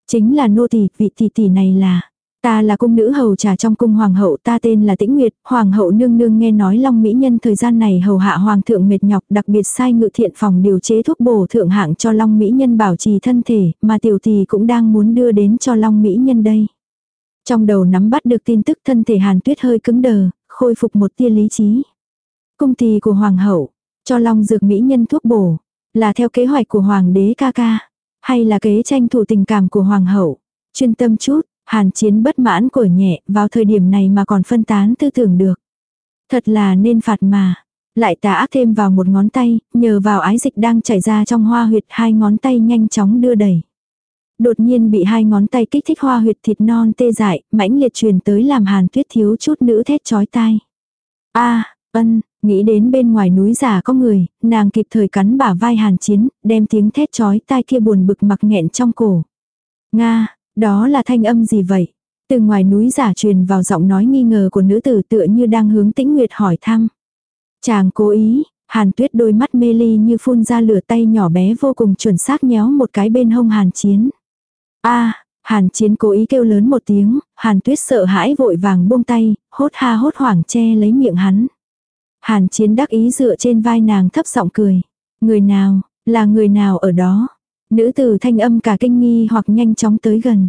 Chính là nô tỷ, vị tỷ tỷ này là Ta là cung nữ hầu trà trong cung hoàng hậu ta tên là Tĩnh Nguyệt, hoàng hậu nương nương nghe nói long mỹ nhân thời gian này hầu hạ hoàng thượng mệt nhọc đặc biệt sai ngự thiện phòng điều chế thuốc bổ thượng hạng cho long mỹ nhân bảo trì thân thể, mà tiểu tỳ cũng đang muốn đưa đến cho long mỹ nhân đây. Trong đầu nắm bắt được tin tức thân thể hàn tuyết hơi cứng đờ, khôi phục một tia lý trí. Cung tỳ của hoàng hậu, cho long dược mỹ nhân thuốc bổ, là theo kế hoạch của hoàng đế ca ca, hay là kế tranh thủ tình cảm của hoàng hậu. Chuyên tâm chút, Hàn chiến bất mãn của nhẹ, vào thời điểm này mà còn phân tán tư tưởng được. Thật là nên phạt mà. Lại tà ác thêm vào một ngón tay, nhờ vào ái dịch đang chảy ra trong hoa huyệt hai ngón tay nhanh chóng đưa đẩy. Đột nhiên bị hai ngón tay kích thích hoa huyệt thịt non tê dại, mãnh liệt truyền tới làm hàn tuyết thiếu chút nữ thét chói tai. a ân, nghĩ đến bên ngoài núi giả có người, nàng kịp thời cắn bả vai hàn chiến, đem tiếng thét chói tai kia buồn bực mặc nghẹn trong cổ. Nga, đó là thanh âm gì vậy? Từ ngoài núi giả truyền vào giọng nói nghi ngờ của nữ tử tựa như đang hướng tĩnh nguyệt hỏi thăm. Chàng cố ý, hàn tuyết đôi mắt mê ly như phun ra lửa tay nhỏ bé vô cùng chuẩn xác nhéo một cái bên hông hàn chiến. a hàn chiến cố ý kêu lớn một tiếng, hàn tuyết sợ hãi vội vàng buông tay, hốt ha hốt hoảng che lấy miệng hắn. Hàn chiến đắc ý dựa trên vai nàng thấp giọng cười. Người nào, là người nào ở đó? Nữ tử thanh âm cả kinh nghi hoặc nhanh chóng tới gần.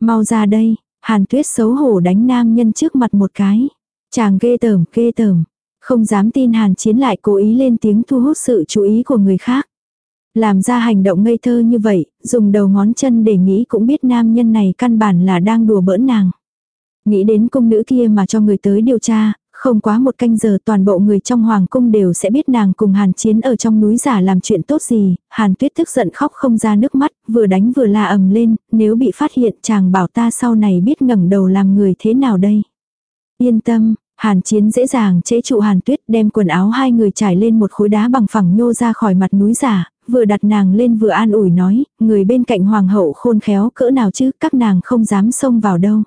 Mau ra đây, hàn tuyết xấu hổ đánh nam nhân trước mặt một cái. Chàng ghê tởm, ghê tởm. Không dám tin hàn chiến lại cố ý lên tiếng thu hút sự chú ý của người khác. Làm ra hành động ngây thơ như vậy, dùng đầu ngón chân để nghĩ cũng biết nam nhân này căn bản là đang đùa bỡn nàng. Nghĩ đến cung nữ kia mà cho người tới điều tra, không quá một canh giờ toàn bộ người trong hoàng cung đều sẽ biết nàng cùng hàn chiến ở trong núi giả làm chuyện tốt gì, hàn tuyết tức giận khóc không ra nước mắt, vừa đánh vừa la ầm lên, nếu bị phát hiện chàng bảo ta sau này biết ngẩng đầu làm người thế nào đây. Yên tâm, Hàn chiến dễ dàng chế trụ hàn tuyết đem quần áo hai người trải lên một khối đá bằng phẳng nhô ra khỏi mặt núi giả, vừa đặt nàng lên vừa an ủi nói, người bên cạnh hoàng hậu khôn khéo cỡ nào chứ, các nàng không dám xông vào đâu.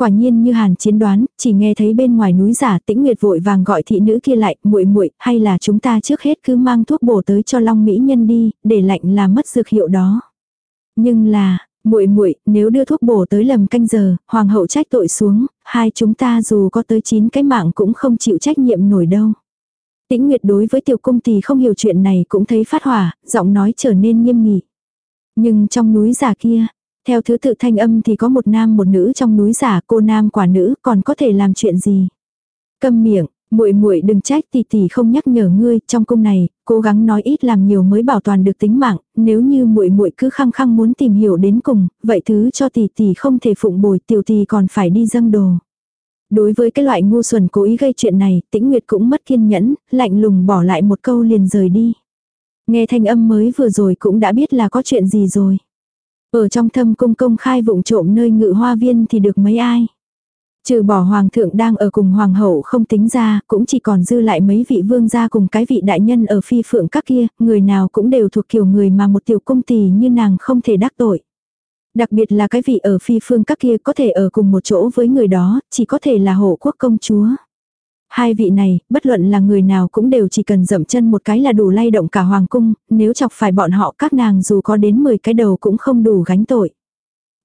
Quả nhiên như Hàn Chiến đoán, chỉ nghe thấy bên ngoài núi giả Tĩnh Nguyệt vội vàng gọi thị nữ kia lại, muội muội, hay là chúng ta trước hết cứ mang thuốc bổ tới cho Long mỹ nhân đi, để lạnh là mất dược hiệu đó. Nhưng là, muội muội, nếu đưa thuốc bổ tới lầm canh giờ, hoàng hậu trách tội xuống, hai chúng ta dù có tới chín cái mạng cũng không chịu trách nhiệm nổi đâu. Tĩnh Nguyệt đối với tiểu cung tỳ không hiểu chuyện này cũng thấy phát hỏa, giọng nói trở nên nghiêm nghị. Nhưng trong núi giả kia, theo thứ tự thanh âm thì có một nam một nữ trong núi giả, cô nam quả nữ còn có thể làm chuyện gì. Câm miệng, muội muội đừng trách tỷ tỷ không nhắc nhở ngươi, trong cung này, cố gắng nói ít làm nhiều mới bảo toàn được tính mạng, nếu như muội muội cứ khăng khăng muốn tìm hiểu đến cùng, vậy thứ cho tỷ tỷ không thể phụng bồi, tiểu tỷ còn phải đi dâng đồ. Đối với cái loại ngu xuẩn cố ý gây chuyện này, Tĩnh Nguyệt cũng mất kiên nhẫn, lạnh lùng bỏ lại một câu liền rời đi. Nghe thanh âm mới vừa rồi cũng đã biết là có chuyện gì rồi. Ở trong thâm cung công khai vụng trộm nơi ngự hoa viên thì được mấy ai. Trừ bỏ hoàng thượng đang ở cùng hoàng hậu không tính ra, cũng chỉ còn dư lại mấy vị vương gia cùng cái vị đại nhân ở phi phượng các kia, người nào cũng đều thuộc kiểu người mà một tiểu cung tỳ như nàng không thể đắc tội. Đặc biệt là cái vị ở phi phương các kia có thể ở cùng một chỗ với người đó, chỉ có thể là hộ quốc công chúa. Hai vị này, bất luận là người nào cũng đều chỉ cần dậm chân một cái là đủ lay động cả hoàng cung, nếu chọc phải bọn họ các nàng dù có đến 10 cái đầu cũng không đủ gánh tội.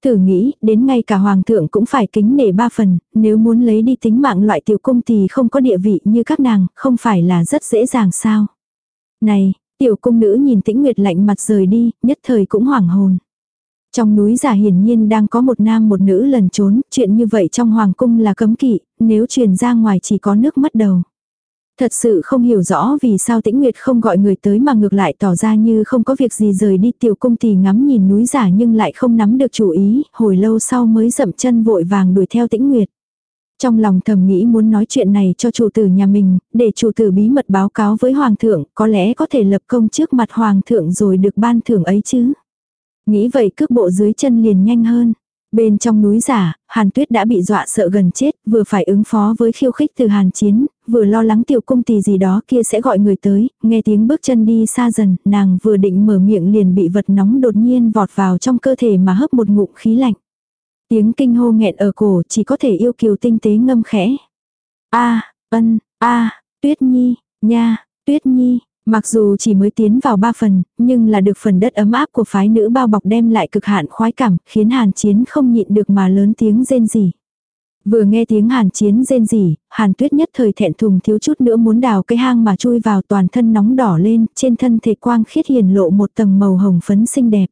Thử nghĩ, đến ngay cả hoàng thượng cũng phải kính nể ba phần, nếu muốn lấy đi tính mạng loại tiểu cung thì không có địa vị như các nàng, không phải là rất dễ dàng sao. Này, tiểu cung nữ nhìn tĩnh nguyệt lạnh mặt rời đi, nhất thời cũng hoảng hồn. Trong núi giả hiển nhiên đang có một nam một nữ lần trốn, chuyện như vậy trong hoàng cung là cấm kỵ, nếu truyền ra ngoài chỉ có nước mất đầu. Thật sự không hiểu rõ vì sao tĩnh nguyệt không gọi người tới mà ngược lại tỏ ra như không có việc gì rời đi tiểu cung thì ngắm nhìn núi giả nhưng lại không nắm được chủ ý, hồi lâu sau mới dậm chân vội vàng đuổi theo tĩnh nguyệt. Trong lòng thầm nghĩ muốn nói chuyện này cho chủ tử nhà mình, để chủ tử bí mật báo cáo với hoàng thượng, có lẽ có thể lập công trước mặt hoàng thượng rồi được ban thưởng ấy chứ. Nghĩ vậy cước bộ dưới chân liền nhanh hơn. Bên trong núi giả, Hàn Tuyết đã bị dọa sợ gần chết, vừa phải ứng phó với khiêu khích từ Hàn Chiến, vừa lo lắng tiểu cung tỳ gì đó kia sẽ gọi người tới, nghe tiếng bước chân đi xa dần, nàng vừa định mở miệng liền bị vật nóng đột nhiên vọt vào trong cơ thể mà hấp một ngụm khí lạnh. Tiếng kinh hô nghẹn ở cổ chỉ có thể yêu kiều tinh tế ngâm khẽ. A, ân, a, Tuyết Nhi, nha, Tuyết Nhi, Mặc dù chỉ mới tiến vào ba phần, nhưng là được phần đất ấm áp của phái nữ bao bọc đem lại cực hạn khoái cảm, khiến hàn chiến không nhịn được mà lớn tiếng rên rỉ. Vừa nghe tiếng hàn chiến rên rỉ, hàn tuyết nhất thời thẹn thùng thiếu chút nữa muốn đào cái hang mà chui vào toàn thân nóng đỏ lên, trên thân thể quang khiết hiền lộ một tầng màu hồng phấn xinh đẹp.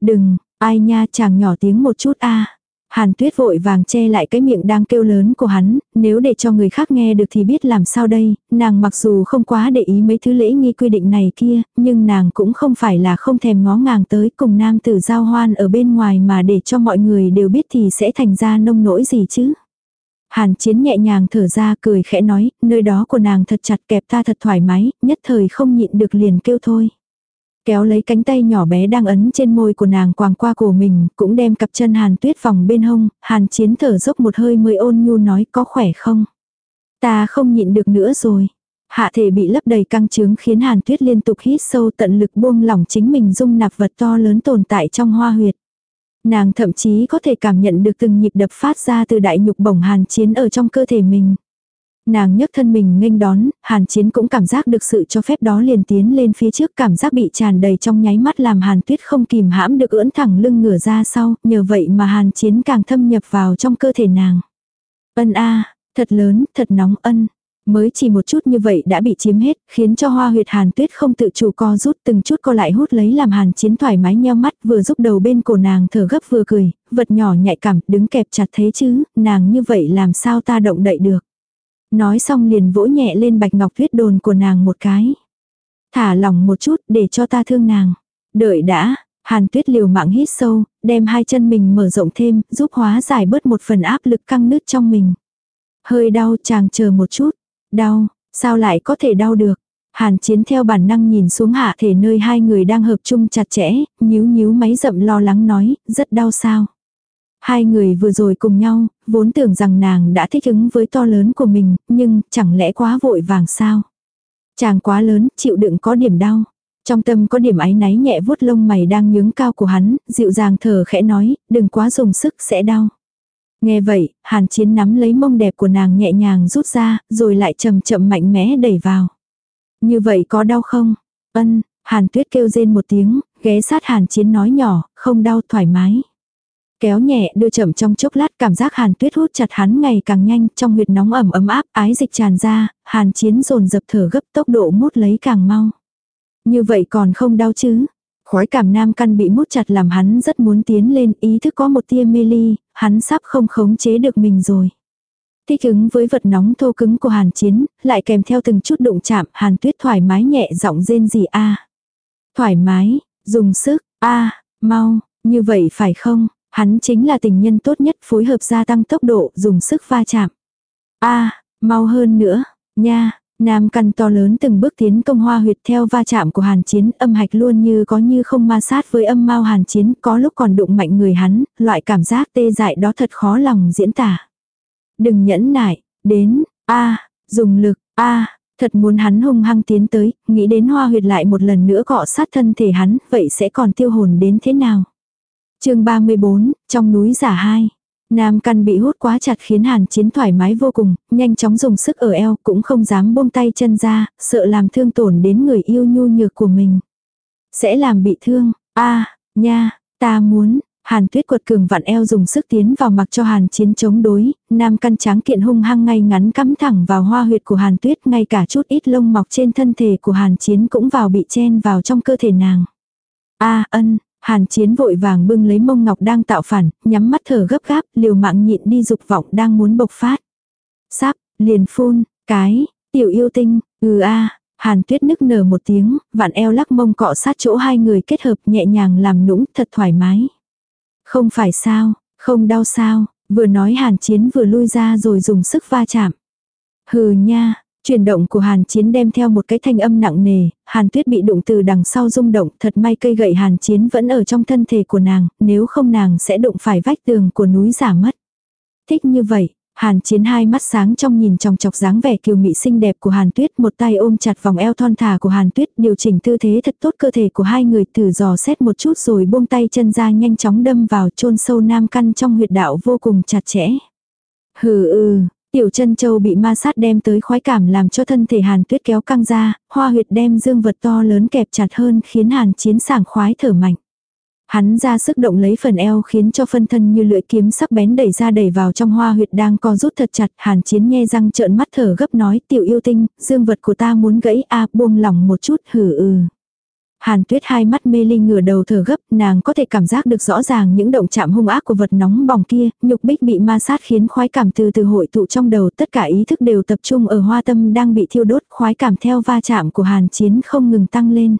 Đừng, ai nha chàng nhỏ tiếng một chút a Hàn tuyết vội vàng che lại cái miệng đang kêu lớn của hắn, nếu để cho người khác nghe được thì biết làm sao đây, nàng mặc dù không quá để ý mấy thứ lễ nghi quy định này kia, nhưng nàng cũng không phải là không thèm ngó ngàng tới cùng nam tử giao hoan ở bên ngoài mà để cho mọi người đều biết thì sẽ thành ra nông nỗi gì chứ. Hàn chiến nhẹ nhàng thở ra cười khẽ nói, nơi đó của nàng thật chặt kẹp ta thật thoải mái, nhất thời không nhịn được liền kêu thôi. Kéo lấy cánh tay nhỏ bé đang ấn trên môi của nàng quàng qua cổ mình, cũng đem cặp chân hàn tuyết vòng bên hông, hàn chiến thở dốc một hơi mới ôn nhu nói có khỏe không. Ta không nhịn được nữa rồi. Hạ thể bị lấp đầy căng trướng khiến hàn tuyết liên tục hít sâu tận lực buông lỏng chính mình dung nạp vật to lớn tồn tại trong hoa huyệt. Nàng thậm chí có thể cảm nhận được từng nhịp đập phát ra từ đại nhục bổng hàn chiến ở trong cơ thể mình. Nàng nhấc thân mình nghênh đón, hàn chiến cũng cảm giác được sự cho phép đó liền tiến lên phía trước cảm giác bị tràn đầy trong nháy mắt làm hàn tuyết không kìm hãm được ưỡn thẳng lưng ngửa ra sau, nhờ vậy mà hàn chiến càng thâm nhập vào trong cơ thể nàng. Ân a thật lớn, thật nóng ân. Mới chỉ một chút như vậy đã bị chiếm hết, khiến cho hoa huyệt hàn tuyết không tự chủ co rút từng chút co lại hút lấy làm hàn chiến thoải mái nheo mắt vừa giúp đầu bên cổ nàng thở gấp vừa cười, vật nhỏ nhạy cảm đứng kẹp chặt thế chứ, nàng như vậy làm sao ta động đậy được. Nói xong liền vỗ nhẹ lên bạch ngọc tuyết đồn của nàng một cái. Thả lỏng một chút để cho ta thương nàng. Đợi đã, hàn tuyết liều mạng hít sâu, đem hai chân mình mở rộng thêm, giúp hóa giải bớt một phần áp lực căng nứt trong mình. Hơi đau chàng chờ một chút. Đau, sao lại có thể đau được? Hàn chiến theo bản năng nhìn xuống hạ thể nơi hai người đang hợp chung chặt chẽ, nhíu nhíu máy rậm lo lắng nói, rất đau sao. Hai người vừa rồi cùng nhau, vốn tưởng rằng nàng đã thích ứng với to lớn của mình, nhưng chẳng lẽ quá vội vàng sao? Chàng quá lớn, chịu đựng có điểm đau. Trong tâm có điểm áy náy nhẹ vuốt lông mày đang nhướng cao của hắn, dịu dàng thở khẽ nói, đừng quá dùng sức sẽ đau. Nghe vậy, hàn chiến nắm lấy mông đẹp của nàng nhẹ nhàng rút ra, rồi lại chậm chậm mạnh mẽ đẩy vào. Như vậy có đau không? Ân, hàn tuyết kêu rên một tiếng, ghé sát hàn chiến nói nhỏ, không đau thoải mái. Kéo nhẹ đưa chậm trong chốc lát cảm giác hàn tuyết hút chặt hắn ngày càng nhanh trong huyệt nóng ẩm ấm áp ái dịch tràn ra, hàn chiến dồn dập thở gấp tốc độ mút lấy càng mau. Như vậy còn không đau chứ? Khói cảm nam căn bị mút chặt làm hắn rất muốn tiến lên ý thức có một tia mê ly, hắn sắp không khống chế được mình rồi. Thích ứng với vật nóng thô cứng của hàn chiến, lại kèm theo từng chút đụng chạm, hàn tuyết thoải mái nhẹ giọng rên gì a Thoải mái, dùng sức, a mau, như vậy phải không? Hắn chính là tình nhân tốt nhất phối hợp gia tăng tốc độ, dùng sức va chạm. a mau hơn nữa, nha, Nam căn to lớn từng bước tiến công hoa huyệt theo va chạm của hàn chiến âm hạch luôn như có như không ma sát với âm mau hàn chiến có lúc còn đụng mạnh người hắn, loại cảm giác tê dại đó thật khó lòng diễn tả. Đừng nhẫn nại, đến, a dùng lực, a thật muốn hắn hung hăng tiến tới, nghĩ đến hoa huyệt lại một lần nữa cọ sát thân thể hắn, vậy sẽ còn tiêu hồn đến thế nào? Chương 34, trong núi giả hai. Nam căn bị hút quá chặt khiến hàn chiến thoải mái vô cùng, nhanh chóng dùng sức ở eo cũng không dám buông tay chân ra, sợ làm thương tổn đến người yêu nhu nhược của mình. Sẽ làm bị thương, a nha, ta muốn, hàn tuyết quật cường vặn eo dùng sức tiến vào mặc cho hàn chiến chống đối, nam căn tráng kiện hung hăng ngay ngắn cắm thẳng vào hoa huyệt của hàn tuyết ngay cả chút ít lông mọc trên thân thể của hàn chiến cũng vào bị chen vào trong cơ thể nàng. a ân, Hàn chiến vội vàng bưng lấy mông ngọc đang tạo phản, nhắm mắt thở gấp gáp, liều mạng nhịn đi dục vọng đang muốn bộc phát. Sắp, liền phun, cái, tiểu yêu tinh, ừ a Hàn tuyết nức nở một tiếng, vạn eo lắc mông cọ sát chỗ hai người kết hợp nhẹ nhàng làm nũng thật thoải mái. Không phải sao, không đau sao, vừa nói hàn chiến vừa lui ra rồi dùng sức va chạm. Hừ nha, Chuyển động của hàn chiến đem theo một cái thanh âm nặng nề, hàn tuyết bị đụng từ đằng sau rung động, thật may cây gậy hàn chiến vẫn ở trong thân thể của nàng, nếu không nàng sẽ đụng phải vách tường của núi giả mất. Thích như vậy, hàn chiến hai mắt sáng trong nhìn trong chọc dáng vẻ kiều mị xinh đẹp của hàn tuyết, một tay ôm chặt vòng eo thon thả của hàn tuyết, điều chỉnh tư thế thật tốt cơ thể của hai người thử dò xét một chút rồi buông tay chân ra nhanh chóng đâm vào chôn sâu nam căn trong huyệt đạo vô cùng chặt chẽ. Hừ ừ, Tiểu chân châu bị ma sát đem tới khoái cảm làm cho thân thể hàn tuyết kéo căng ra, hoa huyệt đem dương vật to lớn kẹp chặt hơn khiến hàn chiến sảng khoái thở mạnh. Hắn ra sức động lấy phần eo khiến cho phân thân như lưỡi kiếm sắc bén đẩy ra đẩy vào trong hoa huyệt đang co rút thật chặt. Hàn chiến nghe răng trợn mắt thở gấp nói tiểu yêu tinh, dương vật của ta muốn gãy a buông lỏng một chút hử ừ. Hàn tuyết hai mắt mê ly ngửa đầu thở gấp, nàng có thể cảm giác được rõ ràng những động chạm hung ác của vật nóng bỏng kia, nhục bích bị ma sát khiến khoái cảm từ từ hội tụ trong đầu, tất cả ý thức đều tập trung ở hoa tâm đang bị thiêu đốt, khoái cảm theo va chạm của hàn chiến không ngừng tăng lên.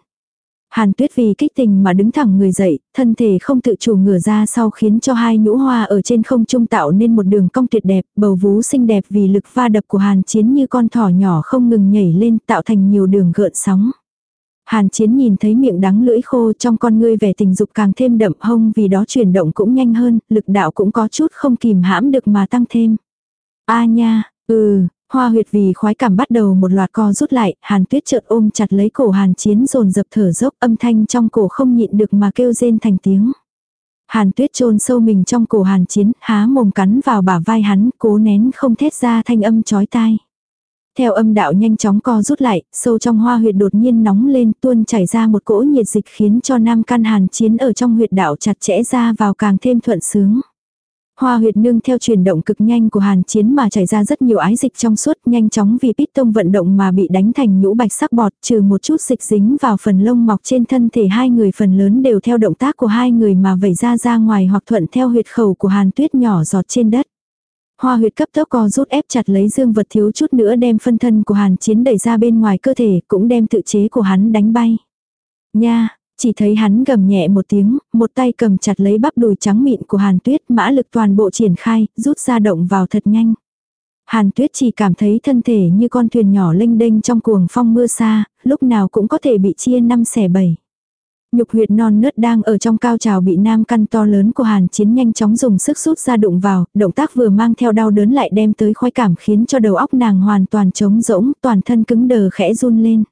Hàn tuyết vì kích tình mà đứng thẳng người dậy, thân thể không tự chủ ngửa ra sau khiến cho hai nhũ hoa ở trên không trung tạo nên một đường cong tuyệt đẹp, bầu vú xinh đẹp vì lực va đập của hàn chiến như con thỏ nhỏ không ngừng nhảy lên tạo thành nhiều đường gợn sóng. Hàn chiến nhìn thấy miệng đắng lưỡi khô trong con ngươi vẻ tình dục càng thêm đậm hông vì đó chuyển động cũng nhanh hơn, lực đạo cũng có chút không kìm hãm được mà tăng thêm. A nha, ừ, hoa huyệt vì khoái cảm bắt đầu một loạt co rút lại, hàn tuyết chợt ôm chặt lấy cổ hàn chiến dồn dập thở dốc âm thanh trong cổ không nhịn được mà kêu rên thành tiếng. Hàn tuyết chôn sâu mình trong cổ hàn chiến, há mồm cắn vào bả vai hắn, cố nén không thét ra thanh âm chói tai. Theo âm đạo nhanh chóng co rút lại, sâu trong hoa huyệt đột nhiên nóng lên tuôn chảy ra một cỗ nhiệt dịch khiến cho nam căn hàn chiến ở trong huyệt đạo chặt chẽ ra vào càng thêm thuận sướng. Hoa huyệt nương theo chuyển động cực nhanh của hàn chiến mà chảy ra rất nhiều ái dịch trong suốt nhanh chóng vì pít tông vận động mà bị đánh thành nhũ bạch sắc bọt trừ một chút dịch dính vào phần lông mọc trên thân thể hai người phần lớn đều theo động tác của hai người mà vẩy ra ra ngoài hoặc thuận theo huyệt khẩu của hàn tuyết nhỏ giọt trên đất. Hoa huyệt cấp tốc co rút ép chặt lấy dương vật thiếu chút nữa đem phân thân của hàn chiến đẩy ra bên ngoài cơ thể cũng đem tự chế của hắn đánh bay. Nha, chỉ thấy hắn gầm nhẹ một tiếng, một tay cầm chặt lấy bắp đùi trắng mịn của Hàn Tuyết mã lực toàn bộ triển khai, rút ra động vào thật nhanh. Hàn Tuyết chỉ cảm thấy thân thể như con thuyền nhỏ lênh đênh trong cuồng phong mưa xa, lúc nào cũng có thể bị chia năm xẻ bảy. Nhục huyệt non nớt đang ở trong cao trào bị nam căn to lớn của hàn chiến nhanh chóng dùng sức rút ra đụng vào, động tác vừa mang theo đau đớn lại đem tới khoái cảm khiến cho đầu óc nàng hoàn toàn trống rỗng, toàn thân cứng đờ khẽ run lên.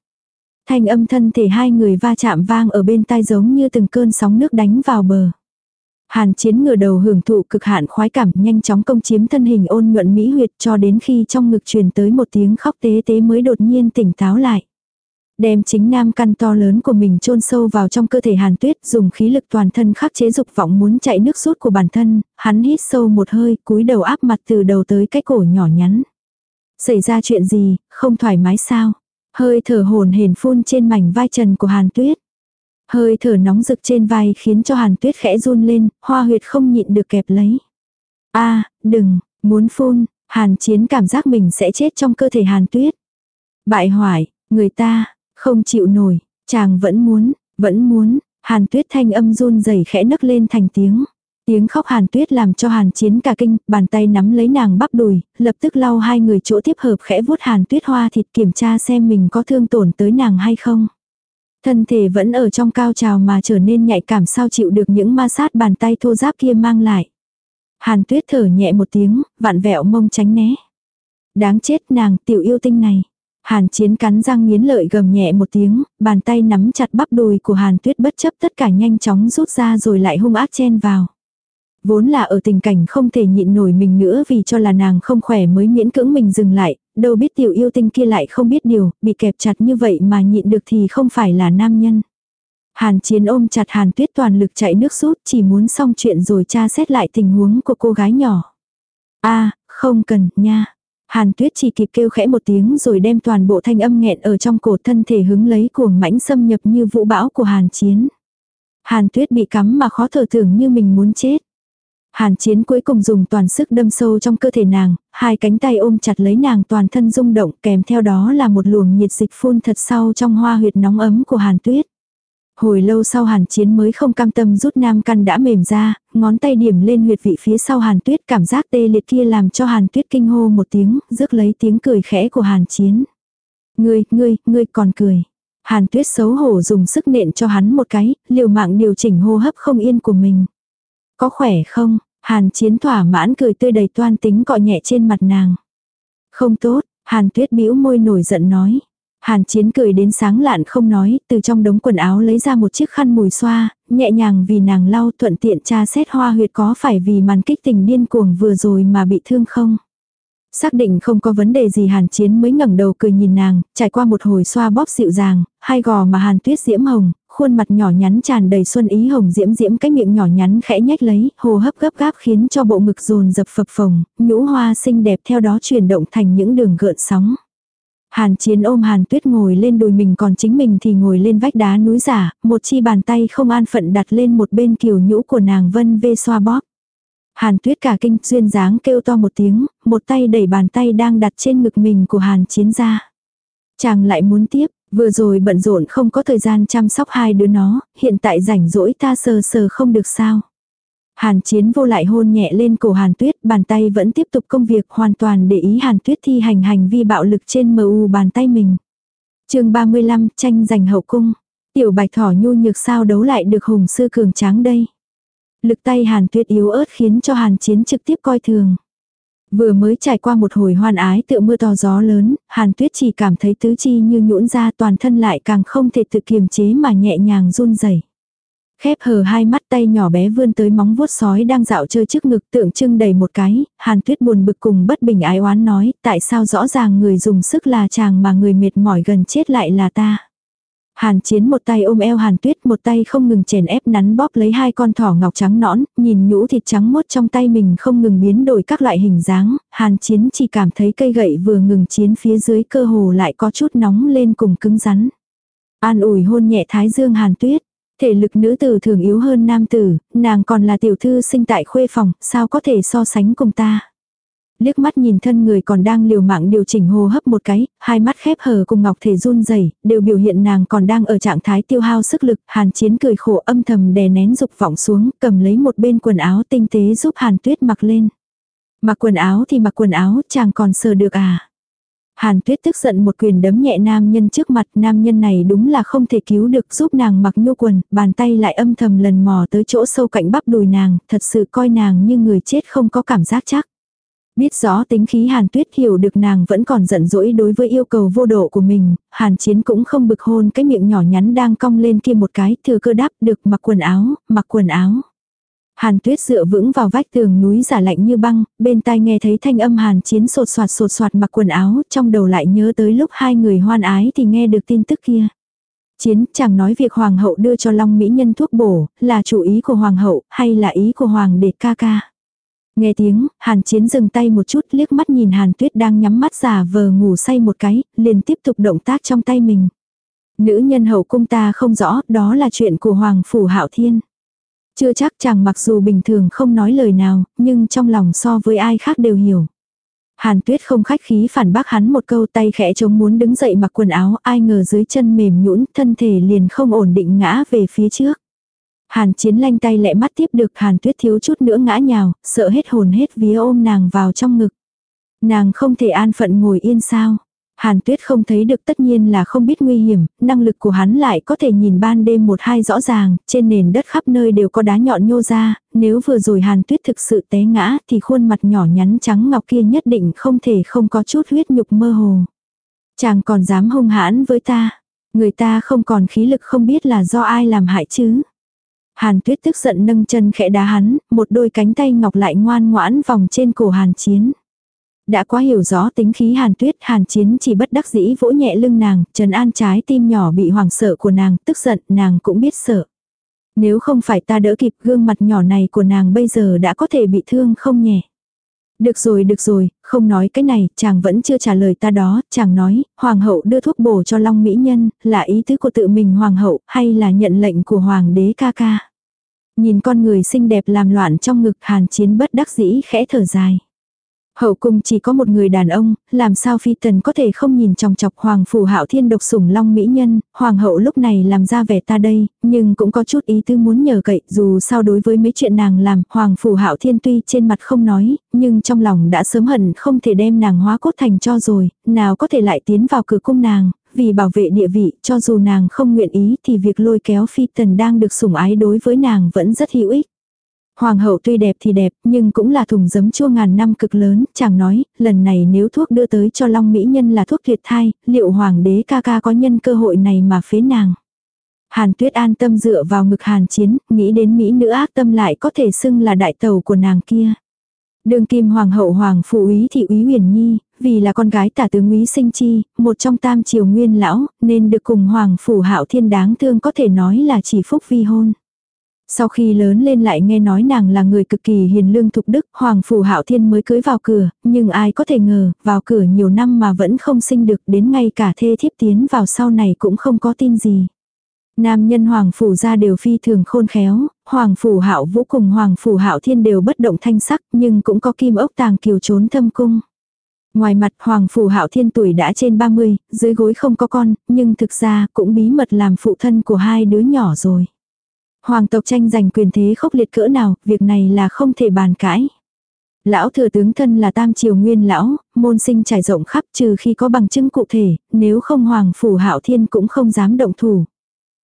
Thanh âm thân thể hai người va chạm vang ở bên tai giống như từng cơn sóng nước đánh vào bờ. Hàn chiến ngửa đầu hưởng thụ cực hạn khoái cảm nhanh chóng công chiếm thân hình ôn nhuận mỹ huyệt cho đến khi trong ngực truyền tới một tiếng khóc tế tế mới đột nhiên tỉnh táo lại. Đem chính nam căn to lớn của mình chôn sâu vào trong cơ thể hàn tuyết dùng khí lực toàn thân khắc chế dục vọng muốn chạy nước rút của bản thân, hắn hít sâu một hơi cúi đầu áp mặt từ đầu tới cái cổ nhỏ nhắn. Xảy ra chuyện gì, không thoải mái sao? Hơi thở hồn hển phun trên mảnh vai trần của Hàn Tuyết. Hơi thở nóng rực trên vai khiến cho Hàn Tuyết khẽ run lên, hoa huyệt không nhịn được kẹp lấy. a đừng, muốn phun, Hàn Chiến cảm giác mình sẽ chết trong cơ thể Hàn Tuyết. Bại hoại, người ta, không chịu nổi, chàng vẫn muốn, vẫn muốn, Hàn Tuyết thanh âm run rẩy khẽ nấc lên thành tiếng. Tiếng khóc hàn tuyết làm cho hàn chiến cả kinh, bàn tay nắm lấy nàng bắp đùi, lập tức lau hai người chỗ tiếp hợp khẽ vuốt hàn tuyết hoa thịt kiểm tra xem mình có thương tổn tới nàng hay không. Thân thể vẫn ở trong cao trào mà trở nên nhạy cảm sao chịu được những ma sát bàn tay thô giáp kia mang lại. Hàn tuyết thở nhẹ một tiếng, vạn vẹo mông tránh né. Đáng chết nàng tiểu yêu tinh này. Hàn chiến cắn răng nghiến lợi gầm nhẹ một tiếng, bàn tay nắm chặt bắp đùi của hàn tuyết bất chấp tất cả nhanh chóng rút ra rồi lại hung ác chen vào. Vốn là ở tình cảnh không thể nhịn nổi mình nữa vì cho là nàng không khỏe mới miễn cưỡng mình dừng lại, đâu biết tiểu yêu tinh kia lại không biết điều, bị kẹp chặt như vậy mà nhịn được thì không phải là nam nhân. Hàn chiến ôm chặt hàn tuyết toàn lực chạy nước rút chỉ muốn xong chuyện rồi tra xét lại tình huống của cô gái nhỏ. a không cần, nha. Hàn tuyết chỉ kịp kêu khẽ một tiếng rồi đem toàn bộ thanh âm nghẹn ở trong cổ thân thể hứng lấy cuồng mãnh xâm nhập như vũ bão của hàn chiến. Hàn tuyết bị cắm mà khó thở tưởng như mình muốn chết. Hàn chiến cuối cùng dùng toàn sức đâm sâu trong cơ thể nàng, hai cánh tay ôm chặt lấy nàng toàn thân rung động kèm theo đó là một luồng nhiệt dịch phun thật sâu trong hoa huyệt nóng ấm của hàn tuyết. Hồi lâu sau hàn chiến mới không cam tâm rút nam căn đã mềm ra, ngón tay điểm lên huyệt vị phía sau hàn tuyết cảm giác tê liệt kia làm cho hàn tuyết kinh hô một tiếng, rước lấy tiếng cười khẽ của hàn chiến. Ngươi, ngươi, ngươi còn cười. Hàn tuyết xấu hổ dùng sức nện cho hắn một cái, liều mạng điều chỉnh hô hấp không yên của mình. Có khỏe không? Hàn chiến thỏa mãn cười tươi đầy toan tính cọ nhẹ trên mặt nàng. Không tốt, hàn tuyết bĩu môi nổi giận nói. Hàn chiến cười đến sáng lạn không nói, từ trong đống quần áo lấy ra một chiếc khăn mùi xoa, nhẹ nhàng vì nàng lau thuận tiện tra xét hoa huyệt có phải vì màn kích tình điên cuồng vừa rồi mà bị thương không. Xác định không có vấn đề gì hàn chiến mới ngẩng đầu cười nhìn nàng, trải qua một hồi xoa bóp dịu dàng, hai gò mà hàn tuyết diễm hồng, khuôn mặt nhỏ nhắn tràn đầy xuân ý hồng diễm diễm cái miệng nhỏ nhắn khẽ nhếch lấy, hồ hấp gấp gáp khiến cho bộ ngực dồn dập phập phồng, nhũ hoa xinh đẹp theo đó chuyển động thành những đường gợn sóng. Hàn chiến ôm hàn tuyết ngồi lên đùi mình còn chính mình thì ngồi lên vách đá núi giả, một chi bàn tay không an phận đặt lên một bên kiều nhũ của nàng vân vê xoa bóp. Hàn tuyết cả kinh duyên dáng kêu to một tiếng, một tay đẩy bàn tay đang đặt trên ngực mình của hàn chiến ra. Chàng lại muốn tiếp, vừa rồi bận rộn không có thời gian chăm sóc hai đứa nó, hiện tại rảnh rỗi ta sờ sờ không được sao. Hàn chiến vô lại hôn nhẹ lên cổ hàn tuyết, bàn tay vẫn tiếp tục công việc hoàn toàn để ý hàn tuyết thi hành hành vi bạo lực trên mu bàn tay mình. chương 35 tranh giành hậu cung. Tiểu bạch thỏ nhu nhược sao đấu lại được hùng sư cường tráng đây. Lực tay hàn tuyết yếu ớt khiến cho hàn chiến trực tiếp coi thường. Vừa mới trải qua một hồi hoan ái tựa mưa to gió lớn, hàn tuyết chỉ cảm thấy tứ chi như nhũn ra toàn thân lại càng không thể tự kiềm chế mà nhẹ nhàng run rẩy Khép hờ hai mắt tay nhỏ bé vươn tới móng vuốt sói đang dạo chơi trước ngực tượng trưng đầy một cái, hàn tuyết buồn bực cùng bất bình ái oán nói, tại sao rõ ràng người dùng sức là chàng mà người mệt mỏi gần chết lại là ta. Hàn chiến một tay ôm eo hàn tuyết một tay không ngừng chèn ép nắn bóp lấy hai con thỏ ngọc trắng nõn, nhìn nhũ thịt trắng mốt trong tay mình không ngừng biến đổi các loại hình dáng, hàn chiến chỉ cảm thấy cây gậy vừa ngừng chiến phía dưới cơ hồ lại có chút nóng lên cùng cứng rắn. An ủi hôn nhẹ thái dương hàn tuyết, thể lực nữ tử thường yếu hơn nam tử, nàng còn là tiểu thư sinh tại khuê phòng, sao có thể so sánh cùng ta liếc mắt nhìn thân người còn đang liều mạng điều chỉnh hô hấp một cái, hai mắt khép hờ cùng ngọc thể run rẩy đều biểu hiện nàng còn đang ở trạng thái tiêu hao sức lực, hàn chiến cười khổ âm thầm đè nén dục vọng xuống, cầm lấy một bên quần áo tinh tế giúp hàn tuyết mặc lên. Mặc quần áo thì mặc quần áo, chàng còn sờ được à. Hàn tuyết tức giận một quyền đấm nhẹ nam nhân trước mặt, nam nhân này đúng là không thể cứu được giúp nàng mặc nhu quần, bàn tay lại âm thầm lần mò tới chỗ sâu cạnh bắp đùi nàng, thật sự coi nàng như người chết không có cảm giác chắc. Biết rõ tính khí Hàn Tuyết hiểu được nàng vẫn còn giận dỗi đối với yêu cầu vô độ của mình, Hàn Chiến cũng không bực hôn cái miệng nhỏ nhắn đang cong lên kia một cái, thừa cơ đáp được mặc quần áo, mặc quần áo. Hàn Tuyết dựa vững vào vách tường núi giả lạnh như băng, bên tai nghe thấy thanh âm Hàn Chiến sột soạt sột soạt mặc quần áo, trong đầu lại nhớ tới lúc hai người hoan ái thì nghe được tin tức kia. Chiến chẳng nói việc hoàng hậu đưa cho Long Mỹ nhân thuốc bổ, là chủ ý của hoàng hậu, hay là ý của hoàng đệ ca ca. Nghe tiếng, hàn chiến dừng tay một chút liếc mắt nhìn hàn tuyết đang nhắm mắt giả vờ ngủ say một cái, liền tiếp tục động tác trong tay mình. Nữ nhân hậu cung ta không rõ, đó là chuyện của Hoàng Phủ Hạo Thiên. Chưa chắc chàng mặc dù bình thường không nói lời nào, nhưng trong lòng so với ai khác đều hiểu. Hàn tuyết không khách khí phản bác hắn một câu tay khẽ chống muốn đứng dậy mặc quần áo, ai ngờ dưới chân mềm nhũn thân thể liền không ổn định ngã về phía trước. Hàn chiến lanh tay lẹ mắt tiếp được hàn tuyết thiếu chút nữa ngã nhào, sợ hết hồn hết vía ôm nàng vào trong ngực. Nàng không thể an phận ngồi yên sao. Hàn tuyết không thấy được tất nhiên là không biết nguy hiểm, năng lực của hắn lại có thể nhìn ban đêm một hai rõ ràng, trên nền đất khắp nơi đều có đá nhọn nhô ra, nếu vừa rồi hàn tuyết thực sự té ngã thì khuôn mặt nhỏ nhắn trắng ngọc kia nhất định không thể không có chút huyết nhục mơ hồ. Chàng còn dám hung hãn với ta, người ta không còn khí lực không biết là do ai làm hại chứ. Hàn tuyết tức giận nâng chân khẽ đá hắn, một đôi cánh tay ngọc lại ngoan ngoãn vòng trên cổ hàn chiến. Đã quá hiểu rõ tính khí hàn tuyết, hàn chiến chỉ bất đắc dĩ vỗ nhẹ lưng nàng, trần an trái tim nhỏ bị hoảng sợ của nàng, tức giận, nàng cũng biết sợ. Nếu không phải ta đỡ kịp gương mặt nhỏ này của nàng bây giờ đã có thể bị thương không nhẹ. Được rồi, được rồi, không nói cái này, chàng vẫn chưa trả lời ta đó, chàng nói, hoàng hậu đưa thuốc bổ cho Long Mỹ Nhân, là ý tứ của tự mình hoàng hậu, hay là nhận lệnh của hoàng đế ca ca. Nhìn con người xinh đẹp làm loạn trong ngực hàn chiến bất đắc dĩ khẽ thở dài. Hậu cung chỉ có một người đàn ông, làm sao phi tần có thể không nhìn trong chọc hoàng phủ hạo thiên độc sủng long mỹ nhân, hoàng hậu lúc này làm ra vẻ ta đây, nhưng cũng có chút ý tư muốn nhờ cậy, dù sao đối với mấy chuyện nàng làm, hoàng phủ hạo thiên tuy trên mặt không nói, nhưng trong lòng đã sớm hận không thể đem nàng hóa cốt thành cho rồi, nào có thể lại tiến vào cửa cung nàng, vì bảo vệ địa vị, cho dù nàng không nguyện ý thì việc lôi kéo phi tần đang được sủng ái đối với nàng vẫn rất hữu ích. Hoàng hậu tuy đẹp thì đẹp, nhưng cũng là thùng giấm chua ngàn năm cực lớn, chàng nói, lần này nếu thuốc đưa tới cho Long Mỹ Nhân là thuốc thiệt thai, liệu Hoàng đế ca ca có nhân cơ hội này mà phế nàng. Hàn Tuyết an tâm dựa vào ngực Hàn Chiến, nghĩ đến Mỹ nữ ác tâm lại có thể xưng là đại tàu của nàng kia. Đường kim hoàng hậu hoàng phụ úy thị úy huyền nhi, vì là con gái tả tướng úy sinh chi, một trong tam triều nguyên lão, nên được cùng hoàng phủ hạo thiên đáng thương có thể nói là chỉ phúc vi hôn. Sau khi lớn lên lại nghe nói nàng là người cực kỳ hiền lương thục đức, Hoàng Phủ Hạo Thiên mới cưới vào cửa, nhưng ai có thể ngờ, vào cửa nhiều năm mà vẫn không sinh được, đến ngay cả thê thiếp tiến vào sau này cũng không có tin gì. Nam nhân Hoàng Phủ ra đều phi thường khôn khéo, Hoàng Phủ Hạo Vũ cùng Hoàng Phủ Hạo Thiên đều bất động thanh sắc, nhưng cũng có kim ốc tàng kiều trốn thâm cung. Ngoài mặt Hoàng Phủ Hạo Thiên tuổi đã trên 30, dưới gối không có con, nhưng thực ra cũng bí mật làm phụ thân của hai đứa nhỏ rồi. Hoàng tộc tranh giành quyền thế khốc liệt cỡ nào, việc này là không thể bàn cãi. Lão thừa tướng thân là tam triều nguyên lão, môn sinh trải rộng khắp trừ khi có bằng chứng cụ thể, nếu không hoàng phủ hạo thiên cũng không dám động thủ.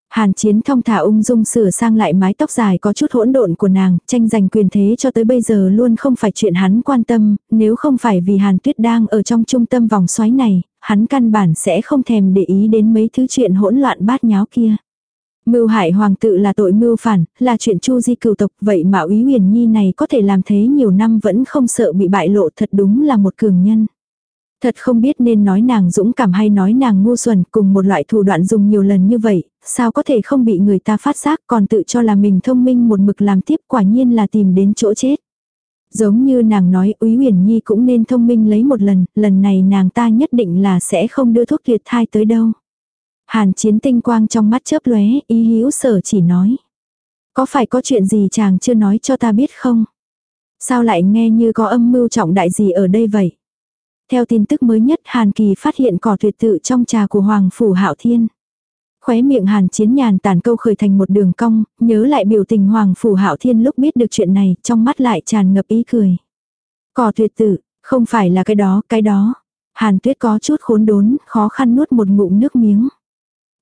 Hàn chiến thong thả ung dung sửa sang lại mái tóc dài có chút hỗn độn của nàng, tranh giành quyền thế cho tới bây giờ luôn không phải chuyện hắn quan tâm, nếu không phải vì hàn tuyết đang ở trong trung tâm vòng xoáy này, hắn căn bản sẽ không thèm để ý đến mấy thứ chuyện hỗn loạn bát nháo kia. Mưu hại hoàng tự là tội mưu phản, là chuyện chu di cửu tộc, vậy mà úy huyền nhi này có thể làm thế nhiều năm vẫn không sợ bị bại lộ thật đúng là một cường nhân. Thật không biết nên nói nàng dũng cảm hay nói nàng ngu xuẩn cùng một loại thủ đoạn dùng nhiều lần như vậy, sao có thể không bị người ta phát giác còn tự cho là mình thông minh một mực làm tiếp quả nhiên là tìm đến chỗ chết. Giống như nàng nói úy huyền nhi cũng nên thông minh lấy một lần, lần này nàng ta nhất định là sẽ không đưa thuốc liệt thai tới đâu. Hàn chiến tinh quang trong mắt chớp lóe, ý hữu sở chỉ nói. Có phải có chuyện gì chàng chưa nói cho ta biết không? Sao lại nghe như có âm mưu trọng đại gì ở đây vậy? Theo tin tức mới nhất Hàn Kỳ phát hiện cỏ tuyệt tự trong trà của Hoàng Phủ Hạo Thiên. Khóe miệng Hàn Chiến nhàn tàn câu khởi thành một đường cong, nhớ lại biểu tình Hoàng Phủ Hạo Thiên lúc biết được chuyện này, trong mắt lại tràn ngập ý cười. Cỏ tuyệt tự, không phải là cái đó, cái đó. Hàn Tuyết có chút khốn đốn, khó khăn nuốt một ngụm nước miếng.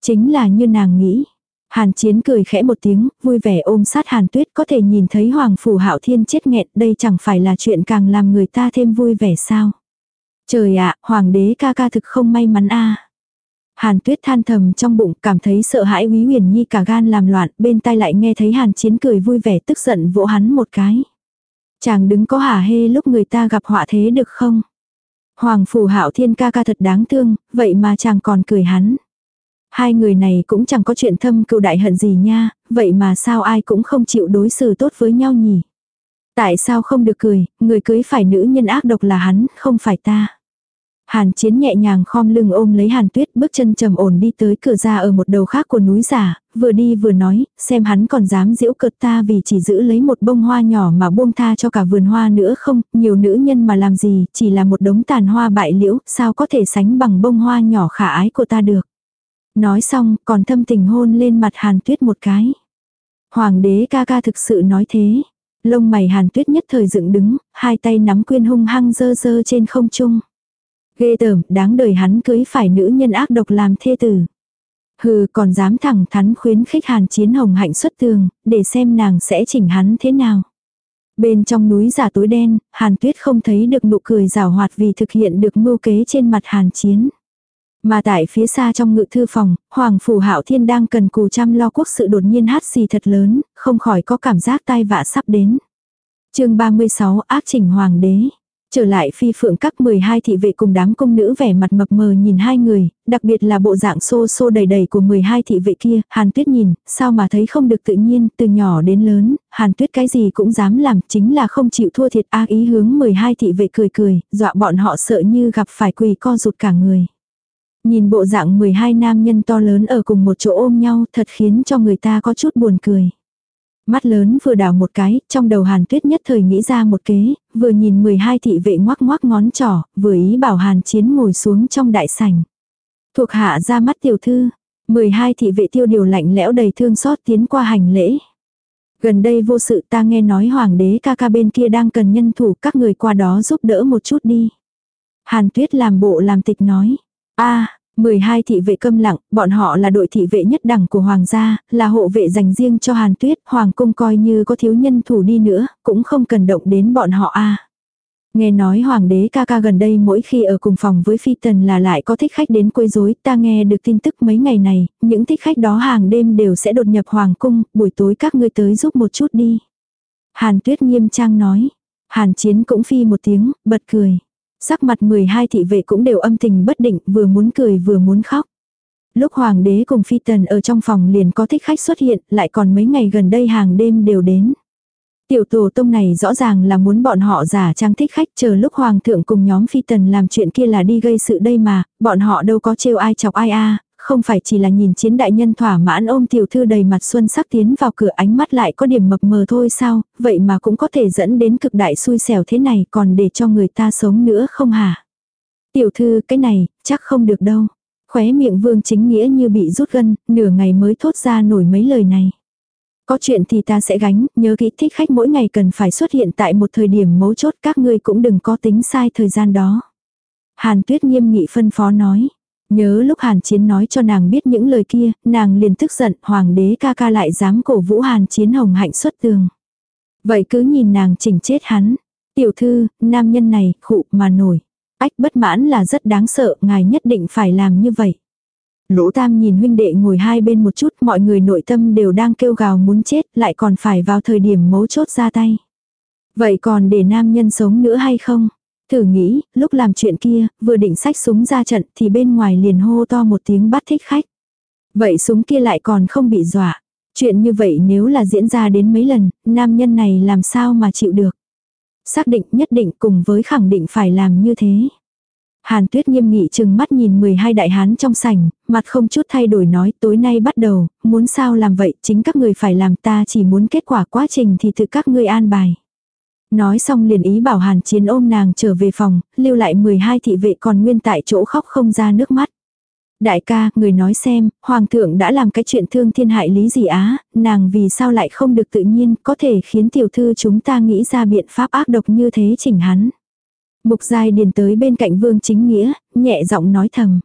Chính là như nàng nghĩ. Hàn Chiến cười khẽ một tiếng, vui vẻ ôm sát Hàn Tuyết có thể nhìn thấy Hoàng Phủ Hạo Thiên chết nghẹt, đây chẳng phải là chuyện càng làm người ta thêm vui vẻ sao. Trời ạ, hoàng đế ca ca thực không may mắn a. Hàn tuyết than thầm trong bụng cảm thấy sợ hãi quý huyền nhi cả gan làm loạn, bên tai lại nghe thấy hàn chiến cười vui vẻ tức giận vỗ hắn một cái. Chàng đứng có hả hê lúc người ta gặp họa thế được không? Hoàng phủ hạo thiên ca ca thật đáng thương, vậy mà chàng còn cười hắn. Hai người này cũng chẳng có chuyện thâm cựu đại hận gì nha, vậy mà sao ai cũng không chịu đối xử tốt với nhau nhỉ? Tại sao không được cười, người cưới phải nữ nhân ác độc là hắn, không phải ta. Hàn chiến nhẹ nhàng khom lưng ôm lấy hàn tuyết bước chân trầm ổn đi tới cửa ra ở một đầu khác của núi giả, vừa đi vừa nói, xem hắn còn dám giễu cợt ta vì chỉ giữ lấy một bông hoa nhỏ mà buông tha cho cả vườn hoa nữa không, nhiều nữ nhân mà làm gì, chỉ là một đống tàn hoa bại liễu, sao có thể sánh bằng bông hoa nhỏ khả ái của ta được. Nói xong, còn thâm tình hôn lên mặt hàn tuyết một cái. Hoàng đế ca ca thực sự nói thế. Lông mày hàn tuyết nhất thời dựng đứng, hai tay nắm quyên hung hăng dơ dơ trên không trung. Ghê tởm, đáng đời hắn cưới phải nữ nhân ác độc làm thê tử. Hừ, còn dám thẳng thắn khuyến khích hàn chiến hồng hạnh xuất tường, để xem nàng sẽ chỉnh hắn thế nào. Bên trong núi giả tối đen, hàn tuyết không thấy được nụ cười rào hoạt vì thực hiện được mưu kế trên mặt hàn chiến. Mà tại phía xa trong ngự thư phòng, Hoàng Phủ Hạo Thiên đang cần cù chăm lo quốc sự đột nhiên hát xì thật lớn, không khỏi có cảm giác tai vạ sắp đến. chương 36 ác chỉnh Hoàng đế. Trở lại phi phượng các 12 thị vệ cùng đám công nữ vẻ mặt mập mờ nhìn hai người, đặc biệt là bộ dạng xô xô đầy đầy của 12 thị vệ kia, Hàn Tuyết nhìn, sao mà thấy không được tự nhiên, từ nhỏ đến lớn, Hàn Tuyết cái gì cũng dám làm, chính là không chịu thua thiệt ác ý hướng 12 thị vệ cười cười, dọa bọn họ sợ như gặp phải quỳ co rụt cả người. Nhìn bộ dạng 12 nam nhân to lớn ở cùng một chỗ ôm nhau thật khiến cho người ta có chút buồn cười. Mắt lớn vừa đảo một cái, trong đầu Hàn Tuyết nhất thời nghĩ ra một kế, vừa nhìn 12 thị vệ ngoắc ngoắc ngón trỏ, vừa ý bảo Hàn Chiến ngồi xuống trong đại sảnh. Thuộc hạ ra mắt tiểu thư, 12 thị vệ tiêu điều lạnh lẽo đầy thương xót tiến qua hành lễ. Gần đây vô sự ta nghe nói hoàng đế ca ca bên kia đang cần nhân thủ các người qua đó giúp đỡ một chút đi. Hàn Tuyết làm bộ làm tịch nói. a 12 thị vệ câm lặng, bọn họ là đội thị vệ nhất đẳng của hoàng gia, là hộ vệ dành riêng cho Hàn Tuyết, hoàng cung coi như có thiếu nhân thủ đi nữa, cũng không cần động đến bọn họ a. Nghe nói hoàng đế ca ca gần đây mỗi khi ở cùng phòng với phi tần là lại có thích khách đến quấy rối, ta nghe được tin tức mấy ngày này, những thích khách đó hàng đêm đều sẽ đột nhập hoàng cung, buổi tối các ngươi tới giúp một chút đi. Hàn Tuyết nghiêm trang nói. Hàn Chiến cũng phi một tiếng, bật cười. Sắc mặt 12 thị vệ cũng đều âm tình bất định, vừa muốn cười vừa muốn khóc. Lúc hoàng đế cùng phi tần ở trong phòng liền có thích khách xuất hiện, lại còn mấy ngày gần đây hàng đêm đều đến. Tiểu tổ tông này rõ ràng là muốn bọn họ giả trang thích khách chờ lúc hoàng thượng cùng nhóm phi tần làm chuyện kia là đi gây sự đây mà, bọn họ đâu có trêu ai chọc ai a không phải chỉ là nhìn chiến đại nhân thỏa mãn ôm tiểu thư đầy mặt xuân sắc tiến vào cửa ánh mắt lại có điểm mập mờ thôi sao, vậy mà cũng có thể dẫn đến cực đại xui xẻo thế này còn để cho người ta sống nữa không hả? Tiểu thư cái này, chắc không được đâu. Khóe miệng vương chính nghĩa như bị rút gân, nửa ngày mới thốt ra nổi mấy lời này. Có chuyện thì ta sẽ gánh, nhớ kỹ thích khách mỗi ngày cần phải xuất hiện tại một thời điểm mấu chốt các ngươi cũng đừng có tính sai thời gian đó. Hàn tuyết nghiêm nghị phân phó nói. Nhớ lúc Hàn Chiến nói cho nàng biết những lời kia, nàng liền tức giận, hoàng đế ca ca lại dám cổ vũ Hàn Chiến hồng hạnh xuất tường. Vậy cứ nhìn nàng chỉnh chết hắn. Tiểu thư, nam nhân này, khụ mà nổi. Ách bất mãn là rất đáng sợ, ngài nhất định phải làm như vậy. Lỗ tam nhìn huynh đệ ngồi hai bên một chút, mọi người nội tâm đều đang kêu gào muốn chết, lại còn phải vào thời điểm mấu chốt ra tay. Vậy còn để nam nhân sống nữa hay không? Thử nghĩ, lúc làm chuyện kia, vừa định sách súng ra trận thì bên ngoài liền hô to một tiếng bắt thích khách. Vậy súng kia lại còn không bị dọa. Chuyện như vậy nếu là diễn ra đến mấy lần, nam nhân này làm sao mà chịu được. Xác định nhất định cùng với khẳng định phải làm như thế. Hàn tuyết nghiêm nghị chừng mắt nhìn 12 đại hán trong sảnh, mặt không chút thay đổi nói tối nay bắt đầu, muốn sao làm vậy chính các người phải làm ta chỉ muốn kết quả quá trình thì tự các ngươi an bài. Nói xong liền ý bảo hàn chiến ôm nàng trở về phòng, lưu lại 12 thị vệ còn nguyên tại chỗ khóc không ra nước mắt. Đại ca, người nói xem, hoàng thượng đã làm cái chuyện thương thiên hại lý gì á, nàng vì sao lại không được tự nhiên, có thể khiến tiểu thư chúng ta nghĩ ra biện pháp ác độc như thế chỉnh hắn. Mục giai điền tới bên cạnh vương chính nghĩa, nhẹ giọng nói thầm.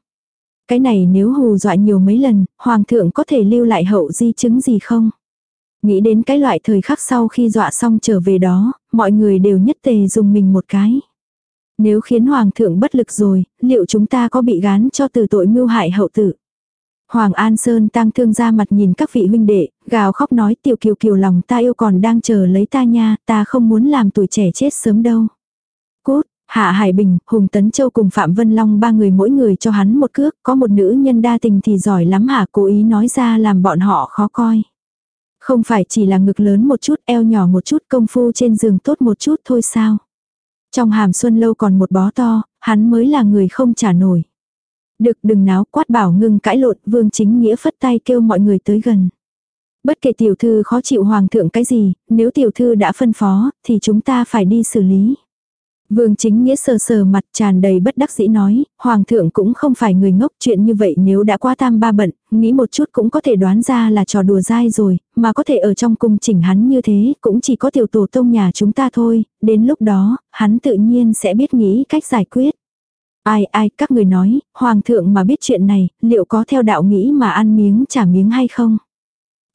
Cái này nếu hù dọa nhiều mấy lần, hoàng thượng có thể lưu lại hậu di chứng gì không? Nghĩ đến cái loại thời khắc sau khi dọa xong trở về đó, mọi người đều nhất tề dùng mình một cái. Nếu khiến hoàng thượng bất lực rồi, liệu chúng ta có bị gán cho từ tội mưu hại hậu tử? Hoàng An Sơn tăng thương ra mặt nhìn các vị huynh đệ, gào khóc nói tiểu kiều kiều lòng ta yêu còn đang chờ lấy ta nha, ta không muốn làm tuổi trẻ chết sớm đâu. Cốt, Hạ Hải Bình, Hùng Tấn Châu cùng Phạm Vân Long ba người mỗi người cho hắn một cước, có một nữ nhân đa tình thì giỏi lắm hả cố ý nói ra làm bọn họ khó coi. Không phải chỉ là ngực lớn một chút, eo nhỏ một chút, công phu trên giường tốt một chút thôi sao. Trong hàm xuân lâu còn một bó to, hắn mới là người không trả nổi. Được đừng náo quát bảo ngưng cãi lộn, vương chính nghĩa phất tay kêu mọi người tới gần. Bất kể tiểu thư khó chịu hoàng thượng cái gì, nếu tiểu thư đã phân phó, thì chúng ta phải đi xử lý. Vương chính nghĩa sờ sờ mặt tràn đầy bất đắc dĩ nói, Hoàng thượng cũng không phải người ngốc chuyện như vậy nếu đã qua tam ba bận, nghĩ một chút cũng có thể đoán ra là trò đùa dai rồi, mà có thể ở trong cung chỉnh hắn như thế, cũng chỉ có tiểu tổ tông nhà chúng ta thôi, đến lúc đó, hắn tự nhiên sẽ biết nghĩ cách giải quyết. Ai ai, các người nói, Hoàng thượng mà biết chuyện này, liệu có theo đạo nghĩ mà ăn miếng trả miếng hay không?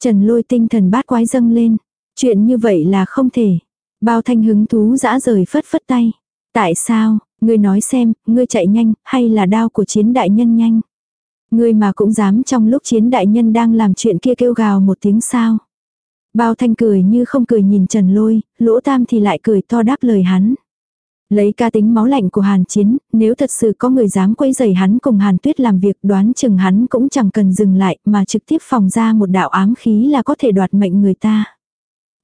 Trần lôi tinh thần bát quái dâng lên, chuyện như vậy là không thể. Bao thanh hứng thú dã rời phất phất tay. Tại sao, ngươi nói xem, ngươi chạy nhanh, hay là đao của chiến đại nhân nhanh? Ngươi mà cũng dám trong lúc chiến đại nhân đang làm chuyện kia kêu gào một tiếng sao? Bao thanh cười như không cười nhìn Trần Lôi, lỗ tam thì lại cười to đáp lời hắn. Lấy ca tính máu lạnh của Hàn Chiến, nếu thật sự có người dám quấy rầy hắn cùng Hàn Tuyết làm việc đoán chừng hắn cũng chẳng cần dừng lại mà trực tiếp phòng ra một đạo ám khí là có thể đoạt mệnh người ta.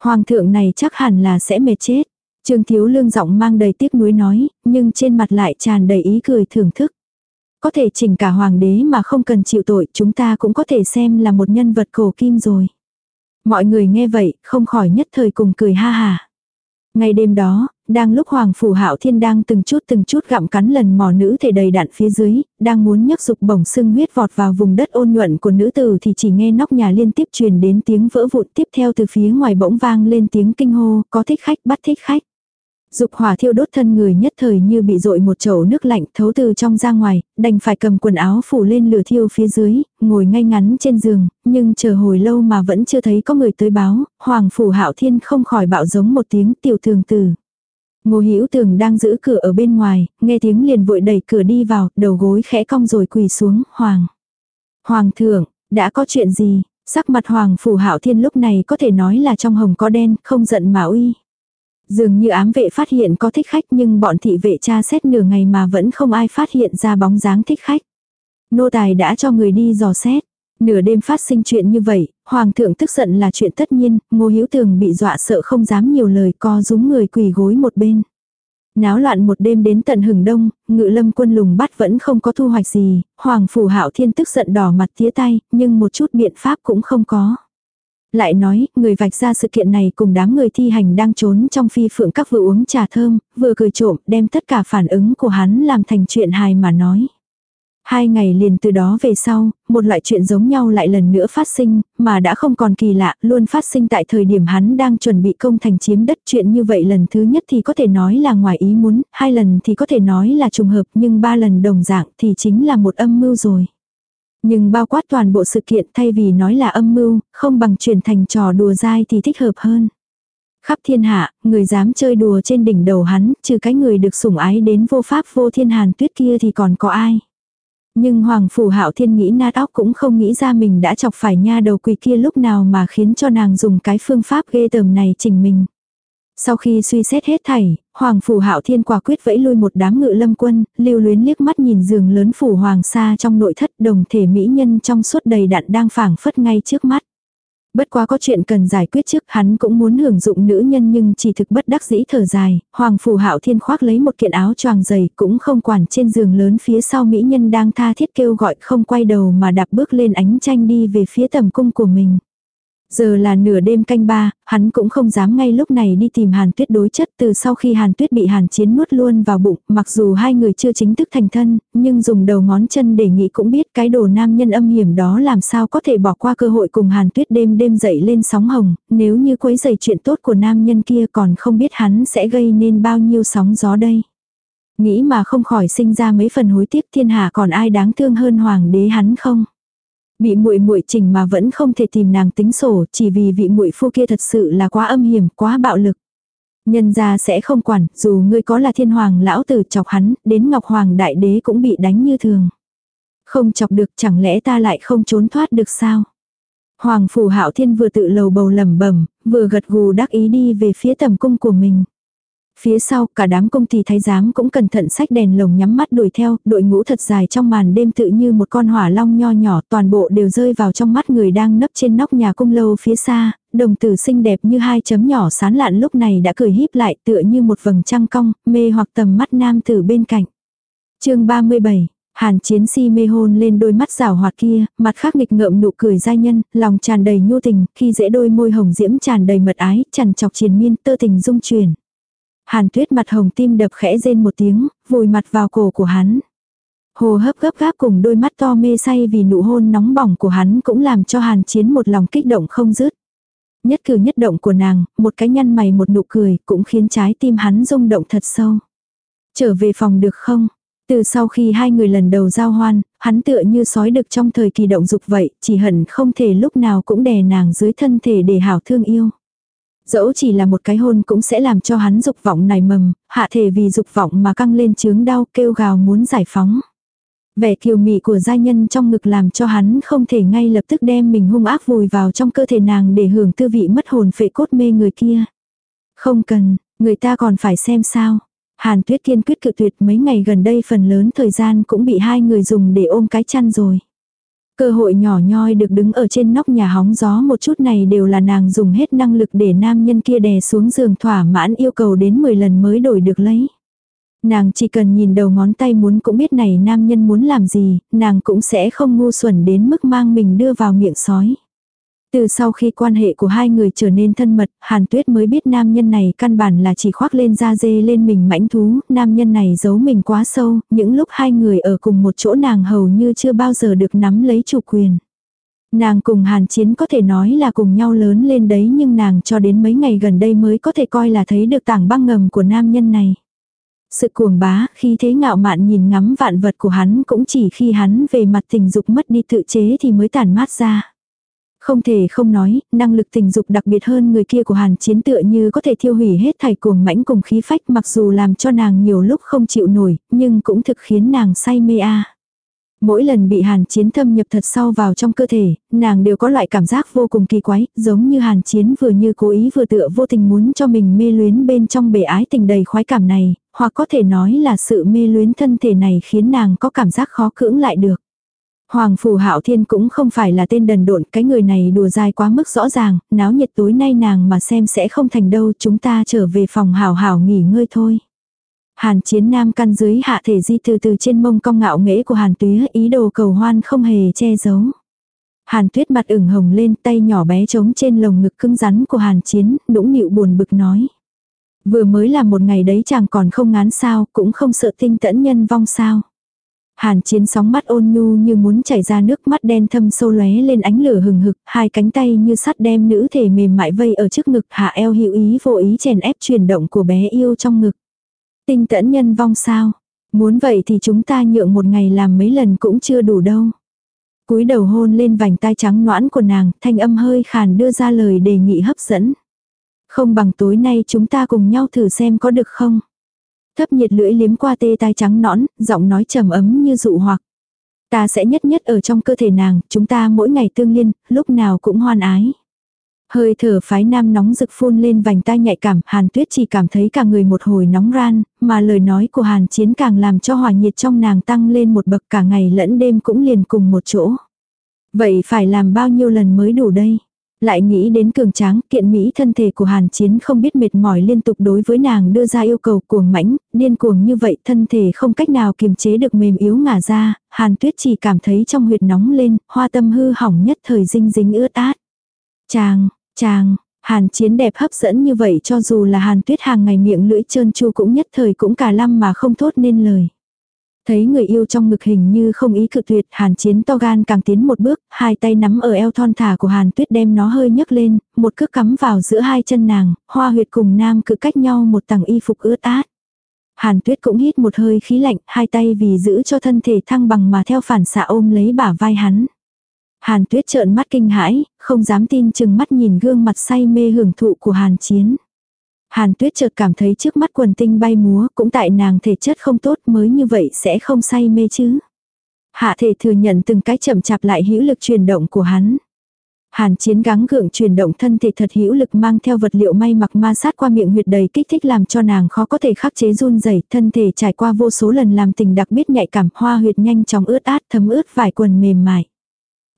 Hoàng thượng này chắc hẳn là sẽ mệt chết. Trương Thiếu Lương giọng mang đầy tiếc nuối nói, nhưng trên mặt lại tràn đầy ý cười thưởng thức. Có thể chỉnh cả hoàng đế mà không cần chịu tội, chúng ta cũng có thể xem là một nhân vật cổ kim rồi. Mọi người nghe vậy, không khỏi nhất thời cùng cười ha hà. Ngày đêm đó, đang lúc Hoàng Phủ Hạo Thiên đang từng chút từng chút gặm cắn lần mò nữ thể đầy đạn phía dưới, đang muốn nhấc dục bổng sưng huyết vọt vào vùng đất ôn nhuận của nữ tử thì chỉ nghe nóc nhà liên tiếp truyền đến tiếng vỡ vụn tiếp theo từ phía ngoài bỗng vang lên tiếng kinh hô, có thích khách bắt thích khách. Dục hỏa thiêu đốt thân người nhất thời như bị dội một chậu nước lạnh thấu từ trong ra ngoài, đành phải cầm quần áo phủ lên lửa thiêu phía dưới, ngồi ngay ngắn trên giường, nhưng chờ hồi lâu mà vẫn chưa thấy có người tới báo, Hoàng Phủ Hạo Thiên không khỏi bạo giống một tiếng tiểu thường tử. Ngô Hữu Tường đang giữ cửa ở bên ngoài, nghe tiếng liền vội đẩy cửa đi vào, đầu gối khẽ cong rồi quỳ xuống, "Hoàng, Hoàng thượng, đã có chuyện gì?" Sắc mặt Hoàng phủ Hạo Thiên lúc này có thể nói là trong hồng có đen, không giận mà uy. Dường như ám vệ phát hiện có thích khách nhưng bọn thị vệ tra xét nửa ngày mà vẫn không ai phát hiện ra bóng dáng thích khách. Nô tài đã cho người đi dò xét. Nửa đêm phát sinh chuyện như vậy, hoàng thượng tức giận là chuyện tất nhiên, ngô hiếu tường bị dọa sợ không dám nhiều lời co rúm người quỳ gối một bên. Náo loạn một đêm đến tận hừng đông, ngự lâm quân lùng bắt vẫn không có thu hoạch gì, hoàng phủ hạo thiên tức giận đỏ mặt tía tay, nhưng một chút biện pháp cũng không có. Lại nói, người vạch ra sự kiện này cùng đám người thi hành đang trốn trong phi phượng các vừa uống trà thơm, vừa cười trộm, đem tất cả phản ứng của hắn làm thành chuyện hài mà nói. Hai ngày liền từ đó về sau, một loại chuyện giống nhau lại lần nữa phát sinh, mà đã không còn kỳ lạ, luôn phát sinh tại thời điểm hắn đang chuẩn bị công thành chiếm đất. Chuyện như vậy lần thứ nhất thì có thể nói là ngoài ý muốn, hai lần thì có thể nói là trùng hợp, nhưng ba lần đồng dạng thì chính là một âm mưu rồi. Nhưng bao quát toàn bộ sự kiện thay vì nói là âm mưu, không bằng chuyển thành trò đùa dai thì thích hợp hơn. Khắp thiên hạ, người dám chơi đùa trên đỉnh đầu hắn, trừ cái người được sủng ái đến vô pháp vô thiên hàn tuyết kia thì còn có ai. Nhưng Hoàng Phủ Hạo Thiên nghĩ nát óc cũng không nghĩ ra mình đã chọc phải nha đầu quỳ kia lúc nào mà khiến cho nàng dùng cái phương pháp ghê tởm này chỉnh mình. Sau khi suy xét hết thảy, Hoàng Phủ Hạo Thiên quả quyết vẫy lui một đám ngự lâm quân, lưu luyến liếc mắt nhìn giường lớn phủ Hoàng sa trong nội thất đồng thể mỹ nhân trong suốt đầy đặn đang phảng phất ngay trước mắt. Bất quá có chuyện cần giải quyết trước, hắn cũng muốn hưởng dụng nữ nhân nhưng chỉ thực bất đắc dĩ thở dài, Hoàng Phủ Hạo Thiên khoác lấy một kiện áo choàng dày, cũng không quản trên giường lớn phía sau mỹ nhân đang tha thiết kêu gọi không quay đầu mà đạp bước lên ánh tranh đi về phía tầm cung của mình. Giờ là nửa đêm canh ba, hắn cũng không dám ngay lúc này đi tìm Hàn Tuyết đối chất từ sau khi Hàn Tuyết bị Hàn Chiến nuốt luôn vào bụng, mặc dù hai người chưa chính thức thành thân, nhưng dùng đầu ngón chân để nghĩ cũng biết cái đồ nam nhân âm hiểm đó làm sao có thể bỏ qua cơ hội cùng Hàn Tuyết đêm đêm dậy lên sóng hồng, nếu như quấy giày chuyện tốt của nam nhân kia còn không biết hắn sẽ gây nên bao nhiêu sóng gió đây. Nghĩ mà không khỏi sinh ra mấy phần hối tiếc thiên hạ còn ai đáng thương hơn hoàng đế hắn không. Bị muội muội chỉnh mà vẫn không thể tìm nàng tính sổ, chỉ vì vị muội phu kia thật sự là quá âm hiểm, quá bạo lực. Nhân gia sẽ không quản, dù ngươi có là thiên hoàng lão tử chọc hắn, đến ngọc hoàng đại đế cũng bị đánh như thường. Không chọc được chẳng lẽ ta lại không trốn thoát được sao? Hoàng phủ hạo thiên vừa tự lầu bầu lẩm bẩm vừa gật gù đắc ý đi về phía tầm cung của mình. Phía sau, cả đám công ty thái giám cũng cẩn thận sách đèn lồng nhắm mắt đuổi theo, đội ngũ thật dài trong màn đêm tự như một con hỏa long nho nhỏ, toàn bộ đều rơi vào trong mắt người đang nấp trên nóc nhà cung lâu phía xa, đồng tử xinh đẹp như hai chấm nhỏ sán lạn lúc này đã cười híp lại tựa như một vầng trăng cong, mê hoặc tầm mắt nam tử bên cạnh. chương 37 Hàn chiến si mê hôn lên đôi mắt rào hoạt kia, mặt khác nghịch ngợm nụ cười giai nhân, lòng tràn đầy nhu tình, khi dễ đôi môi hồng diễm tràn đầy mật ái, chằn chọc triền miên tơ tình dung truyền. Hàn tuyết mặt hồng tim đập khẽ rên một tiếng, vùi mặt vào cổ của hắn. Hồ hấp gấp gáp cùng đôi mắt to mê say vì nụ hôn nóng bỏng của hắn cũng làm cho hàn chiến một lòng kích động không dứt. Nhất cử nhất động của nàng, một cái nhăn mày một nụ cười cũng khiến trái tim hắn rung động thật sâu. Trở về phòng được không? Từ sau khi hai người lần đầu giao hoan, hắn tựa như sói được trong thời kỳ động dục vậy, chỉ hận không thể lúc nào cũng đè nàng dưới thân thể để hảo thương yêu. Dẫu chỉ là một cái hôn cũng sẽ làm cho hắn dục vọng nảy mầm, hạ thể vì dục vọng mà căng lên chướng đau kêu gào muốn giải phóng. Vẻ kiều mị của gia nhân trong ngực làm cho hắn không thể ngay lập tức đem mình hung ác vùi vào trong cơ thể nàng để hưởng tư vị mất hồn phệ cốt mê người kia. Không cần, người ta còn phải xem sao. Hàn tuyết kiên quyết cự tuyệt mấy ngày gần đây phần lớn thời gian cũng bị hai người dùng để ôm cái chăn rồi. Cơ hội nhỏ nhoi được đứng ở trên nóc nhà hóng gió một chút này đều là nàng dùng hết năng lực để nam nhân kia đè xuống giường thỏa mãn yêu cầu đến 10 lần mới đổi được lấy. Nàng chỉ cần nhìn đầu ngón tay muốn cũng biết này nam nhân muốn làm gì, nàng cũng sẽ không ngu xuẩn đến mức mang mình đưa vào miệng sói. Từ sau khi quan hệ của hai người trở nên thân mật, Hàn Tuyết mới biết nam nhân này căn bản là chỉ khoác lên da dê lên mình mãnh thú, nam nhân này giấu mình quá sâu, những lúc hai người ở cùng một chỗ nàng hầu như chưa bao giờ được nắm lấy chủ quyền. Nàng cùng Hàn Chiến có thể nói là cùng nhau lớn lên đấy nhưng nàng cho đến mấy ngày gần đây mới có thể coi là thấy được tảng băng ngầm của nam nhân này. Sự cuồng bá, khi thế ngạo mạn nhìn ngắm vạn vật của hắn cũng chỉ khi hắn về mặt tình dục mất đi tự chế thì mới tản mát ra. Không thể không nói, năng lực tình dục đặc biệt hơn người kia của Hàn Chiến tựa như có thể thiêu hủy hết thảy cuồng mãnh cùng khí phách mặc dù làm cho nàng nhiều lúc không chịu nổi, nhưng cũng thực khiến nàng say mê a. Mỗi lần bị Hàn Chiến thâm nhập thật sâu vào trong cơ thể, nàng đều có loại cảm giác vô cùng kỳ quái, giống như Hàn Chiến vừa như cố ý vừa tựa vô tình muốn cho mình mê luyến bên trong bể ái tình đầy khoái cảm này, hoặc có thể nói là sự mê luyến thân thể này khiến nàng có cảm giác khó cưỡng lại được. Hoàng Phủ Hạo Thiên cũng không phải là tên đần độn, cái người này đùa dai quá mức rõ ràng, náo nhiệt tối nay nàng mà xem sẽ không thành đâu, chúng ta trở về phòng hảo hảo nghỉ ngơi thôi. Hàn chiến nam căn dưới hạ thể di từ từ trên mông cong ngạo nghễ của hàn Túy, ý đồ cầu hoan không hề che giấu. Hàn tuyết mặt ửng hồng lên tay nhỏ bé trống trên lồng ngực cứng rắn của hàn chiến, nũng nịu buồn bực nói. Vừa mới là một ngày đấy chàng còn không ngán sao, cũng không sợ tinh tẫn nhân vong sao. Hàn chiến sóng mắt ôn nhu như muốn chảy ra nước mắt đen thâm sâu lóe lên ánh lửa hừng hực, hai cánh tay như sắt đem nữ thể mềm mại vây ở trước ngực hạ eo hữu ý vô ý chèn ép chuyển động của bé yêu trong ngực. Tinh tẫn nhân vong sao? Muốn vậy thì chúng ta nhượng một ngày làm mấy lần cũng chưa đủ đâu. cúi đầu hôn lên vành tai trắng noãn của nàng, thanh âm hơi khàn đưa ra lời đề nghị hấp dẫn. Không bằng tối nay chúng ta cùng nhau thử xem có được không? Thấp nhiệt lưỡi liếm qua tê tai trắng nõn, giọng nói trầm ấm như dụ hoặc. Ta sẽ nhất nhất ở trong cơ thể nàng, chúng ta mỗi ngày tương liên, lúc nào cũng hoan ái. Hơi thở phái nam nóng rực phun lên vành tai nhạy cảm, Hàn Tuyết chỉ cảm thấy cả người một hồi nóng ran, mà lời nói của Hàn Chiến càng làm cho hỏa nhiệt trong nàng tăng lên một bậc cả ngày lẫn đêm cũng liền cùng một chỗ. Vậy phải làm bao nhiêu lần mới đủ đây? Lại nghĩ đến cường tráng, kiện mỹ thân thể của Hàn Chiến không biết mệt mỏi liên tục đối với nàng đưa ra yêu cầu cuồng mãnh, điên cuồng như vậy thân thể không cách nào kiềm chế được mềm yếu ngả ra, Hàn Tuyết chỉ cảm thấy trong huyệt nóng lên, hoa tâm hư hỏng nhất thời dinh dính ướt át. Chàng, chàng, Hàn Chiến đẹp hấp dẫn như vậy cho dù là Hàn Tuyết hàng ngày miệng lưỡi trơn chu cũng nhất thời cũng cả lăm mà không thốt nên lời. Thấy người yêu trong ngực hình như không ý cự tuyệt, hàn chiến to gan càng tiến một bước, hai tay nắm ở eo thon thả của hàn tuyết đem nó hơi nhấc lên, một cước cắm vào giữa hai chân nàng, hoa huyệt cùng nam cự cách nhau một tầng y phục ướt át. Hàn tuyết cũng hít một hơi khí lạnh, hai tay vì giữ cho thân thể thăng bằng mà theo phản xạ ôm lấy bả vai hắn. Hàn tuyết trợn mắt kinh hãi, không dám tin chừng mắt nhìn gương mặt say mê hưởng thụ của hàn chiến. Hàn tuyết chợt cảm thấy trước mắt quần tinh bay múa, cũng tại nàng thể chất không tốt mới như vậy sẽ không say mê chứ. Hạ thể thừa nhận từng cái chậm chạp lại hữu lực chuyển động của hắn. Hàn chiến gắng gượng chuyển động thân thể thật hữu lực mang theo vật liệu may mặc ma sát qua miệng huyệt đầy kích thích làm cho nàng khó có thể khắc chế run rẩy thân thể trải qua vô số lần làm tình đặc biệt nhạy cảm hoa huyệt nhanh chóng ướt át thấm ướt vải quần mềm mại.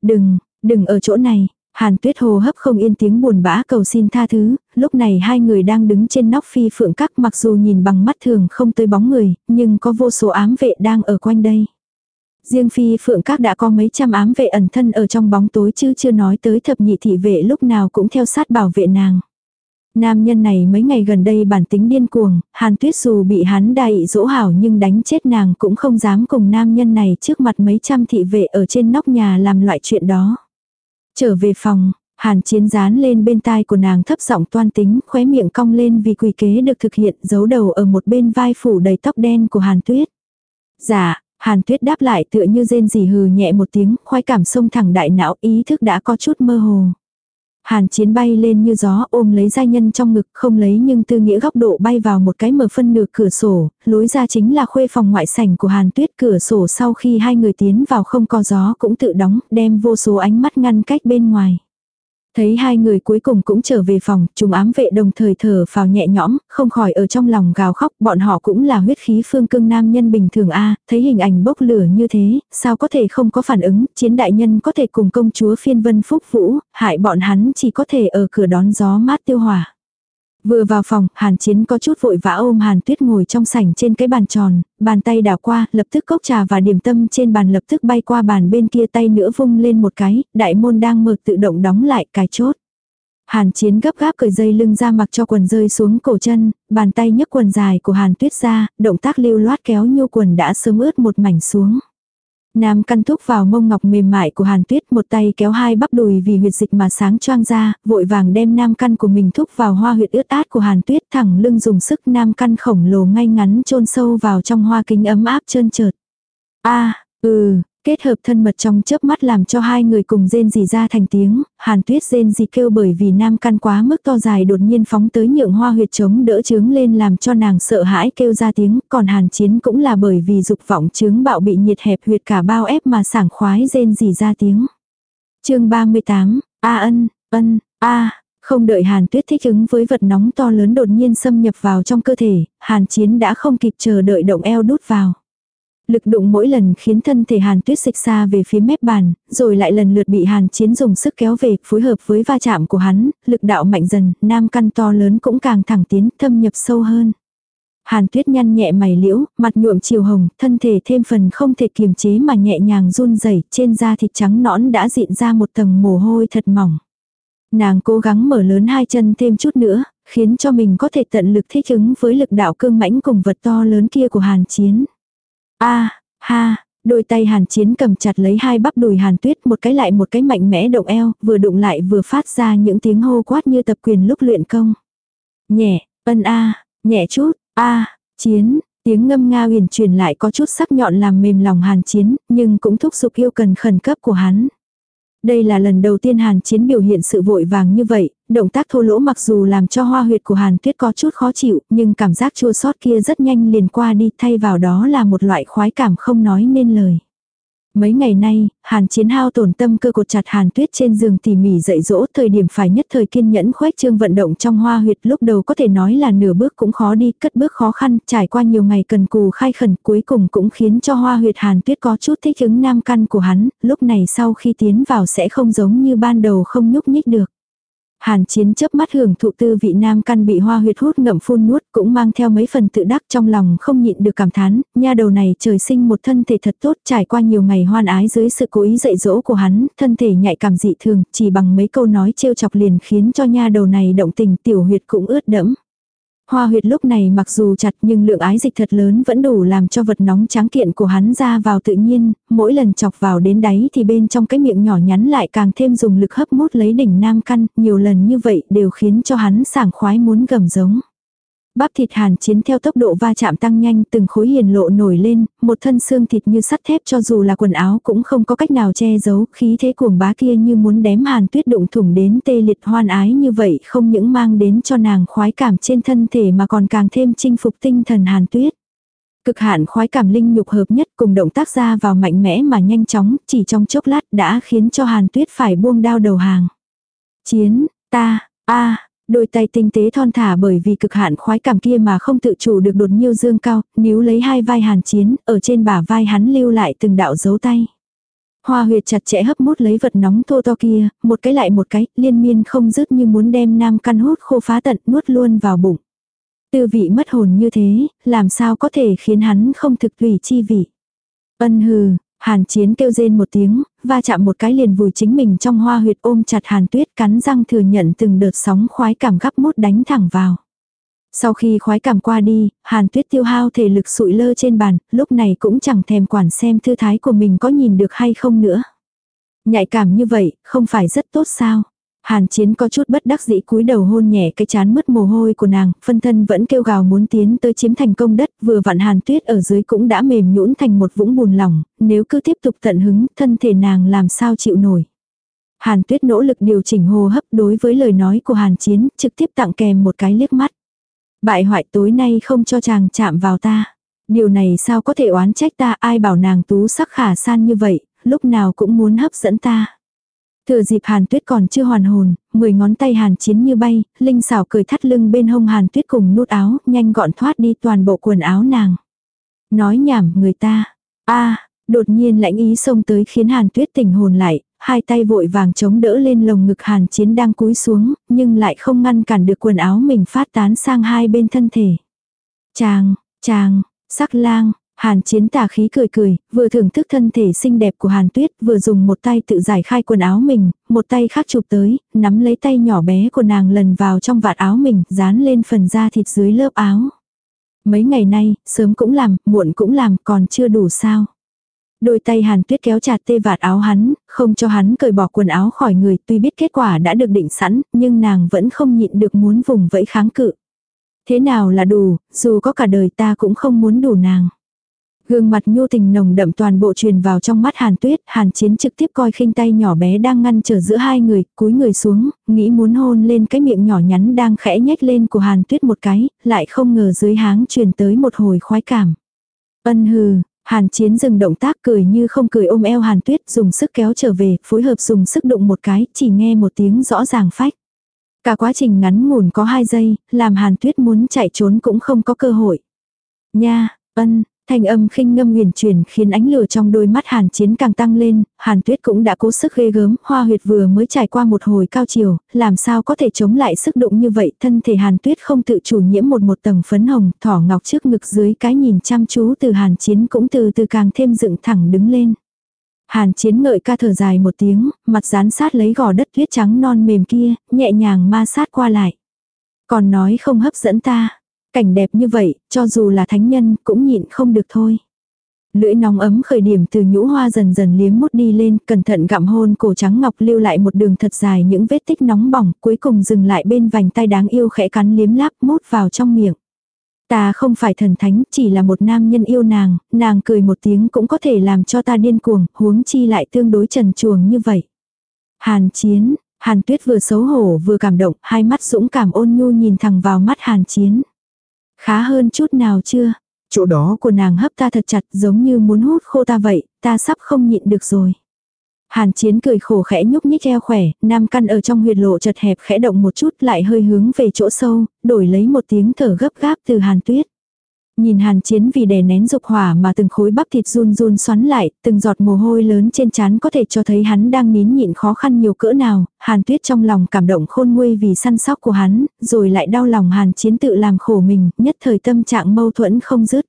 Đừng, đừng ở chỗ này, Hàn tuyết hồ hấp không yên tiếng buồn bã cầu xin tha thứ, lúc này hai người đang đứng trên nóc phi phượng các mặc dù nhìn bằng mắt thường không tới bóng người, nhưng có vô số ám vệ đang ở quanh đây. Riêng phi phượng các đã có mấy trăm ám vệ ẩn thân ở trong bóng tối chứ chưa nói tới thập nhị thị vệ lúc nào cũng theo sát bảo vệ nàng. Nam nhân này mấy ngày gần đây bản tính điên cuồng, hàn tuyết dù bị hắn đại dỗ hảo nhưng đánh chết nàng cũng không dám cùng nam nhân này trước mặt mấy trăm thị vệ ở trên nóc nhà làm loại chuyện đó. Trở về phòng, hàn chiến dán lên bên tai của nàng thấp giọng toan tính, khóe miệng cong lên vì quỷ kế được thực hiện, giấu đầu ở một bên vai phủ đầy tóc đen của hàn tuyết. Dạ, hàn tuyết đáp lại tựa như rên rỉ hừ nhẹ một tiếng, khoái cảm sông thẳng đại não ý thức đã có chút mơ hồ. Hàn chiến bay lên như gió ôm lấy giai nhân trong ngực không lấy nhưng tư nghĩa góc độ bay vào một cái mở phân nửa cửa sổ, lối ra chính là khuê phòng ngoại sảnh của hàn tuyết cửa sổ sau khi hai người tiến vào không có gió cũng tự đóng đem vô số ánh mắt ngăn cách bên ngoài. Thấy hai người cuối cùng cũng trở về phòng, chúng ám vệ đồng thời thở phào nhẹ nhõm, không khỏi ở trong lòng gào khóc, bọn họ cũng là huyết khí phương cương nam nhân bình thường a thấy hình ảnh bốc lửa như thế, sao có thể không có phản ứng, chiến đại nhân có thể cùng công chúa phiên vân phúc vũ, hại bọn hắn chỉ có thể ở cửa đón gió mát tiêu hỏa. Vừa vào phòng, Hàn Chiến có chút vội vã ôm Hàn Tuyết ngồi trong sảnh trên cái bàn tròn, bàn tay đảo qua, lập tức cốc trà và điểm tâm trên bàn lập tức bay qua bàn bên kia tay nữa vung lên một cái, đại môn đang mở tự động đóng lại cái chốt. Hàn Chiến gấp gáp cởi dây lưng ra mặc cho quần rơi xuống cổ chân, bàn tay nhấc quần dài của Hàn Tuyết ra, động tác lưu loát kéo nhô quần đã sớm ướt một mảnh xuống. Nam căn thúc vào mông ngọc mềm mại của Hàn Tuyết một tay kéo hai bắp đùi vì huyệt dịch mà sáng choang ra, vội vàng đem nam căn của mình thúc vào hoa huyệt ướt át của Hàn Tuyết thẳng lưng dùng sức nam căn khổng lồ ngay ngắn chôn sâu vào trong hoa kính ấm áp trơn trượt. a ừ, Kết hợp thân mật trong chớp mắt làm cho hai người cùng rên rỉ ra thành tiếng, hàn tuyết rên rỉ kêu bởi vì nam căn quá mức to dài đột nhiên phóng tới nhượng hoa huyệt trống đỡ trướng lên làm cho nàng sợ hãi kêu ra tiếng, còn hàn chiến cũng là bởi vì dục vọng trướng bạo bị nhiệt hẹp huyệt cả bao ép mà sảng khoái rên rỉ ra tiếng. chương 38, A ân, ân, A, không đợi hàn tuyết thích ứng với vật nóng to lớn đột nhiên xâm nhập vào trong cơ thể, hàn chiến đã không kịp chờ đợi động eo đút vào. Lực đụng mỗi lần khiến thân thể hàn tuyết dịch xa về phía mép bàn, rồi lại lần lượt bị hàn chiến dùng sức kéo về, phối hợp với va chạm của hắn, lực đạo mạnh dần, nam căn to lớn cũng càng thẳng tiến, thâm nhập sâu hơn. Hàn tuyết nhăn nhẹ mày liễu, mặt nhuộm chiều hồng, thân thể thêm phần không thể kiềm chế mà nhẹ nhàng run rẩy trên da thịt trắng nõn đã dịn ra một tầng mồ hôi thật mỏng. Nàng cố gắng mở lớn hai chân thêm chút nữa, khiến cho mình có thể tận lực thích ứng với lực đạo cương mãnh cùng vật to lớn kia của hàn chiến a ha, đôi tay hàn chiến cầm chặt lấy hai bắp đùi hàn tuyết một cái lại một cái mạnh mẽ động eo, vừa đụng lại vừa phát ra những tiếng hô quát như tập quyền lúc luyện công. Nhẹ, ân a, nhẹ chút, a, chiến, tiếng ngâm nga huyền truyền lại có chút sắc nhọn làm mềm lòng hàn chiến, nhưng cũng thúc giục yêu cần khẩn cấp của hắn. Đây là lần đầu tiên Hàn Chiến biểu hiện sự vội vàng như vậy, động tác thô lỗ mặc dù làm cho hoa huyệt của Hàn Tuyết có chút khó chịu, nhưng cảm giác chua sót kia rất nhanh liền qua đi thay vào đó là một loại khoái cảm không nói nên lời. Mấy ngày nay, Hàn Chiến hao tổn tâm cơ cột chặt Hàn Tuyết trên giường tỉ mỉ dạy dỗ thời điểm phải nhất thời kiên nhẫn khoét trương vận động trong hoa huyệt lúc đầu có thể nói là nửa bước cũng khó đi, cất bước khó khăn, trải qua nhiều ngày cần cù khai khẩn cuối cùng cũng khiến cho hoa huyệt Hàn Tuyết có chút thích ứng nam căn của hắn, lúc này sau khi tiến vào sẽ không giống như ban đầu không nhúc nhích được. Hàn chiến chớp mắt hưởng thụ tư vị nam căn bị hoa huyệt hút ngậm phun nuốt cũng mang theo mấy phần tự đắc trong lòng không nhịn được cảm thán, nha đầu này trời sinh một thân thể thật tốt trải qua nhiều ngày hoan ái dưới sự cố ý dạy dỗ của hắn, thân thể nhạy cảm dị thường, chỉ bằng mấy câu nói trêu chọc liền khiến cho nha đầu này động tình tiểu huyệt cũng ướt đẫm. Hoa huyệt lúc này mặc dù chặt nhưng lượng ái dịch thật lớn vẫn đủ làm cho vật nóng tráng kiện của hắn ra vào tự nhiên, mỗi lần chọc vào đến đáy thì bên trong cái miệng nhỏ nhắn lại càng thêm dùng lực hấp mút lấy đỉnh nam căn, nhiều lần như vậy đều khiến cho hắn sảng khoái muốn gầm giống. Bắp thịt hàn chiến theo tốc độ va chạm tăng nhanh từng khối hiền lộ nổi lên, một thân xương thịt như sắt thép cho dù là quần áo cũng không có cách nào che giấu, khí thế cuồng bá kia như muốn đếm hàn tuyết đụng thủng đến tê liệt hoan ái như vậy không những mang đến cho nàng khoái cảm trên thân thể mà còn càng thêm chinh phục tinh thần hàn tuyết. Cực hạn khoái cảm linh nhục hợp nhất cùng động tác ra vào mạnh mẽ mà nhanh chóng, chỉ trong chốc lát đã khiến cho hàn tuyết phải buông đao đầu hàng. Chiến, ta, a Đôi tay tinh tế thon thả bởi vì cực hạn khoái cảm kia mà không tự chủ được đột nhiêu dương cao, níu lấy hai vai hàn chiến, ở trên bả vai hắn lưu lại từng đạo dấu tay. Hoa huyệt chặt chẽ hấp mút lấy vật nóng thô to kia, một cái lại một cái, liên miên không dứt như muốn đem nam căn hút khô phá tận nuốt luôn vào bụng. Tư vị mất hồn như thế, làm sao có thể khiến hắn không thực tùy chi vị. Ân hừ, Hàn chiến kêu rên một tiếng, va chạm một cái liền vùi chính mình trong hoa huyệt ôm chặt hàn tuyết cắn răng thừa nhận từng đợt sóng khoái cảm gắp mút đánh thẳng vào. Sau khi khoái cảm qua đi, hàn tuyết tiêu hao thể lực sụi lơ trên bàn, lúc này cũng chẳng thèm quản xem thư thái của mình có nhìn được hay không nữa. Nhạy cảm như vậy, không phải rất tốt sao? Hàn Chiến có chút bất đắc dĩ cúi đầu hôn nhẹ cái chán mất mồ hôi của nàng, phân thân vẫn kêu gào muốn tiến tới chiếm thành công đất, vừa vặn Hàn Tuyết ở dưới cũng đã mềm nhũn thành một vũng bùn lỏng, nếu cứ tiếp tục tận hứng, thân thể nàng làm sao chịu nổi. Hàn Tuyết nỗ lực điều chỉnh hô hấp đối với lời nói của Hàn Chiến, trực tiếp tặng kèm một cái liếc mắt. Bại hoại tối nay không cho chàng chạm vào ta. Điều này sao có thể oán trách ta ai bảo nàng tú sắc khả san như vậy, lúc nào cũng muốn hấp dẫn ta. Thừa dịp Hàn Tuyết còn chưa hoàn hồn, mười ngón tay Hàn Chiến như bay, linh xảo cười thắt lưng bên hông Hàn Tuyết cùng nút áo, nhanh gọn thoát đi toàn bộ quần áo nàng. Nói nhảm người ta. a đột nhiên lãnh ý xông tới khiến Hàn Tuyết tỉnh hồn lại, hai tay vội vàng chống đỡ lên lồng ngực Hàn Chiến đang cúi xuống, nhưng lại không ngăn cản được quần áo mình phát tán sang hai bên thân thể. Chàng, chàng, sắc lang, Hàn chiến tà khí cười cười, vừa thưởng thức thân thể xinh đẹp của Hàn Tuyết, vừa dùng một tay tự giải khai quần áo mình, một tay khác chụp tới, nắm lấy tay nhỏ bé của nàng lần vào trong vạt áo mình, dán lên phần da thịt dưới lớp áo. Mấy ngày nay, sớm cũng làm, muộn cũng làm, còn chưa đủ sao. Đôi tay Hàn Tuyết kéo chặt tê vạt áo hắn, không cho hắn cởi bỏ quần áo khỏi người, tuy biết kết quả đã được định sẵn, nhưng nàng vẫn không nhịn được muốn vùng vẫy kháng cự. Thế nào là đủ, dù có cả đời ta cũng không muốn đủ nàng. Gương mặt nhu tình nồng đậm toàn bộ truyền vào trong mắt Hàn Tuyết, Hàn Chiến trực tiếp coi khinh tay nhỏ bé đang ngăn trở giữa hai người, cúi người xuống, nghĩ muốn hôn lên cái miệng nhỏ nhắn đang khẽ nhếch lên của Hàn Tuyết một cái, lại không ngờ dưới háng truyền tới một hồi khoái cảm. Ân hừ, Hàn Chiến dừng động tác cười như không cười ôm eo Hàn Tuyết dùng sức kéo trở về, phối hợp dùng sức đụng một cái, chỉ nghe một tiếng rõ ràng phách. Cả quá trình ngắn ngủn có hai giây, làm Hàn Tuyết muốn chạy trốn cũng không có cơ hội. Nha, ân, Thanh âm khinh ngâm huyền truyền khiến ánh lửa trong đôi mắt Hàn Chiến càng tăng lên, Hàn Tuyết cũng đã cố sức ghê gớm, hoa huyệt vừa mới trải qua một hồi cao chiều, làm sao có thể chống lại sức đụng như vậy, thân thể Hàn Tuyết không tự chủ nhiễm một một tầng phấn hồng, thỏ ngọc trước ngực dưới cái nhìn chăm chú từ Hàn Chiến cũng từ từ càng thêm dựng thẳng đứng lên. Hàn Chiến ngợi ca thở dài một tiếng, mặt dán sát lấy gò đất tuyết trắng non mềm kia, nhẹ nhàng ma sát qua lại. Còn nói không hấp dẫn ta, Cảnh đẹp như vậy, cho dù là thánh nhân, cũng nhịn không được thôi. Lưỡi nóng ấm khởi điểm từ nhũ hoa dần dần liếm mút đi lên, cẩn thận gặm hôn cổ trắng ngọc lưu lại một đường thật dài những vết tích nóng bỏng, cuối cùng dừng lại bên vành tay đáng yêu khẽ cắn liếm láp mút vào trong miệng. Ta không phải thần thánh, chỉ là một nam nhân yêu nàng, nàng cười một tiếng cũng có thể làm cho ta điên cuồng, huống chi lại tương đối trần chuồng như vậy. Hàn chiến, hàn tuyết vừa xấu hổ vừa cảm động, hai mắt dũng cảm ôn nhu nhìn thẳng vào mắt hàn chiến. Khá hơn chút nào chưa? Chỗ đó của nàng hấp ta thật chặt giống như muốn hút khô ta vậy, ta sắp không nhịn được rồi. Hàn chiến cười khổ khẽ nhúc nhích eo khỏe, nam căn ở trong huyệt lộ chật hẹp khẽ động một chút lại hơi hướng về chỗ sâu, đổi lấy một tiếng thở gấp gáp từ hàn tuyết. Nhìn hàn chiến vì đè nén dục hỏa mà từng khối bắp thịt run run xoắn lại, từng giọt mồ hôi lớn trên trán có thể cho thấy hắn đang nín nhịn khó khăn nhiều cỡ nào, hàn tuyết trong lòng cảm động khôn nguôi vì săn sóc của hắn, rồi lại đau lòng hàn chiến tự làm khổ mình, nhất thời tâm trạng mâu thuẫn không dứt.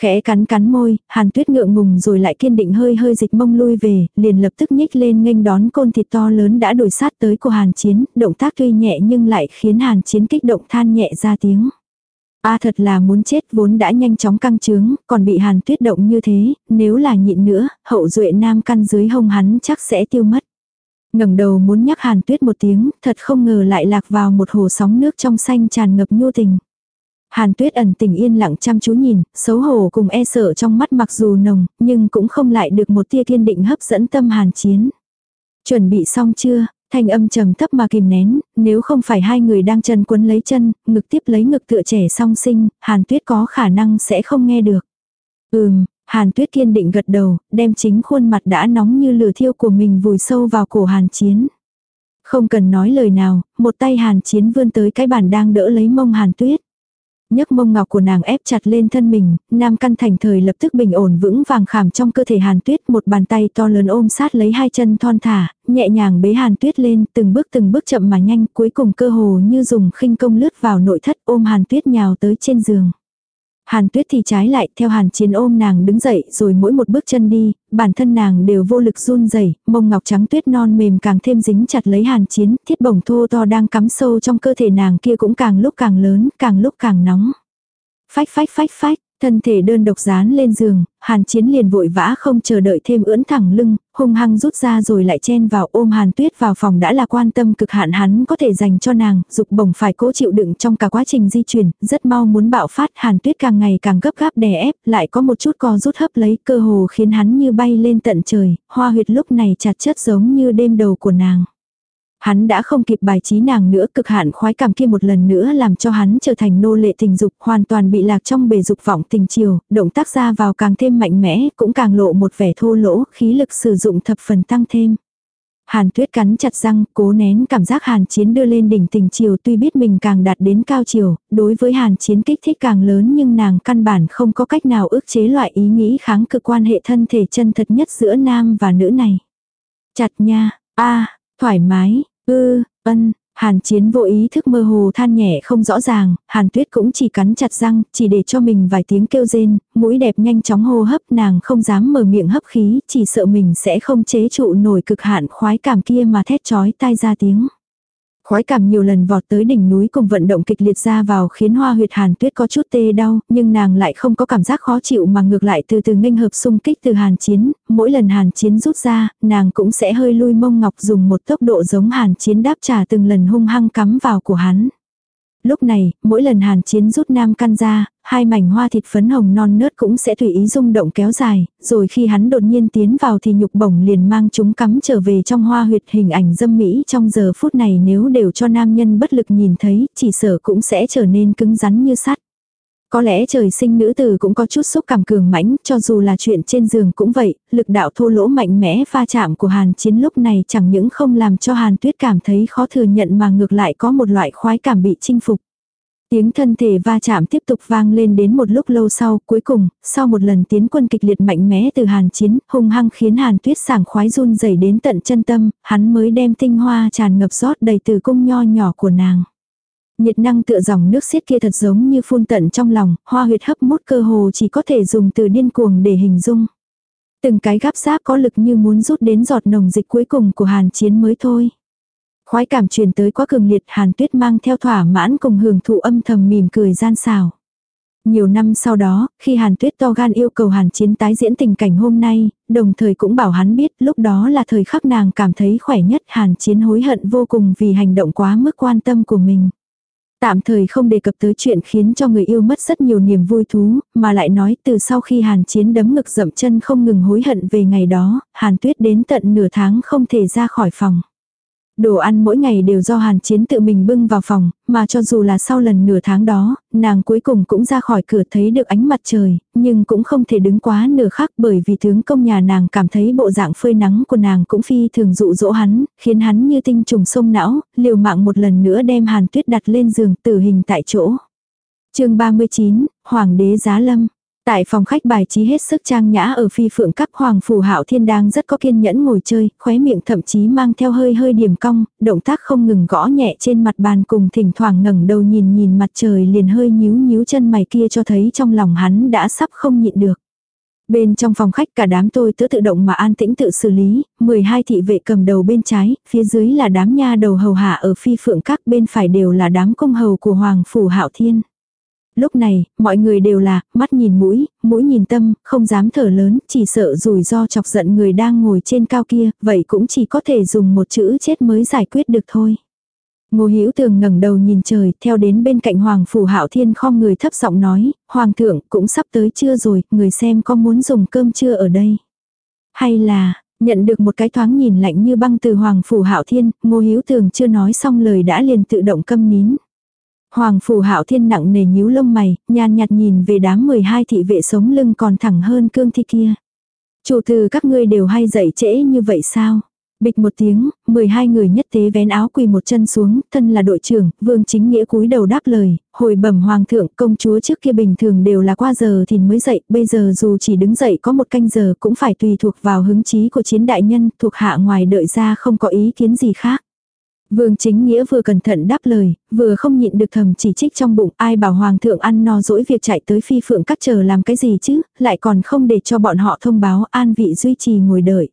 Khẽ cắn cắn môi, hàn tuyết ngượng ngùng rồi lại kiên định hơi hơi dịch mông lui về, liền lập tức nhích lên nghênh đón côn thịt to lớn đã đổi sát tới của hàn chiến, động tác tuy nhẹ nhưng lại khiến hàn chiến kích động than nhẹ ra tiếng. A thật là muốn chết vốn đã nhanh chóng căng trướng, còn bị hàn tuyết động như thế, nếu là nhịn nữa, hậu duệ nam căn dưới hông hắn chắc sẽ tiêu mất. ngẩng đầu muốn nhắc hàn tuyết một tiếng, thật không ngờ lại lạc vào một hồ sóng nước trong xanh tràn ngập nhu tình. Hàn tuyết ẩn tình yên lặng chăm chú nhìn, xấu hổ cùng e sợ trong mắt mặc dù nồng, nhưng cũng không lại được một tia kiên định hấp dẫn tâm hàn chiến. Chuẩn bị xong chưa, thanh âm trầm thấp mà kìm nén, nếu không phải hai người đang chân quấn lấy chân, ngực tiếp lấy ngực tựa trẻ song sinh, hàn tuyết có khả năng sẽ không nghe được. Ừm, hàn tuyết kiên định gật đầu, đem chính khuôn mặt đã nóng như lửa thiêu của mình vùi sâu vào cổ hàn chiến. Không cần nói lời nào, một tay hàn chiến vươn tới cái bàn đang đỡ lấy mông hàn tuyết nhấc mông ngọc của nàng ép chặt lên thân mình, nam căn thành thời lập tức bình ổn vững vàng khảm trong cơ thể hàn tuyết một bàn tay to lớn ôm sát lấy hai chân thon thả, nhẹ nhàng bế hàn tuyết lên từng bước từng bước chậm mà nhanh cuối cùng cơ hồ như dùng khinh công lướt vào nội thất ôm hàn tuyết nhào tới trên giường. Hàn tuyết thì trái lại theo hàn chiến ôm nàng đứng dậy rồi mỗi một bước chân đi, bản thân nàng đều vô lực run rẩy mông ngọc trắng tuyết non mềm càng thêm dính chặt lấy hàn chiến, thiết bổng thô to đang cắm sâu trong cơ thể nàng kia cũng càng lúc càng lớn, càng lúc càng nóng. Phách phách phách phách, Thân thể đơn độc dán lên giường, hàn chiến liền vội vã không chờ đợi thêm ưỡn thẳng lưng, hung hăng rút ra rồi lại chen vào ôm hàn tuyết vào phòng đã là quan tâm cực hạn hắn có thể dành cho nàng, dục bổng phải cố chịu đựng trong cả quá trình di chuyển, rất mau muốn bạo phát hàn tuyết càng ngày càng gấp gáp đè ép, lại có một chút co rút hấp lấy cơ hồ khiến hắn như bay lên tận trời, hoa huyệt lúc này chặt chất giống như đêm đầu của nàng. Hắn đã không kịp bài trí nàng nữa cực hạn khoái cảm kia một lần nữa làm cho hắn trở thành nô lệ tình dục hoàn toàn bị lạc trong bề dục vọng tình chiều, động tác ra vào càng thêm mạnh mẽ, cũng càng lộ một vẻ thô lỗ, khí lực sử dụng thập phần tăng thêm. Hàn tuyết cắn chặt răng, cố nén cảm giác hàn chiến đưa lên đỉnh tình chiều tuy biết mình càng đạt đến cao chiều, đối với hàn chiến kích thích càng lớn nhưng nàng căn bản không có cách nào ức chế loại ý nghĩ kháng cực quan hệ thân thể chân thật nhất giữa nam và nữ này. Chặt nha, a thoải mái, ư, ân, Hàn chiến vô ý thức mơ hồ than nhẹ không rõ ràng, hàn tuyết cũng chỉ cắn chặt răng, chỉ để cho mình vài tiếng kêu rên, mũi đẹp nhanh chóng hô hấp nàng không dám mở miệng hấp khí, chỉ sợ mình sẽ không chế trụ nổi cực hạn khoái cảm kia mà thét chói tai ra tiếng. Khói cảm nhiều lần vọt tới đỉnh núi cùng vận động kịch liệt ra vào khiến hoa huyệt hàn tuyết có chút tê đau, nhưng nàng lại không có cảm giác khó chịu mà ngược lại từ từ nghênh hợp xung kích từ hàn chiến, mỗi lần hàn chiến rút ra, nàng cũng sẽ hơi lui mông ngọc dùng một tốc độ giống hàn chiến đáp trả từng lần hung hăng cắm vào của hắn. Lúc này, mỗi lần hàn chiến rút nam căn ra, hai mảnh hoa thịt phấn hồng non nớt cũng sẽ tùy ý rung động kéo dài, rồi khi hắn đột nhiên tiến vào thì nhục bổng liền mang chúng cắm trở về trong hoa huyệt hình ảnh dâm mỹ trong giờ phút này nếu đều cho nam nhân bất lực nhìn thấy, chỉ sợ cũng sẽ trở nên cứng rắn như sắt. Có lẽ trời sinh nữ tử cũng có chút xúc cảm cường mãnh, cho dù là chuyện trên giường cũng vậy, lực đạo thô lỗ mạnh mẽ pha chạm của Hàn Chiến lúc này chẳng những không làm cho Hàn Tuyết cảm thấy khó thừa nhận mà ngược lại có một loại khoái cảm bị chinh phục. Tiếng thân thể va chạm tiếp tục vang lên đến một lúc lâu sau, cuối cùng, sau một lần tiến quân kịch liệt mạnh mẽ từ hàn chiến, hung hăng khiến hàn tuyết sảng khoái run rẩy đến tận chân tâm, hắn mới đem tinh hoa tràn ngập rót đầy từ cung nho nhỏ của nàng. Nhiệt năng tựa dòng nước xiết kia thật giống như phun tận trong lòng, hoa huyệt hấp mút cơ hồ chỉ có thể dùng từ điên cuồng để hình dung. Từng cái gáp giáp có lực như muốn rút đến giọt nồng dịch cuối cùng của hàn chiến mới thôi. Khoái cảm truyền tới quá cường liệt hàn tuyết mang theo thỏa mãn cùng hưởng thụ âm thầm mỉm cười gian xào. Nhiều năm sau đó, khi Hàn Tuyết to gan yêu cầu Hàn Chiến tái diễn tình cảnh hôm nay, đồng thời cũng bảo hắn biết lúc đó là thời khắc nàng cảm thấy khỏe nhất Hàn Chiến hối hận vô cùng vì hành động quá mức quan tâm của mình. Tạm thời không đề cập tới chuyện khiến cho người yêu mất rất nhiều niềm vui thú, mà lại nói từ sau khi Hàn Chiến đấm ngực dậm chân không ngừng hối hận về ngày đó, Hàn Tuyết đến tận nửa tháng không thể ra khỏi phòng. Đồ ăn mỗi ngày đều do Hàn Chiến tự mình bưng vào phòng, mà cho dù là sau lần nửa tháng đó, nàng cuối cùng cũng ra khỏi cửa thấy được ánh mặt trời, nhưng cũng không thể đứng quá nửa khắc bởi vì tướng công nhà nàng cảm thấy bộ dạng phơi nắng của nàng cũng phi thường dụ dỗ hắn, khiến hắn như tinh trùng sông não, liều mạng một lần nữa đem Hàn Tuyết đặt lên giường tử hình tại chỗ. chương 39, Hoàng đế Giá Lâm Tại phòng khách bài trí hết sức trang nhã ở phi phượng cấp hoàng phủ hạo thiên đang rất có kiên nhẫn ngồi chơi, khóe miệng thậm chí mang theo hơi hơi điểm cong, động tác không ngừng gõ nhẹ trên mặt bàn cùng thỉnh thoảng ngẩng đầu nhìn nhìn mặt trời liền hơi nhíu nhíu chân mày kia cho thấy trong lòng hắn đã sắp không nhịn được. Bên trong phòng khách cả đám tôi tớ tự động mà an tĩnh tự xử lý, 12 thị vệ cầm đầu bên trái, phía dưới là đám nha đầu hầu hạ ở phi phượng các bên phải đều là đám công hầu của Hoàng Phủ Hạo Thiên. Lúc này, mọi người đều là, mắt nhìn mũi, mũi nhìn tâm, không dám thở lớn, chỉ sợ rủi ro chọc giận người đang ngồi trên cao kia, vậy cũng chỉ có thể dùng một chữ chết mới giải quyết được thôi. Ngô Hữu Tường ngẩng đầu nhìn trời, theo đến bên cạnh Hoàng phủ Hạo Thiên khom người thấp giọng nói, "Hoàng thượng, cũng sắp tới trưa rồi, người xem có muốn dùng cơm trưa ở đây?" Hay là, nhận được một cái thoáng nhìn lạnh như băng từ Hoàng phủ Hạo Thiên, Ngô Hữu Tường chưa nói xong lời đã liền tự động câm nín. Hoàng phủ hạo thiên nặng nề nhíu lông mày, nhàn nhạt nhìn về đám 12 thị vệ sống lưng còn thẳng hơn cương thi kia. Chủ từ các ngươi đều hay dậy trễ như vậy sao? Bịch một tiếng, 12 người nhất tế vén áo quỳ một chân xuống, thân là đội trưởng, vương chính nghĩa cúi đầu đáp lời, hồi bẩm hoàng thượng, công chúa trước kia bình thường đều là qua giờ thì mới dậy, bây giờ dù chỉ đứng dậy có một canh giờ cũng phải tùy thuộc vào hứng chí của chiến đại nhân, thuộc hạ ngoài đợi ra không có ý kiến gì khác. Vương chính nghĩa vừa cẩn thận đáp lời, vừa không nhịn được thầm chỉ trích trong bụng ai bảo hoàng thượng ăn no dỗi việc chạy tới phi phượng cắt chờ làm cái gì chứ, lại còn không để cho bọn họ thông báo an vị duy trì ngồi đợi.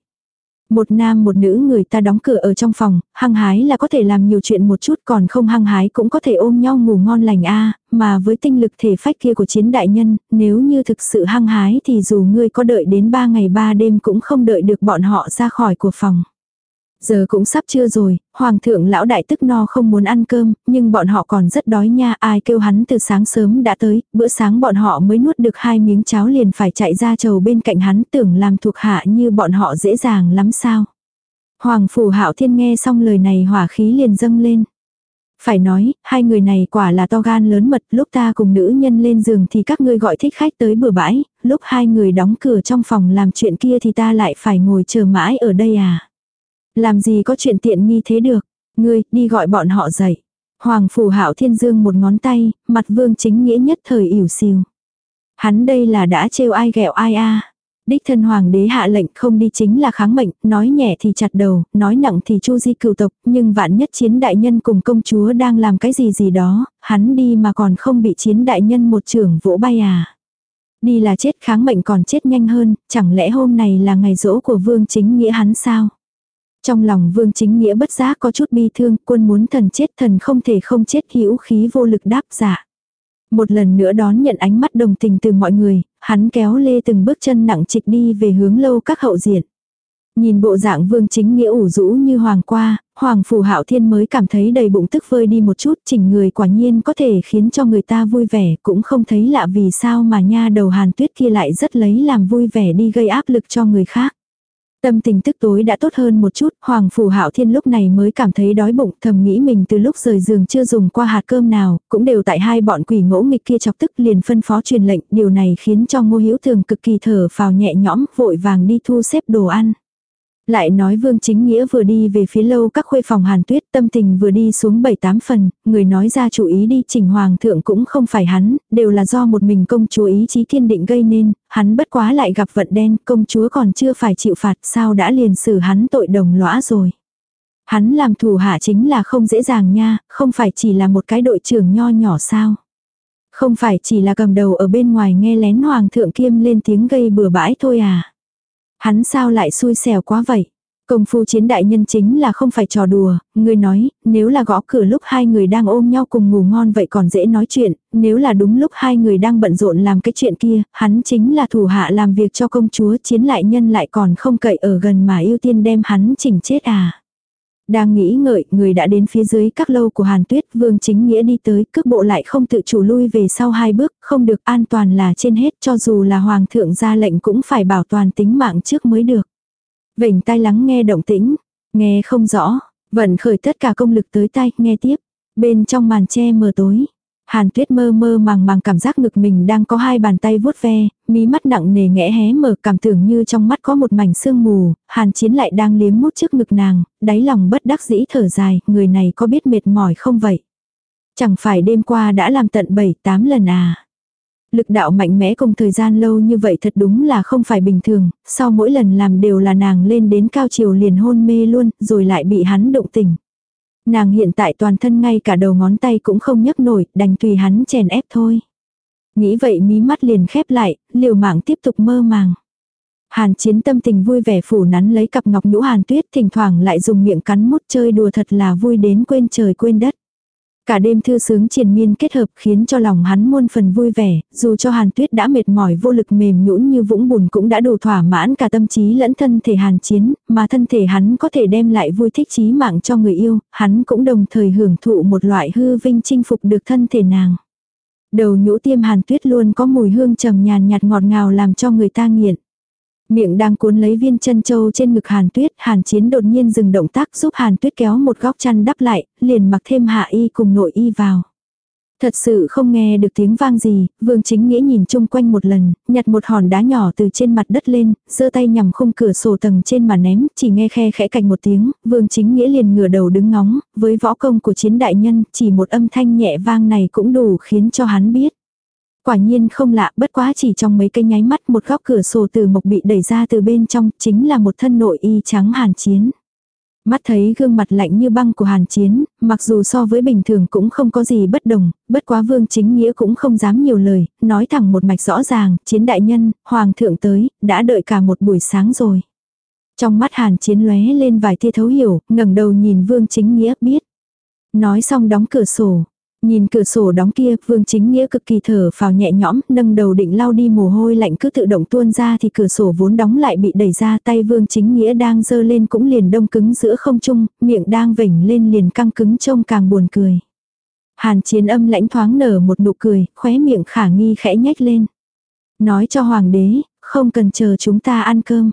Một nam một nữ người ta đóng cửa ở trong phòng, hăng hái là có thể làm nhiều chuyện một chút còn không hăng hái cũng có thể ôm nhau ngủ ngon lành a mà với tinh lực thể phách kia của chiến đại nhân, nếu như thực sự hăng hái thì dù ngươi có đợi đến ba ngày ba đêm cũng không đợi được bọn họ ra khỏi của phòng. Giờ cũng sắp trưa rồi, hoàng thượng lão đại tức no không muốn ăn cơm, nhưng bọn họ còn rất đói nha, ai kêu hắn từ sáng sớm đã tới, bữa sáng bọn họ mới nuốt được hai miếng cháo liền phải chạy ra chầu bên cạnh hắn tưởng làm thuộc hạ như bọn họ dễ dàng lắm sao. Hoàng phủ hạo thiên nghe xong lời này hỏa khí liền dâng lên. Phải nói, hai người này quả là to gan lớn mật, lúc ta cùng nữ nhân lên giường thì các ngươi gọi thích khách tới bừa bãi, lúc hai người đóng cửa trong phòng làm chuyện kia thì ta lại phải ngồi chờ mãi ở đây à. Làm gì có chuyện tiện nghi thế được. Ngươi, đi gọi bọn họ dậy. Hoàng phủ hạo thiên dương một ngón tay, mặt vương chính nghĩa nhất thời ỉu xìu. Hắn đây là đã trêu ai ghẹo ai a Đích thân hoàng đế hạ lệnh không đi chính là kháng mệnh, nói nhẹ thì chặt đầu, nói nặng thì chu di cửu tộc, nhưng vạn nhất chiến đại nhân cùng công chúa đang làm cái gì gì đó, hắn đi mà còn không bị chiến đại nhân một trưởng vỗ bay à. Đi là chết kháng mệnh còn chết nhanh hơn, chẳng lẽ hôm này là ngày rỗ của vương chính nghĩa hắn sao? Trong lòng vương chính nghĩa bất giác có chút bi thương, quân muốn thần chết thần không thể không chết hữu khí vô lực đáp giả. Một lần nữa đón nhận ánh mắt đồng tình từ mọi người, hắn kéo lê từng bước chân nặng trịch đi về hướng lâu các hậu diện. Nhìn bộ dạng vương chính nghĩa ủ rũ như hoàng qua, hoàng phù hạo thiên mới cảm thấy đầy bụng tức vơi đi một chút, chỉnh người quả nhiên có thể khiến cho người ta vui vẻ, cũng không thấy lạ vì sao mà nha đầu hàn tuyết kia lại rất lấy làm vui vẻ đi gây áp lực cho người khác. Tâm tình tức tối đã tốt hơn một chút, Hoàng Phủ Hạo Thiên lúc này mới cảm thấy đói bụng, thầm nghĩ mình từ lúc rời giường chưa dùng qua hạt cơm nào, cũng đều tại hai bọn quỷ ngỗ nghịch kia chọc tức liền phân phó truyền lệnh, điều này khiến cho Ngô Hiếu Thường cực kỳ thở phào nhẹ nhõm, vội vàng đi thu xếp đồ ăn. Lại nói Vương Chính Nghĩa vừa đi về phía lâu các khuê phòng hàn tuyết tâm tình vừa đi xuống bảy tám phần, người nói ra chủ ý đi trình hoàng thượng cũng không phải hắn, đều là do một mình công chúa ý chí kiên định gây nên, hắn bất quá lại gặp vận đen, công chúa còn chưa phải chịu phạt sao đã liền xử hắn tội đồng lõa rồi. Hắn làm thủ hạ chính là không dễ dàng nha, không phải chỉ là một cái đội trưởng nho nhỏ sao. Không phải chỉ là cầm đầu ở bên ngoài nghe lén hoàng thượng kiêm lên tiếng gây bừa bãi thôi à. Hắn sao lại xui xẻo quá vậy? Công phu chiến đại nhân chính là không phải trò đùa, người nói, nếu là gõ cửa lúc hai người đang ôm nhau cùng ngủ ngon vậy còn dễ nói chuyện, nếu là đúng lúc hai người đang bận rộn làm cái chuyện kia, hắn chính là thủ hạ làm việc cho công chúa chiến lại nhân lại còn không cậy ở gần mà ưu tiên đem hắn chỉnh chết à. Đang nghĩ ngợi, người đã đến phía dưới các lâu của Hàn Tuyết, Vương Chính Nghĩa đi tới, cước bộ lại không tự chủ lui về sau hai bước, không được an toàn là trên hết, cho dù là Hoàng thượng ra lệnh cũng phải bảo toàn tính mạng trước mới được. Vểnh tai lắng nghe động tĩnh, nghe không rõ, vẫn khởi tất cả công lực tới tay, nghe tiếp. Bên trong màn che mờ tối. Hàn tuyết mơ mơ màng màng cảm giác ngực mình đang có hai bàn tay vuốt ve, mí mắt nặng nề nghẽ hé mở cảm tưởng như trong mắt có một mảnh sương mù, hàn chiến lại đang liếm mút trước ngực nàng, đáy lòng bất đắc dĩ thở dài, người này có biết mệt mỏi không vậy? Chẳng phải đêm qua đã làm tận 7-8 lần à? Lực đạo mạnh mẽ cùng thời gian lâu như vậy thật đúng là không phải bình thường, sau mỗi lần làm đều là nàng lên đến cao chiều liền hôn mê luôn, rồi lại bị hắn động tình. Nàng hiện tại toàn thân ngay cả đầu ngón tay cũng không nhấc nổi, đành tùy hắn chèn ép thôi. Nghĩ vậy mí mắt liền khép lại, liều mạng tiếp tục mơ màng. Hàn chiến tâm tình vui vẻ phủ nắn lấy cặp ngọc nhũ hàn tuyết thỉnh thoảng lại dùng miệng cắn mút chơi đùa thật là vui đến quên trời quên đất. Cả đêm thư sướng triền miên kết hợp khiến cho lòng hắn muôn phần vui vẻ, dù cho hàn tuyết đã mệt mỏi vô lực mềm nhũn như vũng bùn cũng đã đủ thỏa mãn cả tâm trí lẫn thân thể hàn chiến, mà thân thể hắn có thể đem lại vui thích trí mạng cho người yêu, hắn cũng đồng thời hưởng thụ một loại hư vinh chinh phục được thân thể nàng. Đầu nhũ tiêm hàn tuyết luôn có mùi hương trầm nhàn nhạt ngọt ngào làm cho người ta nghiện. Miệng đang cuốn lấy viên chân châu trên ngực Hàn Tuyết, Hàn Chiến đột nhiên dừng động tác giúp Hàn Tuyết kéo một góc chăn đắp lại, liền mặc thêm hạ y cùng nội y vào. Thật sự không nghe được tiếng vang gì, Vương Chính Nghĩa nhìn chung quanh một lần, nhặt một hòn đá nhỏ từ trên mặt đất lên, giơ tay nhằm khung cửa sổ tầng trên mà ném, chỉ nghe khe khẽ cạnh một tiếng, Vương Chính Nghĩa liền ngửa đầu đứng ngóng, với võ công của chiến đại nhân, chỉ một âm thanh nhẹ vang này cũng đủ khiến cho hắn biết. Quả nhiên không lạ, bất quá chỉ trong mấy cái nháy mắt một góc cửa sổ từ mộc bị đẩy ra từ bên trong, chính là một thân nội y trắng hàn chiến. Mắt thấy gương mặt lạnh như băng của hàn chiến, mặc dù so với bình thường cũng không có gì bất đồng, bất quá vương chính nghĩa cũng không dám nhiều lời, nói thẳng một mạch rõ ràng, chiến đại nhân, hoàng thượng tới, đã đợi cả một buổi sáng rồi. Trong mắt hàn chiến lóe lên vài tia thấu hiểu, ngẩng đầu nhìn vương chính nghĩa biết. Nói xong đóng cửa sổ, Nhìn cửa sổ đóng kia, Vương Chính Nghĩa cực kỳ thở phào nhẹ nhõm, nâng đầu định lau đi mồ hôi lạnh cứ tự động tuôn ra thì cửa sổ vốn đóng lại bị đẩy ra tay Vương Chính Nghĩa đang dơ lên cũng liền đông cứng giữa không trung, miệng đang vểnh lên liền căng cứng trông càng buồn cười. Hàn chiến âm lãnh thoáng nở một nụ cười, khóe miệng khả nghi khẽ nhếch lên. Nói cho hoàng đế, không cần chờ chúng ta ăn cơm.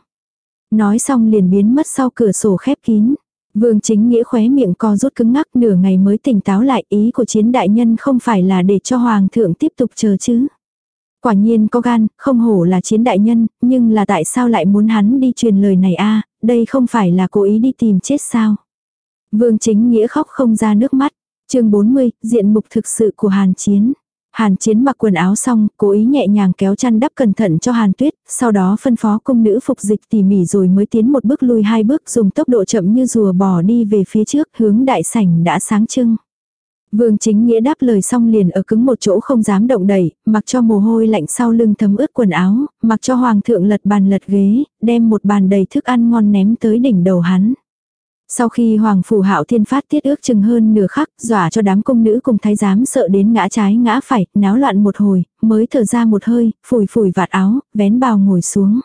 Nói xong liền biến mất sau cửa sổ khép kín. Vương chính nghĩa khóe miệng co rút cứng ngắc nửa ngày mới tỉnh táo lại ý của chiến đại nhân không phải là để cho hoàng thượng tiếp tục chờ chứ. Quả nhiên có gan, không hổ là chiến đại nhân, nhưng là tại sao lại muốn hắn đi truyền lời này a đây không phải là cố ý đi tìm chết sao. Vương chính nghĩa khóc không ra nước mắt. chương 40, diện mục thực sự của Hàn Chiến. Hàn Chiến mặc quần áo xong, cố ý nhẹ nhàng kéo chăn đắp cẩn thận cho Hàn Tuyết, sau đó phân phó công nữ phục dịch tỉ mỉ rồi mới tiến một bước lui hai bước dùng tốc độ chậm như rùa bò đi về phía trước hướng đại sảnh đã sáng trưng. Vương chính nghĩa đáp lời xong liền ở cứng một chỗ không dám động đẩy, mặc cho mồ hôi lạnh sau lưng thấm ướt quần áo, mặc cho hoàng thượng lật bàn lật ghế, đem một bàn đầy thức ăn ngon ném tới đỉnh đầu hắn. Sau khi Hoàng Phủ Hạo Thiên phát tiết ước chừng hơn nửa khắc, dọa cho đám công nữ cùng thái giám sợ đến ngã trái ngã phải, náo loạn một hồi, mới thở ra một hơi, phủi phủi vạt áo, vén bào ngồi xuống.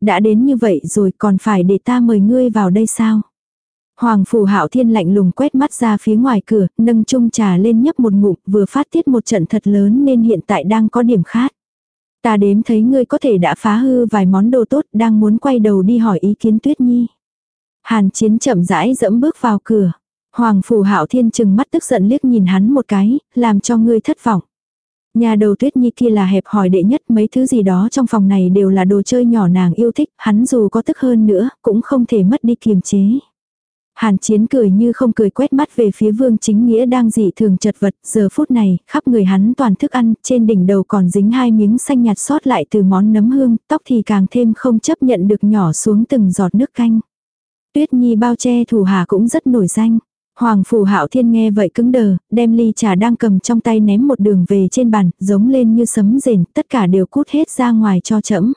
Đã đến như vậy rồi còn phải để ta mời ngươi vào đây sao? Hoàng Phủ Hạo Thiên lạnh lùng quét mắt ra phía ngoài cửa, nâng chung trà lên nhấp một ngụm, vừa phát tiết một trận thật lớn nên hiện tại đang có điểm khát. Ta đếm thấy ngươi có thể đã phá hư vài món đồ tốt, đang muốn quay đầu đi hỏi ý kiến Tuyết Nhi. Hàn chiến chậm rãi dẫm bước vào cửa. Hoàng phủ hạo thiên chừng mắt tức giận liếc nhìn hắn một cái, làm cho ngươi thất vọng. Nhà đầu tuyết nhi kia là hẹp hòi đệ nhất mấy thứ gì đó trong phòng này đều là đồ chơi nhỏ nàng yêu thích, hắn dù có tức hơn nữa, cũng không thể mất đi kiềm chế. Hàn chiến cười như không cười quét mắt về phía vương chính nghĩa đang dị thường chật vật, giờ phút này, khắp người hắn toàn thức ăn, trên đỉnh đầu còn dính hai miếng xanh nhạt sót lại từ món nấm hương, tóc thì càng thêm không chấp nhận được nhỏ xuống từng giọt nước canh. Tuyết Nhi bao che thủ hà cũng rất nổi danh. Hoàng phủ hạo thiên nghe vậy cứng đờ, đem ly trà đang cầm trong tay ném một đường về trên bàn, giống lên như sấm rền, tất cả đều cút hết ra ngoài cho chẫm.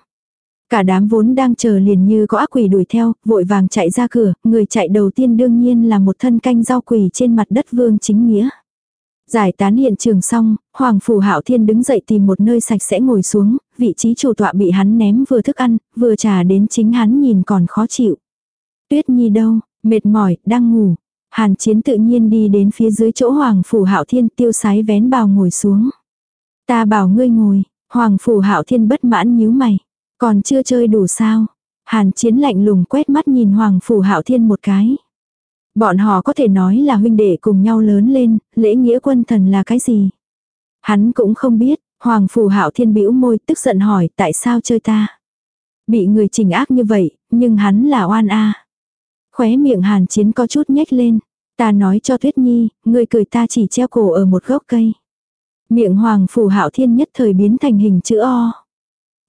Cả đám vốn đang chờ liền như có ác quỷ đuổi theo, vội vàng chạy ra cửa, người chạy đầu tiên đương nhiên là một thân canh rau quỷ trên mặt đất vương chính nghĩa. Giải tán hiện trường xong, Hoàng Phủ Hạo Thiên đứng dậy tìm một nơi sạch sẽ ngồi xuống, vị trí chủ tọa bị hắn ném vừa thức ăn, vừa trà đến chính hắn nhìn còn khó chịu. Tuyết Nhi đâu, mệt mỏi, đang ngủ. Hàn Chiến tự nhiên đi đến phía dưới chỗ Hoàng Phủ Hạo Thiên tiêu sái vén bào ngồi xuống. Ta bảo ngươi ngồi, Hoàng Phủ Hạo Thiên bất mãn nhíu mày. Còn chưa chơi đủ sao? Hàn Chiến lạnh lùng quét mắt nhìn Hoàng Phủ Hạo Thiên một cái. Bọn họ có thể nói là huynh đệ cùng nhau lớn lên, lễ nghĩa quân thần là cái gì? Hắn cũng không biết, Hoàng Phủ Hạo Thiên bĩu môi tức giận hỏi tại sao chơi ta? Bị người trình ác như vậy, nhưng hắn là oan a. Khóe miệng Hàn Chiến có chút nhếch lên. Ta nói cho Tuyết Nhi, người cười ta chỉ treo cổ ở một gốc cây. Miệng Hoàng Phủ Hạo Thiên nhất thời biến thành hình chữ O.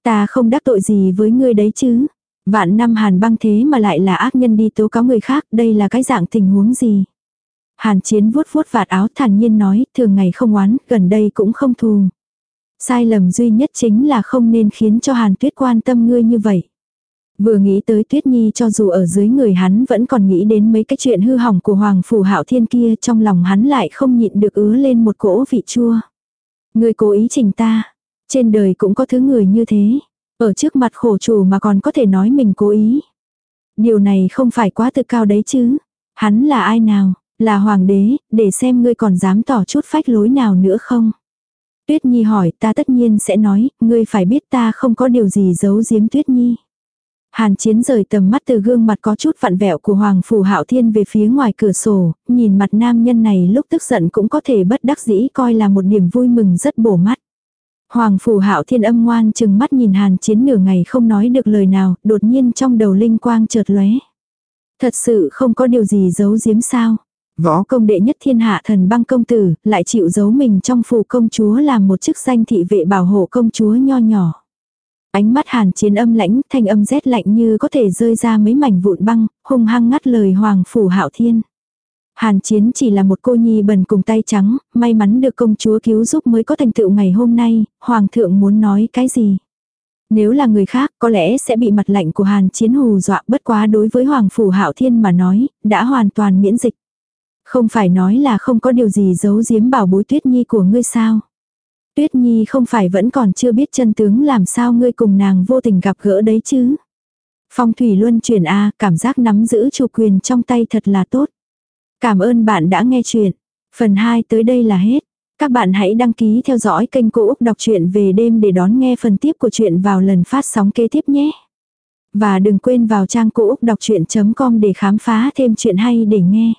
Ta không đắc tội gì với ngươi đấy chứ. Vạn năm hàn băng thế mà lại là ác nhân đi tố cáo người khác, đây là cái dạng tình huống gì? Hàn chiến vuốt vuốt vạt áo thản nhiên nói, thường ngày không oán, gần đây cũng không thù. Sai lầm duy nhất chính là không nên khiến cho hàn tuyết quan tâm ngươi như vậy. Vừa nghĩ tới Tuyết Nhi cho dù ở dưới người hắn vẫn còn nghĩ đến mấy cái chuyện hư hỏng của Hoàng Phủ Hạo Thiên kia trong lòng hắn lại không nhịn được ứa lên một cỗ vị chua. Ngươi cố ý chỉnh ta. Trên đời cũng có thứ người như thế. Ở trước mặt khổ chủ mà còn có thể nói mình cố ý. Điều này không phải quá tự cao đấy chứ. Hắn là ai nào, là hoàng đế, để xem ngươi còn dám tỏ chút phách lối nào nữa không. Tuyết Nhi hỏi ta tất nhiên sẽ nói, ngươi phải biết ta không có điều gì giấu giếm Tuyết Nhi. Hàn chiến rời tầm mắt từ gương mặt có chút vặn vẹo của Hoàng Phủ Hạo Thiên về phía ngoài cửa sổ, nhìn mặt nam nhân này lúc tức giận cũng có thể bất đắc dĩ coi là một điểm vui mừng rất bổ mắt. Hoàng phủ hạo thiên âm ngoan chừng mắt nhìn hàn chiến nửa ngày không nói được lời nào, đột nhiên trong đầu linh quang chợt lóe. Thật sự không có điều gì giấu giếm sao. Võ công đệ nhất thiên hạ thần băng công tử, lại chịu giấu mình trong phủ công chúa làm một chức danh thị vệ bảo hộ công chúa nho nhỏ. Ánh mắt hàn chiến âm lãnh, thanh âm rét lạnh như có thể rơi ra mấy mảnh vụn băng, hung hăng ngắt lời hoàng phủ hạo thiên. Hàn Chiến chỉ là một cô nhi bần cùng tay trắng, may mắn được công chúa cứu giúp mới có thành tựu ngày hôm nay, hoàng thượng muốn nói cái gì. Nếu là người khác có lẽ sẽ bị mặt lạnh của Hàn Chiến hù dọa bất quá đối với Hoàng Phủ Hạo Thiên mà nói, đã hoàn toàn miễn dịch. Không phải nói là không có điều gì giấu giếm bảo bối Tuyết Nhi của ngươi sao. Tuyết Nhi không phải vẫn còn chưa biết chân tướng làm sao ngươi cùng nàng vô tình gặp gỡ đấy chứ. Phong thủy luân chuyển A, cảm giác nắm giữ chủ quyền trong tay thật là tốt. Cảm ơn bạn đã nghe chuyện. Phần 2 tới đây là hết. Các bạn hãy đăng ký theo dõi kênh Cô Úc Đọc truyện về đêm để đón nghe phần tiếp của chuyện vào lần phát sóng kế tiếp nhé. Và đừng quên vào trang cô úc đọc chuyện.com để khám phá thêm chuyện hay để nghe.